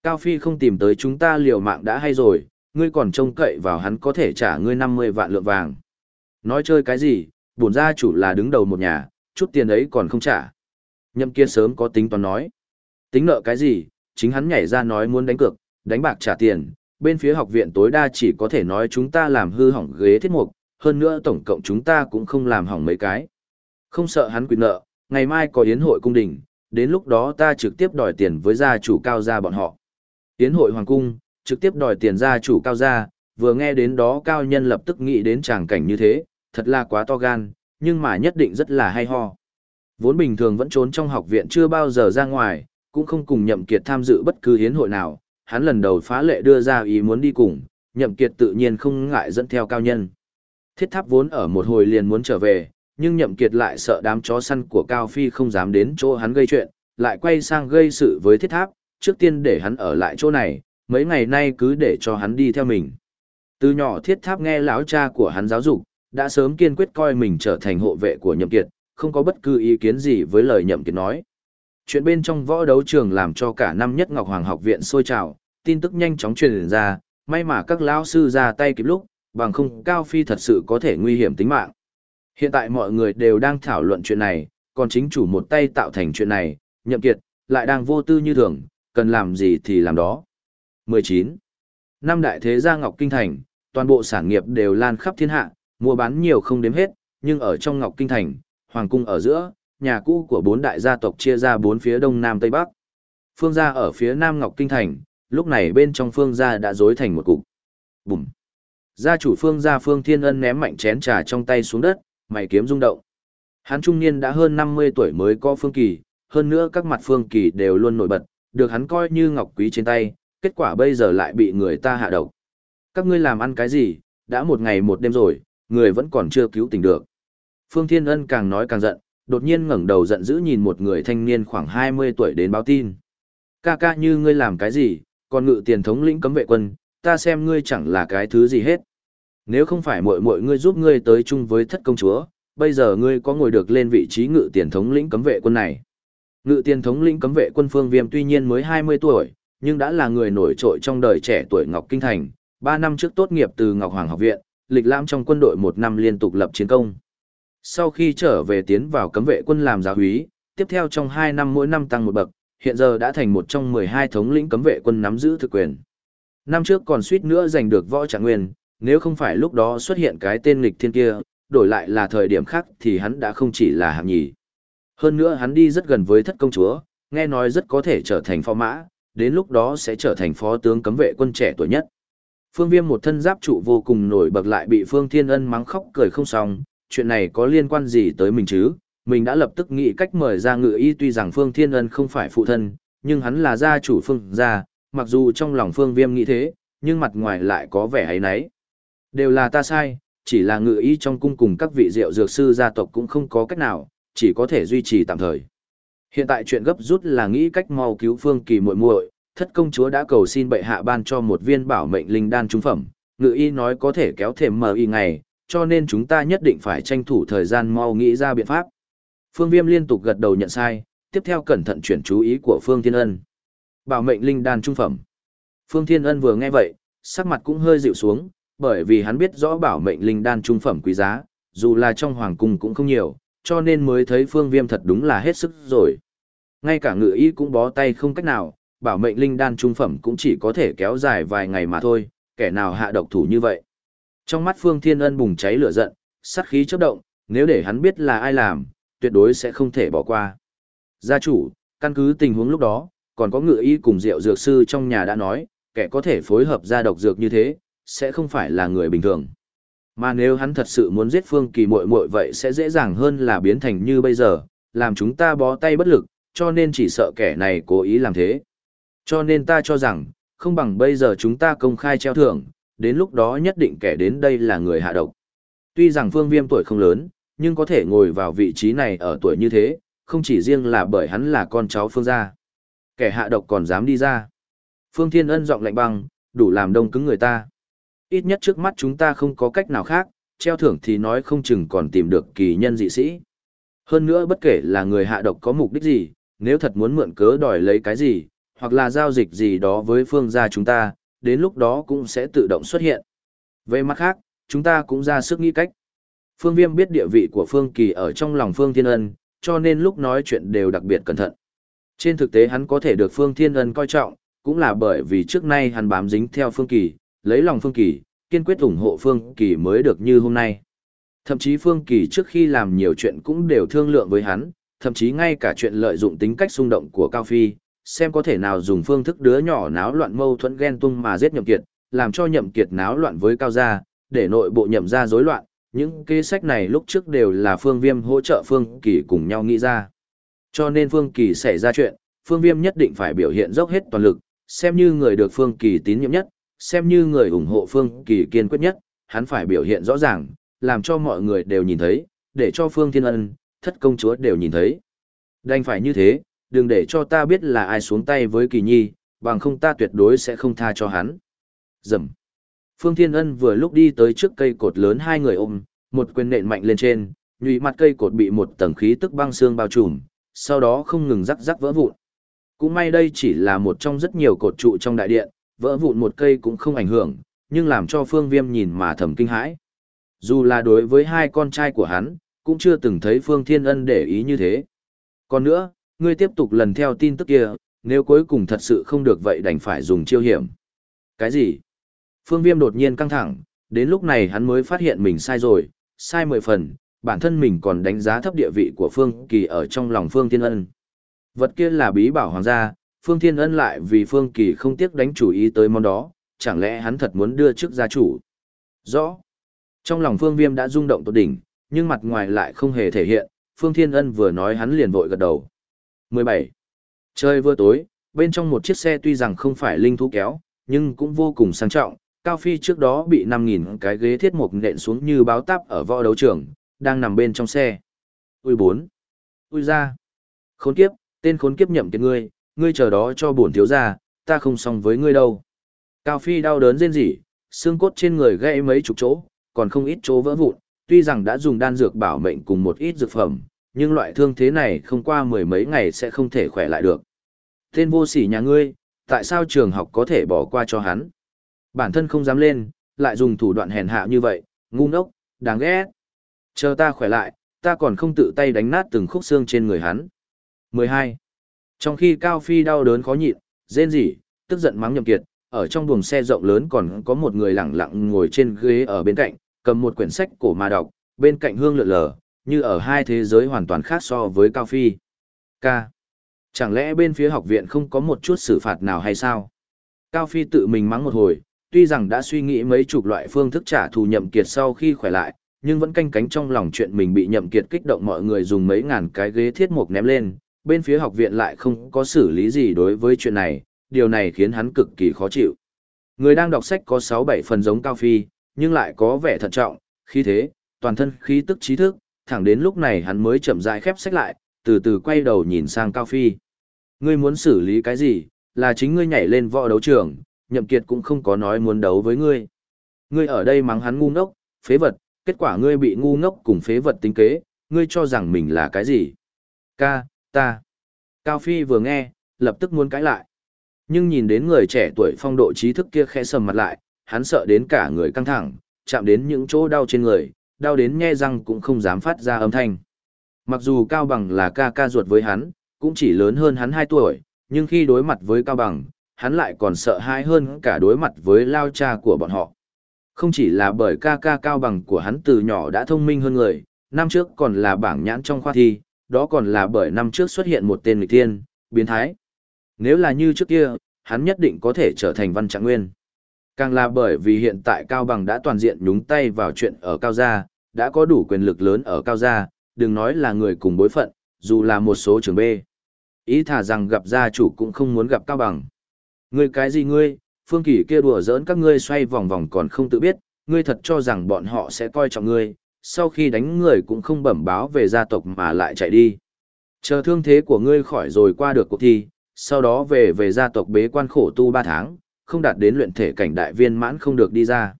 Cao Phi không tìm tới chúng ta liều mạng đã hay rồi, ngươi còn trông cậy vào hắn có thể trả ngươi 50 vạn lượng vàng. Nói chơi cái gì, bổn gia chủ là đứng đầu một nhà, chút tiền ấy còn không trả. Nhậm kia sớm có tính toán nói. Tính nợ cái gì, chính hắn nhảy ra nói muốn đánh cược, đánh bạc trả tiền, bên phía học viện tối đa chỉ có thể nói chúng ta làm hư hỏng ghế thiết mục, hơn nữa tổng cộng chúng ta cũng không làm hỏng mấy cái. Không sợ hắn quyền nợ, ngày mai có yến hội cung đình, đến lúc đó ta trực tiếp đòi tiền với gia chủ cao gia bọn họ. Yến hội hoàng cung, trực tiếp đòi tiền gia chủ cao gia, vừa nghe đến đó cao nhân lập tức nghĩ đến tràng cảnh như thế, thật là quá to gan, nhưng mà nhất định rất là hay ho. Vốn bình thường vẫn trốn trong học viện chưa bao giờ ra ngoài, cũng không cùng nhậm kiệt tham dự bất cứ hiến hội nào, hắn lần đầu phá lệ đưa ra ý muốn đi cùng, nhậm kiệt tự nhiên không ngại dẫn theo cao nhân. Thiết tháp vốn ở một hồi liền muốn trở về, nhưng nhậm kiệt lại sợ đám chó săn của Cao Phi không dám đến chỗ hắn gây chuyện, lại quay sang gây sự với thiết tháp, trước tiên để hắn ở lại chỗ này, mấy ngày nay cứ để cho hắn đi theo mình. Từ nhỏ thiết tháp nghe lão cha của hắn giáo dục, đã sớm kiên quyết coi mình trở thành hộ vệ của nhậm kiệt, không có bất cứ ý kiến gì với lời nhậm kiệt nói. Chuyện bên trong võ đấu trường làm cho cả năm nhất Ngọc Hoàng học viện sôi trào, tin tức nhanh chóng truyền ra, may mà các lão sư ra tay kịp lúc, bằng không Cao Phi thật sự có thể nguy hiểm tính mạng. Hiện tại mọi người đều đang thảo luận chuyện này, còn chính chủ một tay tạo thành chuyện này, nhậm kiệt, lại đang vô tư như thường, cần làm gì thì làm đó. 19. Năm đại thế gia Ngọc Kinh Thành, toàn bộ sản nghiệp đều lan khắp thiên hạ, mua bán nhiều không đếm hết, nhưng ở trong Ngọc Kinh Thành, Hoàng Cung ở giữa, nhà cũ của bốn đại gia tộc chia ra bốn phía đông nam tây bắc. Phương gia ở phía nam Ngọc Kinh Thành, lúc này bên trong phương gia đã rối thành một cục. Bùm! Gia chủ phương gia phương thiên ân ném mạnh chén trà trong tay xuống đất, mày kiếm rung động. Hắn trung niên đã hơn 50 tuổi mới có phương kỳ, hơn nữa các mặt phương kỳ đều luôn nổi bật, được hắn coi như ngọc quý trên tay, kết quả bây giờ lại bị người ta hạ độc. Các ngươi làm ăn cái gì, đã một ngày một đêm rồi, người vẫn còn chưa cứu tỉnh được. Phương Thiên Ân càng nói càng giận, đột nhiên ngẩng đầu giận dữ nhìn một người thanh niên khoảng 20 tuổi đến báo tin. Ca ca như ngươi làm cái gì, còn ngự tiền thống lĩnh cấm vệ quân, ta xem ngươi chẳng là cái thứ gì hết. Nếu không phải mội mội ngươi giúp ngươi tới chung với thất công chúa, bây giờ ngươi có ngồi được lên vị trí ngự tiền thống lĩnh cấm vệ quân này. Ngự tiền thống lĩnh cấm vệ quân Phương Viêm tuy nhiên mới 20 tuổi, nhưng đã là người nổi trội trong đời trẻ tuổi Ngọc Kinh Thành, 3 năm trước tốt nghiệp từ Ngọc Hoàng học viện, lịch lãm trong quân đội một năm liên tục lập chiến công. Sau khi trở về tiến vào cấm vệ quân làm giáo úy, tiếp theo trong 2 năm mỗi năm tăng một bậc, hiện giờ đã thành một trong 12 thống lĩnh cấm vệ quân nắm giữ thực quyền. Năm trước còn suýt nữa giành được võ trạng nguyên, nếu không phải lúc đó xuất hiện cái tên nghịch thiên kia, đổi lại là thời điểm khác thì hắn đã không chỉ là hạng nhì. Hơn nữa hắn đi rất gần với thất công chúa, nghe nói rất có thể trở thành phó mã, đến lúc đó sẽ trở thành phó tướng cấm vệ quân trẻ tuổi nhất. Phương Viêm một thân giáp trụ vô cùng nổi bật lại bị Phương Thiên Ân mắng khóc cười không xong, chuyện này có liên quan gì tới mình chứ? Mình đã lập tức nghĩ cách mời ra ngự y tuy rằng Phương Thiên Ân không phải phụ thân, nhưng hắn là gia chủ Phương gia, mặc dù trong lòng Phương Viêm nghĩ thế, nhưng mặt ngoài lại có vẻ ấy nấy. Đều là ta sai, chỉ là ngự y trong cung cùng các vị diệu dược sư gia tộc cũng không có cách nào, chỉ có thể duy trì tạm thời. Hiện tại chuyện gấp rút là nghĩ cách mau cứu Phương Kỳ muội muội, thất công chúa đã cầu xin bệ hạ ban cho một viên bảo mệnh linh đan trung phẩm, ngự y nói có thể kéo thềm mờ y ngày, cho nên chúng ta nhất định phải tranh thủ thời gian mau nghĩ ra biện pháp. Phương Viêm liên tục gật đầu nhận sai, tiếp theo cẩn thận chuyển chú ý của Phương Thiên Ân. Bảo mệnh linh đan trung phẩm. Phương Thiên Ân vừa nghe vậy, sắc mặt cũng hơi dịu xuống, bởi vì hắn biết rõ bảo mệnh linh đan trung phẩm quý giá, dù là trong hoàng cung cũng không nhiều, cho nên mới thấy Phương Viêm thật đúng là hết sức rồi. Ngay cả ngự y cũng bó tay không cách nào, bảo mệnh linh đan trung phẩm cũng chỉ có thể kéo dài vài ngày mà thôi, kẻ nào hạ độc thủ như vậy. Trong mắt Phương Thiên Ân bùng cháy lửa giận, sát khí chớp động, nếu để hắn biết là ai làm, tuyệt đối sẽ không thể bỏ qua. Gia chủ, căn cứ tình huống lúc đó, còn có ngự y cùng rượu dược sư trong nhà đã nói, kẻ có thể phối hợp ra độc dược như thế, sẽ không phải là người bình thường. Mà nếu hắn thật sự muốn giết Phương Kỳ muội muội vậy sẽ dễ dàng hơn là biến thành như bây giờ, làm chúng ta bó tay bất lực, cho nên chỉ sợ kẻ này cố ý làm thế. Cho nên ta cho rằng, không bằng bây giờ chúng ta công khai treo thưởng, đến lúc đó nhất định kẻ đến đây là người hạ độc. Tuy rằng Phương Viêm tuổi không lớn, nhưng có thể ngồi vào vị trí này ở tuổi như thế, không chỉ riêng là bởi hắn là con cháu Phương gia. Kẻ hạ độc còn dám đi ra. Phương Thiên Ân giọng lạnh băng, đủ làm đông cứng người ta. Ít nhất trước mắt chúng ta không có cách nào khác, treo thưởng thì nói không chừng còn tìm được kỳ nhân dị sĩ. Hơn nữa bất kể là người hạ độc có mục đích gì, nếu thật muốn mượn cớ đòi lấy cái gì, hoặc là giao dịch gì đó với phương gia chúng ta, đến lúc đó cũng sẽ tự động xuất hiện. Về mặt khác, chúng ta cũng ra sức nghĩ cách. Phương Viêm biết địa vị của Phương Kỳ ở trong lòng Phương Thiên Ân, cho nên lúc nói chuyện đều đặc biệt cẩn thận. Trên thực tế hắn có thể được Phương Thiên Ân coi trọng, cũng là bởi vì trước nay hắn bám dính theo Phương Kỳ, lấy lòng Phương Kỳ, kiên quyết ủng hộ Phương Kỳ mới được như hôm nay. Thậm chí Phương Kỳ trước khi làm nhiều chuyện cũng đều thương lượng với hắn, thậm chí ngay cả chuyện lợi dụng tính cách xung động của Cao Phi, xem có thể nào dùng phương thức đứa nhỏ náo loạn mâu thuẫn ghen tung mà giết nhậm kiệt, làm cho nhậm kiệt náo loạn với Cao Gia, để nội bộ nhậm gia rối loạn. Những kế sách này lúc trước đều là Phương Viêm hỗ trợ Phương Kỳ cùng nhau nghĩ ra. Cho nên Phương Kỳ xảy ra chuyện, Phương Viêm nhất định phải biểu hiện dốc hết toàn lực, xem như người được Phương Kỳ tín nhiệm nhất, xem như người ủng hộ Phương Kỳ kiên quyết nhất, hắn phải biểu hiện rõ ràng, làm cho mọi người đều nhìn thấy, để cho Phương Thiên Ân, thất công chúa đều nhìn thấy. Đành phải như thế, đừng để cho ta biết là ai xuống tay với Kỳ Nhi, bằng không ta tuyệt đối sẽ không tha cho hắn. Dầm. Phương Thiên Ân vừa lúc đi tới trước cây cột lớn hai người ôm, một quyền nện mạnh lên trên, nhụy mặt cây cột bị một tầng khí tức băng xương bao trùm, sau đó không ngừng rắc rắc vỡ vụn. Cũng may đây chỉ là một trong rất nhiều cột trụ trong đại điện, vỡ vụn một cây cũng không ảnh hưởng, nhưng làm cho Phương Viêm nhìn mà thầm kinh hãi. Dù là đối với hai con trai của hắn, cũng chưa từng thấy Phương Thiên Ân để ý như thế. Còn nữa, ngươi tiếp tục lần theo tin tức kia, nếu cuối cùng thật sự không được vậy đành phải dùng chiêu hiểm. Cái gì? Phương Viêm đột nhiên căng thẳng, đến lúc này hắn mới phát hiện mình sai rồi, sai mười phần, bản thân mình còn đánh giá thấp địa vị của Phương Kỳ ở trong lòng Phương Thiên Ân. Vật kia là bí bảo hoàng gia, Phương Thiên Ân lại vì Phương Kỳ không tiếc đánh chủ ý tới món đó, chẳng lẽ hắn thật muốn đưa trước gia chủ? Rõ. Trong lòng Phương Viêm đã rung động tột đỉnh, nhưng mặt ngoài lại không hề thể hiện, Phương Thiên Ân vừa nói hắn liền vội gật đầu. 17. Trời vừa tối, bên trong một chiếc xe tuy rằng không phải linh thú kéo, nhưng cũng vô cùng sang trọng. Cao Phi trước đó bị 5.000 cái ghế thiết mục nện xuống như báo táp ở võ đấu trường, đang nằm bên trong xe. Ui bốn. Ui ra. Khốn kiếp, tên khốn kiếp nhậm kiệt ngươi, ngươi chờ đó cho bổn thiếu gia, ta không xong với ngươi đâu. Cao Phi đau đớn rên rỉ, xương cốt trên người gãy mấy chục chỗ, còn không ít chỗ vỡ vụn, tuy rằng đã dùng đan dược bảo mệnh cùng một ít dược phẩm, nhưng loại thương thế này không qua mười mấy ngày sẽ không thể khỏe lại được. Tên vô sỉ nhà ngươi, tại sao trường học có thể bỏ qua cho hắn? Bản thân không dám lên, lại dùng thủ đoạn hèn hạ như vậy, ngu ngốc, đáng ghét. Chờ ta khỏe lại, ta còn không tự tay đánh nát từng khúc xương trên người hắn. 12. Trong khi Cao Phi đau đớn khó nhịn, rên rỉ, tức giận mắng nhậm kiệt, ở trong buồng xe rộng lớn còn có một người lặng lặng ngồi trên ghế ở bên cạnh, cầm một quyển sách cổ mà đọc, bên cạnh hương lượn lờ, như ở hai thế giới hoàn toàn khác so với Cao Phi. K. Chẳng lẽ bên phía học viện không có một chút xử phạt nào hay sao? Cao Phi tự mình mắng một hồi, tuy rằng đã suy nghĩ mấy chục loại phương thức trả thù nhậm kiệt sau khi khỏe lại, nhưng vẫn canh cánh trong lòng chuyện mình bị nhậm kiệt kích động mọi người dùng mấy ngàn cái ghế thiết mục ném lên, bên phía học viện lại không có xử lý gì đối với chuyện này, điều này khiến hắn cực kỳ khó chịu. Người đang đọc sách có 6-7 phần giống Cao Phi, nhưng lại có vẻ thận trọng, khí thế, toàn thân khí tức trí thức, thẳng đến lúc này hắn mới chậm rãi khép sách lại, từ từ quay đầu nhìn sang Cao Phi. Ngươi muốn xử lý cái gì, là chính ngươi nhảy lên võ đấu trường, nhậm kiệt cũng không có nói muốn đấu với ngươi. Ngươi ở đây mắng hắn ngu ngốc, phế vật, kết quả ngươi bị ngu ngốc cùng phế vật tính kế, ngươi cho rằng mình là cái gì? Ca, ta. Cao Phi vừa nghe, lập tức muốn cãi lại. Nhưng nhìn đến người trẻ tuổi phong độ trí thức kia khẽ sầm mặt lại, hắn sợ đến cả người căng thẳng, chạm đến những chỗ đau trên người, đau đến nhe răng cũng không dám phát ra âm thanh. Mặc dù Cao Bằng là ca ca ruột với hắn, cũng chỉ lớn hơn hắn 2 tuổi, nhưng khi đối mặt với Cao Bằng, hắn lại còn sợ hãi hơn cả đối mặt với lao cha của bọn họ. Không chỉ là bởi ca ca Cao Bằng của hắn từ nhỏ đã thông minh hơn người, năm trước còn là bảng nhãn trong khoa thi, đó còn là bởi năm trước xuất hiện một tên nghịch tiên, biến thái. Nếu là như trước kia, hắn nhất định có thể trở thành văn trạng nguyên. Càng là bởi vì hiện tại Cao Bằng đã toàn diện nhúng tay vào chuyện ở Cao Gia, đã có đủ quyền lực lớn ở Cao Gia, đừng nói là người cùng bối phận, dù là một số trường B. Ý thả rằng gặp gia chủ cũng không muốn gặp Cao Bằng. Ngươi cái gì ngươi, Phương Kỳ kia đùa giỡn các ngươi xoay vòng vòng còn không tự biết, ngươi thật cho rằng bọn họ sẽ coi trọng ngươi, sau khi đánh người cũng không bẩm báo về gia tộc mà lại chạy đi. Chờ thương thế của ngươi khỏi rồi qua được cuộc thi, sau đó về về gia tộc bế quan khổ tu 3 tháng, không đạt đến luyện thể cảnh đại viên mãn không được đi ra.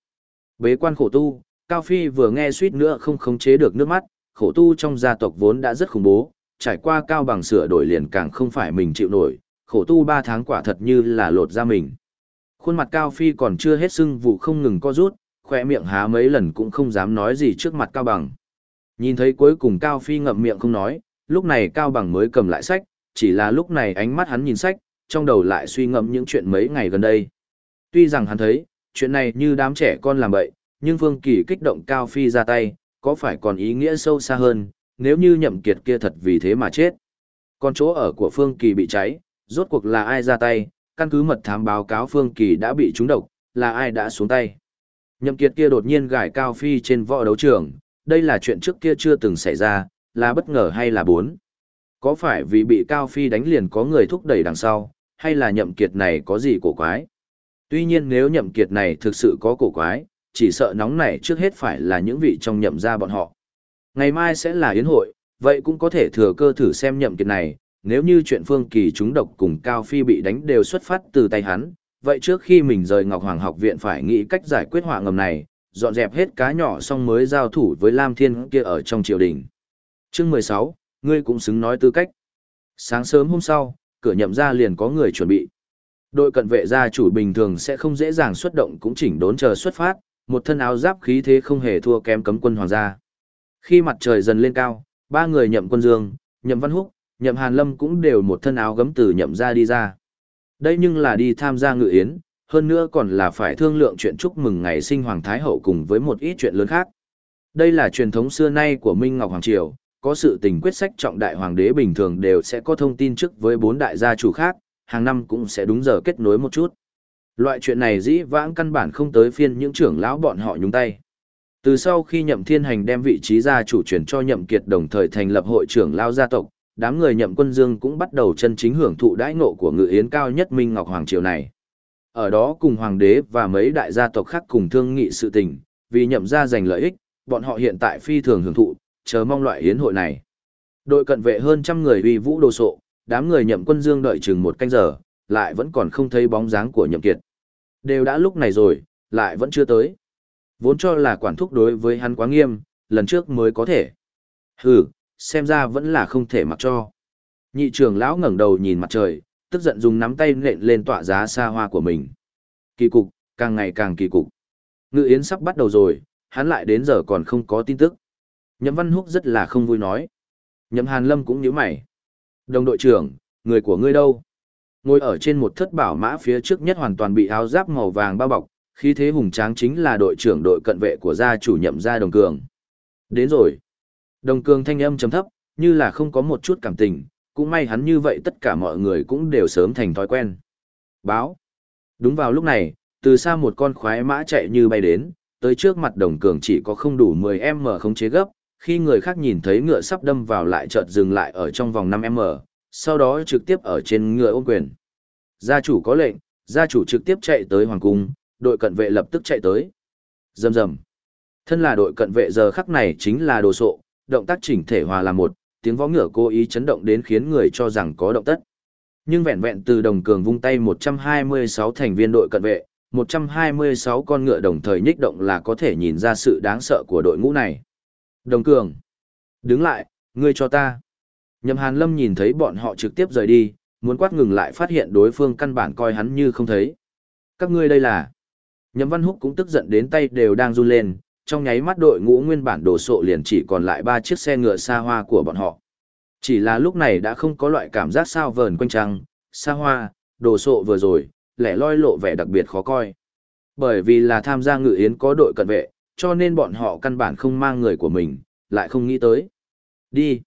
Bế quan khổ tu, Cao Phi vừa nghe suýt nữa không khống chế được nước mắt, khổ tu trong gia tộc vốn đã rất khủng bố, trải qua cao bằng sửa đổi liền càng không phải mình chịu nổi, khổ tu 3 tháng quả thật như là lột ra mình. Khuôn mặt Cao Phi còn chưa hết sưng vụ không ngừng co rút, khoe miệng há mấy lần cũng không dám nói gì trước mặt Cao Bằng. Nhìn thấy cuối cùng Cao Phi ngậm miệng không nói, lúc này Cao Bằng mới cầm lại sách, chỉ là lúc này ánh mắt hắn nhìn sách, trong đầu lại suy ngẫm những chuyện mấy ngày gần đây. Tuy rằng hắn thấy, chuyện này như đám trẻ con làm bậy, nhưng vương Kỳ kích động Cao Phi ra tay, có phải còn ý nghĩa sâu xa hơn, nếu như nhậm kiệt kia thật vì thế mà chết. Còn chỗ ở của Phương Kỳ bị cháy, rốt cuộc là ai ra tay, căn cứ mật thám báo cáo Phương Kỳ đã bị trúng độc, là ai đã xuống tay. Nhậm kiệt kia đột nhiên gài Cao Phi trên võ đấu trường, đây là chuyện trước kia chưa từng xảy ra, là bất ngờ hay là bốn. Có phải vì bị Cao Phi đánh liền có người thúc đẩy đằng sau, hay là nhậm kiệt này có gì cổ quái? Tuy nhiên nếu nhậm kiệt này thực sự có cổ quái, chỉ sợ nóng này trước hết phải là những vị trong nhậm gia bọn họ. Ngày mai sẽ là yến hội, vậy cũng có thể thừa cơ thử xem nhậm kiệt này, nếu như chuyện Phương Kỳ chúng độc cùng Cao Phi bị đánh đều xuất phát từ tay hắn, vậy trước khi mình rời Ngọc Hoàng học viện phải nghĩ cách giải quyết họa ngầm này, dọn dẹp hết cá nhỏ xong mới giao thủ với Lam Thiên kia ở trong triều đình. Chương 16, ngươi cũng xứng nói tư cách. Sáng sớm hôm sau, cửa nhậm ra liền có người chuẩn bị. Đội cận vệ gia chủ bình thường sẽ không dễ dàng xuất động cũng chỉnh đốn chờ xuất phát, một thân áo giáp khí thế không hề thua kém cấm quân hoàng gia. Khi mặt trời dần lên cao, ba người nhậm quân dương, nhậm văn húc, nhậm hàn lâm cũng đều một thân áo gấm từ nhậm ra đi ra. Đây nhưng là đi tham gia ngự yến, hơn nữa còn là phải thương lượng chuyện chúc mừng ngày sinh Hoàng Thái Hậu cùng với một ít chuyện lớn khác. Đây là truyền thống xưa nay của Minh Ngọc Hoàng Triều, có sự tình quyết sách trọng đại hoàng đế bình thường đều sẽ có thông tin trước với bốn đại gia chủ khác, hàng năm cũng sẽ đúng giờ kết nối một chút. Loại chuyện này dĩ vãng căn bản không tới phiên những trưởng lão bọn họ nhúng tay. Từ sau khi nhậm thiên hành đem vị trí gia chủ chuyển cho nhậm kiệt đồng thời thành lập hội trưởng lao gia tộc, đám người nhậm quân dương cũng bắt đầu chân chính hưởng thụ đãi ngộ của ngự yến cao nhất Minh Ngọc Hoàng Triều này. Ở đó cùng hoàng đế và mấy đại gia tộc khác cùng thương nghị sự tình, vì nhậm gia giành lợi ích, bọn họ hiện tại phi thường hưởng thụ, chờ mong loại yến hội này. Đội cận vệ hơn trăm người uy vũ đồ sộ, đám người nhậm quân dương đợi chừng một canh giờ, lại vẫn còn không thấy bóng dáng của nhậm kiệt. Đều đã lúc này rồi, lại vẫn chưa tới. Vốn cho là quản thúc đối với hắn quá nghiêm, lần trước mới có thể. Hừ, xem ra vẫn là không thể mặc cho. Nhị trưởng lão ngẩng đầu nhìn mặt trời, tức giận dùng nắm tay nện lên tọa giá xa hoa của mình. Kỳ cục, càng ngày càng kỳ cục. Ngự yến sắp bắt đầu rồi, hắn lại đến giờ còn không có tin tức. Nhậm Văn Húc rất là không vui nói. Nhậm Hàn Lâm cũng nhíu mày. Đồng đội trưởng, người của ngươi đâu? Ngồi ở trên một thất bảo mã phía trước nhất hoàn toàn bị áo giáp màu vàng bao bọc, khí thế hùng tráng chính là đội trưởng đội cận vệ của gia chủ nhậm gia Đồng Cường. Đến rồi. Đồng Cường thanh âm trầm thấp, như là không có một chút cảm tình, cũng may hắn như vậy tất cả mọi người cũng đều sớm thành thói quen. Báo. Đúng vào lúc này, từ xa một con khoái mã chạy như bay đến, tới trước mặt Đồng Cường chỉ có không đủ 10m không chế gấp, khi người khác nhìn thấy ngựa sắp đâm vào lại chợt dừng lại ở trong vòng 5m, sau đó trực tiếp ở trên ngựa ôm quyền. Gia chủ có lệnh, gia chủ trực tiếp chạy tới hoàng cung, đội cận vệ lập tức chạy tới. Rầm rầm. Thân là đội cận vệ giờ khắc này chính là đồ sộ, động tác chỉnh thể hòa là một, tiếng võ ngựa cố ý chấn động đến khiến người cho rằng có động tất. Nhưng vẹn vẹn từ đồng cường vung tay 126 thành viên đội cận vệ, 126 con ngựa đồng thời nhích động là có thể nhìn ra sự đáng sợ của đội ngũ này. Đồng cường. Đứng lại, ngươi cho ta. Nhậm Hàn Lâm nhìn thấy bọn họ trực tiếp rời đi, muốn quát ngừng lại phát hiện đối phương căn bản coi hắn như không thấy. Các ngươi đây là... Nhậm Văn Húc cũng tức giận đến tay đều đang run lên, trong nháy mắt đội ngũ nguyên bản đồ sộ liền chỉ còn lại ba chiếc xe ngựa xa hoa của bọn họ. Chỉ là lúc này đã không có loại cảm giác sao vờn quanh trăng, xa hoa, đồ sộ vừa rồi, lẻ loi lộ vẻ đặc biệt khó coi. Bởi vì là tham gia ngự yến có đội cận vệ, cho nên bọn họ căn bản không mang người của mình, lại không nghĩ tới. Đi.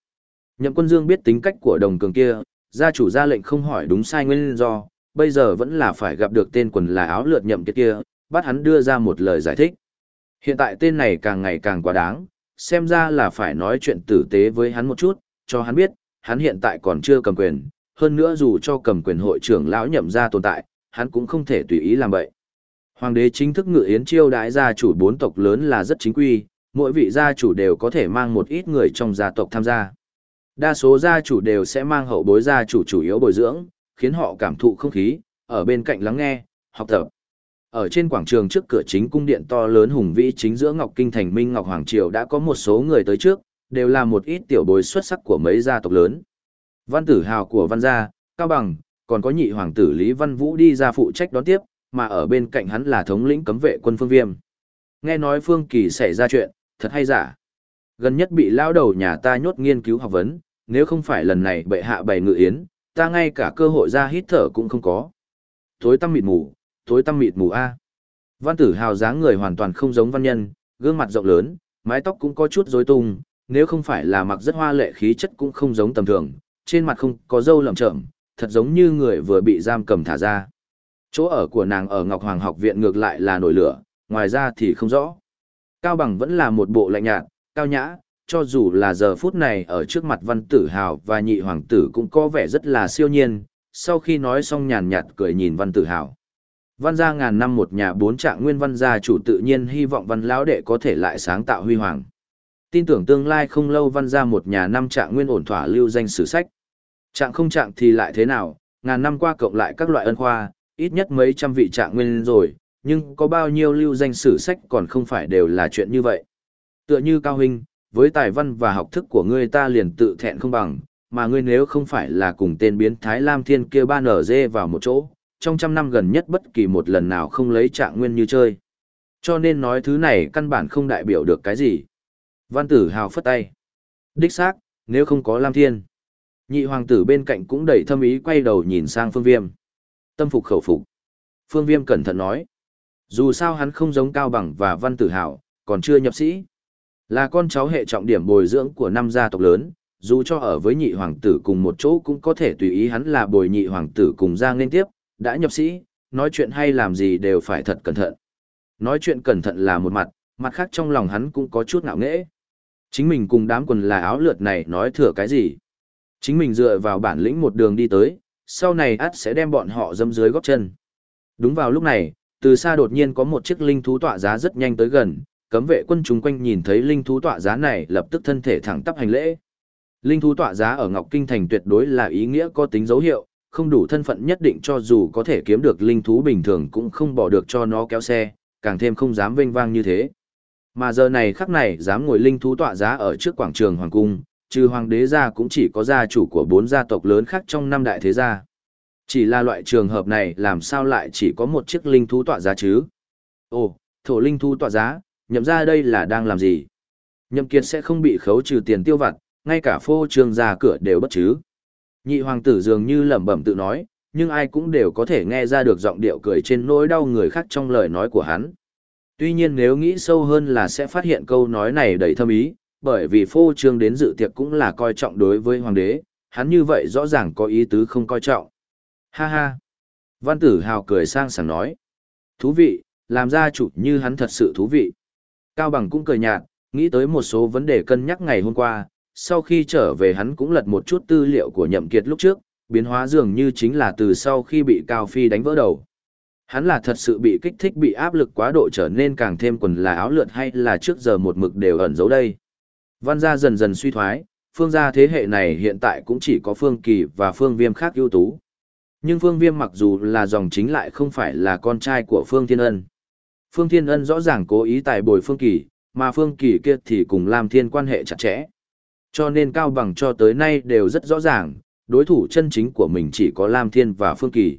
Nhậm quân dương biết tính cách của đồng cường kia, gia chủ ra lệnh không hỏi đúng sai nguyên do, bây giờ vẫn là phải gặp được tên quần là áo lượt nhậm kia kia, bắt hắn đưa ra một lời giải thích. Hiện tại tên này càng ngày càng quá đáng, xem ra là phải nói chuyện tử tế với hắn một chút, cho hắn biết, hắn hiện tại còn chưa cầm quyền, hơn nữa dù cho cầm quyền hội trưởng lão nhậm ra tồn tại, hắn cũng không thể tùy ý làm vậy. Hoàng đế chính thức ngự yến chiêu đãi gia chủ bốn tộc lớn là rất chính quy, mỗi vị gia chủ đều có thể mang một ít người trong gia tộc tham gia. Đa số gia chủ đều sẽ mang hậu bối gia chủ chủ yếu bồi dưỡng, khiến họ cảm thụ không khí, ở bên cạnh lắng nghe, học tập. Ở trên quảng trường trước cửa chính cung điện to lớn hùng vĩ chính giữa Ngọc Kinh thành Minh Ngọc Hoàng Triều đã có một số người tới trước, đều là một ít tiểu bối xuất sắc của mấy gia tộc lớn. Văn tử hào của văn gia, Cao Bằng, còn có nhị hoàng tử Lý Văn Vũ đi ra phụ trách đón tiếp, mà ở bên cạnh hắn là thống lĩnh cấm vệ quân Phương Viêm. Nghe nói Phương Kỳ xảy ra chuyện, thật hay giả. Gần nhất bị lao đầu nhà ta nhốt nghiên cứu học vấn, nếu không phải lần này bệ hạ bày ngự yến, ta ngay cả cơ hội ra hít thở cũng không có. Tối tăm mịt mù, tối tăm mịt mù A. Văn tử hào dáng người hoàn toàn không giống văn nhân, gương mặt rộng lớn, mái tóc cũng có chút rối tung, nếu không phải là mặc rất hoa lệ khí chất cũng không giống tầm thường, trên mặt không có râu lởm chởm, thật giống như người vừa bị giam cầm thả ra. Chỗ ở của nàng ở Ngọc Hoàng học viện ngược lại là nổi lửa, ngoài ra thì không rõ. Cao Bằng vẫn là một bộ lạnh nhạt, cao nhã, cho dù là giờ phút này ở trước mặt văn tử hào và nhị hoàng tử cũng có vẻ rất là siêu nhiên, sau khi nói xong nhàn nhạt cười nhìn văn tử hào. Văn gia ngàn năm một nhà bốn trạng nguyên văn gia chủ tự nhiên hy vọng văn lão đệ có thể lại sáng tạo huy hoàng. Tin tưởng tương lai không lâu văn gia một nhà năm trạng nguyên ổn thỏa lưu danh sử sách. Trạng không trạng thì lại thế nào, ngàn năm qua cộng lại các loại ân khoa, ít nhất mấy trăm vị trạng nguyên rồi, nhưng có bao nhiêu lưu danh sử sách còn không phải đều là chuyện như vậy. Tựa như Cao Huynh, với tài văn và học thức của ngươi ta liền tự thẹn không bằng, mà ngươi nếu không phải là cùng tên biến thái Lam Thiên kia ba nở dê vào một chỗ, trong trăm năm gần nhất bất kỳ một lần nào không lấy trạng nguyên như chơi. Cho nên nói thứ này căn bản không đại biểu được cái gì. Văn tử hào phất tay. Đích xác, nếu không có Lam Thiên. Nhị hoàng tử bên cạnh cũng đầy thâm ý quay đầu nhìn sang phương viêm. Tâm phục khẩu phục. Phương viêm cẩn thận nói. Dù sao hắn không giống cao bằng và văn tử hào, còn chưa nhập sĩ. Là con cháu hệ trọng điểm bồi dưỡng của năm gia tộc lớn, dù cho ở với nhị hoàng tử cùng một chỗ cũng có thể tùy ý hắn là bồi nhị hoàng tử cùng ra nên tiếp, đã nhập sĩ, nói chuyện hay làm gì đều phải thật cẩn thận. Nói chuyện cẩn thận là một mặt, mặt khác trong lòng hắn cũng có chút ngạo nghễ. Chính mình cùng đám quần là áo lượt này nói thừa cái gì. Chính mình dựa vào bản lĩnh một đường đi tới, sau này ắt sẽ đem bọn họ dâm dưới góp chân. Đúng vào lúc này, từ xa đột nhiên có một chiếc linh thú tọa giá rất nhanh tới gần, cấm vệ quân chúng quanh nhìn thấy linh thú tọa giá này lập tức thân thể thẳng tắp hành lễ. Linh thú tọa giá ở Ngọc Kinh Thành tuyệt đối là ý nghĩa có tính dấu hiệu, không đủ thân phận nhất định cho dù có thể kiếm được linh thú bình thường cũng không bỏ được cho nó kéo xe, càng thêm không dám vênh vang như thế. Mà giờ này khắc này dám ngồi linh thú tọa giá ở trước quảng trường hoàng cung, trừ hoàng đế gia cũng chỉ có gia chủ của bốn gia tộc lớn khác trong năm đại thế gia. Chỉ là loại trường hợp này làm sao lại chỉ có một chiếc linh thú tọa giá chứ? Ồ, thổ linh thú tọa giá, nhậm ra đây là đang làm gì? Nhậm kiệt sẽ không bị khấu trừ tiền tiêu vặt, ngay cả phô trương ra cửa đều bất chứ. Nhị hoàng tử dường như lẩm bẩm tự nói, nhưng ai cũng đều có thể nghe ra được giọng điệu cười trên nỗi đau người khác trong lời nói của hắn. Tuy nhiên nếu nghĩ sâu hơn là sẽ phát hiện câu nói này đầy thâm ý, bởi vì phô trương đến dự tiệc cũng là coi trọng đối với hoàng đế, hắn như vậy rõ ràng có ý tứ không coi trọng. Ha ha! Văn tử hào cười sang sảng nói. Thú vị, làm ra chủ như hắn thật sự thú vị. Cao Bằng cũng cười nhạt, nghĩ tới một số vấn đề cân nhắc ngày hôm qua, sau khi trở về hắn cũng lật một chút tư liệu của nhậm kiệt lúc trước, biến hóa dường như chính là từ sau khi bị Cao Phi đánh vỡ đầu. Hắn là thật sự bị kích thích bị áp lực quá độ trở nên càng thêm quần là áo lượt hay là trước giờ một mực đều ẩn giấu đây. Văn gia dần dần suy thoái, phương gia thế hệ này hiện tại cũng chỉ có phương kỳ và phương viêm khác ưu tú. Nhưng phương viêm mặc dù là dòng chính lại không phải là con trai của phương thiên ân. Phương Thiên Ân rõ ràng cố ý tài bồi Phương Kỳ, mà Phương Kỳ kia thì cùng Lam Thiên quan hệ chặt chẽ. Cho nên Cao Bằng cho tới nay đều rất rõ ràng, đối thủ chân chính của mình chỉ có Lam Thiên và Phương Kỳ.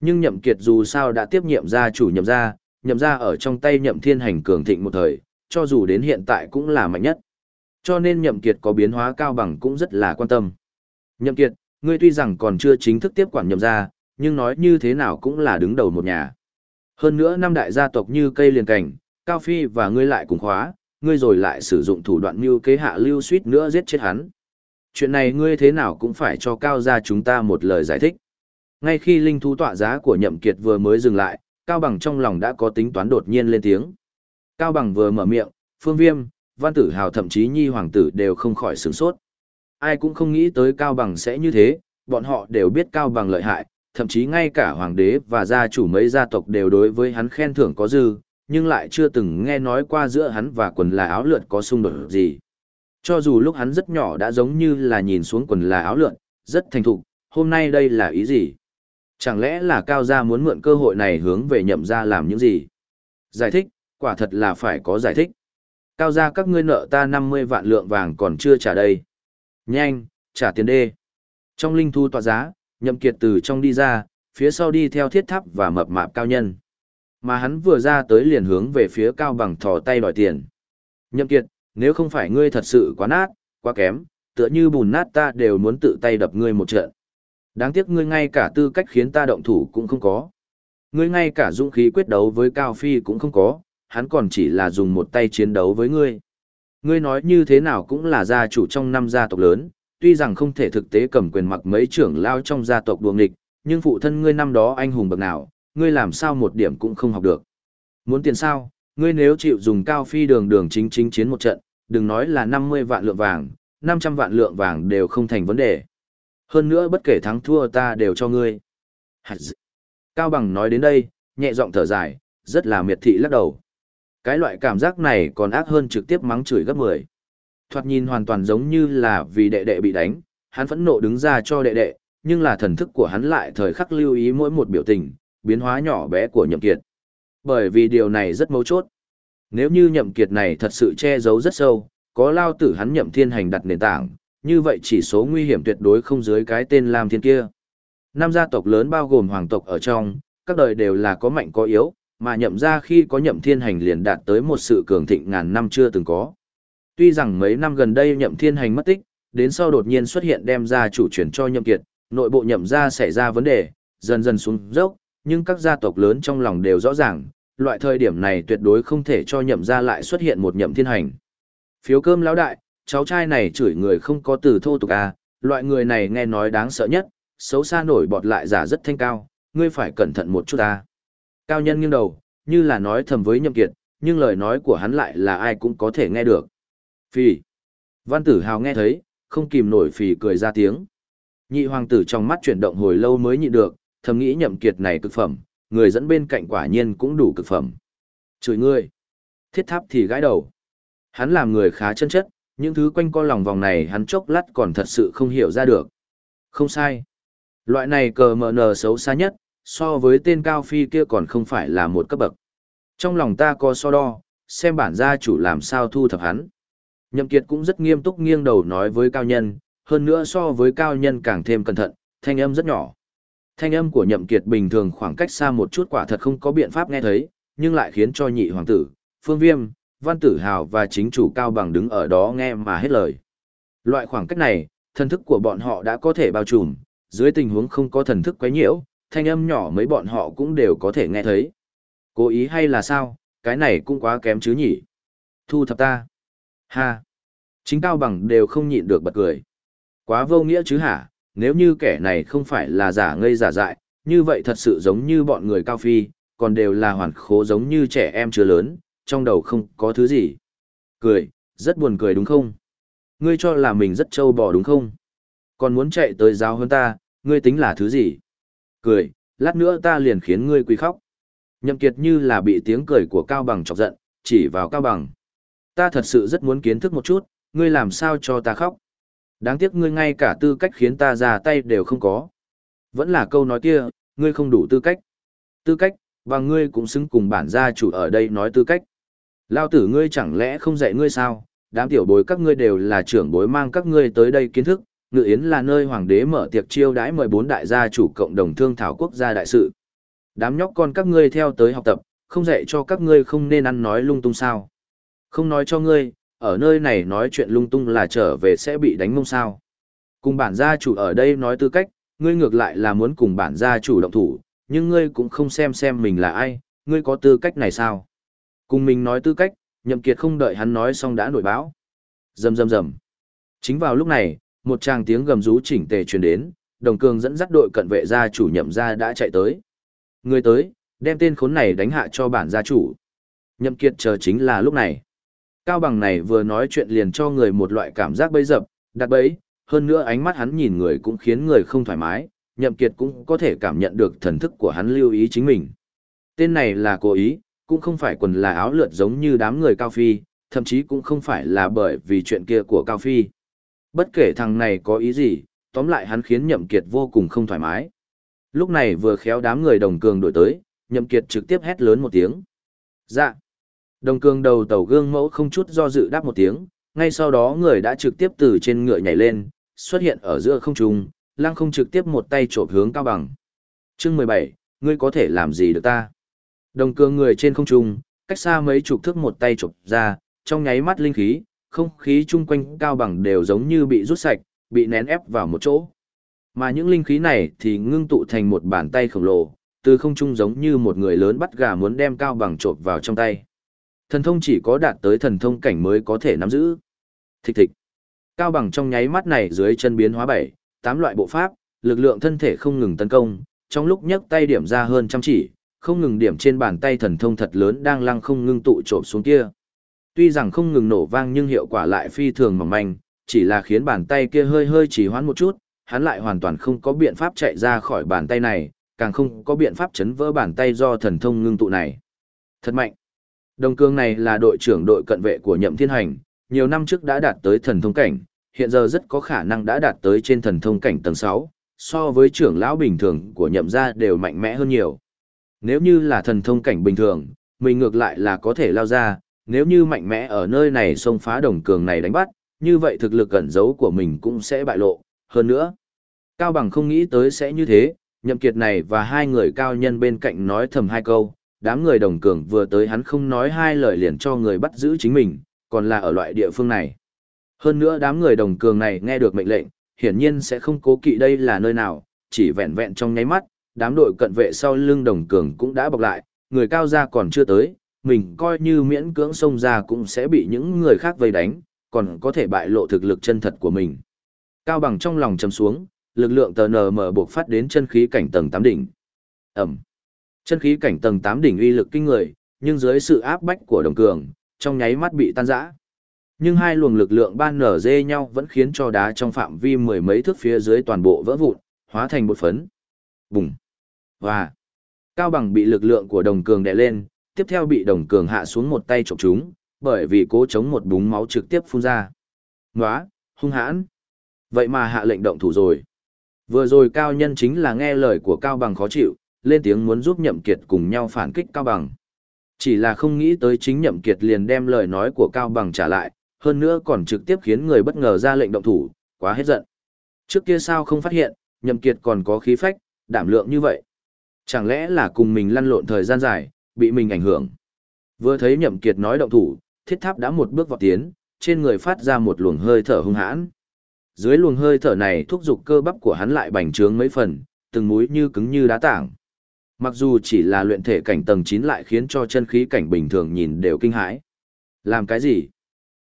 Nhưng Nhậm Kiệt dù sao đã tiếp nhiệm gia chủ nhậm gia, nhậm gia ở trong tay Nhậm Thiên hành cường thịnh một thời, cho dù đến hiện tại cũng là mạnh nhất. Cho nên Nhậm Kiệt có biến hóa Cao Bằng cũng rất là quan tâm. Nhậm Kiệt, ngươi tuy rằng còn chưa chính thức tiếp quản nhậm gia, nhưng nói như thế nào cũng là đứng đầu một nhà. Hơn nữa năm đại gia tộc như cây liền cảnh, Cao Phi và ngươi lại cùng khóa, ngươi rồi lại sử dụng thủ đoạn mưu kế hạ lưu suýt nữa giết chết hắn. Chuyện này ngươi thế nào cũng phải cho Cao gia chúng ta một lời giải thích. Ngay khi linh thú tọa giá của nhậm kiệt vừa mới dừng lại, Cao Bằng trong lòng đã có tính toán đột nhiên lên tiếng. Cao Bằng vừa mở miệng, Phương Viêm, Văn Tử Hào thậm chí Nhi Hoàng Tử đều không khỏi sửng sốt. Ai cũng không nghĩ tới Cao Bằng sẽ như thế, bọn họ đều biết Cao Bằng lợi hại, thậm chí ngay cả hoàng đế và gia chủ mấy gia tộc đều đối với hắn khen thưởng có dư, nhưng lại chưa từng nghe nói qua giữa hắn và quần là áo lượn có xung đột gì. Cho dù lúc hắn rất nhỏ đã giống như là nhìn xuống quần là áo lượn, rất thành thục, hôm nay đây là ý gì? Chẳng lẽ là Cao Gia muốn mượn cơ hội này hướng về nhậm gia làm những gì? Giải thích, quả thật là phải có giải thích. Cao Gia các ngươi nợ ta 50 vạn lượng vàng còn chưa trả đây. Nhanh, trả tiền đê. Trong linh thu tọa giá, nhậm kiệt từ trong đi ra, phía sau đi theo thiết tháp và mập mạp cao nhân. Mà hắn vừa ra tới liền hướng về phía cao bằng thò tay đòi tiền. Nhậm kiệt, nếu không phải ngươi thật sự quá nát, quá kém, tựa như bùn nát ta đều muốn tự tay đập ngươi một trận. Đáng tiếc ngươi ngay cả tư cách khiến ta động thủ cũng không có. Ngươi ngay cả dũng khí quyết đấu với Cao Phi cũng không có, hắn còn chỉ là dùng một tay chiến đấu với ngươi. Ngươi nói như thế nào cũng là gia chủ trong năm gia tộc lớn, tuy rằng không thể thực tế cầm quyền mặc mấy trưởng lao trong gia tộc đuồng địch, nhưng phụ thân ngươi năm đó anh hùng bậc nào, ngươi làm sao một điểm cũng không học được. Muốn tiền sao, ngươi nếu chịu dùng cao phi đường đường chính chính chiến một trận, đừng nói là 50 vạn lượng vàng, 500 vạn lượng vàng đều không thành vấn đề. Hơn nữa bất kể thắng thua ta đều cho ngươi. Cao Bằng nói đến đây, nhẹ giọng thở dài, rất là miệt thị lắc đầu. Cái loại cảm giác này còn ác hơn trực tiếp mắng chửi gấp 10. Thoạt nhìn hoàn toàn giống như là vì đệ đệ bị đánh, hắn phẫn nộ đứng ra cho đệ đệ, nhưng là thần thức của hắn lại thời khắc lưu ý mỗi một biểu tình, biến hóa nhỏ bé của nhậm kiệt. Bởi vì điều này rất mấu chốt. Nếu như nhậm kiệt này thật sự che giấu rất sâu, có lao tử hắn nhậm thiên hành đặt nền tảng, như vậy chỉ số nguy hiểm tuyệt đối không dưới cái tên Lam Thiên kia. Năm gia tộc lớn bao gồm hoàng tộc ở trong, các đời đều là có mạnh có yếu, mà nhậm ra khi có nhậm thiên hành liền đạt tới một sự cường thịnh ngàn năm chưa từng có. Tuy rằng mấy năm gần đây nhậm thiên hành mất tích, đến sau đột nhiên xuất hiện đem ra chủ chuyển cho nhậm kiệt, nội bộ nhậm ra xảy ra vấn đề, dần dần xuống dốc, nhưng các gia tộc lớn trong lòng đều rõ ràng, loại thời điểm này tuyệt đối không thể cho nhậm ra lại xuất hiện một nhậm thiên hành. Phiếu cơm lão đại, cháu trai này chửi người không có từ thô tục à, loại người này nghe nói đáng sợ nhất, xấu xa nổi bọt lại giả rất thanh cao, ngươi phải cẩn thận một chút à. Cao nhân nghiêng đầu, như là nói thầm với nhậm kiệt, nhưng lời nói của hắn lại là ai cũng có thể nghe được. Phì. Văn tử hào nghe thấy, không kìm nổi phì cười ra tiếng. Nhị hoàng tử trong mắt chuyển động hồi lâu mới nhịn được, thầm nghĩ nhậm kiệt này cực phẩm, người dẫn bên cạnh quả nhiên cũng đủ cực phẩm. Chửi ngươi. Thiết tháp thì gãi đầu. Hắn làm người khá chân chất, những thứ quanh co lòng vòng này hắn chốc lát còn thật sự không hiểu ra được. Không sai. Loại này cờ mờ nờ xấu xa nhất, so với tên cao phi kia còn không phải là một cấp bậc. Trong lòng ta có so đo, xem bản gia chủ làm sao thu thập hắn. Nhậm Kiệt cũng rất nghiêm túc nghiêng đầu nói với cao nhân, hơn nữa so với cao nhân càng thêm cẩn thận, thanh âm rất nhỏ. Thanh âm của Nhậm Kiệt bình thường khoảng cách xa một chút quả thật không có biện pháp nghe thấy, nhưng lại khiến cho nhị hoàng tử, Phương Viêm, Văn Tử Hào và chính chủ cao bằng đứng ở đó nghe mà hết lời. Loại khoảng cách này, thần thức của bọn họ đã có thể bao trùm, dưới tình huống không có thần thức quấy nhiễu, thanh âm nhỏ mấy bọn họ cũng đều có thể nghe thấy. Cố ý hay là sao, cái này cũng quá kém chứ nhỉ. Thu thập ta. Ha! Chính cao bằng đều không nhịn được bật cười. Quá vô nghĩa chứ hả, nếu như kẻ này không phải là giả ngây giả dại, như vậy thật sự giống như bọn người cao phi, còn đều là hoàn khố giống như trẻ em chưa lớn, trong đầu không có thứ gì. Cười, rất buồn cười đúng không? Ngươi cho là mình rất trâu bò đúng không? Còn muốn chạy tới giáo hơn ta, ngươi tính là thứ gì? Cười, lát nữa ta liền khiến ngươi quỳ khóc. Nhậm kiệt như là bị tiếng cười của Cao Bằng chọc giận, chỉ vào Cao Bằng. Ta thật sự rất muốn kiến thức một chút, ngươi làm sao cho ta khóc. Đáng tiếc ngươi ngay cả tư cách khiến ta ra tay đều không có. Vẫn là câu nói kia, ngươi không đủ tư cách. Tư cách, và ngươi cũng xứng cùng bản gia chủ ở đây nói tư cách. Lao tử ngươi chẳng lẽ không dạy ngươi sao, đám tiểu bối các ngươi đều là trưởng bối mang các ngươi tới đây kiến thức, ngự yến là nơi hoàng đế mở tiệc chiêu đãi mời bốn đại gia chủ cộng đồng thương thảo quốc gia đại sự. Đám nhóc con các ngươi theo tới học tập, không dạy cho các ngươi không nên ăn nói lung tung sao. Không nói cho ngươi, ở nơi này nói chuyện lung tung là trở về sẽ bị đánh mông sao. Cùng bản gia chủ ở đây nói tư cách, ngươi ngược lại là muốn cùng bản gia chủ động thủ, nhưng ngươi cũng không xem xem mình là ai, ngươi có tư cách này sao? Cùng mình nói tư cách, nhậm kiệt không đợi hắn nói xong đã nổi báo. Rầm rầm rầm. Chính vào lúc này, một tràng tiếng gầm rú chỉnh tề truyền đến, đồng cường dẫn dắt đội cận vệ gia chủ nhậm gia đã chạy tới. Người tới, đem tên khốn này đánh hạ cho bản gia chủ. Nhậm kiệt chờ chính là lúc này. Cao bằng này vừa nói chuyện liền cho người một loại cảm giác bấy dập, đặt bấy, hơn nữa ánh mắt hắn nhìn người cũng khiến người không thoải mái, nhậm kiệt cũng có thể cảm nhận được thần thức của hắn lưu ý chính mình. Tên này là cố ý, cũng không phải quần là áo lượt giống như đám người Cao Phi, thậm chí cũng không phải là bởi vì chuyện kia của Cao Phi. Bất kể thằng này có ý gì, tóm lại hắn khiến nhậm kiệt vô cùng không thoải mái. Lúc này vừa khéo đám người đồng cường đổi tới, nhậm kiệt trực tiếp hét lớn một tiếng. Dạ. Đồng cương đầu tàu gương mẫu không chút do dự đáp một tiếng, ngay sau đó người đã trực tiếp từ trên ngựa nhảy lên, xuất hiện ở giữa không trung, lăng không trực tiếp một tay trộm hướng cao bằng. Chương 17, ngươi có thể làm gì được ta? Đồng cương người trên không trung, cách xa mấy chục thước một tay trộm ra, trong nháy mắt linh khí, không khí chung quanh cao bằng đều giống như bị rút sạch, bị nén ép vào một chỗ. Mà những linh khí này thì ngưng tụ thành một bàn tay khổng lồ, từ không trung giống như một người lớn bắt gà muốn đem cao bằng trộn vào trong tay. Thần thông chỉ có đạt tới thần thông cảnh mới có thể nắm giữ. Thịch thịch. Cao bằng trong nháy mắt này dưới chân biến hóa bảy, tám loại bộ pháp, lực lượng thân thể không ngừng tấn công, trong lúc nhấc tay điểm ra hơn trăm chỉ, không ngừng điểm trên bàn tay thần thông thật lớn đang lăng không ngưng tụ trộm xuống kia. Tuy rằng không ngừng nổ vang nhưng hiệu quả lại phi thường mỏng manh, chỉ là khiến bàn tay kia hơi hơi chỉ hoãn một chút, hắn lại hoàn toàn không có biện pháp chạy ra khỏi bàn tay này, càng không có biện pháp chấn vỡ bàn tay do thần thông ngưng tụ này. Thật mạnh. Đồng cương này là đội trưởng đội cận vệ của Nhậm Thiên Hành, nhiều năm trước đã đạt tới thần thông cảnh, hiện giờ rất có khả năng đã đạt tới trên thần thông cảnh tầng 6, so với trưởng lão bình thường của Nhậm gia đều mạnh mẽ hơn nhiều. Nếu như là thần thông cảnh bình thường, mình ngược lại là có thể lao ra, nếu như mạnh mẽ ở nơi này xông phá đồng cường này đánh bắt, như vậy thực lực ẩn giấu của mình cũng sẽ bại lộ. Hơn nữa, Cao Bằng không nghĩ tới sẽ như thế, nhậm kiệt này và hai người cao nhân bên cạnh nói thầm hai câu, đám người đồng cường vừa tới hắn không nói hai lời liền cho người bắt giữ chính mình, còn là ở loại địa phương này. Hơn nữa đám người đồng cường này nghe được mệnh lệnh, hiển nhiên sẽ không cố kỵ đây là nơi nào, chỉ vẹn vẹn trong nháy mắt, đám đội cận vệ sau lưng đồng cường cũng đã bọc lại, người cao gia còn chưa tới, mình coi như miễn cưỡng xông ra cũng sẽ bị những người khác vây đánh, còn có thể bại lộ thực lực chân thật của mình. Cao bằng trong lòng chầm xuống, lực lượng tờ nờ mở buộc phát đến chân khí cảnh tầng 8 đỉnh. Ẩm. Chân khí cảnh tầng 8 đỉnh uy lực kinh người, nhưng dưới sự áp bách của đồng cường, trong nháy mắt bị tan rã. Nhưng hai luồng lực lượng ban nở dê nhau vẫn khiến cho đá trong phạm vi mười mấy thước phía dưới toàn bộ vỡ vụn, hóa thành bột phấn. Bùng. Và. Cao bằng bị lực lượng của đồng cường đè lên, tiếp theo bị đồng cường hạ xuống một tay chọc chúng, bởi vì cố chống một búng máu trực tiếp phun ra. Nóa, hung hãn. Vậy mà hạ lệnh động thủ rồi. Vừa rồi cao nhân chính là nghe lời của cao bằng khó chịu, lên tiếng muốn giúp nhậm kiệt cùng nhau phản kích cao bằng. Chỉ là không nghĩ tới chính nhậm kiệt liền đem lời nói của cao bằng trả lại, hơn nữa còn trực tiếp khiến người bất ngờ ra lệnh động thủ, quá hết giận. Trước kia sao không phát hiện, nhậm kiệt còn có khí phách, đảm lượng như vậy. Chẳng lẽ là cùng mình lăn lộn thời gian dài, bị mình ảnh hưởng. Vừa thấy nhậm kiệt nói động thủ, thiết tháp đã một bước vào tiến, trên người phát ra một luồng hơi thở hung hãn. Dưới luồng hơi thở này thúc giục cơ bắp của hắn lại bành trướng mấy phần, từng múi như cứng như đá tảng. Mặc dù chỉ là luyện thể cảnh tầng 9 lại khiến cho chân khí cảnh bình thường nhìn đều kinh hãi. Làm cái gì?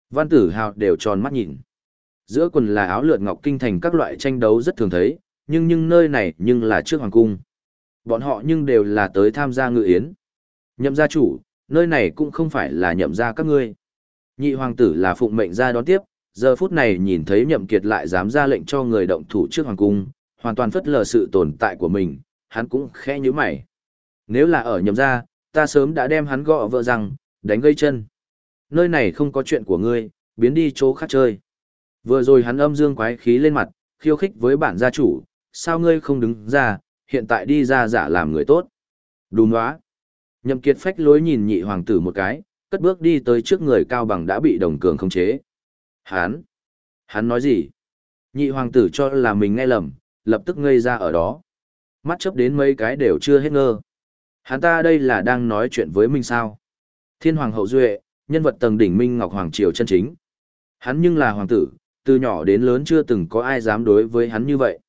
Văn tử hào đều tròn mắt nhìn. Giữa quần là áo lượn ngọc kinh thành các loại tranh đấu rất thường thấy, nhưng nhưng nơi này nhưng là trước hoàng cung. Bọn họ nhưng đều là tới tham gia ngự yến. Nhậm gia chủ, nơi này cũng không phải là nhậm gia các ngươi. Nhị hoàng tử là phụng mệnh ra đón tiếp, giờ phút này nhìn thấy nhậm kiệt lại dám ra lệnh cho người động thủ trước hoàng cung, hoàn toàn phất lờ sự tồn tại của mình, hắn cũng khẽ nhíu mày. Nếu là ở nhậm gia, ta sớm đã đem hắn gõ vợ rằng, đánh gây chân. Nơi này không có chuyện của ngươi, biến đi chỗ khác chơi. Vừa rồi hắn âm dương quái khí lên mặt, khiêu khích với bản gia chủ, sao ngươi không đứng ra, hiện tại đi ra giả làm người tốt. Đúng đó. Nhậm kiệt phách lối nhìn nhị hoàng tử một cái, cất bước đi tới trước người cao bằng đã bị đồng cường khống chế. Hắn! Hắn nói gì? Nhị hoàng tử cho là mình nghe lầm, lập tức ngây ra ở đó. Mắt chấp đến mấy cái đều chưa hết ngơ. Hắn ta đây là đang nói chuyện với mình sao? Thiên hoàng hậu duệ, nhân vật tầng đỉnh minh ngọc hoàng triều chân chính. Hắn nhưng là hoàng tử, từ nhỏ đến lớn chưa từng có ai dám đối với hắn như vậy.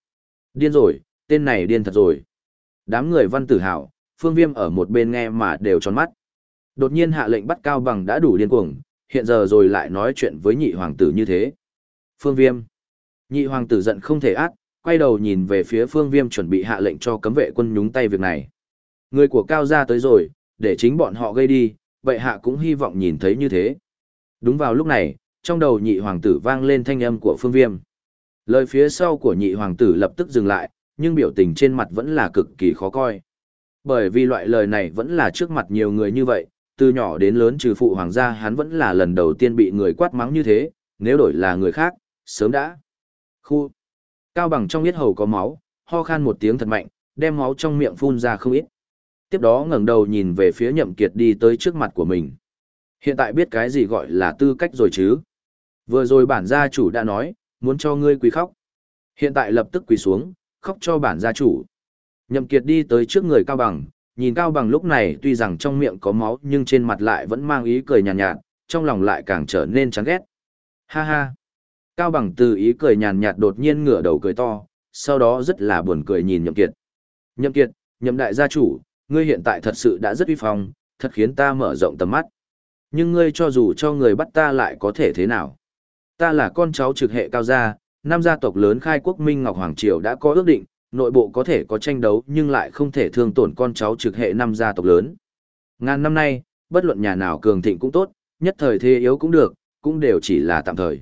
Điên rồi, tên này điên thật rồi. Đám người văn tử hào, phương viêm ở một bên nghe mà đều tròn mắt. Đột nhiên hạ lệnh bắt cao bằng đã đủ điên cuồng, hiện giờ rồi lại nói chuyện với nhị hoàng tử như thế. Phương viêm. Nhị hoàng tử giận không thể át, quay đầu nhìn về phía phương viêm chuẩn bị hạ lệnh cho cấm vệ quân nhúng tay việc này. Người của cao gia tới rồi, để chính bọn họ gây đi, vậy hạ cũng hy vọng nhìn thấy như thế. Đúng vào lúc này, trong đầu nhị hoàng tử vang lên thanh âm của phương viêm. Lời phía sau của nhị hoàng tử lập tức dừng lại, nhưng biểu tình trên mặt vẫn là cực kỳ khó coi. Bởi vì loại lời này vẫn là trước mặt nhiều người như vậy, từ nhỏ đến lớn trừ phụ hoàng gia hắn vẫn là lần đầu tiên bị người quát mắng như thế, nếu đổi là người khác, sớm đã. Khu. Cao bằng trong huyết hầu có máu, ho khan một tiếng thật mạnh, đem máu trong miệng phun ra không ít. Tiếp đó ngẩng đầu nhìn về phía nhậm kiệt đi tới trước mặt của mình. Hiện tại biết cái gì gọi là tư cách rồi chứ? Vừa rồi bản gia chủ đã nói, muốn cho ngươi quỳ khóc. Hiện tại lập tức quỳ xuống, khóc cho bản gia chủ. Nhậm Kiệt đi tới trước người Cao Bằng, nhìn Cao Bằng lúc này tuy rằng trong miệng có máu nhưng trên mặt lại vẫn mang ý cười nhàn nhạt, nhạt, trong lòng lại càng trở nên chán ghét. Ha ha. Cao bằng từ ý cười nhàn nhạt đột nhiên ngửa đầu cười to, sau đó rất là buồn cười nhìn nhậm kiệt. Nhậm kiệt, nhậm đại gia chủ, ngươi hiện tại thật sự đã rất uy phong, thật khiến ta mở rộng tầm mắt. Nhưng ngươi cho dù cho người bắt ta lại có thể thế nào? Ta là con cháu trực hệ cao gia, năm gia tộc lớn khai quốc Minh Ngọc Hoàng Triều đã có ước định, nội bộ có thể có tranh đấu nhưng lại không thể thương tổn con cháu trực hệ năm gia tộc lớn. Ngàn năm nay, bất luận nhà nào cường thịnh cũng tốt, nhất thời thế yếu cũng được, cũng đều chỉ là tạm thời.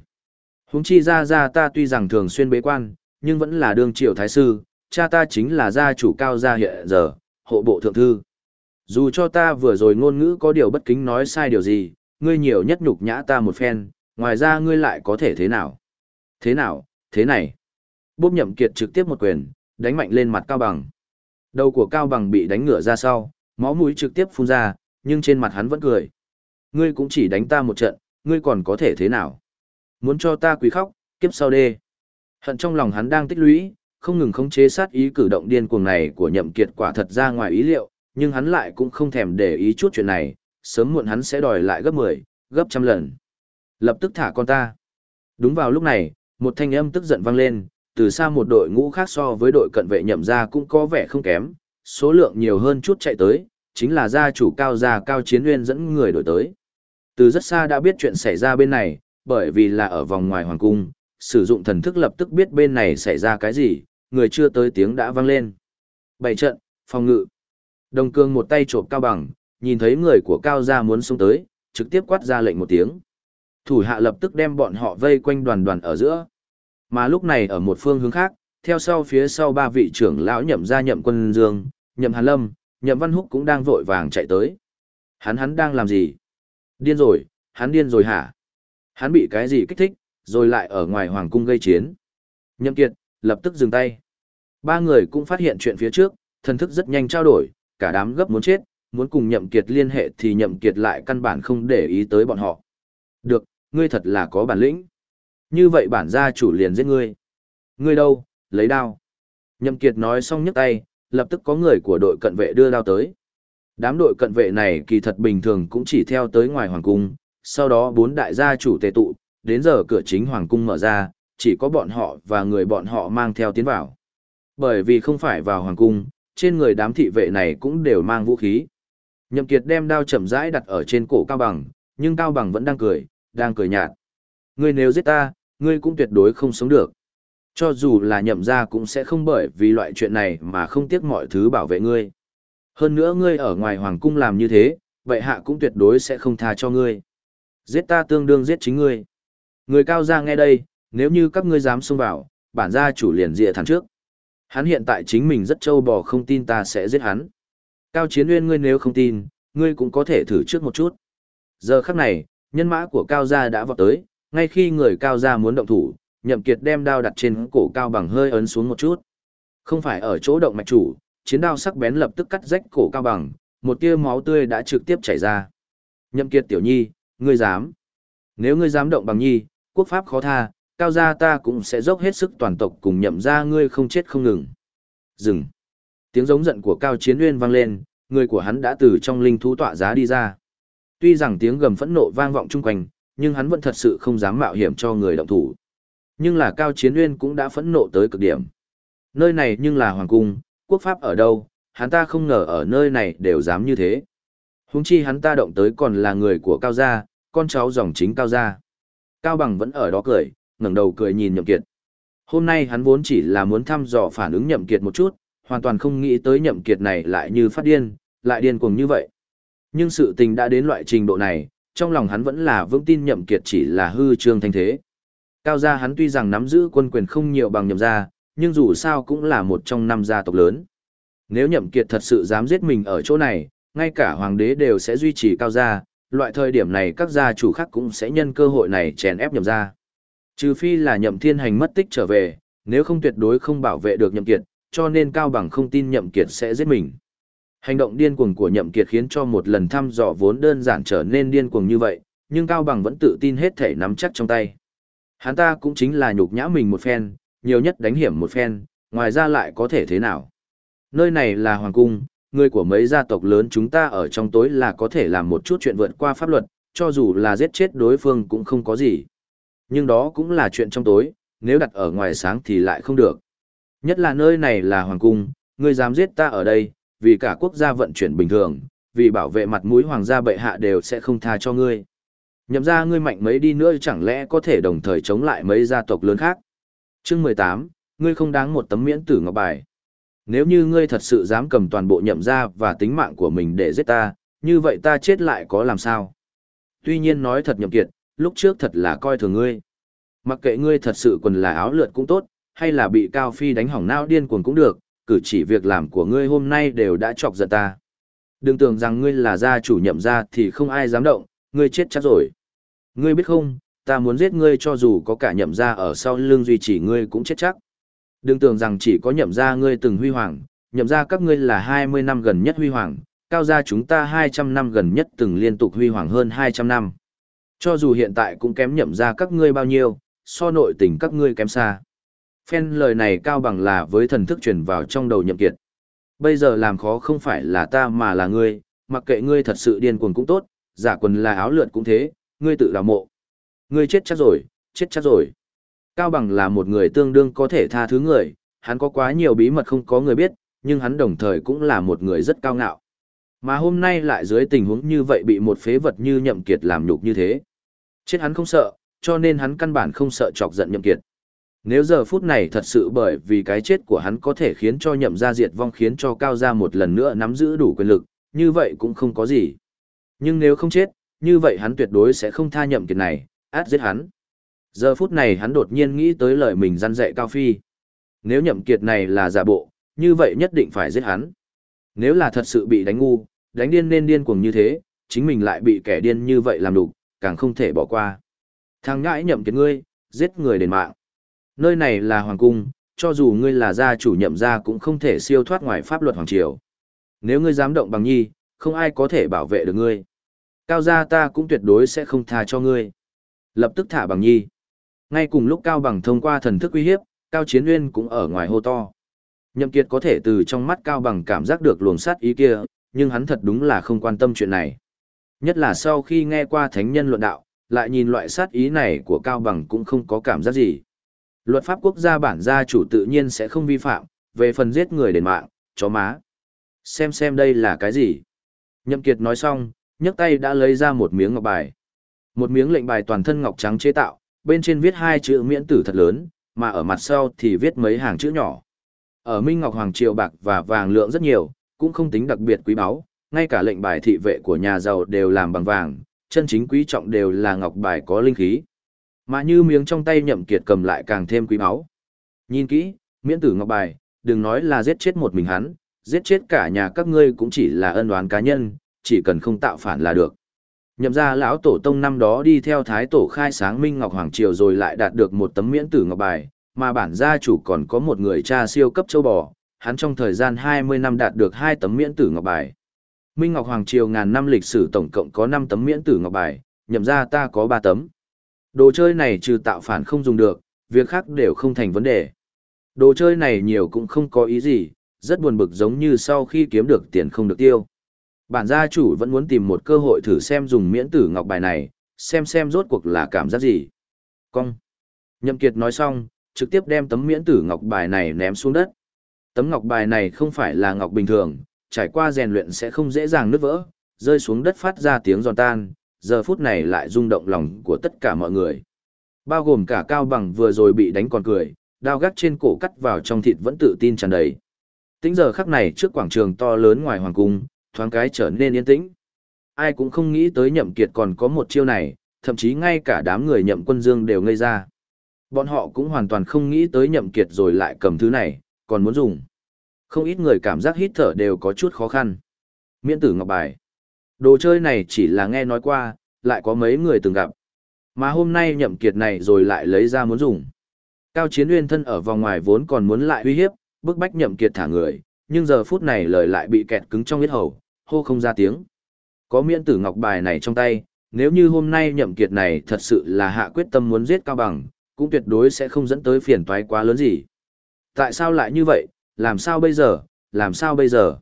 Huống chi gia gia ta tuy rằng thường xuyên bế quan, nhưng vẫn là đương triều thái sư, cha ta chính là gia chủ cao gia hiện giờ, hộ bộ thượng thư. Dù cho ta vừa rồi ngôn ngữ có điều bất kính nói sai điều gì, ngươi nhiều nhất nhục nhã ta một phen, ngoài ra ngươi lại có thể thế nào? Thế nào, thế này? Bốp nhậm kiệt trực tiếp một quyền, đánh mạnh lên mặt Cao Bằng. Đầu của Cao Bằng bị đánh ngửa ra sau, máu mũi trực tiếp phun ra, nhưng trên mặt hắn vẫn cười. Ngươi cũng chỉ đánh ta một trận, ngươi còn có thể thế nào? Muốn cho ta quỳ khóc, kiếp sau đê. Hận trong lòng hắn đang tích lũy, không ngừng khống chế sát ý cử động điên cuồng này của nhậm kiệt quả thật ra ngoài ý liệu, nhưng hắn lại cũng không thèm để ý chút chuyện này, sớm muộn hắn sẽ đòi lại gấp 10, gấp trăm lần. Lập tức thả con ta. Đúng vào lúc này, một thanh âm tức giận vang lên, từ xa một đội ngũ khác so với đội cận vệ nhậm ra cũng có vẻ không kém, số lượng nhiều hơn chút chạy tới, chính là gia chủ cao gia cao chiến nguyên dẫn người đổi tới. Từ rất xa đã biết chuyện xảy ra bên này, bởi vì là ở vòng ngoài hoàng cung, sử dụng thần thức lập tức biết bên này xảy ra cái gì, người chưa tới tiếng đã vang lên. Bảy trận, phòng ngự. Đồng cương một tay trộm cao bằng, nhìn thấy người của cao gia muốn xuống tới, trực tiếp quát ra lệnh một tiếng. Thủ hạ lập tức đem bọn họ vây quanh đoàn đoàn ở giữa. Mà lúc này ở một phương hướng khác, theo sau phía sau ba vị trưởng lão nhậm gia nhậm quân dương, nhậm hàn lâm, nhậm văn húc cũng đang vội vàng chạy tới. Hắn hắn đang làm gì? Điên rồi, hắn điên rồi hả? Hắn bị cái gì kích thích, rồi lại ở ngoài hoàng cung gây chiến. Nhậm kiệt, lập tức dừng tay. Ba người cũng phát hiện chuyện phía trước, thần thức rất nhanh trao đổi, cả đám gấp muốn chết, muốn cùng nhậm kiệt liên hệ thì nhậm kiệt lại căn bản không để ý tới bọn họ. Được, ngươi thật là có bản lĩnh. Như vậy bản gia chủ liền giết ngươi. Ngươi đâu, lấy đao. Nhậm kiệt nói xong nhấc tay, lập tức có người của đội cận vệ đưa đao tới. Đám đội cận vệ này kỳ thật bình thường cũng chỉ theo tới ngoài hoàng cung, sau đó bốn đại gia chủ tề tụ, đến giờ cửa chính hoàng cung mở ra, chỉ có bọn họ và người bọn họ mang theo tiến vào. Bởi vì không phải vào hoàng cung, trên người đám thị vệ này cũng đều mang vũ khí. Nhậm Kiệt đem đao chậm rãi đặt ở trên cổ Cao Bằng, nhưng Cao Bằng vẫn đang cười, đang cười nhạt. Ngươi nếu giết ta, ngươi cũng tuyệt đối không sống được. Cho dù là nhậm gia cũng sẽ không bởi vì loại chuyện này mà không tiếc mọi thứ bảo vệ ngươi. Hơn nữa ngươi ở ngoài hoàng cung làm như thế, vậy hạ cũng tuyệt đối sẽ không tha cho ngươi. Giết ta tương đương giết chính ngươi. Người cao gia nghe đây, nếu như các ngươi dám xông vào, bản gia chủ liền dịa thẳng trước. Hắn hiện tại chính mình rất trâu bò không tin ta sẽ giết hắn. Cao chiến nguyên ngươi nếu không tin, ngươi cũng có thể thử trước một chút. Giờ khắc này, nhân mã của cao gia đã vọt tới, ngay khi người cao gia muốn động thủ, nhậm kiệt đem đao đặt trên cổ cao bằng hơi ấn xuống một chút. Không phải ở chỗ động mạch chủ, chiến đao sắc bén lập tức cắt rách cổ cao bằng, một tia máu tươi đã trực tiếp chảy ra. Nhậm kiệt tiểu nhi, ngươi dám. Nếu ngươi dám động bằng nhi, quốc pháp khó tha, cao gia ta cũng sẽ dốc hết sức toàn tộc cùng nhậm ra ngươi không chết không ngừng. Dừng. Tiếng giống giận của cao chiến nguyên vang lên, người của hắn đã từ trong linh thú tọa giá đi ra. Tuy rằng tiếng gầm phẫn nộ vang vọng chung quanh, nhưng hắn vẫn thật sự không dám mạo hiểm cho người động thủ. Nhưng là cao chiến nguyên cũng đã phẫn nộ tới cực điểm. Nơi này nhưng là hoàng cung, quốc pháp ở đâu, hắn ta không ngờ ở nơi này đều dám như thế. Húng chi hắn ta động tới còn là người của cao gia, con cháu dòng chính cao gia. Cao bằng vẫn ở đó cười, ngẩng đầu cười nhìn nhậm kiệt. Hôm nay hắn vốn chỉ là muốn thăm dò phản ứng nhậm kiệt một chút, hoàn toàn không nghĩ tới nhậm kiệt này lại như phát điên, lại điên cuồng như vậy. Nhưng sự tình đã đến loại trình độ này, trong lòng hắn vẫn là vững tin nhậm kiệt chỉ là hư trương thanh thế. Cao gia hắn tuy rằng nắm giữ quân quyền không nhiều bằng nhậm gia, nhưng dù sao cũng là một trong năm gia tộc lớn. Nếu nhậm kiệt thật sự dám giết mình ở chỗ này, ngay cả hoàng đế đều sẽ duy trì cao gia, loại thời điểm này các gia chủ khác cũng sẽ nhân cơ hội này chèn ép nhậm gia. Trừ phi là nhậm thiên hành mất tích trở về, nếu không tuyệt đối không bảo vệ được nhậm kiệt, cho nên Cao Bằng không tin nhậm kiệt sẽ giết mình. Hành động điên cuồng của nhậm kiệt khiến cho một lần thăm dò vốn đơn giản trở nên điên cuồng như vậy, nhưng Cao Bằng vẫn tự tin hết thể nắm chắc trong tay. Hắn ta cũng chính là nhục nhã mình một phen, nhiều nhất đánh hiểm một phen, ngoài ra lại có thể thế nào. Nơi này là Hoàng Cung, người của mấy gia tộc lớn chúng ta ở trong tối là có thể làm một chút chuyện vượt qua pháp luật, cho dù là giết chết đối phương cũng không có gì. Nhưng đó cũng là chuyện trong tối, nếu đặt ở ngoài sáng thì lại không được. Nhất là nơi này là hoàng cung, ngươi dám giết ta ở đây, vì cả quốc gia vận chuyển bình thường, vì bảo vệ mặt mũi hoàng gia bệ hạ đều sẽ không tha cho ngươi. Nhậm ra ngươi mạnh mấy đi nữa chẳng lẽ có thể đồng thời chống lại mấy gia tộc lớn khác. Chương 18, ngươi không đáng một tấm miễn tử ngọc bài. Nếu như ngươi thật sự dám cầm toàn bộ nhậm ra và tính mạng của mình để giết ta, như vậy ta chết lại có làm sao? Tuy nhiên nói thật nhậm kiệt, lúc trước thật là coi thường ngươi. Mặc kệ ngươi thật sự quần là áo lượt cũng tốt, hay là bị Cao Phi đánh hỏng não điên cuồng cũng được, cử chỉ việc làm của ngươi hôm nay đều đã chọc giận ta. Đừng tưởng rằng ngươi là gia chủ nhậm gia thì không ai dám động, ngươi chết chắc rồi. Ngươi biết không, ta muốn giết ngươi cho dù có cả nhậm gia ở sau lưng duy trì ngươi cũng chết chắc. Đừng tưởng rằng chỉ có nhậm gia ngươi từng huy hoàng, nhậm gia các ngươi là 20 năm gần nhất huy hoàng, cao gia chúng ta 200 năm gần nhất từng liên tục huy hoàng hơn 200 năm. Cho dù hiện tại cũng kém nhậm gia các ngươi bao nhiêu, so nội tình các ngươi kém xa. Phen lời này cao bằng là với thần thức truyền vào trong đầu nhậm kiệt. Bây giờ làm khó không phải là ta mà là ngươi, mặc kệ ngươi thật sự điên cuồng cũng tốt, giả quần là áo lượn cũng thế, ngươi tự đào mộ. Ngươi chết chắc rồi, chết chắc rồi. Cao bằng là một người tương đương có thể tha thứ người, hắn có quá nhiều bí mật không có người biết, nhưng hắn đồng thời cũng là một người rất cao ngạo. Mà hôm nay lại dưới tình huống như vậy bị một phế vật như nhậm kiệt làm nhục như thế. Chết hắn không sợ, cho nên hắn căn bản không sợ chọc giận nhậm kiệt. Nếu giờ phút này thật sự bởi vì cái chết của hắn có thể khiến cho nhậm gia diệt vong khiến cho cao gia một lần nữa nắm giữ đủ quyền lực, như vậy cũng không có gì. Nhưng nếu không chết, như vậy hắn tuyệt đối sẽ không tha nhậm kiệt này, át giết hắn. Giờ phút này hắn đột nhiên nghĩ tới lời mình răn dạy Cao Phi. Nếu nhậm kiệt này là giả bộ, như vậy nhất định phải giết hắn. Nếu là thật sự bị đánh ngu, đánh điên nên điên cuồng như thế, chính mình lại bị kẻ điên như vậy làm đủ, càng không thể bỏ qua. Thằng ngãi nhậm kiệt ngươi, giết người đền mạng. Nơi này là hoàng cung, cho dù ngươi là gia chủ nhậm gia cũng không thể siêu thoát ngoài pháp luật hoàng triều. Nếu ngươi dám động bằng nhi, không ai có thể bảo vệ được ngươi. Cao gia ta cũng tuyệt đối sẽ không tha cho ngươi. Lập tức thả bằng nhi. Ngay cùng lúc Cao Bằng thông qua thần thức uy hiếp, Cao Chiến Nguyên cũng ở ngoài hô to. Nhậm Kiệt có thể từ trong mắt Cao Bằng cảm giác được luồng sát ý kia, nhưng hắn thật đúng là không quan tâm chuyện này. Nhất là sau khi nghe qua thánh nhân luận đạo, lại nhìn loại sát ý này của Cao Bằng cũng không có cảm giác gì. Luật pháp quốc gia bản gia chủ tự nhiên sẽ không vi phạm, về phần giết người đền mạng, chó má. Xem xem đây là cái gì. Nhậm Kiệt nói xong, nhấc tay đã lấy ra một miếng ngọc bài. Một miếng lệnh bài toàn thân ngọc trắng chế tạo, bên trên viết hai chữ miễn tử thật lớn, mà ở mặt sau thì viết mấy hàng chữ nhỏ. Ở Minh Ngọc Hoàng Triều bạc và vàng lượng rất nhiều, cũng không tính đặc biệt quý báu, ngay cả lệnh bài thị vệ của nhà giàu đều làm bằng vàng, chân chính quý trọng đều là ngọc bài có linh khí. Mà như miếng trong tay nhậm kiệt cầm lại càng thêm quý báu. Nhìn kỹ, miễn tử ngọc bài, đừng nói là giết chết một mình hắn, giết chết cả nhà các ngươi cũng chỉ là ân oán cá nhân, chỉ cần không tạo phản là được. Nhậm ra lão tổ tông năm đó đi theo thái tổ khai sáng Minh Ngọc Hoàng Triều rồi lại đạt được một tấm miễn tử ngọc bài, mà bản gia chủ còn có một người cha siêu cấp châu bò, hắn trong thời gian 20 năm đạt được hai tấm miễn tử ngọc bài. Minh Ngọc Hoàng Triều ngàn năm lịch sử tổng cộng có 5 tấm miễn tử ngọc bài, nhậm ra ta có 3 tấm. Đồ chơi này trừ tạo phản không dùng được, việc khác đều không thành vấn đề. Đồ chơi này nhiều cũng không có ý gì, rất buồn bực giống như sau khi kiếm được tiền không được tiêu. Bản gia chủ vẫn muốn tìm một cơ hội thử xem dùng miễn tử ngọc bài này, xem xem rốt cuộc là cảm giác gì. Cong. Nhậm Kiệt nói xong, trực tiếp đem tấm miễn tử ngọc bài này ném xuống đất. Tấm ngọc bài này không phải là ngọc bình thường, trải qua rèn luyện sẽ không dễ dàng nứt vỡ, rơi xuống đất phát ra tiếng giòn tan, giờ phút này lại rung động lòng của tất cả mọi người. Bao gồm cả Cao Bằng vừa rồi bị đánh còn cười, đao gác trên cổ cắt vào trong thịt vẫn tự tin tràn đầy. Tính giờ khắc này trước quảng trường to lớn ngoài hoàng cung, thoáng cái trở nên yên tĩnh. Ai cũng không nghĩ tới nhậm kiệt còn có một chiêu này, thậm chí ngay cả đám người nhậm quân dương đều ngây ra. Bọn họ cũng hoàn toàn không nghĩ tới nhậm kiệt rồi lại cầm thứ này, còn muốn dùng. Không ít người cảm giác hít thở đều có chút khó khăn. Miễn tử ngọc bài. Đồ chơi này chỉ là nghe nói qua, lại có mấy người từng gặp. Mà hôm nay nhậm kiệt này rồi lại lấy ra muốn dùng. Cao chiến uyên thân ở vòng ngoài vốn còn muốn lại uy hiếp, bức bách nhậm kiệt thả người, nhưng giờ phút này lời lại bị kẹt cứng trong huyết hầu, hô không ra tiếng. Có miễn tử ngọc bài này trong tay, nếu như hôm nay nhậm kiệt này thật sự là hạ quyết tâm muốn giết Cao Bằng, cũng tuyệt đối sẽ không dẫn tới phiền toái quá lớn gì. Tại sao lại như vậy, làm sao bây giờ, làm sao bây giờ?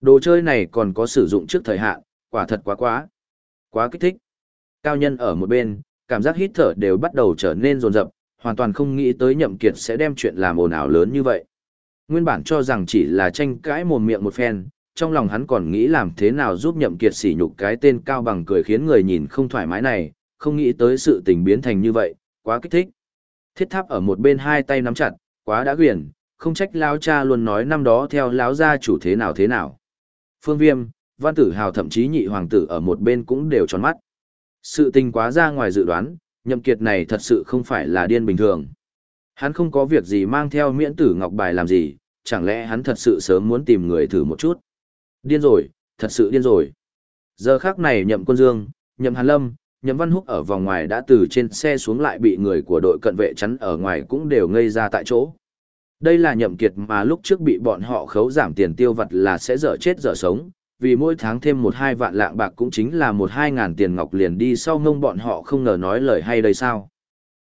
Đồ chơi này còn có sử dụng trước thời hạn, quả thật quá quá. Quá kích thích. Cao nhân ở một bên, cảm giác hít thở đều bắt đầu trở nên rồn rập, hoàn toàn không nghĩ tới nhậm kiệt sẽ đem chuyện làm ồn ào lớn như vậy. Nguyên bản cho rằng chỉ là tranh cãi mồm miệng một phen, trong lòng hắn còn nghĩ làm thế nào giúp nhậm kiệt sỉ nhục cái tên cao bằng cười khiến người nhìn không thoải mái này, không nghĩ tới sự tình biến thành như vậy, quá kích thích. Thiết tháp ở một bên hai tay nắm chặt, quá đã quyển, không trách lão cha luôn nói năm đó theo lão gia chủ thế nào thế nào. Phương Viêm, Văn Tử Hào thậm chí nhị hoàng tử ở một bên cũng đều tròn mắt. Sự tình quá ra ngoài dự đoán, nhậm kiệt này thật sự không phải là điên bình thường. Hắn không có việc gì mang theo miễn tử ngọc bài làm gì, chẳng lẽ hắn thật sự sớm muốn tìm người thử một chút. Điên rồi, thật sự điên rồi. Giờ khắc này nhậm quân dương, nhậm hàn lâm, nhậm văn húc ở vòng ngoài đã từ trên xe xuống lại bị người của đội cận vệ chắn ở ngoài cũng đều ngây ra tại chỗ. Đây là nhậm kiệt mà lúc trước bị bọn họ khấu giảm tiền tiêu vặt là sẽ dở chết dở sống, vì mỗi tháng thêm một hai vạn lạng bạc cũng chính là một hai ngàn tiền ngọc liền đi sau ngông bọn họ không ngờ nói lời hay đây sao.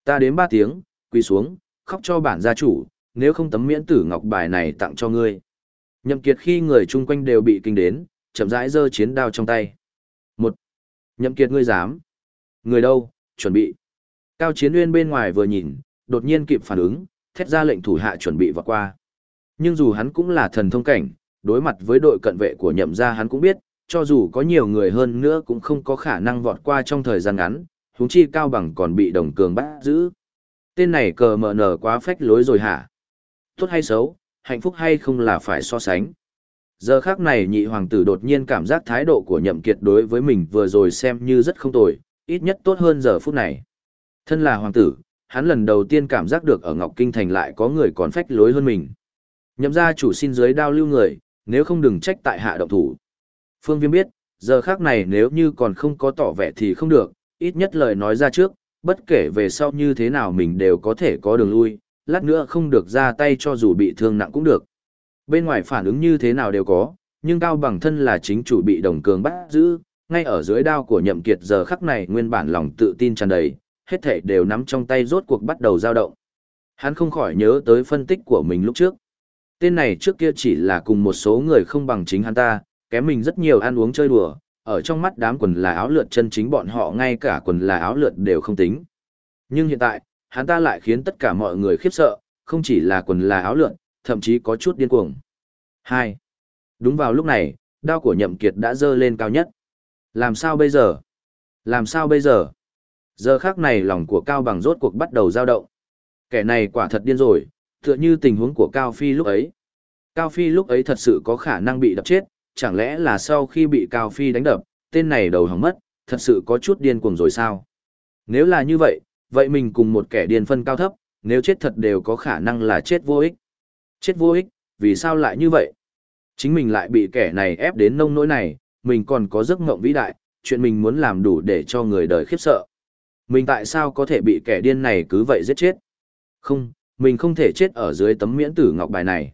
Ta đến ba tiếng, quỳ xuống, khóc cho bản gia chủ, nếu không tấm miễn tử ngọc bài này tặng cho ngươi. Nhậm kiệt khi người chung quanh đều bị kinh đến, chậm rãi giơ chiến đao trong tay. Một. Nhậm kiệt ngươi dám. Người đâu, chuẩn bị. Cao chiến uyên bên ngoài vừa nhìn, đột nhiên kịp phản ứng, thét ra lệnh thủ hạ chuẩn bị vọt qua. Nhưng dù hắn cũng là thần thông cảnh, đối mặt với đội cận vệ của nhậm gia hắn cũng biết, cho dù có nhiều người hơn nữa cũng không có khả năng vọt qua trong thời gian ngắn, huống chi cao bằng còn bị đồng cường bắt giữ. Tên này cờ mở nở quá phách lối rồi hả? Tốt hay xấu, hạnh phúc hay không là phải so sánh. Giờ khác này nhị hoàng tử đột nhiên cảm giác thái độ của nhậm kiệt đối với mình vừa rồi xem như rất không tồi, ít nhất tốt hơn giờ phút này. Thân là hoàng tử, hắn lần đầu tiên cảm giác được ở Ngọc Kinh Thành lại có người còn phách lối hơn mình. Nhậm gia chủ xin dưới đao lưu người, nếu không đừng trách tại hạ động thủ. Phương Viêm biết, giờ khác này nếu như còn không có tỏ vẻ thì không được, ít nhất lời nói ra trước, bất kể về sau như thế nào mình đều có thể có đường lui, lát nữa không được ra tay cho dù bị thương nặng cũng được. Bên ngoài phản ứng như thế nào đều có, nhưng Cao Bằng thân là chính chủ bị đồng cường bắt giữ, ngay ở dưới đao của nhậm kiệt giờ khắc này nguyên bản lòng tự tin tràn đầy, hết thảy đều nắm trong tay rốt cuộc bắt đầu dao động. Hắn không khỏi nhớ tới phân tích của mình lúc trước. Tên này trước kia chỉ là cùng một số người không bằng chính hắn ta, kém mình rất nhiều ăn uống chơi đùa, ở trong mắt đám quần là áo lượt chân chính bọn họ ngay cả quần là áo lượt đều không tính. Nhưng hiện tại, hắn ta lại khiến tất cả mọi người khiếp sợ, không chỉ là quần là áo lượn, thậm chí có chút điên cuồng. 2. Đúng vào lúc này, đao của nhậm kiệt đã dơ lên cao nhất. Làm sao bây giờ? Làm sao bây giờ? Giờ khắc này lòng của Cao Bằng rốt cuộc bắt đầu dao động. Kẻ này quả thật điên rồi, tựa như tình huống của Cao Phi lúc ấy. Cao Phi lúc ấy thật sự có khả năng bị đập chết, chẳng lẽ là sau khi bị Cao Phi đánh đập, tên này đầu hỏng mất, thật sự có chút điên cuồng rồi sao? Nếu là như vậy, vậy mình cùng một kẻ điên phân cao thấp, nếu chết thật đều có khả năng là chết vô ích. Chết vô ích, vì sao lại như vậy? Chính mình lại bị kẻ này ép đến nông nỗi này, mình còn có giấc mộng vĩ đại, chuyện mình muốn làm đủ để cho người đời khiếp sợ. Mình tại sao có thể bị kẻ điên này cứ vậy giết chết? Không, mình không thể chết ở dưới tấm miễn tử ngọc bài này.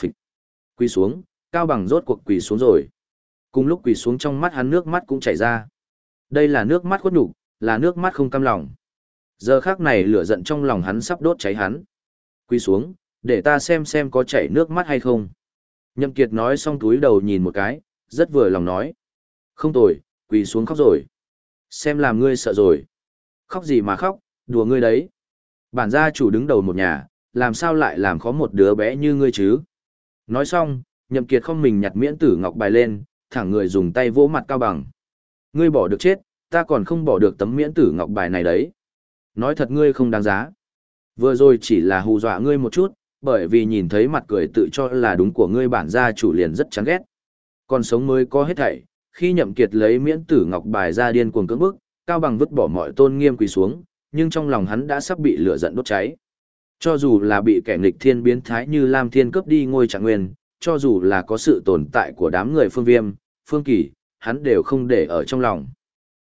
Phịch. Quỳ xuống, cao bằng rốt cuộc quỳ xuống rồi. Cùng lúc quỳ xuống trong mắt hắn nước mắt cũng chảy ra. Đây là nước mắt khuất nhục, là nước mắt không cam lòng. Giờ khắc này lửa giận trong lòng hắn sắp đốt cháy hắn. Quỳ xuống, để ta xem xem có chảy nước mắt hay không. Nhậm Kiệt nói xong túi đầu nhìn một cái, rất vừa lòng nói. Không tồi, quỳ xuống khóc rồi. Xem làm ngươi sợ rồi. Khóc gì mà khóc, đùa ngươi đấy. Bản gia chủ đứng đầu một nhà, làm sao lại làm khó một đứa bé như ngươi chứ? Nói xong, Nhậm Kiệt không mình nhặt miễn tử ngọc bài lên, thẳng người dùng tay vỗ mặt cao bằng. Ngươi bỏ được chết, ta còn không bỏ được tấm miễn tử ngọc bài này đấy. Nói thật ngươi không đáng giá. Vừa rồi chỉ là hù dọa ngươi một chút, bởi vì nhìn thấy mặt cười tự cho là đúng của ngươi bản gia chủ liền rất chán ghét. Còn sống mới có hết thảy, khi nhậm kiệt lấy miễn tử ngọc bài ra điên cuồng cưỡng bức, cao bằng vứt bỏ mọi tôn nghiêm quỳ xuống, nhưng trong lòng hắn đã sắp bị lửa giận đốt cháy. Cho dù là bị kẻ nghịch thiên biến thái như Lam Thiên cướp đi ngôi trạng nguyên, cho dù là có sự tồn tại của đám người phương viêm, phương kỳ, hắn đều không để ở trong lòng.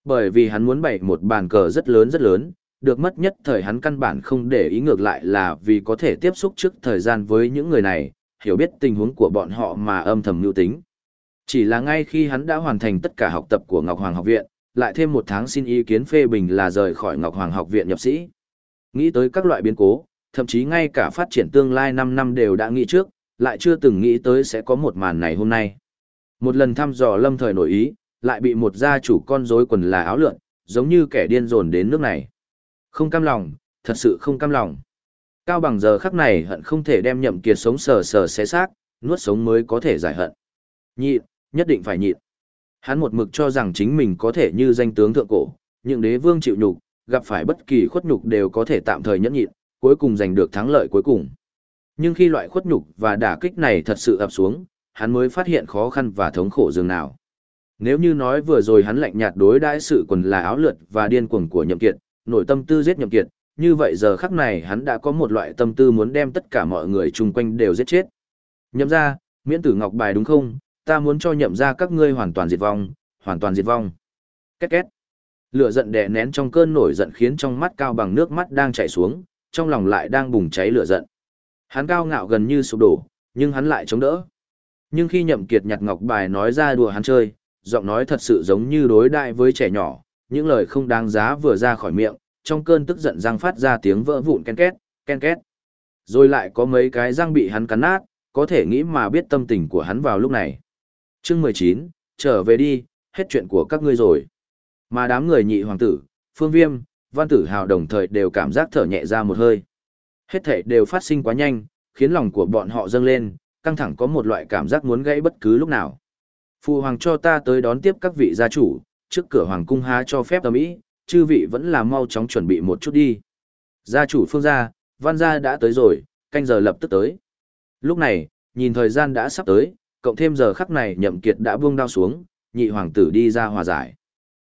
Bởi vì hắn muốn bày một bàn cờ rất lớn rất lớn, được mất nhất thời hắn căn bản không để ý ngược lại là vì có thể tiếp xúc trước thời gian với những người này, hiểu biết tình huống của bọn họ mà âm thầm lưu tính. Chỉ là ngay khi hắn đã hoàn thành tất cả học tập của Ngọc Hoàng học viện, lại thêm một tháng xin ý kiến phê bình là rời khỏi Ngọc Hoàng học viện nhập sĩ. Nghĩ tới các loại biến cố, thậm chí ngay cả phát triển tương lai 5 năm đều đã nghĩ trước, lại chưa từng nghĩ tới sẽ có một màn này hôm nay. Một lần thăm dò lâm thời nổi ý, lại bị một gia chủ con rối quần là áo lượn, giống như kẻ điên rồn đến nước này. Không cam lòng, thật sự không cam lòng. Cao bằng giờ khắc này hận không thể đem nhậm kiệt sống sờ sờ xé xác, nuốt sống mới có thể giải hận. Nhịn, nhất định phải nhịn. Hắn một mực cho rằng chính mình có thể như danh tướng thượng cổ, những đế vương chịu nhục, gặp phải bất kỳ khuất nhục đều có thể tạm thời nhẫn nhịn, cuối cùng giành được thắng lợi cuối cùng. Nhưng khi loại khuất nhục và đả kích này thật sự ập xuống, hắn mới phát hiện khó khăn và thống khổ dường nào. Nếu như nói vừa rồi hắn lạnh nhạt đối đãi sự quần là áo lượt và điên cuồng của Nhậm Kiệt, nội tâm tư giết Nhậm Kiệt, như vậy giờ khắc này hắn đã có một loại tâm tư muốn đem tất cả mọi người chung quanh đều giết chết. Nhậm gia, miễn tử ngọc bài đúng không, ta muốn cho nhậm ra các ngươi hoàn toàn diệt vong, hoàn toàn diệt vong. Két két. Lửa giận đè nén trong cơn nổi giận khiến trong mắt cao bằng nước mắt đang chảy xuống, trong lòng lại đang bùng cháy lửa giận. Hắn cao ngạo gần như sụp đổ, nhưng hắn lại chống đỡ. Nhưng khi nhậm kiệt nhặt ngọc bài nói ra đùa hắn chơi, giọng nói thật sự giống như đối đại với trẻ nhỏ, những lời không đáng giá vừa ra khỏi miệng, trong cơn tức giận răng phát ra tiếng vỡ vụn ken két, ken két. Rồi lại có mấy cái răng bị hắn cắn nát, có thể nghĩ mà biết tâm tình của hắn vào lúc này. Chương 19, trở về đi, hết chuyện của các ngươi rồi. Mà đám người nhị hoàng tử, phương viêm, văn tử hào đồng thời đều cảm giác thở nhẹ ra một hơi. Hết thể đều phát sinh quá nhanh, khiến lòng của bọn họ dâng lên, căng thẳng có một loại cảm giác muốn gãy bất cứ lúc nào. Phụ hoàng cho ta tới đón tiếp các vị gia chủ, trước cửa hoàng cung há cho phép tầm ý, chư vị vẫn là mau chóng chuẩn bị một chút đi. Gia chủ phương gia, văn gia đã tới rồi, canh giờ lập tức tới. Lúc này, nhìn thời gian đã sắp tới, cộng thêm giờ khắc này nhậm kiệt đã buông đao xuống, nhị hoàng tử đi ra hòa giải.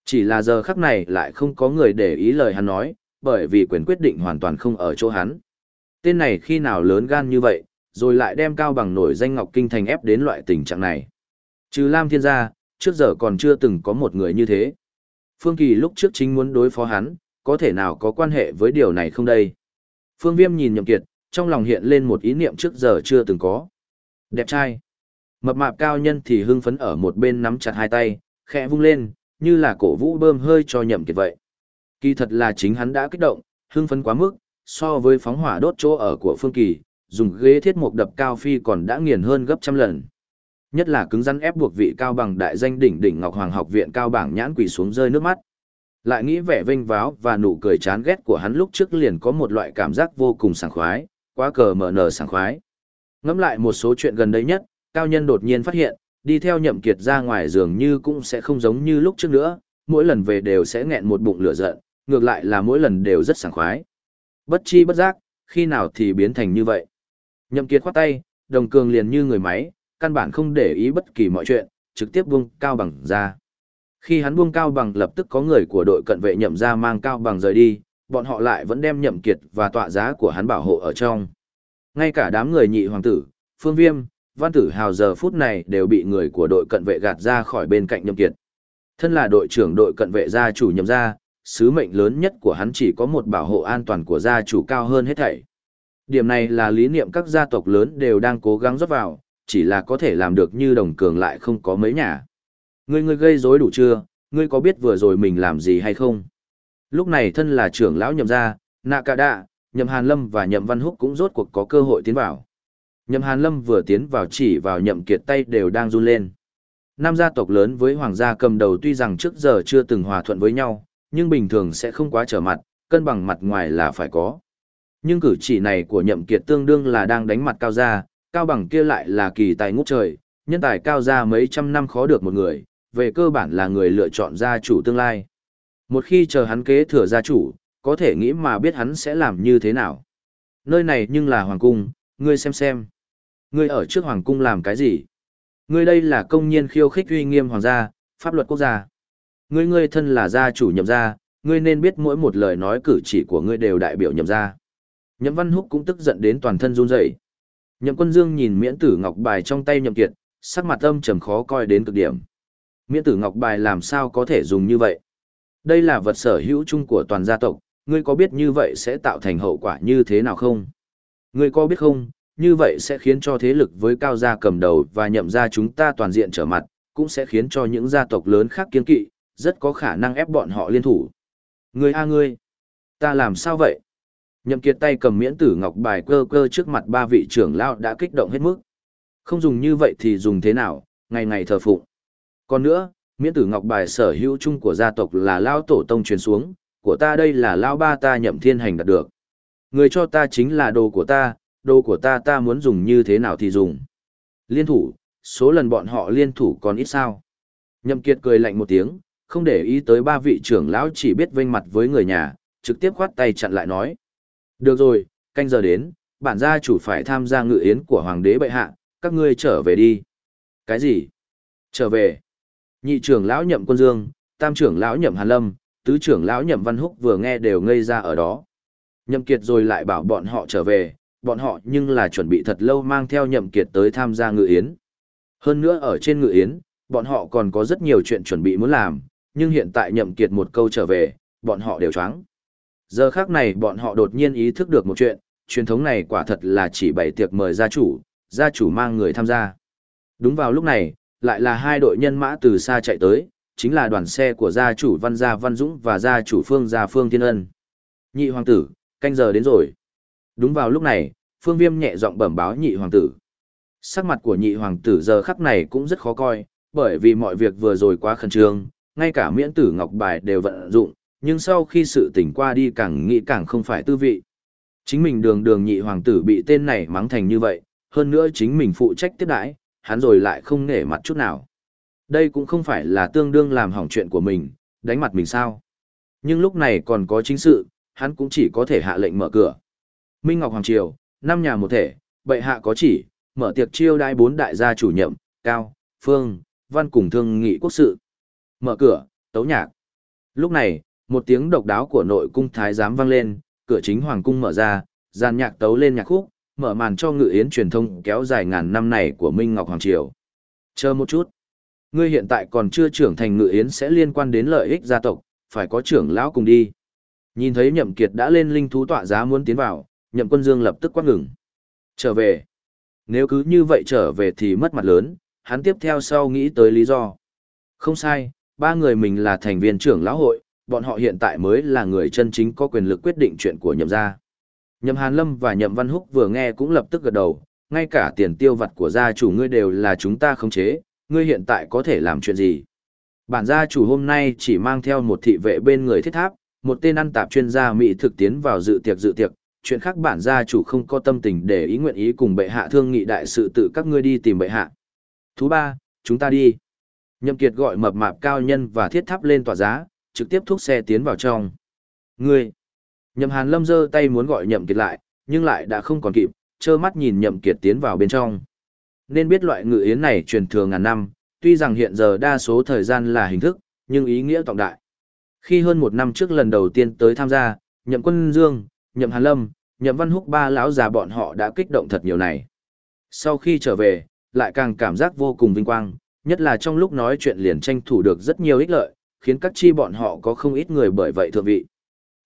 Chỉ là giờ khắc này lại không có người để ý lời hắn nói, bởi vì quyền quyết định hoàn toàn không ở chỗ hắn. Tên này khi nào lớn gan như vậy, rồi lại đem cao bằng nổi danh Ngọc Kinh thành ép đến loại tình trạng này. Trừ Lam Thiên gia, trước giờ còn chưa từng có một người như thế. Phương Kỳ lúc trước chính muốn đối phó hắn, có thể nào có quan hệ với điều này không đây? Phương Viêm nhìn Nhậm Kiệt, trong lòng hiện lên một ý niệm trước giờ chưa từng có. Đẹp trai. Mập mạp cao nhân thì hưng phấn ở một bên nắm chặt hai tay, khẽ vung lên, như là cổ vũ bơm hơi cho Nhậm Kiệt vậy. Kỳ thật là chính hắn đã kích động, hưng phấn quá mức, so với phóng hỏa đốt chỗ ở của Phương Kỳ, dùng ghế thiết mục đập cao phi còn đã nghiền hơn gấp trăm lần. Nhất là cứng rắn ép buộc vị cao bằng đại danh đỉnh đỉnh Ngọc Hoàng học viện cao bảng nhãn quỳ xuống rơi nước mắt. Lại nghĩ vẻ vinh váo và nụ cười chán ghét của hắn lúc trước liền có một loại cảm giác vô cùng sảng khoái, quá cờ mở nở sảng khoái. Ngẫm lại một số chuyện gần đây nhất, cao nhân đột nhiên phát hiện, đi theo nhậm kiệt ra ngoài dường như cũng sẽ không giống như lúc trước nữa, mỗi lần về đều sẽ nghẹn một bụng lửa giận, ngược lại là mỗi lần đều rất sảng khoái. Bất chi bất giác, khi nào thì biến thành như vậy. Nhậm kiệt khoát tay, đồng cường liền như người máy, căn bản không để ý bất kỳ mọi chuyện, trực tiếp buông cao bằng ra. Khi hắn buông cao bằng lập tức có người của đội cận vệ nhậm ra mang cao bằng rời đi, bọn họ lại vẫn đem nhậm kiệt và tọa giá của hắn bảo hộ ở trong. Ngay cả đám người nhị hoàng tử, phương viêm, văn tử hào giờ phút này đều bị người của đội cận vệ gạt ra khỏi bên cạnh nhậm kiệt. Thân là đội trưởng đội cận vệ gia chủ nhậm gia, sứ mệnh lớn nhất của hắn chỉ có một bảo hộ an toàn của gia chủ cao hơn hết thảy. Điểm này là lý niệm các gia tộc lớn đều đang cố gắng rót vào, chỉ là có thể làm được như đồng cường lại không có mấy nhà. Ngươi ngươi gây rối đủ chưa, ngươi có biết vừa rồi mình làm gì hay không? Lúc này thân là trưởng lão nhậm gia, nạ cả đạ, nhậm hàn lâm và nhậm văn húc cũng rốt cuộc có cơ hội tiến vào. Nhậm hàn lâm vừa tiến vào chỉ vào nhậm kiệt tay đều đang run lên. Nam gia tộc lớn với hoàng gia cầm đầu tuy rằng trước giờ chưa từng hòa thuận với nhau, nhưng bình thường sẽ không quá trở mặt, cân bằng mặt ngoài là phải có. Nhưng cử chỉ này của nhậm kiệt tương đương là đang đánh mặt cao gia, cao bằng kia lại là kỳ tài ngút trời, nhân tài cao gia mấy trăm năm khó được một người, về cơ bản là người lựa chọn gia chủ tương lai. Một khi chờ hắn kế thừa gia chủ, có thể nghĩ mà biết hắn sẽ làm như thế nào. Nơi này nhưng là hoàng cung, ngươi xem xem. Ngươi ở trước hoàng cung làm cái gì? Ngươi đây là công nhiên khiêu khích uy nghiêm hoàng gia, pháp luật quốc gia. Ngươi ngươi thân là gia chủ nhậm gia, ngươi nên biết mỗi một lời nói cử chỉ của ngươi đều đại biểu nhậm gia. Nhậm Văn Húc cũng tức giận đến toàn thân run rẩy. Nhậm Quân Dương nhìn Miễn Tử Ngọc bài trong tay Nhậm Kiệt, sắc mặt âm trầm khó coi đến cực điểm. Miễn Tử Ngọc bài làm sao có thể dùng như vậy? Đây là vật sở hữu chung của toàn gia tộc, ngươi có biết như vậy sẽ tạo thành hậu quả như thế nào không? Ngươi có biết không, như vậy sẽ khiến cho thế lực với cao gia cầm đầu và nhậm gia chúng ta toàn diện trở mặt, cũng sẽ khiến cho những gia tộc lớn khác kiên kỵ, rất có khả năng ép bọn họ liên thủ. Ngươi a ngươi, ta làm sao vậy? Nhậm Kiệt tay cầm miễn tử ngọc bài cơ cơ trước mặt ba vị trưởng lão đã kích động hết mức. Không dùng như vậy thì dùng thế nào, ngày ngày thờ phụng. Còn nữa, miễn tử ngọc bài sở hữu chung của gia tộc là lão tổ tông truyền xuống, của ta đây là lão ba ta nhậm thiên hành đạt được. Người cho ta chính là đồ của ta, đồ của ta ta muốn dùng như thế nào thì dùng. Liên thủ, số lần bọn họ liên thủ còn ít sao. Nhậm kiệt cười lạnh một tiếng, không để ý tới ba vị trưởng lão chỉ biết vênh mặt với người nhà, trực tiếp khoát tay chặn lại nói. Được rồi, canh giờ đến, bản gia chủ phải tham gia ngự yến của hoàng đế bệ hạ, các ngươi trở về đi. Cái gì? Trở về. Nhị trưởng lão nhậm quân dương, tam trưởng lão nhậm hàn lâm, tứ trưởng lão nhậm văn húc vừa nghe đều ngây ra ở đó. Nhậm kiệt rồi lại bảo bọn họ trở về, bọn họ nhưng là chuẩn bị thật lâu mang theo nhậm kiệt tới tham gia ngự yến. Hơn nữa ở trên ngự yến, bọn họ còn có rất nhiều chuyện chuẩn bị muốn làm, nhưng hiện tại nhậm kiệt một câu trở về, bọn họ đều choáng. Giờ khắc này bọn họ đột nhiên ý thức được một chuyện, truyền thống này quả thật là chỉ bày tiệc mời gia chủ, gia chủ mang người tham gia. Đúng vào lúc này, lại là hai đội nhân mã từ xa chạy tới, chính là đoàn xe của gia chủ Văn Gia Văn Dũng và gia chủ Phương Gia Phương Thiên Ân. Nhị hoàng tử, canh giờ đến rồi. Đúng vào lúc này, Phương Viêm nhẹ giọng bẩm báo nhị hoàng tử. Sắc mặt của nhị hoàng tử giờ khắc này cũng rất khó coi, bởi vì mọi việc vừa rồi quá khẩn trương, ngay cả miễn tử ngọc bài đều vận dụng, nhưng sau khi sự tỉnh qua đi càng nghĩ càng không phải tư vị. Chính mình đường đường nhị hoàng tử bị tên này mắng thành như vậy, hơn nữa chính mình phụ trách tiếp đãi, hắn rồi lại không nể mặt chút nào. Đây cũng không phải là tương đương làm hỏng chuyện của mình, đánh mặt mình sao. Nhưng lúc này còn có chính sự, hắn cũng chỉ có thể hạ lệnh mở cửa. Minh Ngọc Hoàng Triều, năm nhà một thể, bệ hạ có chỉ, mở tiệc chiêu đai bốn đại gia chủ nhậm, cao, phương, văn cùng thương nghị quốc sự. Mở cửa, tấu nhạc. Lúc này, một tiếng độc đáo của nội cung thái giám vang lên, cửa chính hoàng cung mở ra, gian nhạc tấu lên nhạc khúc, mở màn cho ngự yến truyền thông kéo dài ngàn năm này của Minh Ngọc Hoàng Triều. Chờ một chút. Ngươi hiện tại còn chưa trưởng thành ngự yến sẽ liên quan đến lợi ích gia tộc, phải có trưởng lão cùng đi. Nhìn thấy nhậm kiệt đã lên linh thú tọa giá muốn tiến vào, nhậm quân dương lập tức quát ngừng. Trở về. Nếu cứ như vậy trở về thì mất mặt lớn, hắn tiếp theo sau nghĩ tới lý do. Không sai, ba người mình là thành viên trưởng lão hội, bọn họ hiện tại mới là người chân chính có quyền lực quyết định chuyện của nhậm gia. Nhậm Hàn Lâm và Nhậm Văn Húc vừa nghe cũng lập tức gật đầu, ngay cả tiền tiêu vặt của gia chủ ngươi đều là chúng ta khống chế, ngươi hiện tại có thể làm chuyện gì? Bản gia chủ hôm nay chỉ mang theo một thị vệ bên người thiết tháp, một tên ăn tạp chuyên gia mỹ thực tiến vào dự tiệc dự tiệc, chuyện khác bản gia chủ không có tâm tình để ý nguyện ý cùng bệ hạ thương nghị đại sự tự các ngươi đi tìm bệ hạ. Thứ ba, chúng ta đi. Nhậm Kiệt gọi mập mạp cao nhân và thiết tháp lên tòa giá, trực tiếp thúc xe tiến vào trong. Ngươi! Nhậm Hàn Lâm giơ tay muốn gọi Nhậm Kiệt lại, nhưng lại đã không còn kịp, trơ mắt nhìn Nhậm Kiệt tiến vào bên trong. Nên biết loại ngự yến này truyền thừa ngàn năm, tuy rằng hiện giờ đa số thời gian là hình thức, nhưng ý nghĩa trọng đại. Khi hơn một năm trước lần đầu tiên tới tham gia, Nhậm Quân Dương, Nhậm Hàn Lâm, Nhậm Văn Húc ba lão già bọn họ đã kích động thật nhiều này. Sau khi trở về, lại càng cảm giác vô cùng vinh quang, nhất là trong lúc nói chuyện liền tranh thủ được rất nhiều ích lợi, khiến các chi bọn họ có không ít người bởi vậy thượng vị.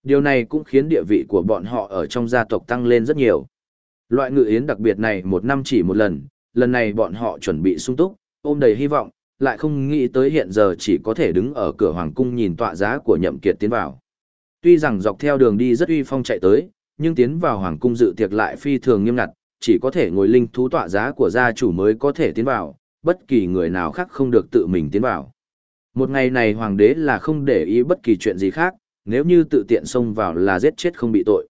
Điều này cũng khiến địa vị của bọn họ ở trong gia tộc tăng lên rất nhiều. Loại ngự yến đặc biệt này một năm chỉ một lần, lần này bọn họ chuẩn bị sung túc, ôm đầy hy vọng, lại không nghĩ tới hiện giờ chỉ có thể đứng ở cửa hoàng cung nhìn tọa giá của nhậm kiệt tiến vào. Tuy rằng dọc theo đường đi rất uy phong chạy tới, nhưng tiến vào hoàng cung dự tiệc lại phi thường nghiêm ngặt, chỉ có thể ngồi linh thú tọa giá của gia chủ mới có thể tiến vào, bất kỳ người nào khác không được tự mình tiến vào. Một ngày này hoàng đế là không để ý bất kỳ chuyện gì khác, nếu như tự tiện xông vào là giết chết không bị tội.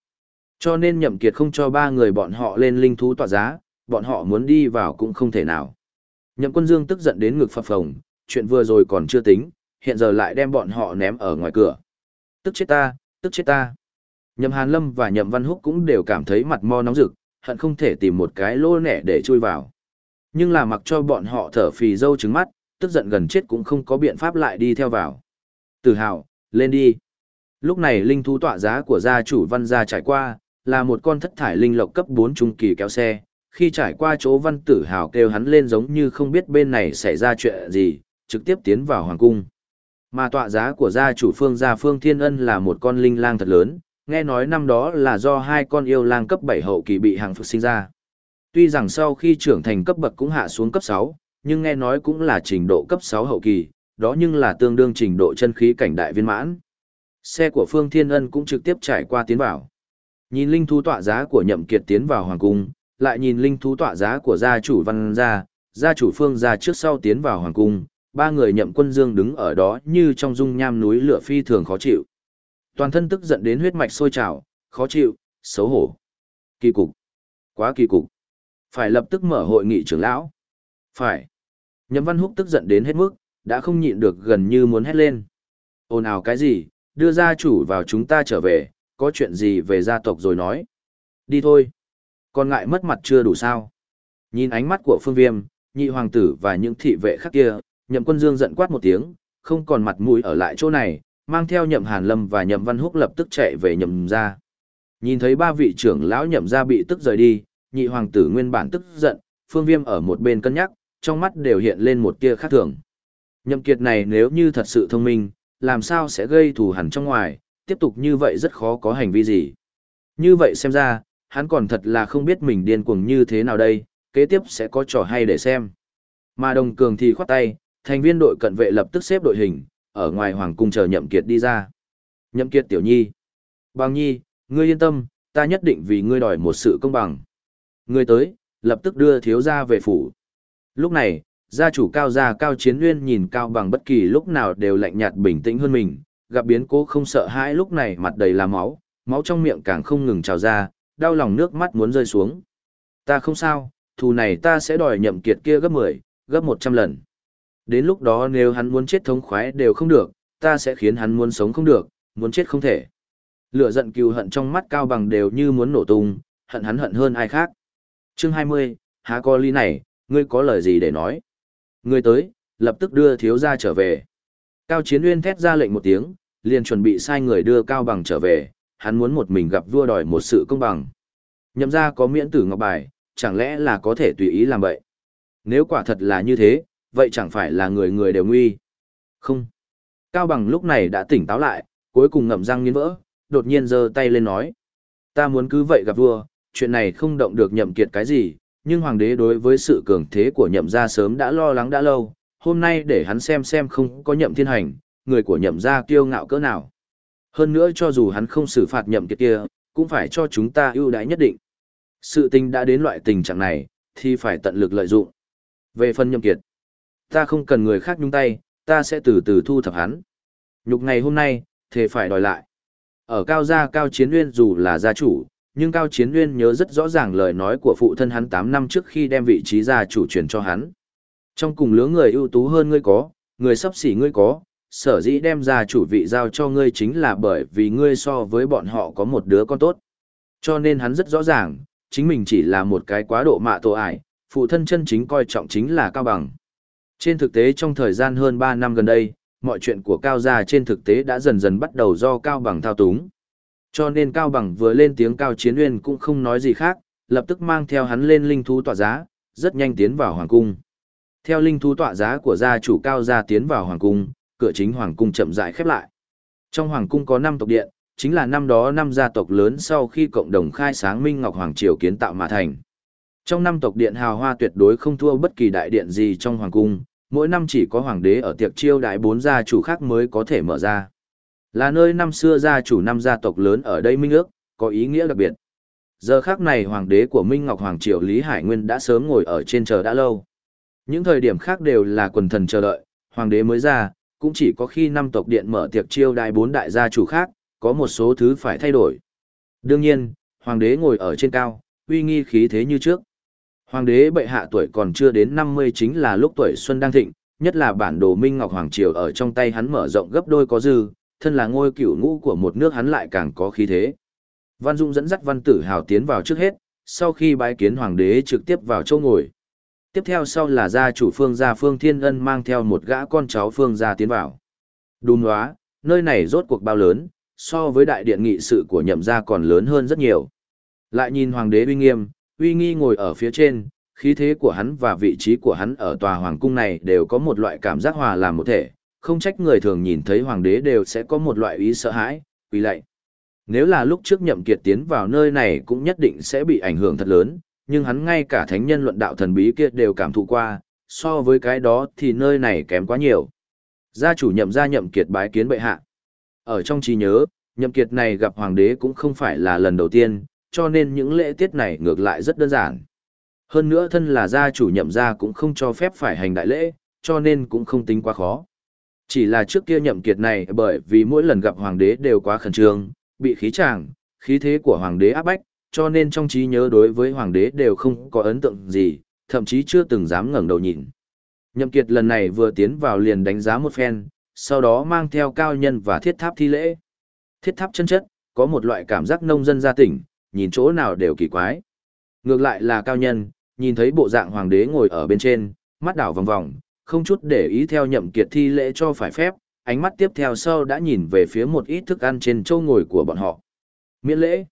Cho nên nhậm kiệt không cho ba người bọn họ lên linh thú tọa giá, bọn họ muốn đi vào cũng không thể nào. Nhậm quân dương tức giận đến ngực phập phồng, chuyện vừa rồi còn chưa tính, hiện giờ lại đem bọn họ ném ở ngoài cửa. Tức chết ta, tức chết ta. Nhậm Hàn Lâm và Nhậm Văn Húc cũng đều cảm thấy mặt mo nóng rực, hận không thể tìm một cái lô nẻ để chui vào. Nhưng là mặc cho bọn họ thở phì dâu trứng mắt, tức giận gần chết cũng không có biện pháp lại đi theo vào. Tử hào, lên đi. Lúc này linh thú tọa giá của gia chủ văn gia trải qua, là một con thất thải linh lộc cấp 4 trung kỳ kéo xe. Khi trải qua chỗ văn tử hào kêu hắn lên giống như không biết bên này xảy ra chuyện gì, trực tiếp tiến vào hoàng cung. Mà tọa giá của gia chủ phương gia phương thiên ân là một con linh lang thật lớn, nghe nói năm đó là do hai con yêu lang cấp 7 hậu kỳ bị hàng phục sinh ra. Tuy rằng sau khi trưởng thành cấp bậc cũng hạ xuống cấp 6, nhưng nghe nói cũng là trình độ cấp 6 hậu kỳ, đó nhưng là tương đương trình độ chân khí cảnh đại viên mãn. Xe của Phương Thiên Ân cũng trực tiếp trải qua tiến vào. Nhìn linh thú tọa giá của Nhậm Kiệt tiến vào hoàng cung, lại nhìn linh thú tọa giá của gia chủ Văn gia, gia chủ Phương gia trước sau tiến vào hoàng cung, ba người nhậm quân dương đứng ở đó như trong dung nham núi lửa phi thường khó chịu. Toàn thân tức giận đến huyết mạch sôi trào, khó chịu, xấu hổ. Kỳ cục. Quá kỳ cục. Phải lập tức mở hội nghị trưởng lão. Phải. Nhậm Văn Húc tức giận đến hết mức, đã không nhịn được gần như muốn hét lên. Ồn ào cái gì, đưa gia chủ vào chúng ta trở về, có chuyện gì về gia tộc rồi nói. Đi thôi. Còn ngại mất mặt chưa đủ sao. Nhìn ánh mắt của phương viêm, nhị hoàng tử và những thị vệ khác kia, nhậm quân dương giận quát một tiếng, không còn mặt mũi ở lại chỗ này, mang theo nhậm hàn lâm và nhậm văn húc lập tức chạy về nhậm ra. Nhìn thấy ba vị trưởng lão nhậm ra bị tức rời đi, nhị hoàng tử nguyên bản tức giận, phương viêm ở một bên cân nhắc, trong mắt đều hiện lên một tia khác thường. Nhậm kiệt này nếu như thật sự thông minh, làm sao sẽ gây thù hằn trong ngoài, tiếp tục như vậy rất khó có hành vi gì. Như vậy xem ra, hắn còn thật là không biết mình điên cuồng như thế nào đây, kế tiếp sẽ có trò hay để xem. Mà đồng cường thì khoát tay, thành viên đội cận vệ lập tức xếp đội hình, ở ngoài hoàng cung chờ nhậm kiệt đi ra. Nhậm kiệt tiểu nhi. Bằng nhi, ngươi yên tâm, ta nhất định vì ngươi đòi một sự công bằng. Ngươi tới, lập tức đưa thiếu gia về phủ. Lúc này, gia chủ cao gia cao chiến nguyên nhìn cao bằng bất kỳ lúc nào đều lạnh nhạt bình tĩnh hơn mình, gặp biến cố không sợ hãi lúc này mặt đầy là máu, máu trong miệng càng không ngừng trào ra, đau lòng nước mắt muốn rơi xuống. Ta không sao, thù này ta sẽ đòi nhậm kiệt kia gấp 10, gấp 100 lần. Đến lúc đó nếu hắn muốn chết thống khoái đều không được, ta sẽ khiến hắn muốn sống không được, muốn chết không thể. Lửa giận cừu hận trong mắt cao bằng đều như muốn nổ tung, hận hắn hận hơn ai khác. Chương 20, há có ly này, ngươi có lời gì để nói? Ngươi tới, lập tức đưa thiếu gia trở về. Cao Chiến Uyên thét ra lệnh một tiếng, liền chuẩn bị sai người đưa Cao Bằng trở về, hắn muốn một mình gặp vua đòi một sự công bằng. Nhậm gia có miễn tử ngọc bài, chẳng lẽ là có thể tùy ý làm vậy? Nếu quả thật là như thế, vậy chẳng phải là người người đều nguy. Không. Cao Bằng lúc này đã tỉnh táo lại, cuối cùng ngậm răng nghiến vỡ, đột nhiên giơ tay lên nói. Ta muốn cứ vậy gặp vua, chuyện này không động được nhậm kiệt cái gì, nhưng hoàng đế đối với sự cường thế của nhậm gia sớm đã lo lắng đã lâu, hôm nay để hắn xem xem không có nhậm thiên hành, người của nhậm gia kiêu ngạo cỡ nào. Hơn nữa cho dù hắn không xử phạt nhậm kiệt kia, cũng phải cho chúng ta ưu đãi nhất định. Sự tình đã đến loại tình trạng này, thì phải tận lực lợi dụng. Về phần nhậm kiệt, ta không cần người khác nhúng tay, ta sẽ từ từ thu thập hắn. Nhục ngày hôm nay, thề phải đòi lại. Ở cao gia cao chiến nguyên dù là gia chủ, nhưng cao chiến nguyên nhớ rất rõ ràng lời nói của phụ thân hắn 8 năm trước khi đem vị trí gia chủ truyền cho hắn. Trong cùng lứa người ưu tú hơn ngươi có, người sắp xỉ ngươi có, sở dĩ đem gia chủ vị giao cho ngươi chính là bởi vì ngươi so với bọn họ có một đứa con tốt. Cho nên hắn rất rõ ràng, chính mình chỉ là một cái quá độ mạ tổ ải, phụ thân chân chính coi trọng chính là Cao Bằng. Trên thực tế trong thời gian hơn 3 năm gần đây, mọi chuyện của Cao Gia trên thực tế đã dần dần bắt đầu do Cao Bằng thao túng. Cho nên Cao Bằng vừa lên tiếng Cao Chiến Uyên cũng không nói gì khác, lập tức mang theo hắn lên linh thú tọa giá, rất nhanh tiến vào Hoàng Cung. Theo linh thú tọa giá của gia chủ Cao Gia tiến vào Hoàng Cung, cửa chính Hoàng Cung chậm rãi khép lại. Trong Hoàng Cung có 5 tộc điện, chính là năm đó năm gia tộc lớn sau khi cộng đồng khai sáng Minh Ngọc Hoàng Triều kiến tạo mà thành. Trong năm tộc điện hào hoa tuyệt đối không thua bất kỳ đại điện gì trong hoàng cung, mỗi năm chỉ có hoàng đế ở tiệc chiêu đại bốn gia chủ khác mới có thể mở ra. Là nơi năm xưa gia chủ năm gia tộc lớn ở đây minh ước, có ý nghĩa đặc biệt. Giờ khác này hoàng đế của Minh Ngọc Hoàng Triều Lý Hải Nguyên đã sớm ngồi ở trên chờ đã lâu. Những thời điểm khác đều là quần thần chờ đợi, hoàng đế mới ra, cũng chỉ có khi năm tộc điện mở tiệc chiêu đại bốn đại gia chủ khác, có một số thứ phải thay đổi. Đương nhiên, hoàng đế ngồi ở trên cao, uy nghi khí thế như trước. Hoàng đế bệ hạ tuổi còn chưa đến 50 chính là lúc tuổi xuân đang thịnh, nhất là bản đồ Minh Ngọc Hoàng Triều ở trong tay hắn mở rộng gấp đôi có dư, thân là ngôi cửu ngũ của một nước hắn lại càng có khí thế. Văn Dung dẫn dắt Văn Tử Hào tiến vào trước hết, sau khi bái kiến hoàng đế trực tiếp vào châu ngồi. Tiếp theo sau là gia chủ phương gia phương Thiên Ân mang theo một gã con cháu phương gia tiến vào. Đùm hóa, nơi này rốt cuộc bao lớn, so với đại điện nghị sự của nhậm gia còn lớn hơn rất nhiều. Lại nhìn hoàng đế uy nghiêm, uy nghi ngồi ở phía trên, khí thế của hắn và vị trí của hắn ở tòa hoàng cung này đều có một loại cảm giác hòa làm một thể, không trách người thường nhìn thấy hoàng đế đều sẽ có một loại ý sợ hãi, quỳ lạy. Nếu là lúc trước nhậm kiệt tiến vào nơi này cũng nhất định sẽ bị ảnh hưởng thật lớn, nhưng hắn ngay cả thánh nhân luận đạo thần bí kia đều cảm thụ qua, so với cái đó thì nơi này kém quá nhiều. Gia chủ nhậm gia nhậm kiệt bái kiến bệ hạ. Ở trong trí nhớ, nhậm kiệt này gặp hoàng đế cũng không phải là lần đầu tiên, cho nên những lễ tiết này ngược lại rất đơn giản. Hơn nữa thân là gia chủ nhậm gia cũng không cho phép phải hành đại lễ, cho nên cũng không tính quá khó. Chỉ là trước kia nhậm kiệt này bởi vì mỗi lần gặp hoàng đế đều quá khẩn trương, bị khí tràng, khí thế của hoàng đế áp bách, cho nên trong trí nhớ đối với hoàng đế đều không có ấn tượng gì, thậm chí chưa từng dám ngẩng đầu nhìn. Nhậm kiệt lần này vừa tiến vào liền đánh giá một phen, sau đó mang theo cao nhân và thiết tháp thi lễ. Thiết tháp chân chất, có một loại cảm giác nông dân gia tỉnh, nhìn chỗ nào đều kỳ quái. Ngược lại là cao nhân, nhìn thấy bộ dạng hoàng đế ngồi ở bên trên, mắt đảo vòng vòng, không chút để ý theo nhậm kiệt thi lễ cho phải phép, ánh mắt tiếp theo sau đã nhìn về phía một ít thức ăn trên châu ngồi của bọn họ. Miễn lễ.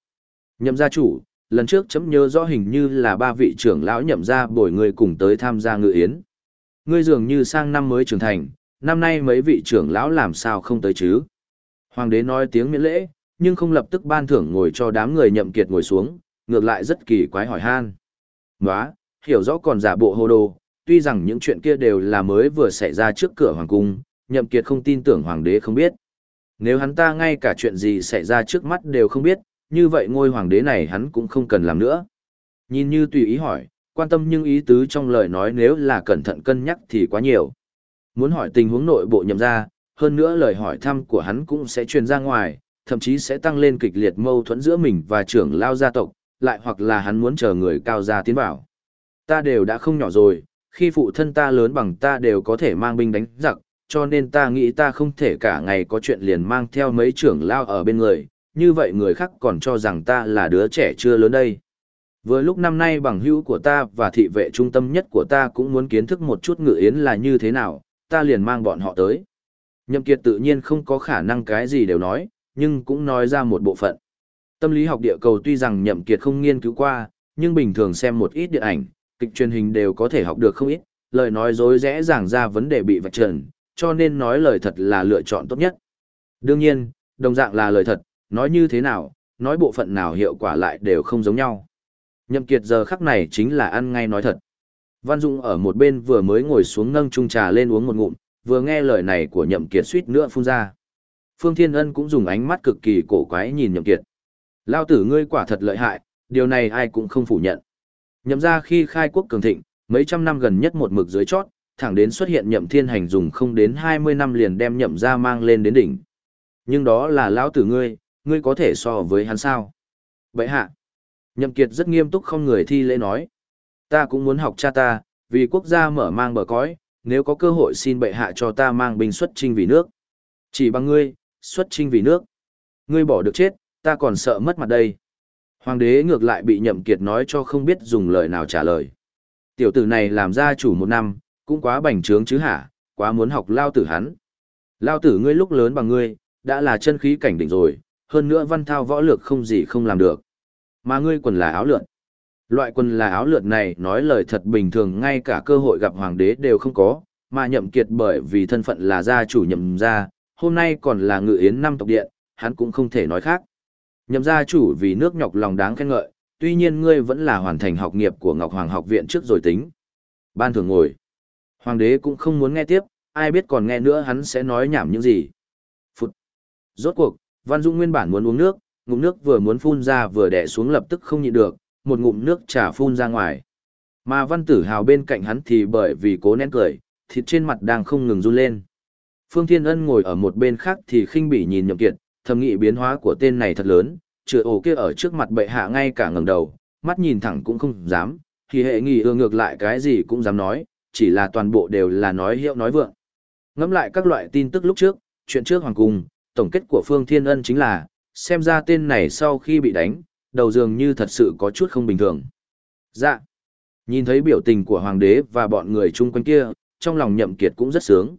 Nhậm gia chủ, lần trước chấm nhớ rõ hình như là ba vị trưởng lão nhậm gia bồi người cùng tới tham gia ngự yến. Ngươi dường như sang năm mới trưởng thành, năm nay mấy vị trưởng lão làm sao không tới chứ? Hoàng đế nói tiếng miễn lễ, nhưng không lập tức ban thưởng ngồi cho đám người nhậm kiệt ngồi xuống, ngược lại rất kỳ quái hỏi han. Nóa, hiểu rõ còn giả bộ hồ đồ, tuy rằng những chuyện kia đều là mới vừa xảy ra trước cửa hoàng cung, nhậm kiệt không tin tưởng hoàng đế không biết. Nếu hắn ta ngay cả chuyện gì xảy ra trước mắt đều không biết, như vậy ngôi hoàng đế này hắn cũng không cần làm nữa. Nhìn như tùy ý hỏi, quan tâm nhưng ý tứ trong lời nói nếu là cẩn thận cân nhắc thì quá nhiều. Muốn hỏi tình huống nội bộ nhậm ra, hơn nữa lời hỏi thăm của hắn cũng sẽ truyền ra ngoài, thậm chí sẽ tăng lên kịch liệt mâu thuẫn giữa mình và trưởng lao gia tộc, lại hoặc là hắn muốn chờ người cao gia tiến vào. Ta đều đã không nhỏ rồi, khi phụ thân ta lớn bằng ta đều có thể mang binh đánh giặc, cho nên ta nghĩ ta không thể cả ngày có chuyện liền mang theo mấy trưởng lao ở bên người, như vậy người khác còn cho rằng ta là đứa trẻ chưa lớn đây. Vừa lúc năm nay bằng hữu của ta và thị vệ trung tâm nhất của ta cũng muốn kiến thức một chút ngự yến là như thế nào, ta liền mang bọn họ tới. Nhậm Kiệt tự nhiên không có khả năng cái gì đều nói, nhưng cũng nói ra một bộ phận. Tâm lý học địa cầu tuy rằng Nhậm Kiệt không nghiên cứu qua, nhưng bình thường xem một ít điện ảnh, kịch truyền hình đều có thể học được không ít, lời nói dối dễ dàng ra vấn đề bị vạch trần, cho nên nói lời thật là lựa chọn tốt nhất. Đương nhiên, đồng dạng là lời thật, nói như thế nào, nói bộ phận nào hiệu quả lại đều không giống nhau. Nhậm Kiệt giờ khắc này chính là ăn ngay nói thật. Văn Dung ở một bên vừa mới ngồi xuống nâng chung trà lên uống một ngụm, vừa nghe lời này của Nhậm Kiệt suýt nữa phun ra. Phương Thiên Ân cũng dùng ánh mắt cực kỳ cổ quái nhìn Nhậm Kiệt. Lao tử ngươi quả thật lợi hại, điều này ai cũng không phủ nhận. Nhậm ra khi khai quốc cường thịnh, mấy trăm năm gần nhất một mực dưới chót, thẳng đến xuất hiện Nhậm Thiên Hành dùng không đến 20 năm liền đem Nhậm ra mang lên đến đỉnh. Nhưng đó là lão tử ngươi, ngươi có thể so với hắn sao? Vậy hạ. Nhậm Kiệt rất nghiêm túc không người thi lễ nói. Ta cũng muốn học cha ta, vì quốc gia mở mang bờ cõi, nếu có cơ hội xin bệ hạ cho ta mang binh xuất chinh vì nước. Chỉ bằng ngươi, xuất chinh vì nước. Ngươi bỏ được chết, ta còn sợ mất mặt đây. Hoàng đế ngược lại bị nhậm kiệt nói cho không biết dùng lời nào trả lời. Tiểu tử này làm gia chủ một năm, cũng quá bành trướng chứ hả, quá muốn học lao tử hắn. Lao tử ngươi lúc lớn bằng ngươi, đã là chân khí cảnh đỉnh rồi, hơn nữa văn thao võ lược không gì không làm được. Mà ngươi quần là áo lượn. Loại quần là áo lượn này nói lời thật bình thường ngay cả cơ hội gặp hoàng đế đều không có, mà nhậm kiệt bởi vì thân phận là gia chủ nhậm gia, hôm nay còn là ngự yến năm tộc điện, hắn cũng không thể nói khác. Nhậm gia chủ vì nước nhọc lòng đáng khen ngợi, tuy nhiên ngươi vẫn là hoàn thành học nghiệp của Ngọc Hoàng học viện trước rồi tính. Ban thường ngồi. Hoàng đế cũng không muốn nghe tiếp, ai biết còn nghe nữa hắn sẽ nói nhảm những gì. Phút. Rốt cuộc, Văn Dung nguyên bản muốn uống nước, ngụm nước vừa muốn phun ra vừa đè xuống lập tức không nhịn được, một ngụm nước trà phun ra ngoài. Mà Văn Tử Hào bên cạnh hắn thì bởi vì cố nén cười, thịt trên mặt đang không ngừng run lên. Phương Thiên Ân ngồi ở một bên khác thì khinh bỉ nhìn Nhậm Kiệt, thầm nghĩ biến hóa của tên này thật lớn, chữa ổ kia ở trước mặt bệ hạ ngay cả ngẩng đầu, mắt nhìn thẳng cũng không dám, thì hệ nghi ưa ngược lại cái gì cũng dám nói, chỉ là toàn bộ đều là nói hiệu nói vượng. Ngẫm lại các loại tin tức lúc trước, chuyện trước hoàng cung, tổng kết của Phương Thiên Ân chính là, xem ra tên này sau khi bị đánh, đầu dường như thật sự có chút không bình thường. Dạ. Nhìn thấy biểu tình của hoàng đế và bọn người chung quanh kia, trong lòng nhậm kiệt cũng rất sướng.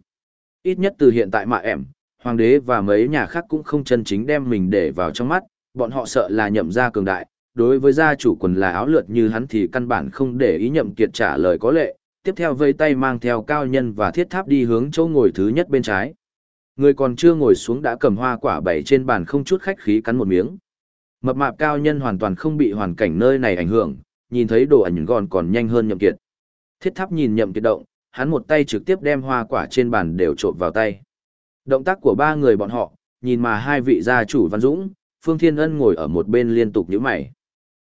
Ít nhất từ hiện tại mà ẻm, hoàng đế và mấy nhà khác cũng không chân chính đem mình để vào trong mắt, bọn họ sợ là nhậm gia cường đại, đối với gia chủ quần là áo lượt như hắn thì căn bản không để ý nhậm kiệt trả lời có lệ, tiếp theo vây tay mang theo cao nhân và thiết tháp đi hướng chỗ ngồi thứ nhất bên trái. Người còn chưa ngồi xuống đã cầm hoa quả bảy trên bàn không chút khách khí cắn một miếng. Mập mạp cao nhân hoàn toàn không bị hoàn cảnh nơi này ảnh hưởng, nhìn thấy đồ ảnh gòn còn nhanh hơn nhậm kiệt. Thiết tháp nhìn nhậm kiệt động, hắn một tay trực tiếp đem hoa quả trên bàn đều trộn vào tay. Động tác của ba người bọn họ, nhìn mà hai vị gia chủ Văn Dũng, Phương Thiên Ân ngồi ở một bên liên tục nhíu mày.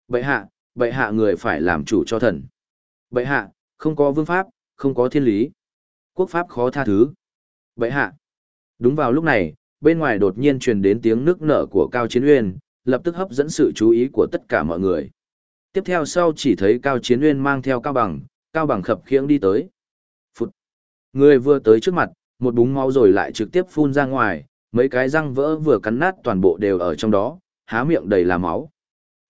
Bệ hạ, bệ hạ người phải làm chủ cho thần. Bệ hạ, không có vương pháp, không có thiên lý. Quốc pháp khó tha thứ. Vậy hạ. Đúng vào lúc này, bên ngoài đột nhiên truyền đến tiếng nước nở của Cao Chiến Uyên, lập tức hấp dẫn sự chú ý của tất cả mọi người. Tiếp theo sau chỉ thấy Cao Chiến Uyên mang theo Cao Bằng, Cao Bằng khập khiễng đi tới. Người vừa tới trước mặt, một búng máu rồi lại trực tiếp phun ra ngoài, mấy cái răng vỡ vừa cắn nát toàn bộ đều ở trong đó, há miệng đầy là máu.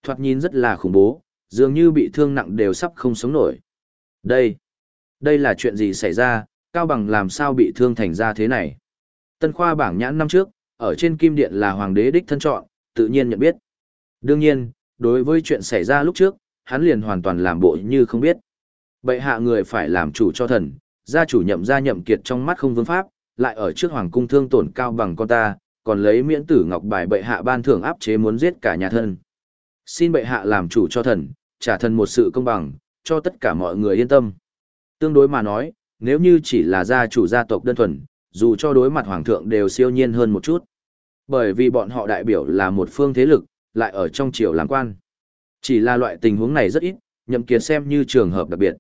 Thoạt nhìn rất là khủng bố, dường như bị thương nặng đều sắp không sống nổi. Đây, đây là chuyện gì xảy ra, Cao Bằng làm sao bị thương thành ra thế này? Tân khoa bảng nhãn năm trước, ở trên kim điện là hoàng đế đích thân chọn, tự nhiên nhận biết. Đương nhiên, đối với chuyện xảy ra lúc trước, hắn liền hoàn toàn làm bộ như không biết. Bệ hạ người phải làm chủ cho thần, gia chủ nhậm gia nhậm kiệt trong mắt không vương pháp, lại ở trước hoàng cung thương tổn cao bằng con ta, còn lấy miễn tử ngọc bài bệ hạ ban thưởng áp chế muốn giết cả nhà thân. Xin bệ hạ làm chủ cho thần, trả thần một sự công bằng, cho tất cả mọi người yên tâm. Tương đối mà nói, nếu như chỉ là gia chủ gia tộc đơn thuần, dù cho đối mặt hoàng thượng đều siêu nhiên hơn một chút. Bởi vì bọn họ đại biểu là một phương thế lực, lại ở trong triều làm quan. Chỉ là loại tình huống này rất ít, nhậm kiệt xem như trường hợp đặc biệt.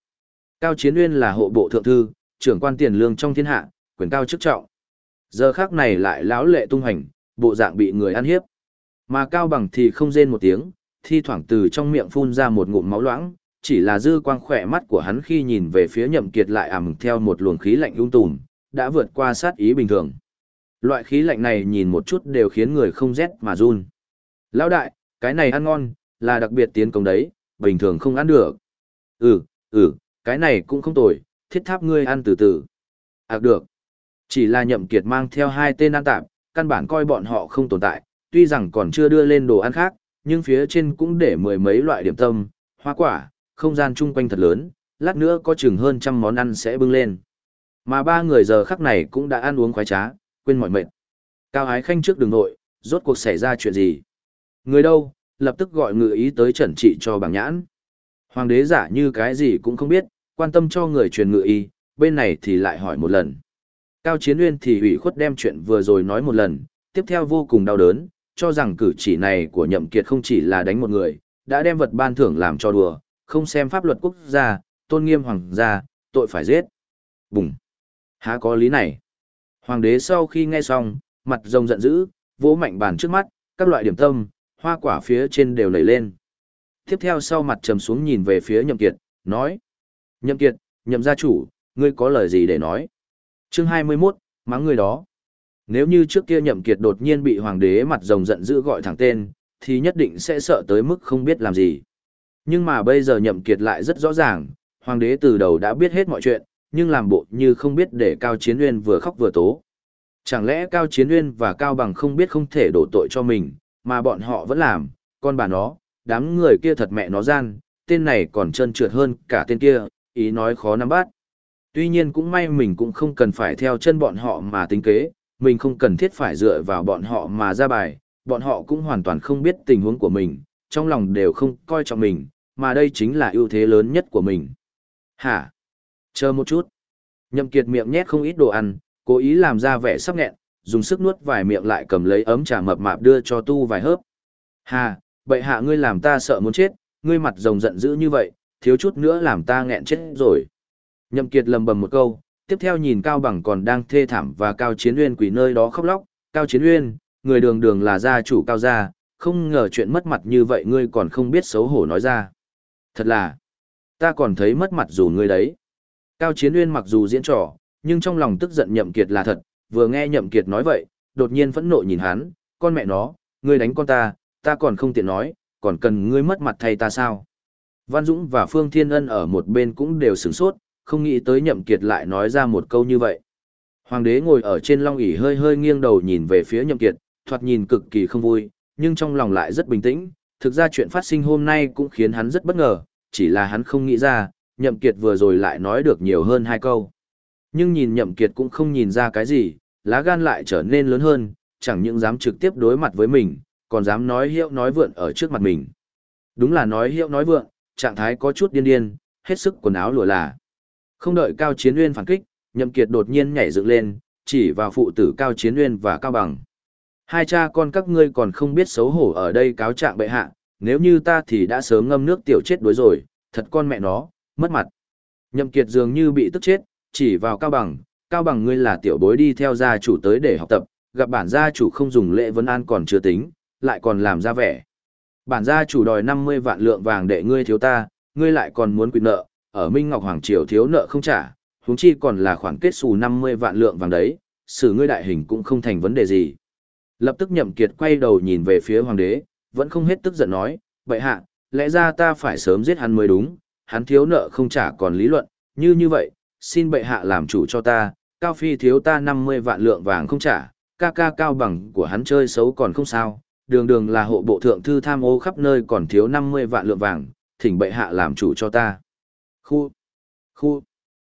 Cao Chiến Uyên là hộ bộ thượng thư, trưởng quan tiền lương trong thiên hạ, quyền cao chức trọng. Giờ khắc này lại lão lệ tung hành, bộ dạng bị người ăn hiếp. Mà Cao Bằng thì không rên một tiếng, thi thoảng từ trong miệng phun ra một ngụm máu loãng, chỉ là dư quang khỏe mắt của hắn khi nhìn về phía nhậm kiệt lại ảm theo một luồng khí lạnh ung tùm, đã vượt qua sát ý bình thường. Loại khí lạnh này nhìn một chút đều khiến người không rét mà run. Lão đại, cái này ăn ngon, là đặc biệt tiến công đấy, bình thường không ăn được. Ừ, ừ, cái này cũng không tồi, thiết tháp ngươi ăn từ từ. À được. Chỉ là nhậm kiệt mang theo hai tên ăn tạm, căn bản coi bọn họ không tồn tại, tuy rằng còn chưa đưa lên đồ ăn khác, nhưng phía trên cũng để mười mấy loại điểm tâm, hoa quả, không gian chung quanh thật lớn, lát nữa có chừng hơn trăm món ăn sẽ bưng lên. Mà ba người giờ khắc này cũng đã ăn uống khoái trá, quên mọi mệt. Cao Ái Khanh trước đường nội, rốt cuộc xảy ra chuyện gì? Người đâu, lập tức gọi ngự ý tới trần trị cho bảng nhãn. Hoàng đế giả như cái gì cũng không biết, quan tâm cho người truyền ngự y bên này thì lại hỏi một lần. Cao Chiến Uyên thì ủy khuất đem chuyện vừa rồi nói một lần, tiếp theo vô cùng đau đớn, cho rằng cử chỉ này của nhậm kiệt không chỉ là đánh một người, đã đem vật ban thưởng làm cho đùa, không xem pháp luật quốc gia, tôn nghiêm hoàng gia, tội phải giết. Bùng! Há có lý này? Hoàng đế sau khi nghe xong, mặt rồng giận dữ, vỗ mạnh bàn trước mắt, các loại điểm tâm, hoa quả phía trên đều nảy lên. Tiếp theo sau mặt trầm xuống nhìn về phía nhậm kiệt, nói. Nhậm kiệt, nhậm gia chủ, ngươi có lời gì để nói? Chương 21, mắng người đó. Nếu như trước kia nhậm kiệt đột nhiên bị hoàng đế mặt rồng giận dữ gọi thẳng tên, thì nhất định sẽ sợ tới mức không biết làm gì. Nhưng mà bây giờ nhậm kiệt lại rất rõ ràng, hoàng đế từ đầu đã biết hết mọi chuyện, nhưng làm bộ như không biết để Cao Chiến Uyên vừa khóc vừa tố. Chẳng lẽ Cao Chiến Uyên và Cao Bằng không biết không thể đổ tội cho mình, mà bọn họ vẫn làm, con bà nó, đám người kia thật mẹ nó gian, tên này còn trơn trượt hơn cả tên kia, ý nói khó nắm bắt. Tuy nhiên cũng may mình cũng không cần phải theo chân bọn họ mà tính kế, mình không cần thiết phải dựa vào bọn họ mà ra bài, bọn họ cũng hoàn toàn không biết tình huống của mình, trong lòng đều không coi trọng mình, mà đây chính là ưu thế lớn nhất của mình. Hả? Chờ một chút. Nhậm Kiệt miệng nhét không ít đồ ăn, cố ý làm ra vẻ sắp nghẹn, dùng sức nuốt vài miệng lại cầm lấy ấm trà mập mạp đưa cho tu vài hớp. Hà, bệ hạ ngươi làm ta sợ muốn chết, ngươi mặt rồng giận dữ như vậy, thiếu chút nữa làm ta nghẹn chết rồi. Nhậm Kiệt lầm bầm một câu, tiếp theo nhìn Cao Bằng còn đang thê thảm và Cao Chiến Uyên quỳ nơi đó khóc lóc, Cao Chiến Uyên, người đường đường là gia chủ Cao gia, không ngờ chuyện mất mặt như vậy ngươi còn không biết xấu hổ nói ra. Thật là, ta còn thấy mất mặt dù ngươi đấy. Cao Chiến Uyên mặc dù diễn trò, nhưng trong lòng tức giận Nhậm Kiệt là thật, vừa nghe Nhậm Kiệt nói vậy, đột nhiên phẫn nộ nhìn hắn, con mẹ nó, ngươi đánh con ta, ta còn không tiện nói, còn cần ngươi mất mặt thay ta sao? Văn Dũng và Phương Thiên Ân ở một bên cũng đều sửng sốt, không nghĩ tới Nhậm Kiệt lại nói ra một câu như vậy. Hoàng đế ngồi ở trên long ỷ hơi hơi nghiêng đầu nhìn về phía Nhậm Kiệt, thoạt nhìn cực kỳ không vui, nhưng trong lòng lại rất bình tĩnh. Thực ra chuyện phát sinh hôm nay cũng khiến hắn rất bất ngờ, chỉ là hắn không nghĩ ra, Nhậm Kiệt vừa rồi lại nói được nhiều hơn hai câu. Nhưng nhìn Nhậm Kiệt cũng không nhìn ra cái gì, lá gan lại trở nên lớn hơn, chẳng những dám trực tiếp đối mặt với mình, còn dám nói hiệu nói vượn ở trước mặt mình. Đúng là nói hiệu nói vượn, trạng thái có chút điên điên, hết sức quần áo lùa là. Không đợi Cao Chiến Uyên phản kích, Nhậm Kiệt đột nhiên nhảy dựng lên, chỉ vào phụ tử Cao Chiến Uyên và Cao Bằng. Hai cha con các ngươi còn không biết xấu hổ ở đây cáo trạng bệ hạ, nếu như ta thì đã sớm ngâm nước tiểu chết đuối rồi, thật con mẹ nó, mất mặt. Nhậm Kiệt dường như bị tức chết, chỉ vào Cao Bằng, Cao bằng ngươi là tiểu bối đi theo gia chủ tới để học tập, gặp bản gia chủ không dùng lễ vấn an còn chưa tính, lại còn làm ra vẻ. Bản gia chủ đòi 50 vạn lượng vàng để ngươi thiếu ta, ngươi lại còn muốn quy nợ, ở Minh Ngọc Hoàng Triều thiếu nợ không trả, huống chi còn là khoản kết xù 50 vạn lượng vàng đấy, xử ngươi đại hình cũng không thành vấn đề gì. Lập tức nhậm kiệt quay đầu nhìn về phía hoàng đế, vẫn không hết tức giận nói, vậy hạ, lẽ ra ta phải sớm giết hắn mới đúng, hắn thiếu nợ không trả còn lý luận, như như vậy, xin bệ hạ làm chủ cho ta, Cao Phi thiếu ta 50 vạn lượng vàng không trả, ca ca cao bằng của hắn chơi xấu còn không sao, đường đường là hộ bộ thượng thư tham ô khắp nơi còn thiếu 50 vạn lượng vàng, thỉnh bệ hạ làm chủ cho ta. Khu, khu,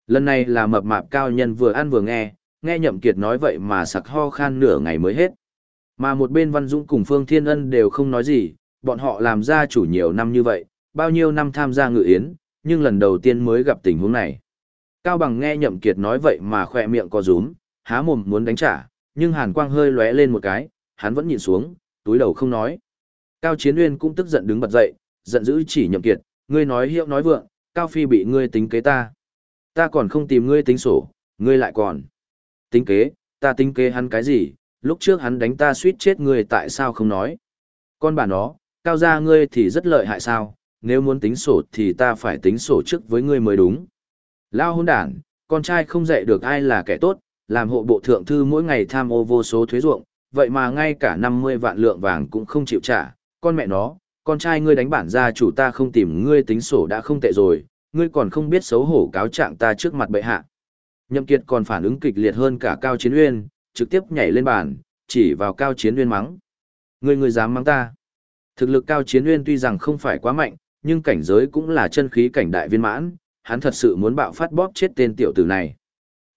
lần này là mập mạp cao nhân vừa ăn vừa nghe, nghe nhậm kiệt nói vậy mà sặc ho khan nửa ngày mới hết. Mà một bên Văn Dũng cùng Phương Thiên Ân đều không nói gì, bọn họ làm gia chủ nhiều năm như vậy, bao nhiêu năm tham gia ngự yến, nhưng lần đầu tiên mới gặp tình huống này. Cao Bằng nghe Nhậm Kiệt nói vậy mà khỏe miệng co rúm, há mồm muốn đánh trả, nhưng Hàn Quang hơi lóe lên một cái, hắn vẫn nhìn xuống, túi đầu không nói. Cao Chiến Uyên cũng tức giận đứng bật dậy, giận dữ chỉ Nhậm Kiệt, ngươi nói hiệu nói vượng, Cao Phi bị ngươi tính kế ta. Ta còn không tìm ngươi tính sổ, ngươi lại còn. Tính kế, ta tính kế hắn cái gì, lúc trước hắn đánh ta suýt chết ngươi tại sao không nói. Con bà nó, cao gia ngươi thì rất lợi hại sao, nếu muốn tính sổ thì ta phải tính sổ trước với ngươi mới đúng. Lao hôn đản, con trai không dạy được ai là kẻ tốt, làm hộ bộ thượng thư mỗi ngày tham ô vô số thuế ruộng, vậy mà ngay cả 50 vạn lượng vàng cũng không chịu trả, con mẹ nó, con trai ngươi đánh bản gia chủ ta không tìm ngươi tính sổ đã không tệ rồi, ngươi còn không biết xấu hổ cáo trạng ta trước mặt bệ hạ. Nhậm Kiệt còn phản ứng kịch liệt hơn cả Cao Chiến Uyên, trực tiếp nhảy lên bàn, chỉ vào Cao Chiến Uyên mắng. Ngươi ngươi dám mắng ta? Thực lực Cao Chiến Uyên tuy rằng không phải quá mạnh, nhưng cảnh giới cũng là chân khí cảnh đại viên mãn, hắn thật sự muốn bạo phát bóp chết tên tiểu tử này.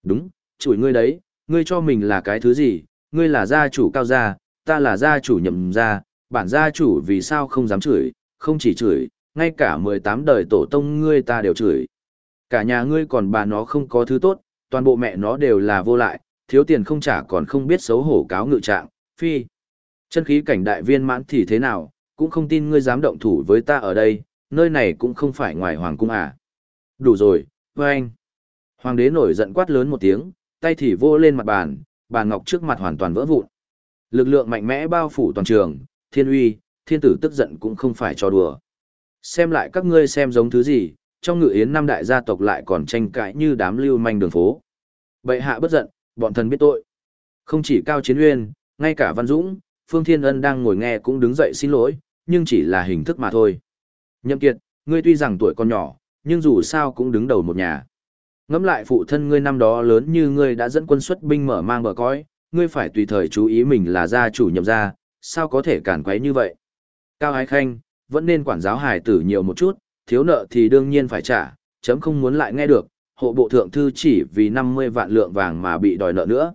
Đúng, chửi ngươi đấy, ngươi cho mình là cái thứ gì, ngươi là gia chủ cao gia, ta là gia chủ nhậm gia, bản gia chủ vì sao không dám chửi, không chỉ chửi, ngay cả 18 đời tổ tông ngươi ta đều chửi. Cả nhà ngươi còn bà nó không có thứ tốt, toàn bộ mẹ nó đều là vô lại, thiếu tiền không trả còn không biết xấu hổ cáo ngự trạng, phi. Chân khí cảnh đại viên mãn thì thế nào, cũng không tin ngươi dám động thủ với ta ở đây, nơi này cũng không phải ngoài hoàng cung à. Đủ rồi, với anh. Hoàng đế nổi giận quát lớn một tiếng, tay thì vô lên mặt bàn, bàn ngọc trước mặt hoàn toàn vỡ vụn. Lực lượng mạnh mẽ bao phủ toàn trường, thiên uy, thiên tử tức giận cũng không phải cho đùa. Xem lại các ngươi xem giống thứ gì, trong ngự yến năm đại gia tộc lại còn tranh cãi như đám lưu manh đường phố. Bệ hạ bất giận, bọn thần biết tội. Không chỉ Cao Chiến Uyên, ngay cả Văn Dũng, Phương Thiên Ân đang ngồi nghe cũng đứng dậy xin lỗi, nhưng chỉ là hình thức mà thôi. Nhậm Kiệt, ngươi tuy rằng tuổi còn nhỏ, nhưng dù sao cũng đứng đầu một nhà. Ngẫm lại phụ thân ngươi năm đó lớn như ngươi đã dẫn quân xuất binh mở mang bờ cõi, ngươi phải tùy thời chú ý mình là gia chủ nhậm gia, sao có thể cản quấy như vậy. Cao Ái Khanh, vẫn nên quản giáo hài tử nhiều một chút, thiếu nợ thì đương nhiên phải trả, chấm không muốn lại nghe được, hộ bộ thượng thư chỉ vì 50 vạn lượng vàng mà bị đòi nợ nữa.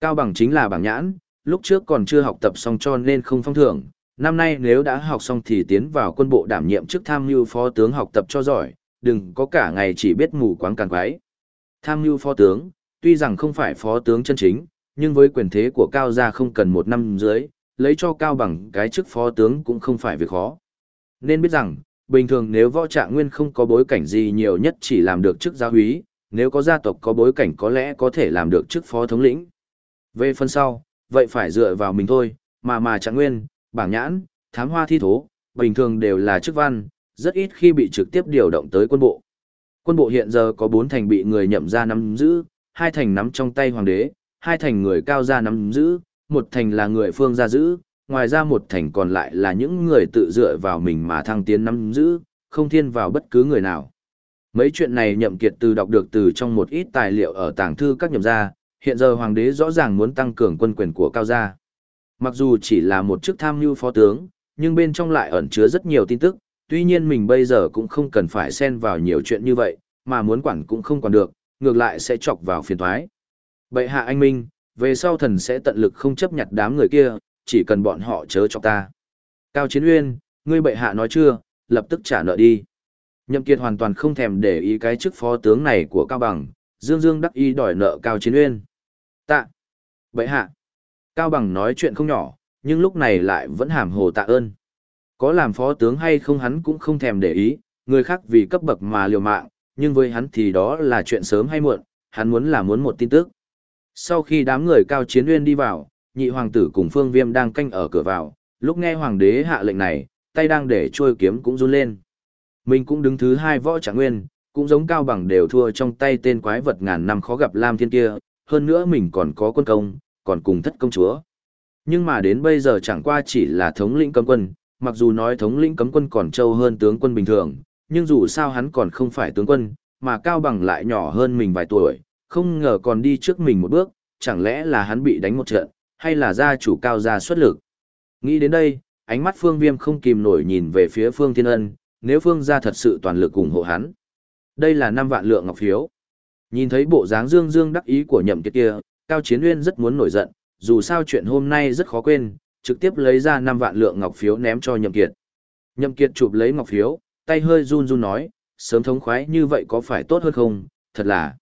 Cao bằng chính là bảng nhãn, lúc trước còn chưa học tập xong cho nên không phong thưởng, năm nay nếu đã học xong thì tiến vào quân bộ đảm nhiệm chức tham mưu phó tướng học tập cho giỏi, đừng có cả ngày chỉ biết mù quáng càng quái. Tham mưu phó tướng, tuy rằng không phải phó tướng chân chính, nhưng với quyền thế của Cao gia không cần một năm dưới, lấy cho Cao bằng cái chức phó tướng cũng không phải việc khó. Nên biết rằng, bình thường nếu võ trạng nguyên không có bối cảnh gì nhiều nhất chỉ làm được chức giáo úy, nếu có gia tộc có bối cảnh có lẽ có thể làm được chức phó thống lĩnh. Về phần sau, vậy phải dựa vào mình thôi, mà mà trạng nguyên, bảng nhãn, thám hoa thi thố, bình thường đều là chức văn, rất ít khi bị trực tiếp điều động tới quân bộ. Quân bộ hiện giờ có 4 thành bị người nhậm ra nắm giữ, hai thành nắm trong tay hoàng đế, hai thành người cao gia nắm giữ, một thành là người phương gia giữ, ngoài ra một thành còn lại là những người tự dựa vào mình mà thăng tiến nắm giữ, không thiên vào bất cứ người nào. Mấy chuyện này nhậm kiệt từ đọc được từ trong một ít tài liệu ở tàng thư các nhậm gia, hiện giờ hoàng đế rõ ràng muốn tăng cường quân quyền của cao gia. Mặc dù chỉ là một chức tham mưu phó tướng, nhưng bên trong lại ẩn chứa rất nhiều tin tức, tuy nhiên mình bây giờ cũng không cần phải xen vào nhiều chuyện như vậy, mà muốn quản cũng không quản được, ngược lại sẽ chọc vào phiền toái. Bệ hạ anh minh, về sau thần sẽ tận lực không chấp nhặt đám người kia, chỉ cần bọn họ chớ cho ta. Cao Chiến Uyên, ngươi bệ hạ nói chưa, lập tức trả nợ đi. Nhậm Kiệt hoàn toàn không thèm để ý cái chức phó tướng này của Cao Bằng, Dương Dương đắc ý đòi nợ Cao Chiến Uyên. Tạ. Bệ hạ. Cao Bằng nói chuyện không nhỏ, nhưng lúc này lại vẫn hàm hồ tạ ơn. Có làm phó tướng hay không hắn cũng không thèm để ý, người khác vì cấp bậc mà liều mạng, nhưng với hắn thì đó là chuyện sớm hay muộn, hắn muốn là muốn một tin tức. Sau khi đám người cao chiến uyên đi vào, nhị hoàng tử cùng phương viêm đang canh ở cửa vào, lúc nghe hoàng đế hạ lệnh này, tay đang để trôi kiếm cũng run lên. Mình cũng đứng thứ hai võ trạng nguyên, cũng giống cao bằng đều thua trong tay tên quái vật ngàn năm khó gặp Lam Thiên kia, hơn nữa mình còn có quân công, còn cùng thất công chúa. Nhưng mà đến bây giờ chẳng qua chỉ là thống lĩnh cấm quân, mặc dù nói thống lĩnh cấm quân còn trâu hơn tướng quân bình thường, nhưng dù sao hắn còn không phải tướng quân, mà cao bằng lại nhỏ hơn mình vài tuổi, không ngờ còn đi trước mình một bước, chẳng lẽ là hắn bị đánh một trận, hay là gia chủ cao gia xuất lực. Nghĩ đến đây, ánh mắt phương viêm không kìm nổi nhìn về phía phương thiên ân, nếu phương gia thật sự toàn lực ủng hộ hắn. Đây là năm vạn lượng ngọc phiếu. Nhìn thấy bộ dáng dương dương đắc ý của nhậm kiệt kia, Cao Chiến Uyên rất muốn nổi giận, dù sao chuyện hôm nay rất khó quên, trực tiếp lấy ra 5 vạn lượng ngọc phiếu ném cho nhậm kiệt. Nhậm kiệt chụp lấy ngọc phiếu, tay hơi run run nói, sớm thống khoái như vậy có phải tốt hơn không, thật là.